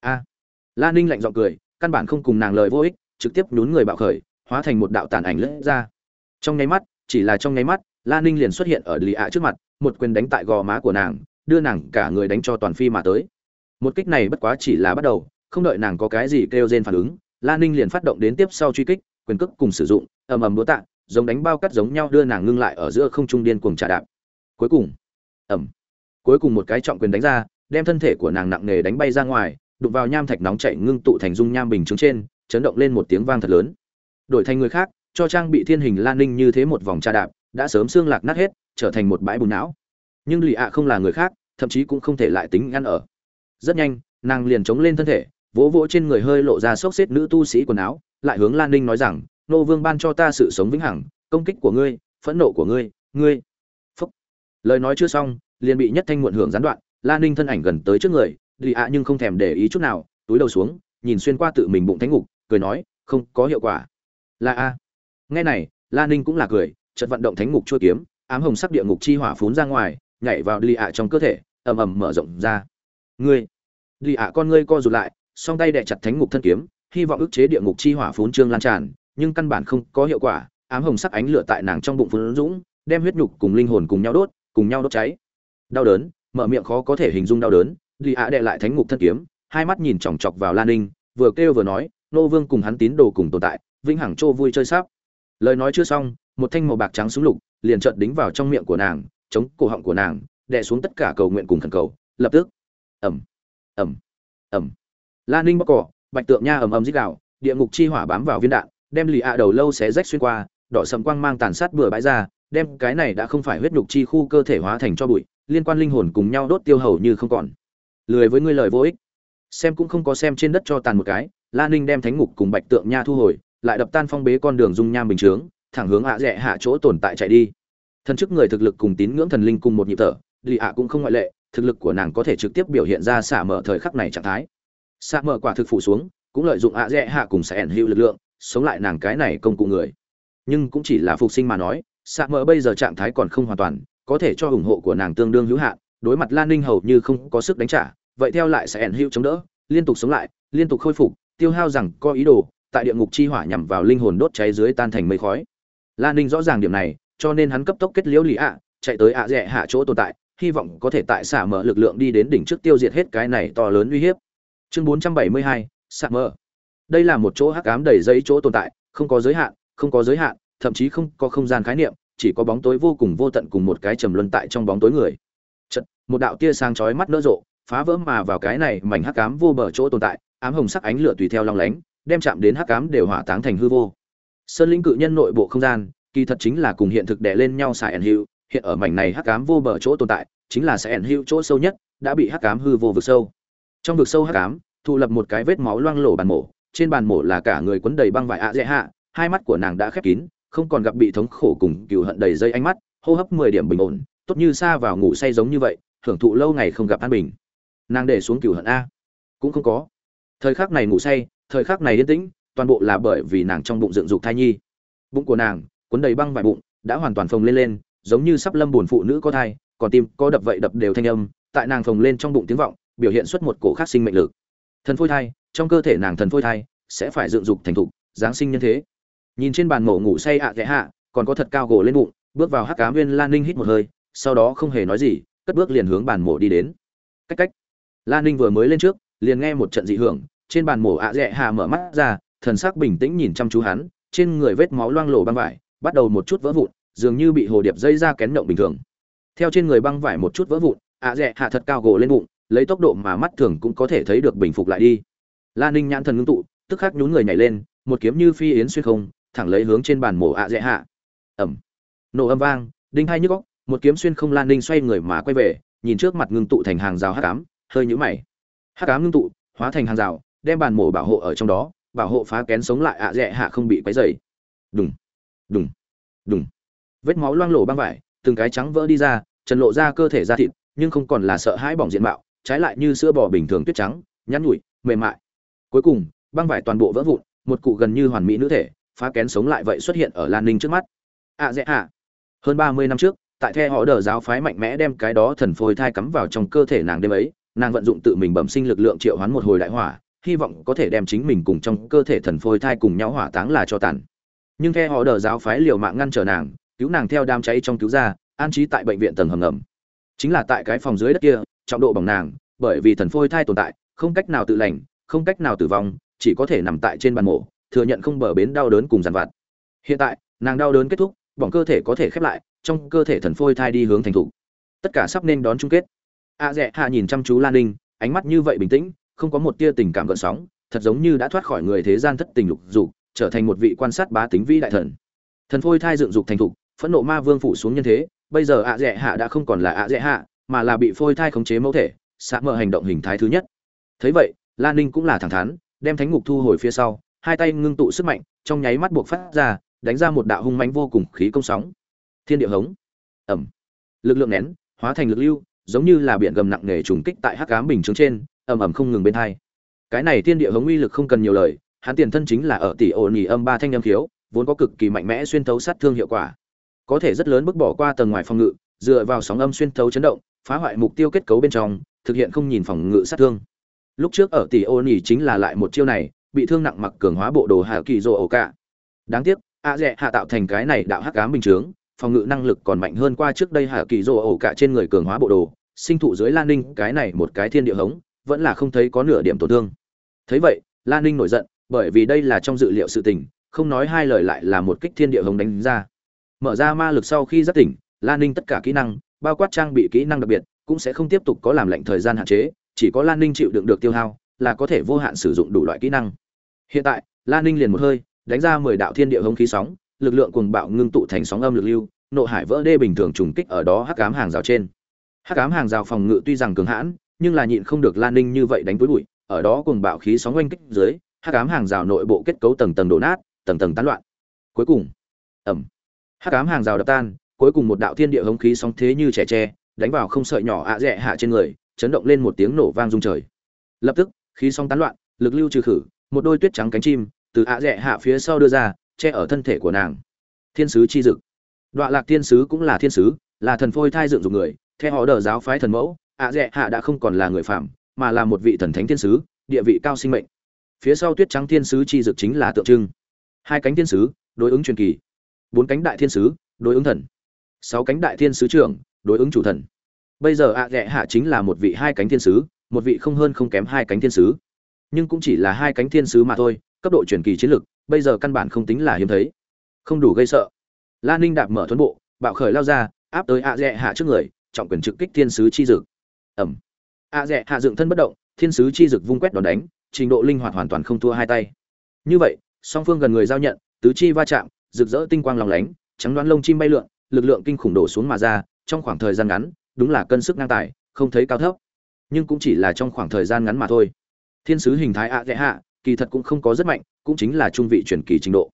A. Lan ninh lạnh giọng cười, căn bản không cùng nàng lời vô ích, trực tiếp nhún người bạo khởi, hóa thành một đạo tàn ảnh lướt ra. Trong nháy mắt, chỉ là trong nháy mắt, lan ninh liền xuất hiện ở lì ạ trước mặt, một quyền đánh tại gò má của nàng, đưa nàng cả người đánh cho toàn phi mà tới. Một kích này bất quá chỉ là bắt đầu, không đợi nàng có cái gì kêu rên phản ứng, lan ninh liền phát động đến tiếp sau truy kích quyền cước cùng sử dụng, ầm ầm đũa tạ, giống đánh bao cắt giống nhau đưa nàng ngưng lại ở giữa không trung điên cuồng trả đạp. Cuối cùng, ầm. Cuối cùng một cái trọng quyền đánh ra, đem thân thể của nàng nặng nề đánh bay ra ngoài, đụng vào nham thạch nóng chảy ngưng tụ thành dung nham bình chứng trên, chấn động lên một tiếng vang thật lớn. Đổi thành người khác, cho trang bị thiên hình lan ninh như thế một vòng trả đạp, đã sớm xương lạc nát hết, trở thành một bãi bùn não. Nhưng lì ạ không là người khác, thậm chí cũng không thể lại tính ăn ở. Rất nhanh, nàng liền chống lên thân thể, vỗ vỗ trên người hơi lộ ra xốc xếp nữ tu sĩ quần áo lại hướng lan ninh nói rằng, nô vương ban cho ta sự sống vĩnh hằng, công kích của ngươi, phẫn nộ của ngươi ngươi. Phúc. Lời nói chưa xong, liền bị nhất thanh muộn hưởng gián đoạn, lan ninh thân ảnh gần tới trước người lì ạ nhưng không thèm để ý chút nào, túi đầu xuống, nhìn xuyên qua tự mình bụng thánh ngục, cười nói, không có hiệu quả. Là a. Nghe này, lan ninh cũng là cười, chợt vận động thánh ngục chua kiếm, ám hồng sắc địa ngục chi hỏa phún ra ngoài, nhảy vào lì ạ trong cơ thể, ầm ầm mở rộng ra. Ngươi lì ạ con ngươi co rụt lại, song tay đè chặt thánh ngục thân kiếm hy vọng ức chế địa ngục chi hỏa phún trương lan tràn, nhưng căn bản không có hiệu quả, ám hồng sắc ánh lửa tại nàng trong bụng phun dũng, đem huyết nhục cùng linh hồn cùng nhau đốt, cùng nhau đốt cháy. Đau đớn, mở miệng khó có thể hình dung đau đớn lì ạ đệ lại thánh ngục thân kiếm, hai mắt nhìn chòng chọc vào lan ninh, vừa kêu vừa nói, nô vương cùng hắn tín đồ cùng tồn tại, vĩnh hằng trô vui chơi sắp. Lời nói chưa xong, một thanh màu bạc trắng súng lục liền chợt đính vào trong miệng của nàng, chống cổ họng của nàng, đè xuống tất cả cầu nguyện cùng thần cầu, lập tức. Ẩm ẩm ẩm lan ninh bóc cỏ bạch tượng nha ầm ầm dích gào, địa ngục chi hỏa bám vào viên đạn đem lì ạ đầu lâu xé rách xuyên qua đỏ sầm quang mang tàn sát bừa bãi ra đem cái này đã không phải huyết nhục chi khu cơ thể hóa thành cho bụi liên quan linh hồn cùng nhau đốt tiêu hầu như không còn. Lười với ngươi lời vô ích. Xem cũng không có xem trên đất cho tàn một cái la ninh đem thánh ngục cùng bạch tượng nha thu hồi lại đập tan phong bế con đường dung nham bình chướng thẳng hướng ạ rẻ hạ chỗ tồn tại chạy đi. Thần chức người thực lực cùng tín ngưỡng thần linh cùng một nhịp thở lì ạ cũng không ngoại lệ thực lực của nàng có thể trực tiếp biểu hiện ra xả mở thời khắc này trạng thái. Sạ mở quả thực phủ xuống, cũng lợi dụng ạ rẽ hạ cùng sẽ ẩn hữu lực lượng, sống lại nàng cái này công cụ người. Nhưng cũng chỉ là phục sinh mà nói, sạ mở bây giờ trạng thái còn không hoàn toàn, có thể cho ủng hộ của nàng tương đương hữu hạn, đối mặt lan ninh hầu như không có sức đánh trả, vậy theo lại sẽ ẩn hữu chống đỡ, liên tục sống lại, liên tục khôi phục, tiêu hao rằng có ý đồ, tại địa ngục chi hỏa nhằm vào linh hồn đốt cháy dưới tan thành mây khói. Lan ninh rõ ràng điểm này, cho nên hắn cấp tốc kết liễu lý ạ, chạy tới ạ rẻ hạ chỗ tồn tại, hy vọng có thể tại xả mở lực lượng đi đến đỉnh trước tiêu diệt hết cái này to lớn uy hiếp chương 472, sạm mơ. đây là một chỗ hắc ám đầy giấy chỗ tồn tại không có giới hạn không có giới hạn thậm chí không có không gian khái niệm chỉ có bóng tối vô cùng vô tận cùng một cái trầm luân tại trong bóng tối người. Chật, một đạo tia sáng chói mắt nỡ rộ phá vỡ mà vào cái này mảnh hắc ám vô bờ chỗ tồn tại ám hồng sắc ánh lửa tùy theo long lánh đem chạm đến hắc ám đều hỏa táng thành hư vô. Sơn linh cự nhân nội bộ không gian kỳ thật chính là cùng hiện thực đè lên nhau xài ẩn hữu hiện ở mảnh này hắc ám vô bờ chỗ tồn tại chính là sẽ ẩn hữu chỗ sâu nhất đã bị hắc ám hư vô vực sâu trong vực sâu hắc ám thu lập một cái vết máu loang lổ bàn mổ, trên bàn mổ là cả người quấn đầy băng vải ạ dễ hạ, hai mắt của nàng đã khép kín, không còn gặp bị thống khổ cùng cừu hận đầy dây ánh mắt, hô hấp mười điểm bình ổn, tốt như xa vào ngủ say giống như vậy, hưởng thụ lâu ngày không gặp an bình. Nàng để xuống cừu hận a. Cũng không có. Thời khắc này ngủ say, thời khắc này yên tĩnh, toàn bộ là bởi vì nàng trong bụng dựng dục thai nhi. Bụng của nàng cuốn đầy băng vải bụng, đã hoàn toàn phồng lên lên, giống như sắp lâm buồn phụ nữ có thai, còn tim có đập vậy đập đều thanh âm, tại nàng phồng lên trong bụng tiếng vọng biểu hiện xuất một cổ khác sinh mệnh lực. Thần phôi thai, trong cơ thể nàng thần phôi thai sẽ phải dựng dục thành thục, giáng sinh nhân thế. Nhìn trên bàn mổ ngủ say ạ à hạ, còn có thật cao gỗ lên bụng, bước vào hắc cá nguyên lan ninh hít một hơi, sau đó không hề nói gì, cất bước liền hướng bàn mổ đi đến. Cách cách. Lan ninh vừa mới lên trước, liền nghe một trận dị hưởng, trên bàn mổ ạ à hạ mở mắt ra, thần sắc bình tĩnh nhìn chăm chú hắn, trên người vết máu loang lổ băng vải, bắt đầu một chút vỡ vụn, dường như bị hồ điệp dây ra kén động bình thường. Theo trên người băng vải một chút vỡ vụn, ạ à hạ thật cao gỗ lên bụng lấy tốc độ mà mắt thường cũng có thể thấy được bình phục lại đi. Lan ninh nhãn thần ngưng tụ, tức khắc nhún người nhảy lên, một kiếm như phi yến xuyên không, thẳng lấy hướng trên bàn mổ ạ dễ hạ. Ẩm. Nổ âm vang, đinh hai nhức góc một kiếm xuyên không lan ninh xoay người mà quay về, nhìn trước mặt ngưng tụ thành hàng rào hắc ám, hơi nhũ mày. Hắc ám ngưng tụ, hóa thành hàng rào, đem bàn mổ bảo hộ ở trong đó, bảo hộ phá kén sống lại ạ dễ hạ không bị quấy dày đùng đùng đùng. Vết máu loang lổ băng vải, từng cái trắng vỡ đi ra, trần lộ ra cơ thể da thịt, nhưng không còn là sợ hãi bỏng diện mạo trái lại như sữa bò bình thường tuyết trắng, nhắn nhủi, mềm mại. Cuối cùng, băng vải toàn bộ vỡ vụn, một cụ gần như hoàn mỹ nữ thể, phá kén sống lại vậy xuất hiện ở lan ninh trước mắt. Ạ dễ ạ hơn ba mươi năm trước, tại the họ đờ giáo phái mạnh mẽ đem cái đó thần phôi thai cắm vào trong cơ thể nàng đêm ấy, nàng vận dụng tự mình bẩm sinh lực lượng triệu hoán một hồi đại hỏa, hy vọng có thể đem chính mình cùng trong cơ thể thần phôi thai cùng nhau hỏa táng là cho tàn. Nhưng the họ đờ giáo phái liều mạng ngăn trở nàng, cứu nàng theo đám cháy trong cứu ra, an trí tại bệnh viện tầng hầm ngầm. Chính là tại cái phòng dưới đất kia trọng độ bỏng nàng, bởi vì thần phôi thai tồn tại, không cách nào tự lành, không cách nào tử vong, chỉ có thể nằm tại trên bàn mổ, thừa nhận không bờ bến đau đớn cùng dằn vặt. Hiện tại, nàng đau đớn kết thúc, bỏng cơ thể có thể khép lại, trong cơ thể thần phôi thai đi hướng thành thục tất cả sắp nên đón chung kết. A dẹ hạ nhìn chăm chú lan ninh, ánh mắt như vậy bình tĩnh, không có một tia tình cảm gợn sóng, thật giống như đã thoát khỏi người thế gian thất tình lục dục, trở thành một vị quan sát bá tính vĩ đại thần. Thần phôi thai dựng dục thành thục, phẫn nộ ma vương phủ xuống nhân thế, bây giờ ạ dạ dẹ hạ đã không còn là ạ dạ dẹ hạ mà là bị phôi thai khống chế mẫu thể, xạ mở hành động hình thái thứ nhất. Thấy vậy lan ninh cũng là thẳng thắn, đem thánh ngục thu hồi phía sau, hai tay ngưng tụ sức mạnh, trong nháy mắt buộc phát ra, đánh ra một đạo hung mãnh vô cùng khí công sóng. Thiên địa hống. Ẩm. Lực lượng nén, hóa thành lực lưu, giống như là biển gầm nặng nề trùng kích tại hắc ám bình chứng trên, ầm ầm không ngừng bên hai. Cái này thiên địa hống uy lực không cần nhiều lời, hắn tiền thân chính là ở tỷ ổ nhì âm ba thanh âm khiếu, vốn có cực kỳ mạnh mẽ xuyên thấu sát thương hiệu quả. Có thể rất lớn bước bỏ qua tầng ngoài phòng ngự, dựa vào sóng âm xuyên thấu chấn động phá hoại mục tiêu kết cấu bên trong, thực hiện không nhìn phòng ngự sát thương. Lúc trước ở tỷ ổn nhì chính là lại một chiêu này, bị thương nặng mặc cường hóa bộ đồ hà kỳ rồ ổ cả. Đáng tiếc, a dẹ hạ tạo thành cái này đạo hắc ám bình chướng, phòng ngự năng lực còn mạnh hơn qua trước đây hà kỳ rồ ổ cả trên người cường hóa bộ đồ, sinh thụ dưới lan ninh, cái này một cái thiên địa hống, vẫn là không thấy có nửa điểm tổn thương. Thấy vậy lan ninh nổi giận, bởi vì đây là trong dự liệu sự tình, không nói hai lời lại là một kích thiên địa hống đánh ra. Mở ra ma lực sau khi giác tỉnh lan ninh tất cả kỹ năng bao quát trang bị kỹ năng đặc biệt, cũng sẽ không tiếp tục có làm lệnh thời gian hạn chế, chỉ có lan ninh chịu đựng được tiêu hao, là có thể vô hạn sử dụng đủ loại kỹ năng. Hiện tại, lan ninh liền một hơi, đánh ra mười đạo thiên địa hống khí sóng, lực lượng cuồng bạo ngưng tụ thành sóng âm lực lưu, nộ hải vỡ đê bình thường trùng kích ở đó hắc ám hàng rào trên. Hắc ám hàng rào phòng ngự tuy rằng cường hãn, nhưng là nhịn không được lan ninh như vậy đánh với bụi, ở đó cuồng bạo khí sóng oanh kích dưới, hắc ám hàng rào nội bộ kết cấu tầng tầng đổ nát, tầng tầng tán loạn. Cuối cùng ẩm hắc ám hàng rào đập tan cuối cùng một đạo thiên địa hống khí sóng thế như trẻ tre, đánh vào không sợi nhỏ ạ à rẽ hạ trên người, chấn động lên một tiếng nổ vang rung trời. Lập tức, khí sóng tán loạn, lực lưu trừ khử, một đôi tuyết trắng cánh chim, từ ạ à rẽ hạ phía sau đưa ra, che ở thân thể của nàng. Thiên sứ chi dực. Đoạn lạc thiên sứ cũng là thiên sứ, là thần phôi thai dựng dục người, theo họ đờ giáo phái thần mẫu, ạ rẽ hạ đã không còn là người phạm mà là một vị thần thánh thiên sứ, địa vị cao sinh mệnh. Phía sau tuyết trắng thiên sứ chi dực chính là tượng trưng. Hai cánh thiên sứ, đối ứng truyền kỳ. Bốn cánh đại thiên sứ, đối ứng thần sáu cánh đại thiên sứ trưởng, đối ứng chủ thần. Bây giờ ạ dẹ hạ chính là một vị hai cánh thiên sứ, một vị không hơn không kém hai cánh thiên sứ. Nhưng cũng chỉ là hai cánh thiên sứ mà thôi, cấp độ truyền kỳ chiến lực bây giờ căn bản không tính là hiếm thấy. Không đủ gây sợ. La ninh đạp mở thuấn bộ, bạo khởi lao ra, áp tới ạ dẹ hạ trước người, trọng quyền trực kích thiên sứ chi dực. Ẩm. ạ dẹ hạ dựng thân bất động, thiên sứ chi dực vung quét đòn đánh, trình độ linh hoạt hoàn toàn không thua hai tay. Như vậy, song phương gần người giao nhận, tứ chi va chạm, rực rỡ tinh quang lòng lánh, trắng đoán lông chim bay lượn lực lượng kinh khủng đổ xuống mà ra, trong khoảng thời gian ngắn, đúng là cân sức ngang tài, không thấy cao thấp. Nhưng cũng chỉ là trong khoảng thời gian ngắn mà thôi. Thiên sứ hình thái ạ lệ hạ, kỳ thật cũng không có rất mạnh, cũng chính là trung vị chuyển kỳ trình độ.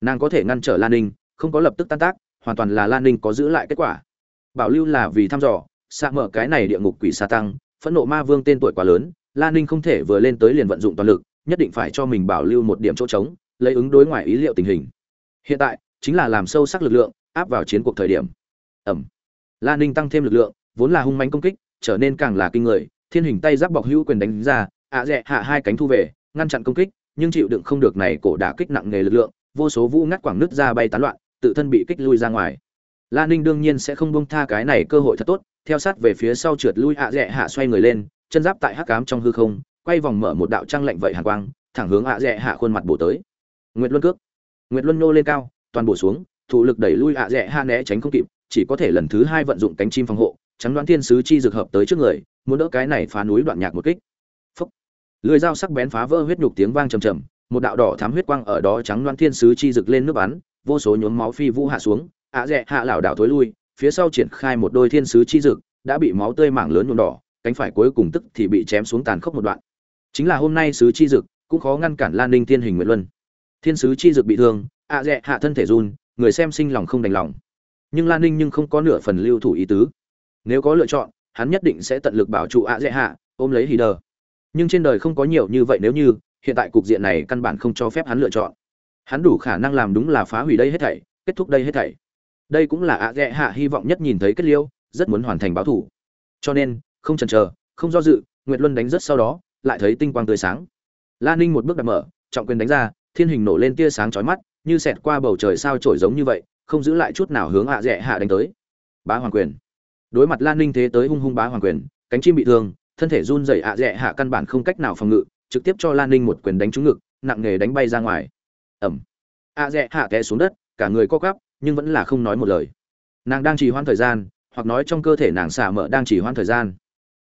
Nàng có thể ngăn trở lan ninh, không có lập tức tan tác, hoàn toàn là lan ninh có giữ lại kết quả. Bảo lưu là vì thăm dò, xạ mở cái này địa ngục quỷ sa tăng, phẫn nộ ma vương tên tuổi quá lớn, lan ninh không thể vừa lên tới liền vận dụng toàn lực, nhất định phải cho mình bảo lưu một điểm chỗ trống, lấy ứng đối ngoài ý liệu tình hình. Hiện tại, chính là làm sâu sắc lực lượng áp vào chiến cuộc thời điểm. Ẩm. Lan ninh tăng thêm lực lượng, vốn là hung mánh công kích, trở nên càng là kinh người, thiên hình tay giáp bọc hữu quyền đánh ra, ạ à dẹ hạ hai cánh thu về, ngăn chặn công kích, nhưng chịu đựng không được này cổ đả kích nặng nề lực lượng, vô số vũ ngắt quảng nứt ra bay tán loạn, tự thân bị kích lui ra ngoài. La ninh đương nhiên sẽ không bông tha cái này cơ hội thật tốt, theo sát về phía sau trượt lui hạ dẹ hạ xoay người lên, chân giáp tại hắc cám trong hư không, quay vòng mở một đạo trăng lạnh vậy hàn quang, thẳng hướng hạ dẹ hạ khuôn mặt bổ tới. Nguyệt luân cước. Nguyệt luân nô lên cao, toàn bổ xuống thụ lực đẩy lui ạ dẹ ha né tránh không kịp, chỉ có thể lần thứ hai vận dụng cánh chim phòng hộ trắng đoán thiên sứ chi dược hợp tới trước người, muốn đỡ cái này phá núi đoạn nhạc một kích. Phúc. Lưỡi dao sắc bén phá vỡ huyết nhục tiếng vang trầm trầm, một đạo đỏ thám huyết quang ở đó trắng đoán thiên sứ chi dực lên nước bắn, vô số nhuốm máu phi vũ hạ xuống, ạ dẹ hạ lảo đảo thối lui, phía sau triển khai một đôi thiên sứ chi dực đã bị máu tươi mảng lớn nhuộm đỏ, cánh phải cuối cùng tức thì bị chém xuống tàn khốc một đoạn. Chính là hôm nay sứ chi dực cũng khó ngăn cản lan ninh thiên hình nguyện luân. Thiên sứ chi dực bị thương, ạ dẹ hạ thân thể run người xem sinh lòng không đành lòng. Nhưng lan ninh nhưng không có nửa phần lưu thủ ý tứ. Nếu có lựa chọn, hắn nhất định sẽ tận lực bảo trụ ạ dễ hạ, ôm lấy hì đờ. Nhưng trên đời không có nhiều như vậy nếu như, hiện tại cục diện này căn bản không cho phép hắn lựa chọn. Hắn đủ khả năng làm đúng là phá hủy đây hết thảy, kết thúc đây hết thảy. Đây cũng là ạ dễ hạ hy vọng nhất nhìn thấy kết liêu, rất muốn hoàn thành báo thủ. Cho nên, không chần chờ, không do dự, nguyệt luân đánh rất sau đó, lại thấy tinh quang tươi sáng. La ninh một bước đặt mở, trọng quyền đánh ra, thiên hình nổ lên tia sáng chói mắt như xẹt qua bầu trời sao trổi giống như vậy, không giữ lại chút nào hướng ạ rẽ hạ đánh tới. Bá hoàng quyền. Đối mặt lan ninh thế tới hung hung bá hoàng quyền, cánh chim bị thương, thân thể run rẩy ạ rẽ hạ căn bản không cách nào phòng ngự, trực tiếp cho lan ninh một quyền đánh trúng ngực, nặng nề đánh bay ra ngoài. Ẩm. Hạ rẽ hạ té xuống đất, cả người co cắp nhưng vẫn là không nói một lời. Nàng đang trì hoãn thời gian, hoặc nói trong cơ thể nàng xạ mỡ đang trì hoãn thời gian.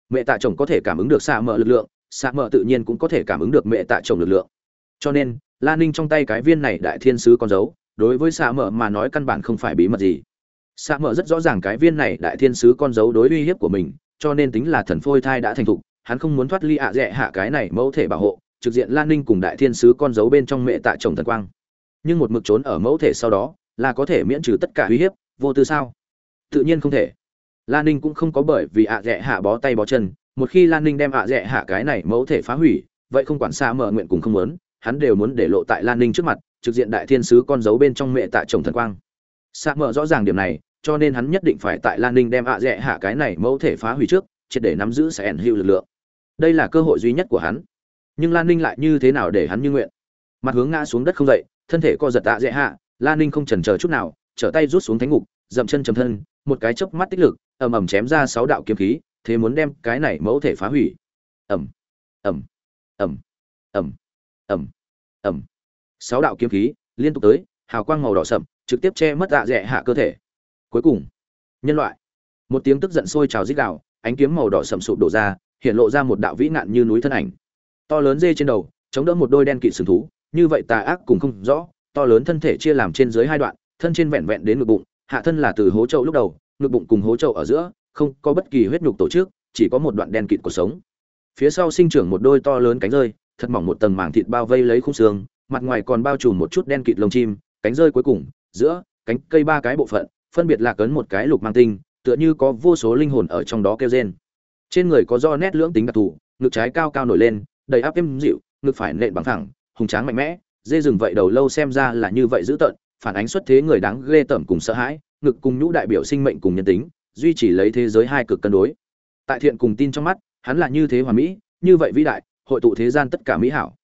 Mẹ tạ chồng có thể cảm ứng được xạ mỡ lực lượng xạ mỡ tự nhiên cũng có thể cảm ứng được mẹ tạ chồng lực lượng. Cho nên la ninh trong tay cái viên này đại thiên sứ con dấu, đối với xạ Mở mà nói căn bản không phải bí mật gì. Xạ Mở rất rõ ràng cái viên này đại thiên sứ con dấu đối uy hiếp của mình, cho nên tính là thần phôi thai đã thành thục, hắn không muốn thoát ly ạ dẹ hạ cái này mẫu thể bảo hộ, trực diện lan ninh cùng đại thiên sứ con dấu bên trong mẹ tạ chồng thần quang. Nhưng một mực trốn ở mẫu thể sau đó, là có thể miễn trừ tất cả uy hiếp, vô tư sao? Tự nhiên không thể. Lan ninh cũng không có bởi vì ạ dẹ hạ bó tay bó chân, một khi lan ninh đem ạ dẹ hạ cái này mẫu thể phá hủy, vậy không quản xa mở nguyện cùng không muốn hắn đều muốn để lộ tại lan ninh trước mặt, trực diện đại thiên sứ con dấu bên trong mẹ tạ chồng thần quang. Xa mở rõ ràng điểm này, cho nên hắn nhất định phải tại lan ninh đem ạ dẹ hạ cái này mẫu thể phá hủy trước, triệt để nắm giữ sẽ ẩn hữu lực lượng. Đây là cơ hội duy nhất của hắn. Nhưng lan ninh lại như thế nào để hắn như nguyện? Mặt hướng ngã xuống đất không dậy, thân thể co giật ạ dễ hạ, lan ninh không chần chờ chút nào, trở tay rút xuống thánh ngục, dậm chân chầm thân, một cái chớp mắt tích lực, ầm ầm chém ra sáu đạo kiếm khí, thế muốn đem cái này mẫu thể phá hủy. Ầm ầm ầm ầm ầm ầm sáu đạo kiếm khí liên tục tới, hào quang màu đỏ sậm, trực tiếp che mất dạ dẹ hạ cơ thể. Cuối cùng, nhân loại. Một tiếng tức giận sôi trào rít gào, ánh kiếm màu đỏ sậm sụp đổ ra, hiện lộ ra một đạo vĩ nạn như núi thân ảnh. To lớn dê trên đầu, chống đỡ một đôi đen kịt sừng thú, như vậy tà ác cùng không rõ, to lớn thân thể chia làm trên dưới hai đoạn, thân trên vẹn vẹn đến ngực bụng, hạ thân là từ hố trậu lúc đầu, ngực bụng cùng hố trậu ở giữa, không có bất kỳ huyết nhục tổ chức, chỉ có một đoạn đen kịt cuộc sống. Phía sau sinh trưởng một đôi to lớn cánh rơi thật mỏng một tầng màng thịt bao vây lấy khung xương, mặt ngoài còn bao trùm một chút đen kịt lông chim, cánh rơi cuối cùng, giữa, cánh cây ba cái bộ phận, phân biệt là cấn một cái lục mang tinh, tựa như có vô số linh hồn ở trong đó kêu rên. Trên người có do nét lưỡng tính đặc thù, ngực trái cao cao nổi lên, đầy áp êm dịu, ngực phải nện bằng thẳng, hùng tráng mạnh mẽ, dê rừng vậy đầu lâu xem ra là như vậy dữ tợn, phản ánh xuất thế người đáng ghê tởm cùng sợ hãi, ngực cùng nhũ đại biểu sinh mệnh cùng nhân tính, duy trì lấy thế giới hai cực cân đối. Tại thiện cùng tin trong mắt, hắn là như thế hoàn mỹ, như vậy vĩ đại hội tụ thế gian tất cả mỹ hảo.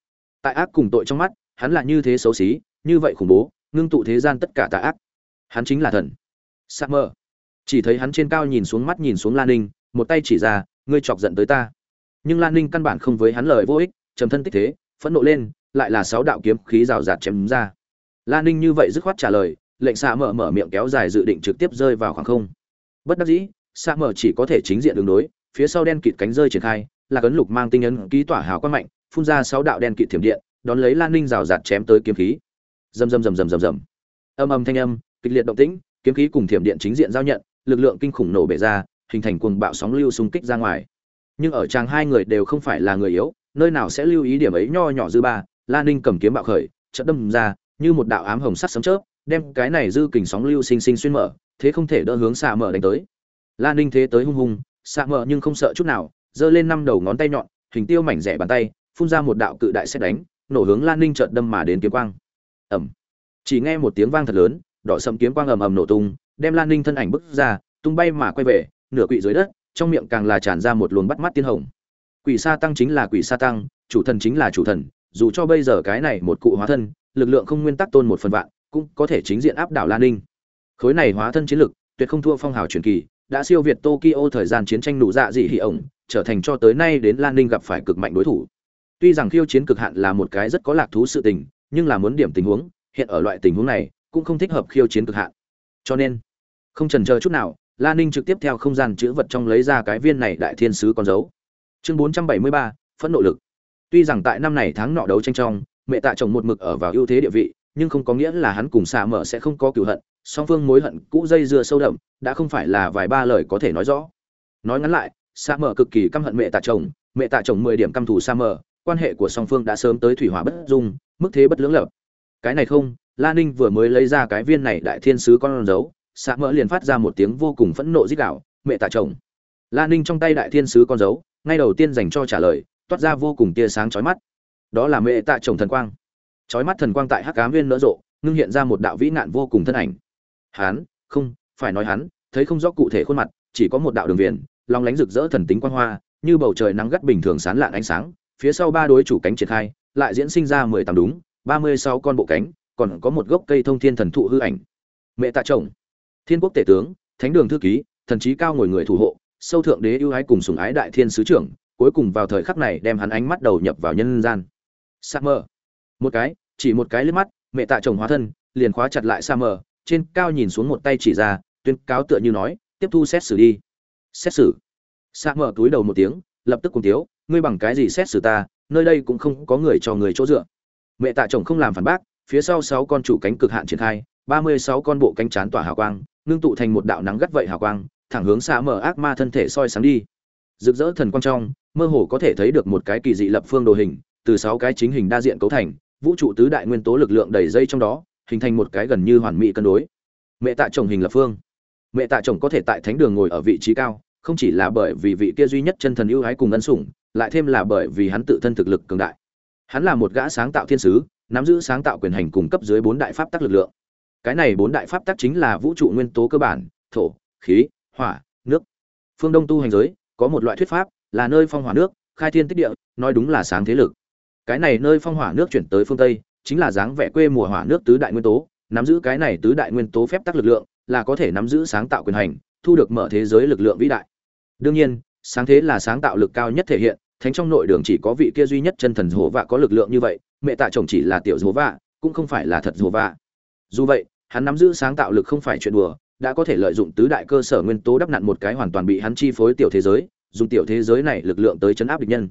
Tại ác cùng tội trong mắt, hắn là như thế xấu xí, như vậy khủng bố, ngưng tụ thế gian tất cả tà ác. Hắn chính là thần. S mơ chỉ thấy hắn trên cao nhìn xuống mắt nhìn xuống lan ninh, một tay chỉ ra, ngươi chọc giận tới ta. Nhưng lan ninh căn bản không với hắn lời vô ích, trầm thân tích thế, phẫn nộ lên, lại là sáu đạo kiếm khí rào rạt chém ra. Lan ninh như vậy dứt khoát trả lời, lệnh xạ mở mở miệng kéo dài dự định trực tiếp rơi vào khoảng không. Bất đắc dĩ xạ mở chỉ có thể chính diện đường đối, phía sau đen kịt cánh rơi triển khai là cấn lục mang tinh ấn ký tỏa hào quang mạnh phun ra sáu đạo đen kịt thiểm điện đón lấy lan ninh rào rạt chém tới kiếm khí. Rầm rầm rầm rầm rầm rầm. Âm âm thanh âm kịch liệt động tĩnh kiếm khí cùng thiểm điện chính diện giao nhận lực lượng kinh khủng nổ bể ra hình thành cuồng bạo sóng lưu xung kích ra ngoài. Nhưng ở chàng hai người đều không phải là người yếu nơi nào sẽ lưu ý điểm ấy nho nhỏ dư ba Lan ninh cầm kiếm bạo khởi chợt đâm ra như một đạo ám hồng sắt sấm chớp đem cái này dư kình sóng lưu sinh sinh xuyên mở thế không thể đỡ hướng xạ mở đánh tới. Lan ninh thế tới hung hùng, xạ mở nhưng không sợ chút nào giơ lên năm đầu ngón tay nhọn, hình tiêu mảnh rẻ bàn tay, phun ra một đạo cự đại xét đánh, nổ hướng lan ninh chợt đâm mà đến kiếm quang. Ầm! chỉ nghe một tiếng vang thật lớn, đỏ sầm kiếm quang ầm ầm nổ tung, đem lan ninh thân ảnh bức ra, tung bay mà quay về, nửa quỵ dưới đất, trong miệng càng là tràn ra một luồng bắt mắt tiên hồng. Quỷ sa tăng chính là quỷ sa tăng, chủ thần chính là chủ thần, dù cho bây giờ cái này một cụ hóa thân, lực lượng không nguyên tắc tôn một phần vạn, cũng có thể chính diện áp đảo lan ninh. Khối này hóa thân chiến lực, tuyệt không thua phong hào truyền kỳ đã siêu việt tokyo thời gian chiến tranh nụ dạ dị hỉ ổng, trở thành cho tới nay đến lan ninh gặp phải cực mạnh đối thủ. Tuy rằng khiêu chiến cực hạn là một cái rất có lạc thú sự tình, nhưng là muốn điểm tình huống, hiện ở loại tình huống này, cũng không thích hợp khiêu chiến cực hạn. Cho nên, không trần chờ chút nào, Lan ninh trực tiếp theo không gian chữ vật trong lấy ra cái viên này đại thiên sứ con dấu. Chương bốn trăm bảy mươi ba, phẫn nộ lực. Tuy rằng tại năm này tháng nọ đấu tranh trong, mẹ tạ chồng một mực ở vào ưu thế địa vị, nhưng không có nghĩa là hắn cùng xạ mở sẽ không có cựu hận song phương mối hận cũ dây dưa sâu đậm, đã không phải là vài ba lời có thể nói rõ. Nói ngắn lại, Sa mở cực kỳ căm hận mẹ tạ chồng, mẹ tạ chồng mười điểm căm thù Sa mở quan hệ của song phương đã sớm tới thủy hỏa bất dung, mức thế bất lưỡng lập. Cái này không, la ninh vừa mới lấy ra cái viên này đại thiên sứ con dấu, sa mờ liền phát ra một tiếng vô cùng phẫn nộ dích đạo mẹ tạ chồng. La ninh trong tay đại thiên sứ con dấu, ngay đầu tiên dành cho trả lời, toát ra vô cùng tia sáng chói mắt. Đó là mẹ tạ chồng thần quang. Chói mắt thần quang tại hắc cá viên nở rộ, ngưng hiện ra một đạo vĩ nạn vô cùng thân ảnh hán không, phải nói hắn, thấy không rõ cụ thể khuôn mặt, chỉ có một đạo đường viền, long lánh rực rỡ thần tính quang hoa, như bầu trời nắng gắt bình thường sán lạn ánh sáng, phía sau ba đối chủ cánh triển khai, lại diễn sinh ra mười tám đúng, ba mươi sáu con bộ cánh, còn có một gốc cây thông thiên thần thụ hư ảnh. Mẹ tạ chồng. Thiên quốc tể tướng, thánh đường thư ký, thần trí cao ngồi người thủ hộ, sâu thượng đế ưu ái cùng sùng ái đại thiên sứ trưởng, cuối cùng vào thời khắc này đem hắn ánh mắt đầu nhập vào nhân gian. Sa mơ một cái, chỉ một cái liếc mắt, mẹ tạ chồng hóa thân, liền khóa chặt lại sa mờ trên cao nhìn xuống một tay chỉ ra, tuyên cáo tựa như nói, tiếp thu xét xử đi. Xét xử. Sa mở túi đầu một tiếng, lập tức cùng tiếu ngươi bằng cái gì xét xử ta, nơi đây cũng không có người cho người chỗ dựa. Mẹ tạ chồng không làm phản bác, phía sau sáu con chủ cánh cực hạn triển khai, ba mươi sáu con bộ cánh chán tỏa hào quang, ngưng tụ thành một đạo nắng gắt vậy hào quang, thẳng hướng xa mở ác ma thân thể soi sáng đi. Rực rỡ thần quang trong, mơ hồ có thể thấy được một cái kỳ dị lập phương đồ hình, từ sáu cái chính hình đa diện cấu thành, vũ trụ tứ đại nguyên tố lực lượng đầy dây trong đó hình thành một cái gần như hoàn mỹ cân đối. Mẹ tạ chồng hình lập phương. Mẹ tạ chồng có thể tại thánh đường ngồi ở vị trí cao, không chỉ là bởi vì vị kia duy nhất chân thần ưu ái cùng ân sủng, lại thêm là bởi vì hắn tự thân thực lực cường đại. Hắn là một gã sáng tạo thiên sứ, nắm giữ sáng tạo quyền hành cùng cấp dưới bốn đại pháp tắc lực lượng. Cái này bốn đại pháp tắc chính là vũ trụ nguyên tố cơ bản, thổ, khí, hỏa, nước. Phương đông tu hành giới, có một loại thuyết pháp là nơi phong hỏa nước, khai thiên tích địa, nói đúng là sáng thế lực. Cái này nơi phong hỏa nước chuyển tới phương tây chính là dáng vẻ quê mùa hỏa nước tứ đại nguyên tố, nắm giữ cái này tứ đại nguyên tố phép tắc lực lượng, là có thể nắm giữ sáng tạo quyền hành, thu được mở thế giới lực lượng vĩ đại. Đương nhiên, sáng thế là sáng tạo lực cao nhất thể hiện, thánh trong nội đường chỉ có vị kia duy nhất chân thần hổ vạ có lực lượng như vậy, mẹ tạ chồng chỉ là tiểu hổ vạ cũng không phải là thật hổ vạ dù vậy, hắn nắm giữ sáng tạo lực không phải chuyện đùa, đã có thể lợi dụng tứ đại cơ sở nguyên tố đắp nặn một cái hoàn toàn bị hắn chi phối tiểu thế giới, dùng tiểu thế giới này lực lượng tới chấn áp địch nhân.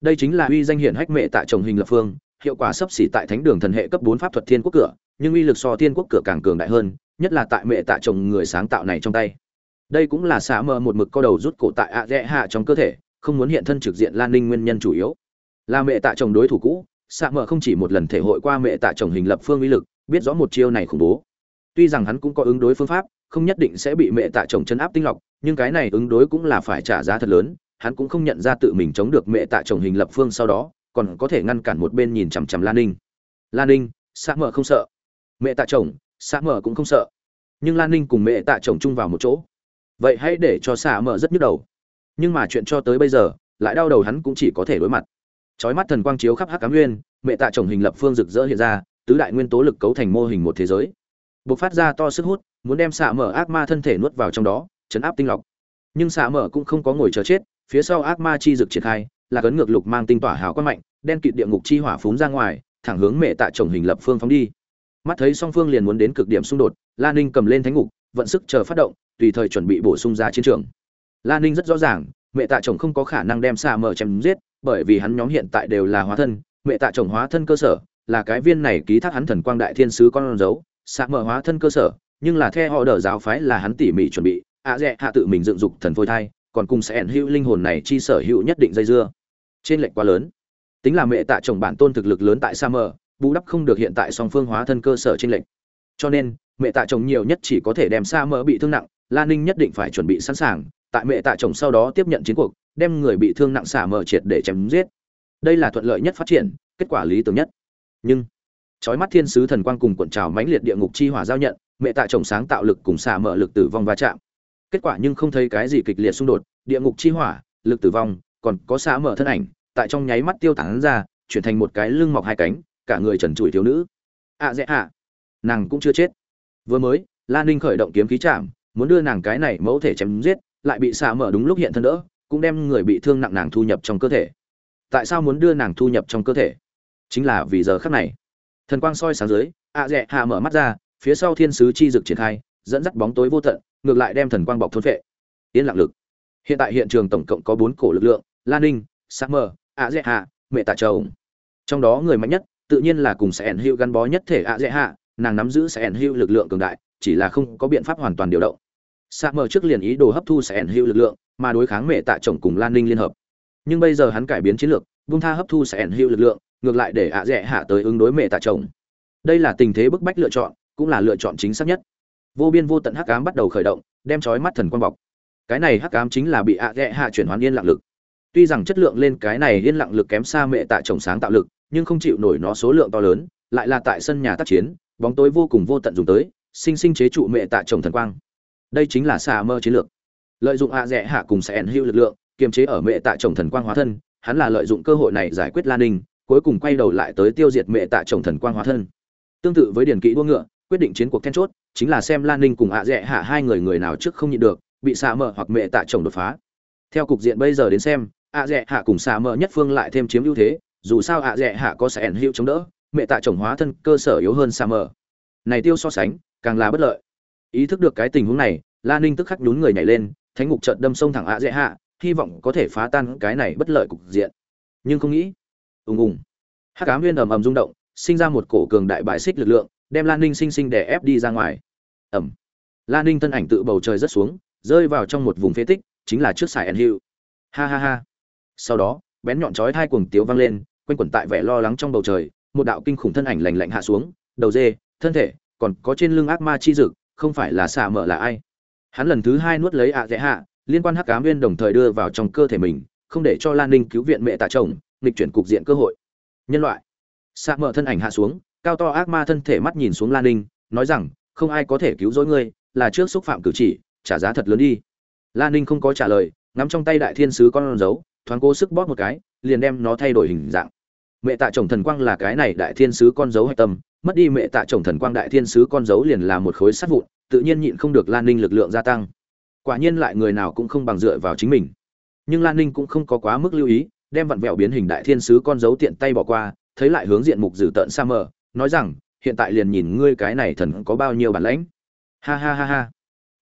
Đây chính là uy danh hiển hách mẹ tạ chồng hình lập phương hiệu quả sấp xỉ tại thánh đường thần hệ cấp bốn pháp thuật thiên quốc cửa, nhưng uy lực so thiên quốc cửa càng cường đại hơn, nhất là tại mẹ tạ chồng người sáng tạo này trong tay. Đây cũng là xả mờ một mực co đầu rút cổ tại ạ rẽ hạ trong cơ thể, không muốn hiện thân trực diện lan ninh nguyên nhân chủ yếu. Là mẹ tạ chồng đối thủ cũ, xạ mờ không chỉ một lần thể hội qua mẹ tạ chồng hình lập phương uy lực, biết rõ một chiêu này khủng bố. Tuy rằng hắn cũng có ứng đối phương pháp, không nhất định sẽ bị mẹ tạ chồng chấn áp tinh lọc, nhưng cái này ứng đối cũng là phải trả giá thật lớn, hắn cũng không nhận ra tự mình chống được mẹ tạ chồng hình lập phương sau đó còn có thể ngăn cản một bên nhìn chằm chằm lan ninh. Lan ninh xạ mờ không sợ. Mẹ tạ chồng xạ mờ cũng không sợ. Nhưng lan ninh cùng mẹ tạ chồng chung vào một chỗ. Vậy hãy để cho xạ mờ rất nhức đầu. Nhưng mà chuyện cho tới bây giờ, lại đau đầu hắn cũng chỉ có thể đối mặt. Chói mắt thần quang chiếu khắp hắc cám nguyên, mẹ tạ chồng hình lập phương rực rỡ hiện ra, tứ đại nguyên tố lực cấu thành mô hình một thế giới. Bộc phát ra to sức hút, muốn đem xạ mở ác ma thân thể nuốt vào trong đó, chấn áp tinh lọc. Nhưng xạ mở cũng không có ngồi chờ chết, phía sau ác ma chi rực triển khai là cấn ngược lục mang tinh tỏa hào quang mạnh, đen kịt địa ngục chi hỏa phún ra ngoài, thẳng hướng mẹ tạ chồng hình lập phương phóng đi. Mắt thấy song phương liền muốn đến cực điểm xung đột, la ninh cầm lên thánh ngục, vận sức chờ phát động, tùy thời chuẩn bị bổ sung ra chiến trường. La ninh rất rõ ràng, mẹ tạ chồng không có khả năng đem xạ mở chém giết, bởi vì hắn nhóm hiện tại đều là hóa thân, mẹ tạ chồng hóa thân cơ sở, là cái viên này ký thác hắn thần quang đại thiên sứ con dấu. Xạ mở hóa thân cơ sở, nhưng là theo họ đỡ giáo phái là hắn tỉ mỉ chuẩn bị, ạ à dẹ hạ tự mình dựng dục thần phôi thai, còn cùng sẽ ẩn hữu linh hồn này chi sở hữu nhất định dây dưa trên lệnh quá lớn. Tính là mẹ tạ chồng bản tôn thực lực lớn tại sa mờ, bù đắp không được hiện tại song phương hóa thân cơ sở trên lệnh cho nên, mẹ tạ chồng nhiều nhất chỉ có thể đem sa mờ bị thương nặng, la ninh nhất định phải chuẩn bị sẵn sàng, tại mẹ tạ chồng sau đó tiếp nhận chiến cuộc, đem người bị thương nặng xả mờ triệt để chém giết. Đây là thuận lợi nhất phát triển, kết quả lý tưởng nhất. Nhưng, chói mắt thiên sứ thần quang cùng cuộn trào mãnh liệt địa ngục chi hỏa giao nhận, mẹ tạ chồng sáng tạo lực cùng xả mờ lực tử vong va chạm. Kết quả nhưng không thấy cái gì kịch liệt xung đột, địa ngục chi hỏa, lực tử vong còn có xã mở thân ảnh tại trong nháy mắt tiêu tán ra chuyển thành một cái lưng mọc hai cánh cả người trần trụi thiếu nữ. Ạ à, dễ ạ. Nàng cũng chưa chết. Vừa mới lan ninh khởi động kiếm khí chạm muốn đưa nàng cái này mẫu thể chém giết lại bị xả mở đúng lúc hiện thân đỡ cũng đem người bị thương nặng nàng thu nhập trong cơ thể. Tại sao muốn đưa nàng thu nhập trong cơ thể? Chính là vì giờ khắc này. Thần quang soi sáng dưới à, ạ dẹ hạ mở mắt ra phía sau thiên sứ chi dực triển khai dẫn dắt bóng tối vô tận ngược lại đem thần quang bọc thôn vệ. Yên lặng lực. Hiện tại hiện trường tổng cộng có bốn cổ lực lượng lan ninh, sa mờ ạ dễ hạ, mẹ tạ chồng trong đó người mạnh nhất, tự nhiên là cùng sẽ ẩn hữu gắn bó nhất thể ạ dễ hạ, nàng nắm giữ sẽ ẩn hữu lực lượng cường đại, chỉ là không có biện pháp hoàn toàn điều động. Sa mờ trước liền ý đồ hấp thu sẽ ẩn hữu lực lượng, mà đối kháng mẹ tạ chồng cùng lan ninh liên hợp. Nhưng bây giờ hắn cải biến chiến lược vung tha hấp thu sẽ ẩn hữu lực lượng, ngược lại để ạ dễ hạ tới ứng đối mẹ tạ chồng. Đây là tình thế bức bách lựa chọn, cũng là lựa chọn chính xác nhất. Vô biên vô tận hắc ám bắt đầu khởi động, đem trói mắt thần quang bọc. Cái này hắc ám chính là bị ạ dẹ hạ chuyển hoán yên lặng lực tuy rằng chất lượng lên cái này yên lặng lực kém xa mẹ tạ chồng sáng tạo lực, nhưng không chịu nổi nó số lượng to lớn, lại là tại sân nhà tác chiến, bóng tối vô cùng vô tận dùng tới, sinh sinh chế trụ mẹ tạ chồng thần quang. Đây chính là xà mơ chiến lược. Lợi dụng ạ rẽ hạ cùng sẽ ẩn hữu lực lượng, kiềm chế ở mẹ tạ chồng thần quang hóa thân, hắn là lợi dụng cơ hội này giải quyết lan ninh, cuối cùng quay đầu lại tới tiêu diệt mẹ tạ chồng thần quang hóa thân. Tương tự với điển kỹ đua ngựa, quyết định chiến cuộc then chốt, chính là xem lan ninh cùng ạ rẽ hạ hai người người nào trước không nhịn được, bị xạ mơ hoặc mẹ tạ chồng đột phá. Theo cục diện bây giờ đến xem ạ dẹ hạ cùng xà mờ nhất phương lại thêm chiếm ưu thế, dù sao ạ dẹ hạ có sẽ ẩn hữu chống đỡ, mẹ tạ chồng hóa thân cơ sở yếu hơn xà mờ. Này tiêu so sánh, càng là bất lợi. Ý thức được cái tình huống này, la ninh tức khắc nhún người nhảy lên, thánh ngục trợt đâm sông thẳng ạ dẹ hạ, hy vọng có thể phá tan cái này bất lợi cục diện. Nhưng không nghĩ, ùng ùng, hắc ám viên ầm ầm rung động, sinh ra một cổ cường đại bại xích lực lượng, đem lan ninh sinh sinh đè ép đi ra ngoài. Ẩm lan ninh thân ảnh tự bầu trời rất xuống, rơi vào trong một vùng phế tích, chính là trước sải ẩn hiệu ha ha ha sau đó, bén nhọn chói thai cuồng tiếu vang lên, quanh quẩn tại vẻ lo lắng trong bầu trời, một đạo kinh khủng thân ảnh lạnh lạnh hạ xuống, đầu dê, thân thể, còn có trên lưng ác ma chi dực, không phải là xả mở là ai. Hắn lần thứ hai nuốt lấy ạ dễ hạ, liên quan hắc ám nguyên đồng thời đưa vào trong cơ thể mình, không để cho lan ninh cứu viện mẹ tạ chồng, nghịch chuyển cục diện cơ hội. Nhân loại. Xạ mở thân ảnh hạ xuống, cao to ác ma thân thể mắt nhìn xuống lan ninh, nói rằng, không ai có thể cứu rỗi ngươi, là trước xúc phạm cử chỉ, trả giá thật lớn đi. Lan ninh không có trả lời, ngắm trong tay đại thiên sứ con dấu thoáng cố sức bóp một cái, liền đem nó thay đổi hình dạng. Mẹ tạ chồng thần quang là cái này đại thiên sứ con dấu hạch tâm, mất đi mẹ tạ chồng thần quang đại thiên sứ con dấu liền là một khối sắt vụn, tự nhiên nhịn không được lan ninh lực lượng gia tăng. Quả nhiên lại người nào cũng không bằng dựa vào chính mình. Nhưng lan ninh cũng không có quá mức lưu ý, đem vặn vẹo biến hình đại thiên sứ con dấu tiện tay bỏ qua, thấy lại hướng diện mục dử tợn sa mờ, nói rằng, hiện tại liền nhìn ngươi cái này thần có bao nhiêu bản lãnh. Ha ha ha ha.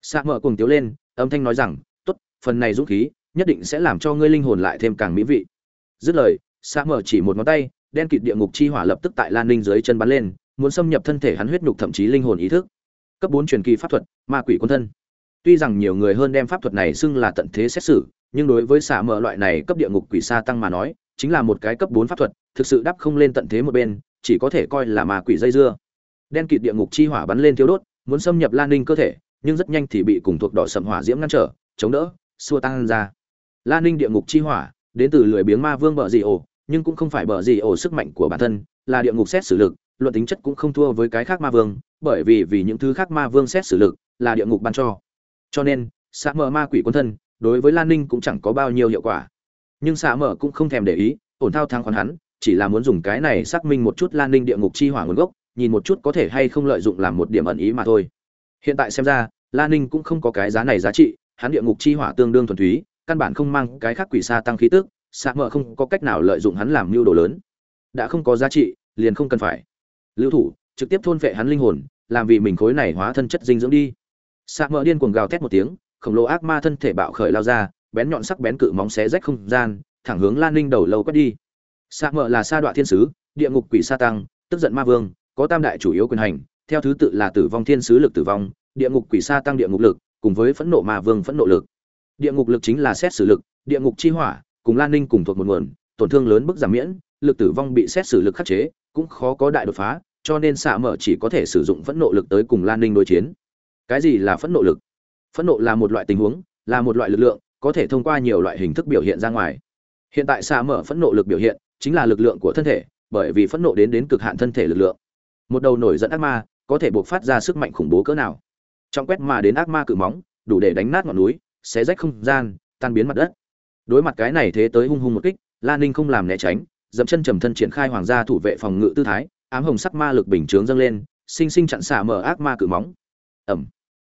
Sa mờ cùng tiếu lên, âm thanh nói rằng, tốt, phần này dũng khí nhất định sẽ làm cho ngươi linh hồn lại thêm càng mỹ vị. Dứt lời, sa Mở chỉ một ngón tay, đen kịt địa ngục chi hỏa lập tức tại lan ninh dưới chân bắn lên, muốn xâm nhập thân thể hắn huyết nhục thậm chí linh hồn ý thức. Cấp bốn truyền kỳ pháp thuật, ma quỷ quân thân. Tuy rằng nhiều người hơn đem pháp thuật này xưng là tận thế xét xử, nhưng đối với xả mở loại này cấp địa ngục quỷ sa tăng mà nói, chính là một cái cấp bốn pháp thuật, thực sự đắp không lên tận thế một bên, chỉ có thể coi là ma quỷ dây dưa. Đen kịt địa ngục chi hỏa bắn lên thiếu đốt, muốn xâm nhập lan ninh cơ thể, nhưng rất nhanh thì bị cùng thuộc đỏ sầm hỏa diễm ngăn trở, chống đỡ, xua tăng ra lan ninh địa ngục chi hỏa, đến từ lười biếng ma vương bờ dị ổ, nhưng cũng không phải bờ dị ổ sức mạnh của bản thân, là địa ngục xét xử lực, luận tính chất cũng không thua với cái khác ma vương, bởi vì vì những thứ khác ma vương xét xử lực, là địa ngục ban cho. Cho nên, xã mở ma quỷ quân thân, đối với lan ninh cũng chẳng có bao nhiêu hiệu quả. Nhưng xã mở cũng không thèm để ý, ổn thao thang khoán hắn, chỉ là muốn dùng cái này xác minh một chút lan ninh địa ngục chi hỏa nguồn gốc, nhìn một chút có thể hay không lợi dụng làm một điểm ẩn ý mà thôi. Hiện tại xem ra lan ninh cũng không có cái giá này giá trị, hắn địa ngục chi hỏa tương đương thuần túy căn bản không mang cái khác quỷ xa tăng khí tức xạ mở không có cách nào lợi dụng hắn làm mưu đồ lớn đã không có giá trị liền không cần phải lưu thủ trực tiếp thôn phệ hắn linh hồn làm vì mình khối này hóa thân chất dinh dưỡng đi Sạ Mơ điên cuồng gào thét một tiếng, khổng lồ ác ma thân thể bạo khởi lao ra, bén nhọn sắc bén cự móng xé rách không gian, thẳng hướng Lan Ninh đầu lâu quét đi. Sạ Mơ là sa đoạn thiên sứ, địa ngục quỷ sa tăng, tức giận ma vương, có tam đại chủ yếu quyền hành, theo thứ tự là tử vong thiên sứ lực tử vong, địa ngục quỷ sa tăng địa ngục lực, cùng với phẫn nộ ma vương phẫn nộ lực. Địa ngục lực chính là xét xử lực, địa ngục chi hỏa, cùng Lan Ninh cùng thuộc một nguồn, tổn thương lớn bức giảm miễn, lực tử vong bị xét xử lực khắc chế, cũng khó có đại đột phá, cho nên xạ mở chỉ có thể sử dụng phẫn nộ lực tới cùng Lan Ninh đối chiến. Cái gì là phẫn nộ lực? Phẫn nộ là một loại tình huống là một loại lực lượng có thể thông qua nhiều loại hình thức biểu hiện ra ngoài. Hiện tại xạ mở phẫn nộ lực biểu hiện chính là lực lượng của thân thể bởi vì phẫn nộ đến đến cực hạn thân thể lực lượng. Một đầu nổi dẫn ác ma có thể buộc phát ra sức mạnh khủng bố cỡ nào. Trong quét mà đến ác ma cự móng đủ để đánh nát ngọn núi xé rách không gian, tan biến mặt đất. Đối mặt cái này thế tới hung hung một kích lan ninh không làm né tránh dẫm chân trầm thân triển khai hoàng gia thủ vệ phòng ngự tư thái, ám hồng sắc ma lực bình chướng dâng lên, sinh sinh chặn xả mở ác ma cự móng. Ẩm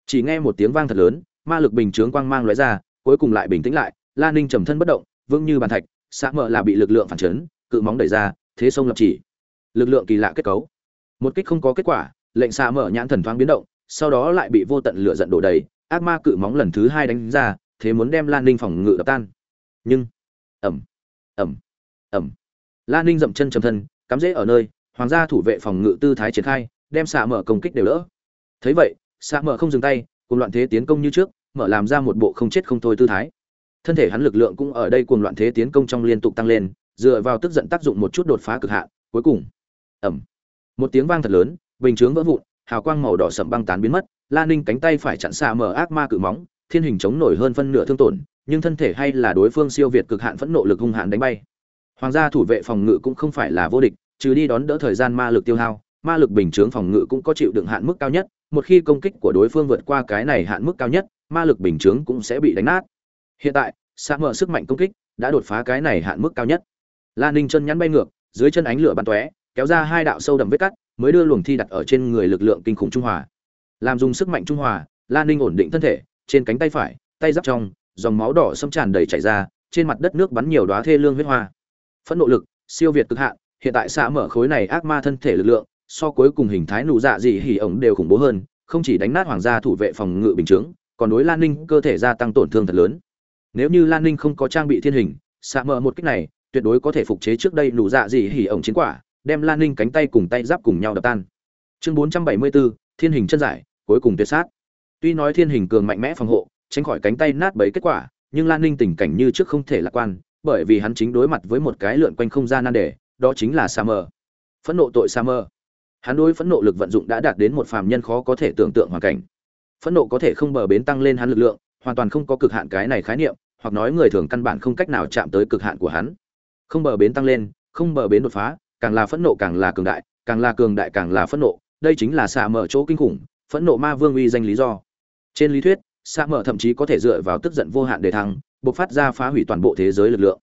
chỉ nghe một tiếng vang thật lớn, ma lực bình chướng quang mang lóe ra, cuối cùng lại bình tĩnh lại Lan ninh trầm thân bất động, vững như bàn thạch xả mở là bị lực lượng phản chấn, cự móng đẩy ra, thế sông lập chỉ. Lực lượng kỳ lạ kết cấu. Một kích không có kết quả, lệnh xả mở nhãn thần thoáng biến động, sau đó lại bị vô tận lửa giận đổ đầy ác ma cự móng lần thứ hai đánh ra, thế muốn đem lan ninh phòng ngự đập tan. Nhưng ẩm ẩm ẩm lan ninh dậm chân trầm thân, cắm rễ ở nơi, hoàng gia thủ vệ phòng ngự tư thái triển khai, đem xạ mở công kích đều đỡ. Thấy vậy xạ mở không dừng tay, cùng loạn thế tiến công như trước, mở làm ra một bộ không chết không thôi tư thái. Thân thể hắn lực lượng cũng ở đây cùng loạn thế tiến công trong liên tục tăng lên, dựa vào tức giận tác dụng một chút đột phá cực hạn, cuối cùng ẩm một tiếng vang thật lớn, bình chướng vỡ vụn, hào quang màu đỏ sậm băng tán biến mất la ninh cánh tay phải chặn xạ mở ác ma cự móng, thiên hình chống nổi hơn phân nửa thương tổn, nhưng thân thể hay là đối phương siêu việt cực hạn phẫn nộ lực hung hạn đánh bay. Hoàng gia thủ vệ phòng ngự cũng không phải là vô địch, trừ đi đón đỡ thời gian ma lực tiêu hao, ma lực bình chướng phòng ngự cũng có chịu đựng hạn mức cao nhất, một khi công kích của đối phương vượt qua cái này hạn mức cao nhất, ma lực bình chướng cũng sẽ bị đánh nát. Hiện tại, xạ mở sức mạnh công kích đã đột phá cái này hạn mức cao nhất. Lan ninh chân nhắn bay ngược, dưới chân ánh lửa bắn tóe, kéo ra hai đạo sâu đậm vết cắt, mới đưa luồng thi đặt ở trên người lực lượng kinh khủng trung hòa làm dùng sức mạnh trung hòa lan ninh ổn định thân thể, trên cánh tay phải, tay giáp trong, dòng máu đỏ xâm tràn đầy chảy ra, trên mặt đất nước bắn nhiều đóa thê lương huyết hoa. Phẫn nộ lực, siêu việt cực hạn, hiện tại xạ mở khối này ác ma thân thể lực lượng, so cuối cùng hình thái nụ dạ dị hỉ ổng đều khủng bố hơn, không chỉ đánh nát hoàng gia thủ vệ phòng ngự bình chướng, còn đối lan ninh cơ thể gia tăng tổn thương thật lớn. Nếu như lan ninh không có trang bị thiên hình xạ mở một cách này, tuyệt đối có thể phục chế trước đây nụ dạ dị hỉ ổng chiến quả, đem lan ninh cánh tay cùng tay giáp cùng nhau đập tan. Chương bốn trăm bảy mươi bốn, thiên hình chân giải cuối cùng tuyệt sát. Tuy nói thiên hình cường mạnh mẽ phòng hộ, tránh khỏi cánh tay nát bấy kết quả, nhưng lan ninh tình cảnh như trước không thể lạc quan, bởi vì hắn chính đối mặt với một cái lượn quanh không gian nan đề, đó chính là sa mờ. Phẫn nộ tội sa mờ. Hắn đối phẫn nộ lực vận dụng đã đạt đến một phàm nhân khó có thể tưởng tượng hoàn cảnh. Phẫn nộ có thể không bờ bến tăng lên hắn lực lượng, hoàn toàn không có cực hạn cái này khái niệm, hoặc nói người thường căn bản không cách nào chạm tới cực hạn của hắn. Không bờ bến tăng lên, không bờ bến đột phá, càng là phẫn nộ càng là cường đại, càng là cường đại càng là phẫn nộ, đây chính là xạ mở chỗ kinh khủng phẫn nộ ma vương uy danh lý do. Trên lý thuyết, Sa mở thậm chí có thể dựa vào tức giận vô hạn để thắng bộc phát ra phá hủy toàn bộ thế giới lực lượng.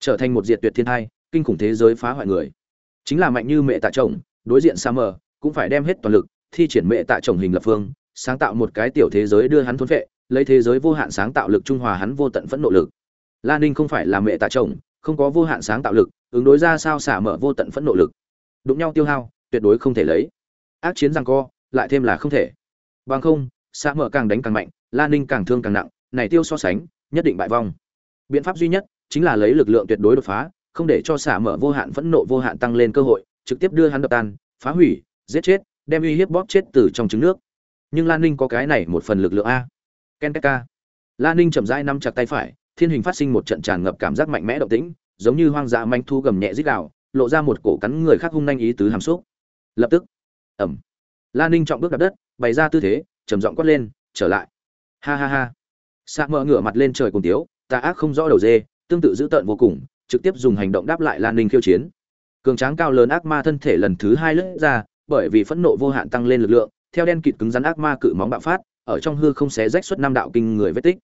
Trở thành một diệt tuyệt thiên thai, kinh khủng thế giới phá hoại người. Chính là mạnh như mẹ tạ chồng, đối diện sa Mở cũng phải đem hết toàn lực, thi triển mẹ tạ chồng hình lập phương, sáng tạo một cái tiểu thế giới đưa hắn thốn vệ lấy thế giới vô hạn sáng tạo lực trung hòa hắn vô tận phẫn nộ lực. La ninh không phải là mẹ tạ chồng, không có vô hạn sáng tạo lực, ứng đối ra sao xả mở vô tận phẫn nộ lực. Đụng nhau tiêu hao, tuyệt đối không thể lấy. Ác chiến rằng co lại thêm là không thể. Bằng không, xã mở càng đánh càng mạnh, la ninh càng thương càng nặng, này tiêu so sánh, nhất định bại vong. Biện pháp duy nhất chính là lấy lực lượng tuyệt đối đột phá, không để cho xả mở vô hạn phẫn nộ vô hạn tăng lên cơ hội, trực tiếp đưa hắn đập tan, phá hủy, giết chết, đem uy hiếp bóp chết từ trong trứng nước. Nhưng lan ninh có cái này một phần lực lượng a. Ken kaka lan ninh chậm rãi nắm chặt tay phải, thiên hình phát sinh một trận tràn ngập cảm giác mạnh mẽ động tĩnh, giống như hoang dã manh thu gầm nhẹ rít gào, lộ ra một cổ cắn người khác hung nhanh ý tứ hàm xúc. Lập tức. Ẩm lan ninh trọng bước đặt đất, bày ra tư thế, trầm giọng quát lên, trở lại. Ha ha ha. Xạ mở ngửa mặt lên trời cùng tiếu tà ác không rõ đầu dê, tương tự dữ tợn vô cùng, trực tiếp dùng hành động đáp lại lan ninh khiêu chiến. Cường tráng cao lớn ác ma thân thể lần thứ hai lướt ra, bởi vì phẫn nộ vô hạn tăng lên lực lượng, theo đen kịt cứng rắn ác ma cự móng bạo phát, ở trong hư không xé rách suốt năm đạo kinh người vết tích.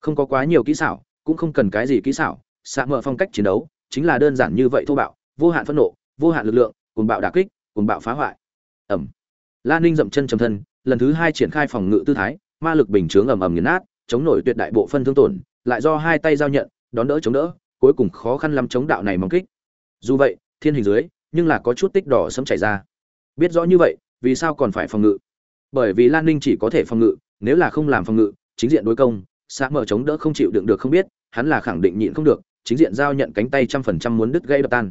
Không có quá nhiều kỹ xảo, cũng không cần cái gì kỹ xảo xạ mở phong cách chiến đấu chính là đơn giản như vậy thô bạo, vô hạn phẫn nộ, vô hạn lực lượng cùng bạo đà kích cùng bạo phá hoại. Ẩm lan ninh dậm chân trầm thân, lần thứ hai triển khai phòng ngự tư thái, ma lực bình chướng ầm ầm nghiền nát, chống nổi tuyệt đại bộ phân thương tổn, lại do hai tay giao nhận, đón đỡ chống đỡ, cuối cùng khó khăn lắm chống đạo này mong kích. Dù vậy, thiên hình dưới, nhưng là có chút tích đỏ sấm chảy ra. Biết rõ như vậy, vì sao còn phải phòng ngự? Bởi vì lan ninh chỉ có thể phòng ngự, nếu là không làm phòng ngự, chính diện đối công xã mở chống đỡ không chịu đựng được không biết, hắn là khẳng định nhịn không được, chính diện giao nhận cánh tay trăm phần trăm muốn đứt gây đập tan.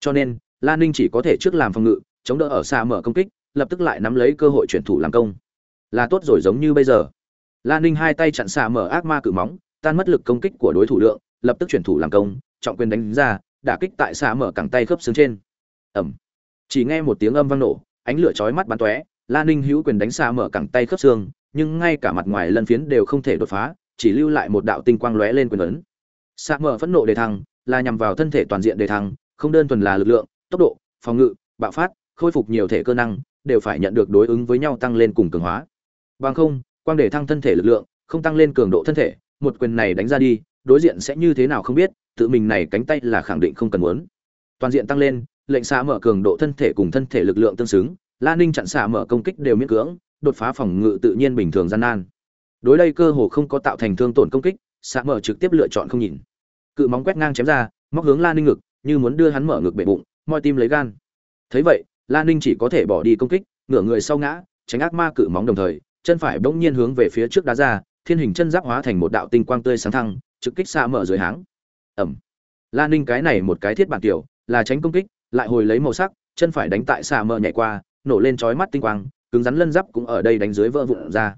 Cho nên lan ninh chỉ có thể trước làm phòng ngự, chống đỡ ở xa mở công kích lập tức lại nắm lấy cơ hội chuyển thủ làm công. Là tốt rồi giống như bây giờ. Lan ninh hai tay chặn xạ mở ác ma cự móng, tan mất lực công kích của đối thủ lượng, lập tức chuyển thủ làm công, trọng quyền đánh ra, đả kích tại xạ mở cẳng tay khớp xương trên. Ẩm. Chỉ nghe một tiếng âm vang nổ, ánh lửa chói mắt bắn tóe lan ninh hữu quyền đánh xạ mở cẳng tay khớp xương, nhưng ngay cả mặt ngoài lân phiến đều không thể đột phá, chỉ lưu lại một đạo tinh quang lóe lên quyền ấn. Xạ mở phẫn nộ đề thăng, là nhằm vào thân thể toàn diện đề thăng, không đơn thuần là lực lượng, tốc độ, phòng ngự, bạo phát, khôi phục nhiều thể cơ năng đều phải nhận được đối ứng với nhau tăng lên cùng cường hóa. Bằng không, quang để thăng thân thể lực lượng, không tăng lên cường độ thân thể, một quyền này đánh ra đi, đối diện sẽ như thế nào không biết, tự mình này cánh tay là khẳng định không cần muốn. Toàn diện tăng lên, lệnh xạ mở cường độ thân thể cùng thân thể lực lượng tương xứng, la ninh chặn xạ mở công kích đều miễn cưỡng, đột phá phòng ngự tự nhiên bình thường gian nan. Đối đây cơ hồ không có tạo thành thương tổn công kích, xạ mở trực tiếp lựa chọn không nhìn. Cự móng quét ngang chém ra, móc hướng la ninh ngực, như muốn đưa hắn mở ngực bể bụng, moi tim lấy gan. Thấy vậy la ninh chỉ có thể bỏ đi công kích, ngửa người sau ngã, tránh ác ma cự móng đồng thời, chân phải bỗng nhiên hướng về phía trước đá ra, thiên hình chân giáp hóa thành một đạo tinh quang tươi sáng thăng, trực kích xa mở dưới háng. Ẩm la ninh cái này một cái thiết bản tiểu, là tránh công kích, lại hồi lấy màu sắc, chân phải đánh tại xa mở nhảy qua, nổ lên chói mắt tinh quang, cứng rắn lân giáp cũng ở đây đánh dưới vỡ vụn ra.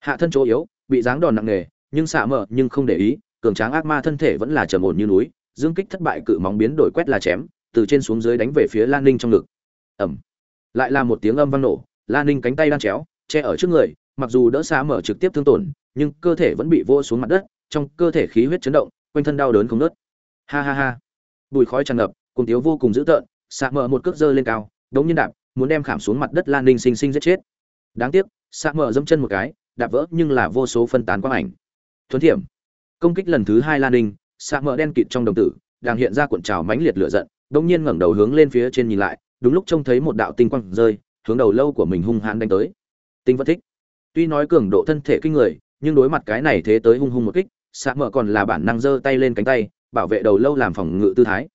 Hạ thân chỗ yếu, bị giáng đòn nặng nề, nhưng xạ mở nhưng không để ý, cường tráng ác ma thân thể vẫn là trầm ổn như núi, dương kích thất bại cự móng biến đổi quét là chém, từ trên xuống dưới đánh về phía lan ninh trong ngực ẩm lại là một tiếng âm vang nổ lan ninh cánh tay đang chéo, che ở trước người, mặc dù đỡ xá mở trực tiếp thương tổn, nhưng cơ thể vẫn bị vô xuống mặt đất, trong cơ thể khí huyết chấn động, quanh thân đau đớn không nớt ha ha ha. Bùi khói tràn ngập cùng tiếu vô cùng dữ tợn xạ mở một cước dơ lên cao, đống nhiên đạp, muốn đem khảm xuống mặt đất lan ninh sinh sinh giết chết. Đáng tiếc xạ mở dâm chân một cái, đạp vỡ nhưng là vô số phân tán quang ảnh. Thuấn thiểm. Công kích lần thứ hai lan ninh xạ mở đen kịt trong đồng tử, đang hiện ra cuộn trào mãnh liệt lửa giận, đống nhiên ngẩng đầu hướng lên phía trên nhìn lại đúng lúc trông thấy một đạo tinh quang rơi, hướng đầu lâu của mình hung hãn đánh tới. Tinh vẫn thích. Tuy nói cường độ thân thể kinh người, nhưng đối mặt cái này thế tới hung hung một kích xạ mở còn là bản năng giơ tay lên cánh tay, bảo vệ đầu lâu làm phòng ngự tư thái.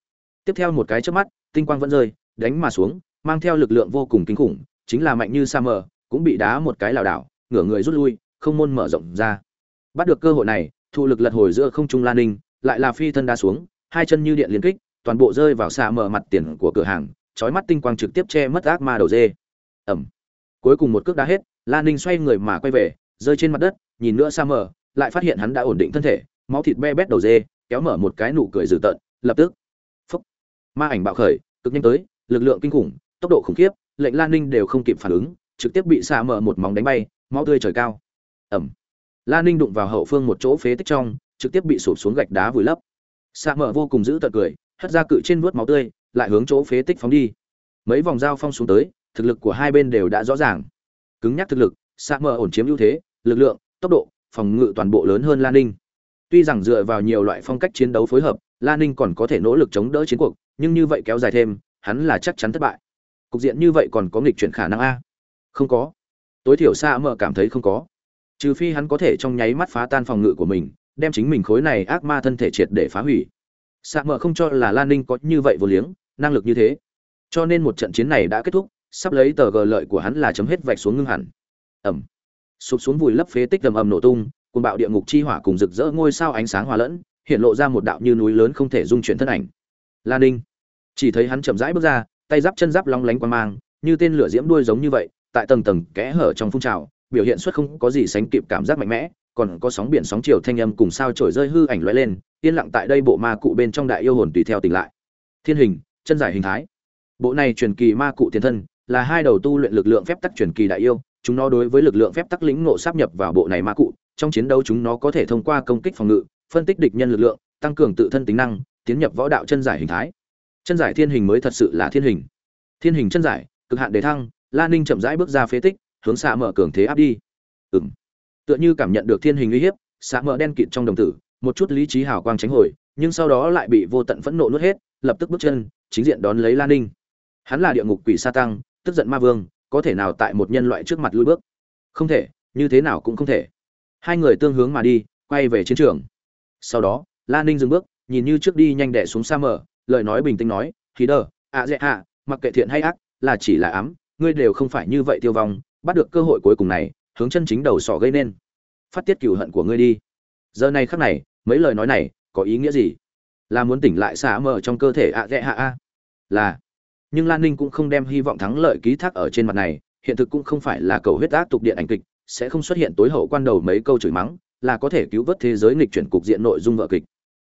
Tiếp theo một cái chớp mắt, tinh quang vẫn rơi, đánh mà xuống, mang theo lực lượng vô cùng kinh khủng, chính là mạnh như sa mờ cũng bị đá một cái lảo đảo, ngửa người rút lui, không môn mở rộng ra. Bắt được cơ hội này thụ lực lật hồi giữa không trung lan ninh, lại là phi thân đá xuống, hai chân như điện liên kích, toàn bộ rơi vào xa mở mặt tiền của cửa hàng chói mắt tinh quang trực tiếp che mất ác ma đầu dê. Ẩm. Cuối cùng một cước đá hết lan ninh xoay người mà quay về, rơi trên mặt đất, nhìn nữa xa mờ, lại phát hiện hắn đã ổn định thân thể, máu thịt be bét đầu dê, kéo mở một cái nụ cười dữ tợn, lập tức. Phúc. Ma ảnh bạo khởi, cực nhanh tới, lực lượng kinh khủng, tốc độ khủng khiếp, lệnh lan ninh đều không kịp phản ứng, trực tiếp bị xa mở một móng đánh bay, máu tươi trời cao. Ẩm. Lan ninh đụng vào hậu phương một chỗ phế tích trong, trực tiếp bị sụp xuống gạch đá vùi lấp. Xa mở vô cùng giữ tợn cười, hất ra cự trên vuốt máu tươi lại hướng chỗ phế tích phóng đi. Mấy vòng dao phong xuống tới, thực lực của hai bên đều đã rõ ràng. Cứng nhắc thực lực, Sa mở ổn chiếm ưu thế, lực lượng, tốc độ, phòng ngự toàn bộ lớn hơn lan ninh. Tuy rằng dựa vào nhiều loại phong cách chiến đấu phối hợp lan ninh còn có thể nỗ lực chống đỡ chiến cuộc, nhưng như vậy kéo dài thêm, hắn là chắc chắn thất bại. Cục diện như vậy còn có nghịch chuyển khả năng a? Không có. Tối thiểu Sa mở cảm thấy không có. Trừ phi hắn có thể trong nháy mắt phá tan phòng ngự của mình, đem chính mình khối này ác ma thân thể triệt để phá hủy. Sa mở không cho là lan ninh có như vậy vô liếng năng lực như thế. Cho nên một trận chiến này đã kết thúc, sắp lấy tờ gờ lợi của hắn là chấm hết vạch xuống ngưng hẳn. Ẩm. Sụp xuống vùi lấp phế tích ầm ầm nổ tung cùng bạo địa ngục chi hỏa cùng rực rỡ ngôi sao ánh sáng hòa lẫn, hiện lộ ra một đạo như núi lớn không thể dung chuyển thân ảnh. Lan ninh. Chỉ thấy hắn chậm rãi bước ra, tay giáp chân giáp long lánh qua mang, như tên lửa diễm đuôi giống như vậy, tại tầng tầng kẽ hở trong phun trào, biểu hiện xuất không có gì sánh kịp cảm giác mạnh mẽ, còn có sóng biển sóng chiều thanh âm cùng sao trổi rơi hư ảnh lóe lên, yên lặng tại đây bộ ma cụ bên trong đại yêu hồn tùy theo tỉnh lại. Thiên hình chân giải hình thái. Bộ này truyền kỳ ma cụ tiền thân là hai đầu tu luyện lực lượng phép tắc truyền kỳ đại yêu, chúng nó đối với lực lượng phép tắc lĩnh ngộ sáp nhập vào bộ này ma cụ, trong chiến đấu chúng nó có thể thông qua công kích phòng ngự, phân tích địch nhân lực lượng, tăng cường tự thân tính năng, tiến nhập võ đạo chân giải hình thái. Chân giải thiên hình mới thật sự là thiên hình. Thiên hình chân giải cực hạn đề thăng, la ninh chậm rãi bước ra phế tích, hướng xạ mở cường thế áp đi. Ừng tựa như cảm nhận được thiên hình uy hiếp, xạ mở đen kịt trong đồng tử, một chút lý trí hào quang tránh hồi, nhưng sau đó lại bị vô tận phẫn nộ nuốt hết, lập tức bước chân chính diện đón lấy lan ninh. Hắn là địa ngục quỷ sa tăng, tức giận ma vương, có thể nào tại một nhân loại trước mặt lui bước? Không thể, như thế nào cũng không thể. Hai người tương hướng mà đi, quay về chiến trường. Sau đó lan ninh dừng bước, nhìn như trước đi nhanh đẻ xuống xa mở lời nói bình tĩnh nói khí đờ, ạ dẹ hạ mặc kệ thiện hay ác, là chỉ là ám, ngươi đều không phải như vậy tiêu vong, bắt được cơ hội cuối cùng này, hướng chân chính đầu sỏ gây nên. Phát tiết cừu hận của ngươi đi. Giờ này khắc này, mấy lời nói này có ý nghĩa gì? Là muốn tỉnh lại xả mở trong cơ thể ạ dễ hạ a là. Nhưng lan ninh cũng không đem hy vọng thắng lợi ký thác ở trên mặt này, hiện thực cũng không phải là cầu huyết ác tục điện ảnh kịch, sẽ không xuất hiện tối hậu quan đầu mấy câu chửi mắng, là có thể cứu vớt thế giới nghịch chuyển cục diện nội dung vợ kịch.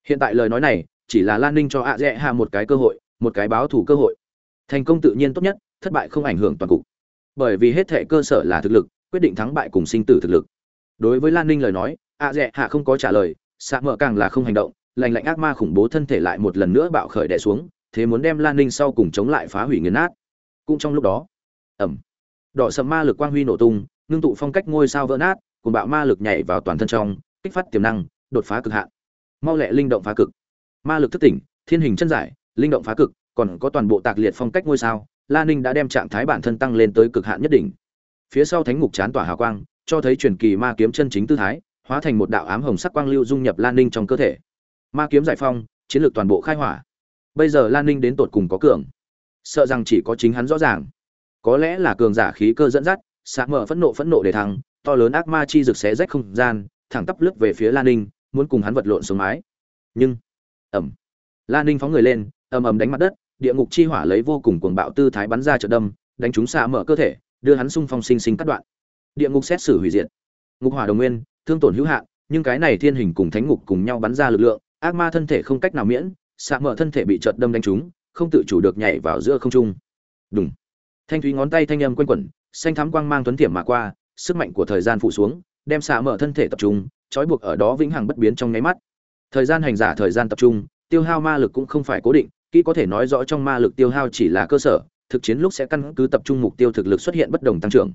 Hiện tại lời nói này, chỉ là lan ninh cho ạ dễ hạ một cái cơ hội, một cái báo thủ cơ hội. Thành công tự nhiên tốt nhất, thất bại không ảnh hưởng toàn cục. Bởi vì hết thể cơ sở là thực lực, quyết định thắng bại cùng sinh tử thực lực. Đối với lan ninh lời nói, ạ dẹ hạ không có trả lời xạ mở càng là không hành động lành lạnh ác ma khủng bố thân thể lại một lần nữa bạo khởi đè xuống thế muốn đem lan ninh sau cùng chống lại phá hủy nghiền nát. Cũng trong lúc đó ầm, đỏ sầm ma lực quang huy nổ tung ngưng tụ phong cách ngôi sao vỡ nát cùng bạo ma lực nhảy vào toàn thân trong kích phát tiềm năng đột phá cực hạn. Mau lẹ linh động phá cực. Ma lực thức tỉnh thiên hình chân giải linh động phá cực còn có toàn bộ tạc liệt phong cách ngôi sao la ninh đã đem trạng thái bản thân tăng lên tới cực hạn nhất định phía sau thánh ngục chán tỏa hào quang cho thấy truyền kỳ ma kiếm chân chính tư thái hóa thành một đạo ám hồng sắc quang lưu dung nhập lan ninh trong cơ thể ma kiếm giải phong, chiến lược toàn bộ khai hỏa. Bây giờ lan ninh đến tột cùng có cường. Sợ rằng chỉ có chính hắn rõ ràng. Có lẽ là cường giả khí cơ dẫn dắt xạ mở phẫn nộ phẫn nộ để thắng to lớn ác ma chi rực xé rách không gian, thẳng tắp lướt về phía lan ninh, muốn cùng hắn vật lộn xuống mái. Nhưng ẩm lan ninh phóng người lên, ầm ầm đánh mặt đất, địa ngục chi hỏa lấy vô cùng cuồng bạo tư thái bắn ra trợ đâm, đánh chúng xạ mở cơ thể, đưa hắn xung phong sinh sinh cắt đoạn. Địa ngục xét xử hủy diệt. Ngục hỏa đồng nguyên, thương tổn hữu hạn, nhưng cái này thiên hình cùng thánh ngục cùng nhau bắn ra lực lượng ác ma thân thể không cách nào miễn, xạ mở thân thể bị trợt đâm đánh trúng, không tự chủ được nhảy vào giữa không trung. Đúng thanh thúy ngón tay thanh âm quanh quẩn, xanh thắm quang mang tuấn tiệm mà qua, sức mạnh của thời gian phủ xuống, đem xạ mở thân thể tập trung, trói buộc ở đó vĩnh hằng bất biến trong nháy mắt. Thời gian hành giả thời gian tập trung, tiêu hao ma lực cũng không phải cố định, kỹ có thể nói rõ trong ma lực tiêu hao chỉ là cơ sở, thực chiến lúc sẽ căn cứ tập trung mục tiêu thực lực xuất hiện bất đồng tăng trưởng.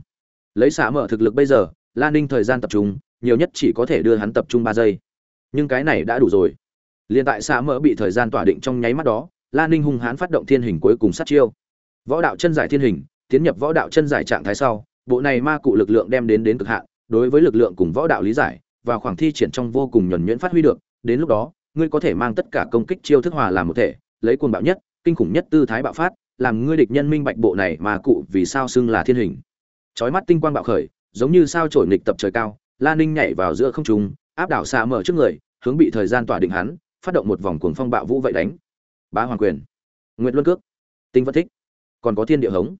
Lấy xả mở thực lực bây giờ, lan ninh thời gian tập trung, nhiều nhất chỉ có thể đưa hắn tập trung ba giây. Nhưng cái này đã đủ rồi. Liên tại xạ mỡ bị thời gian tỏa định trong nháy mắt đó, lan Ninh hung hãn phát động thiên hình cuối cùng sát chiêu. Võ đạo chân giải thiên hình, tiến nhập võ đạo chân giải trạng thái sau, bộ này ma cụ lực lượng đem đến đến cực hạn, đối với lực lượng cùng võ đạo lý giải, và khoảng thi triển trong vô cùng nhuần nhuyễn phát huy được, đến lúc đó, ngươi có thể mang tất cả công kích chiêu thức hòa làm một thể, lấy cuồng bạo nhất, kinh khủng nhất tư thái bạo phát, làm ngươi địch nhân minh bạch bộ này mà cụ vì sao xưng là thiên hình. Chói mắt tinh quang bạo khởi, giống như sao chổi nghịch tập trời cao, lan Ninh nhảy vào giữa không trung, áp đảo xa mở trước người, hướng bị thời gian tỏa định hắn, phát động một vòng cuồng phong bạo vũ vậy đánh. Bá hoàng quyền, nguyệt luân cước, tinh vẫn thích, còn có thiên địa hống.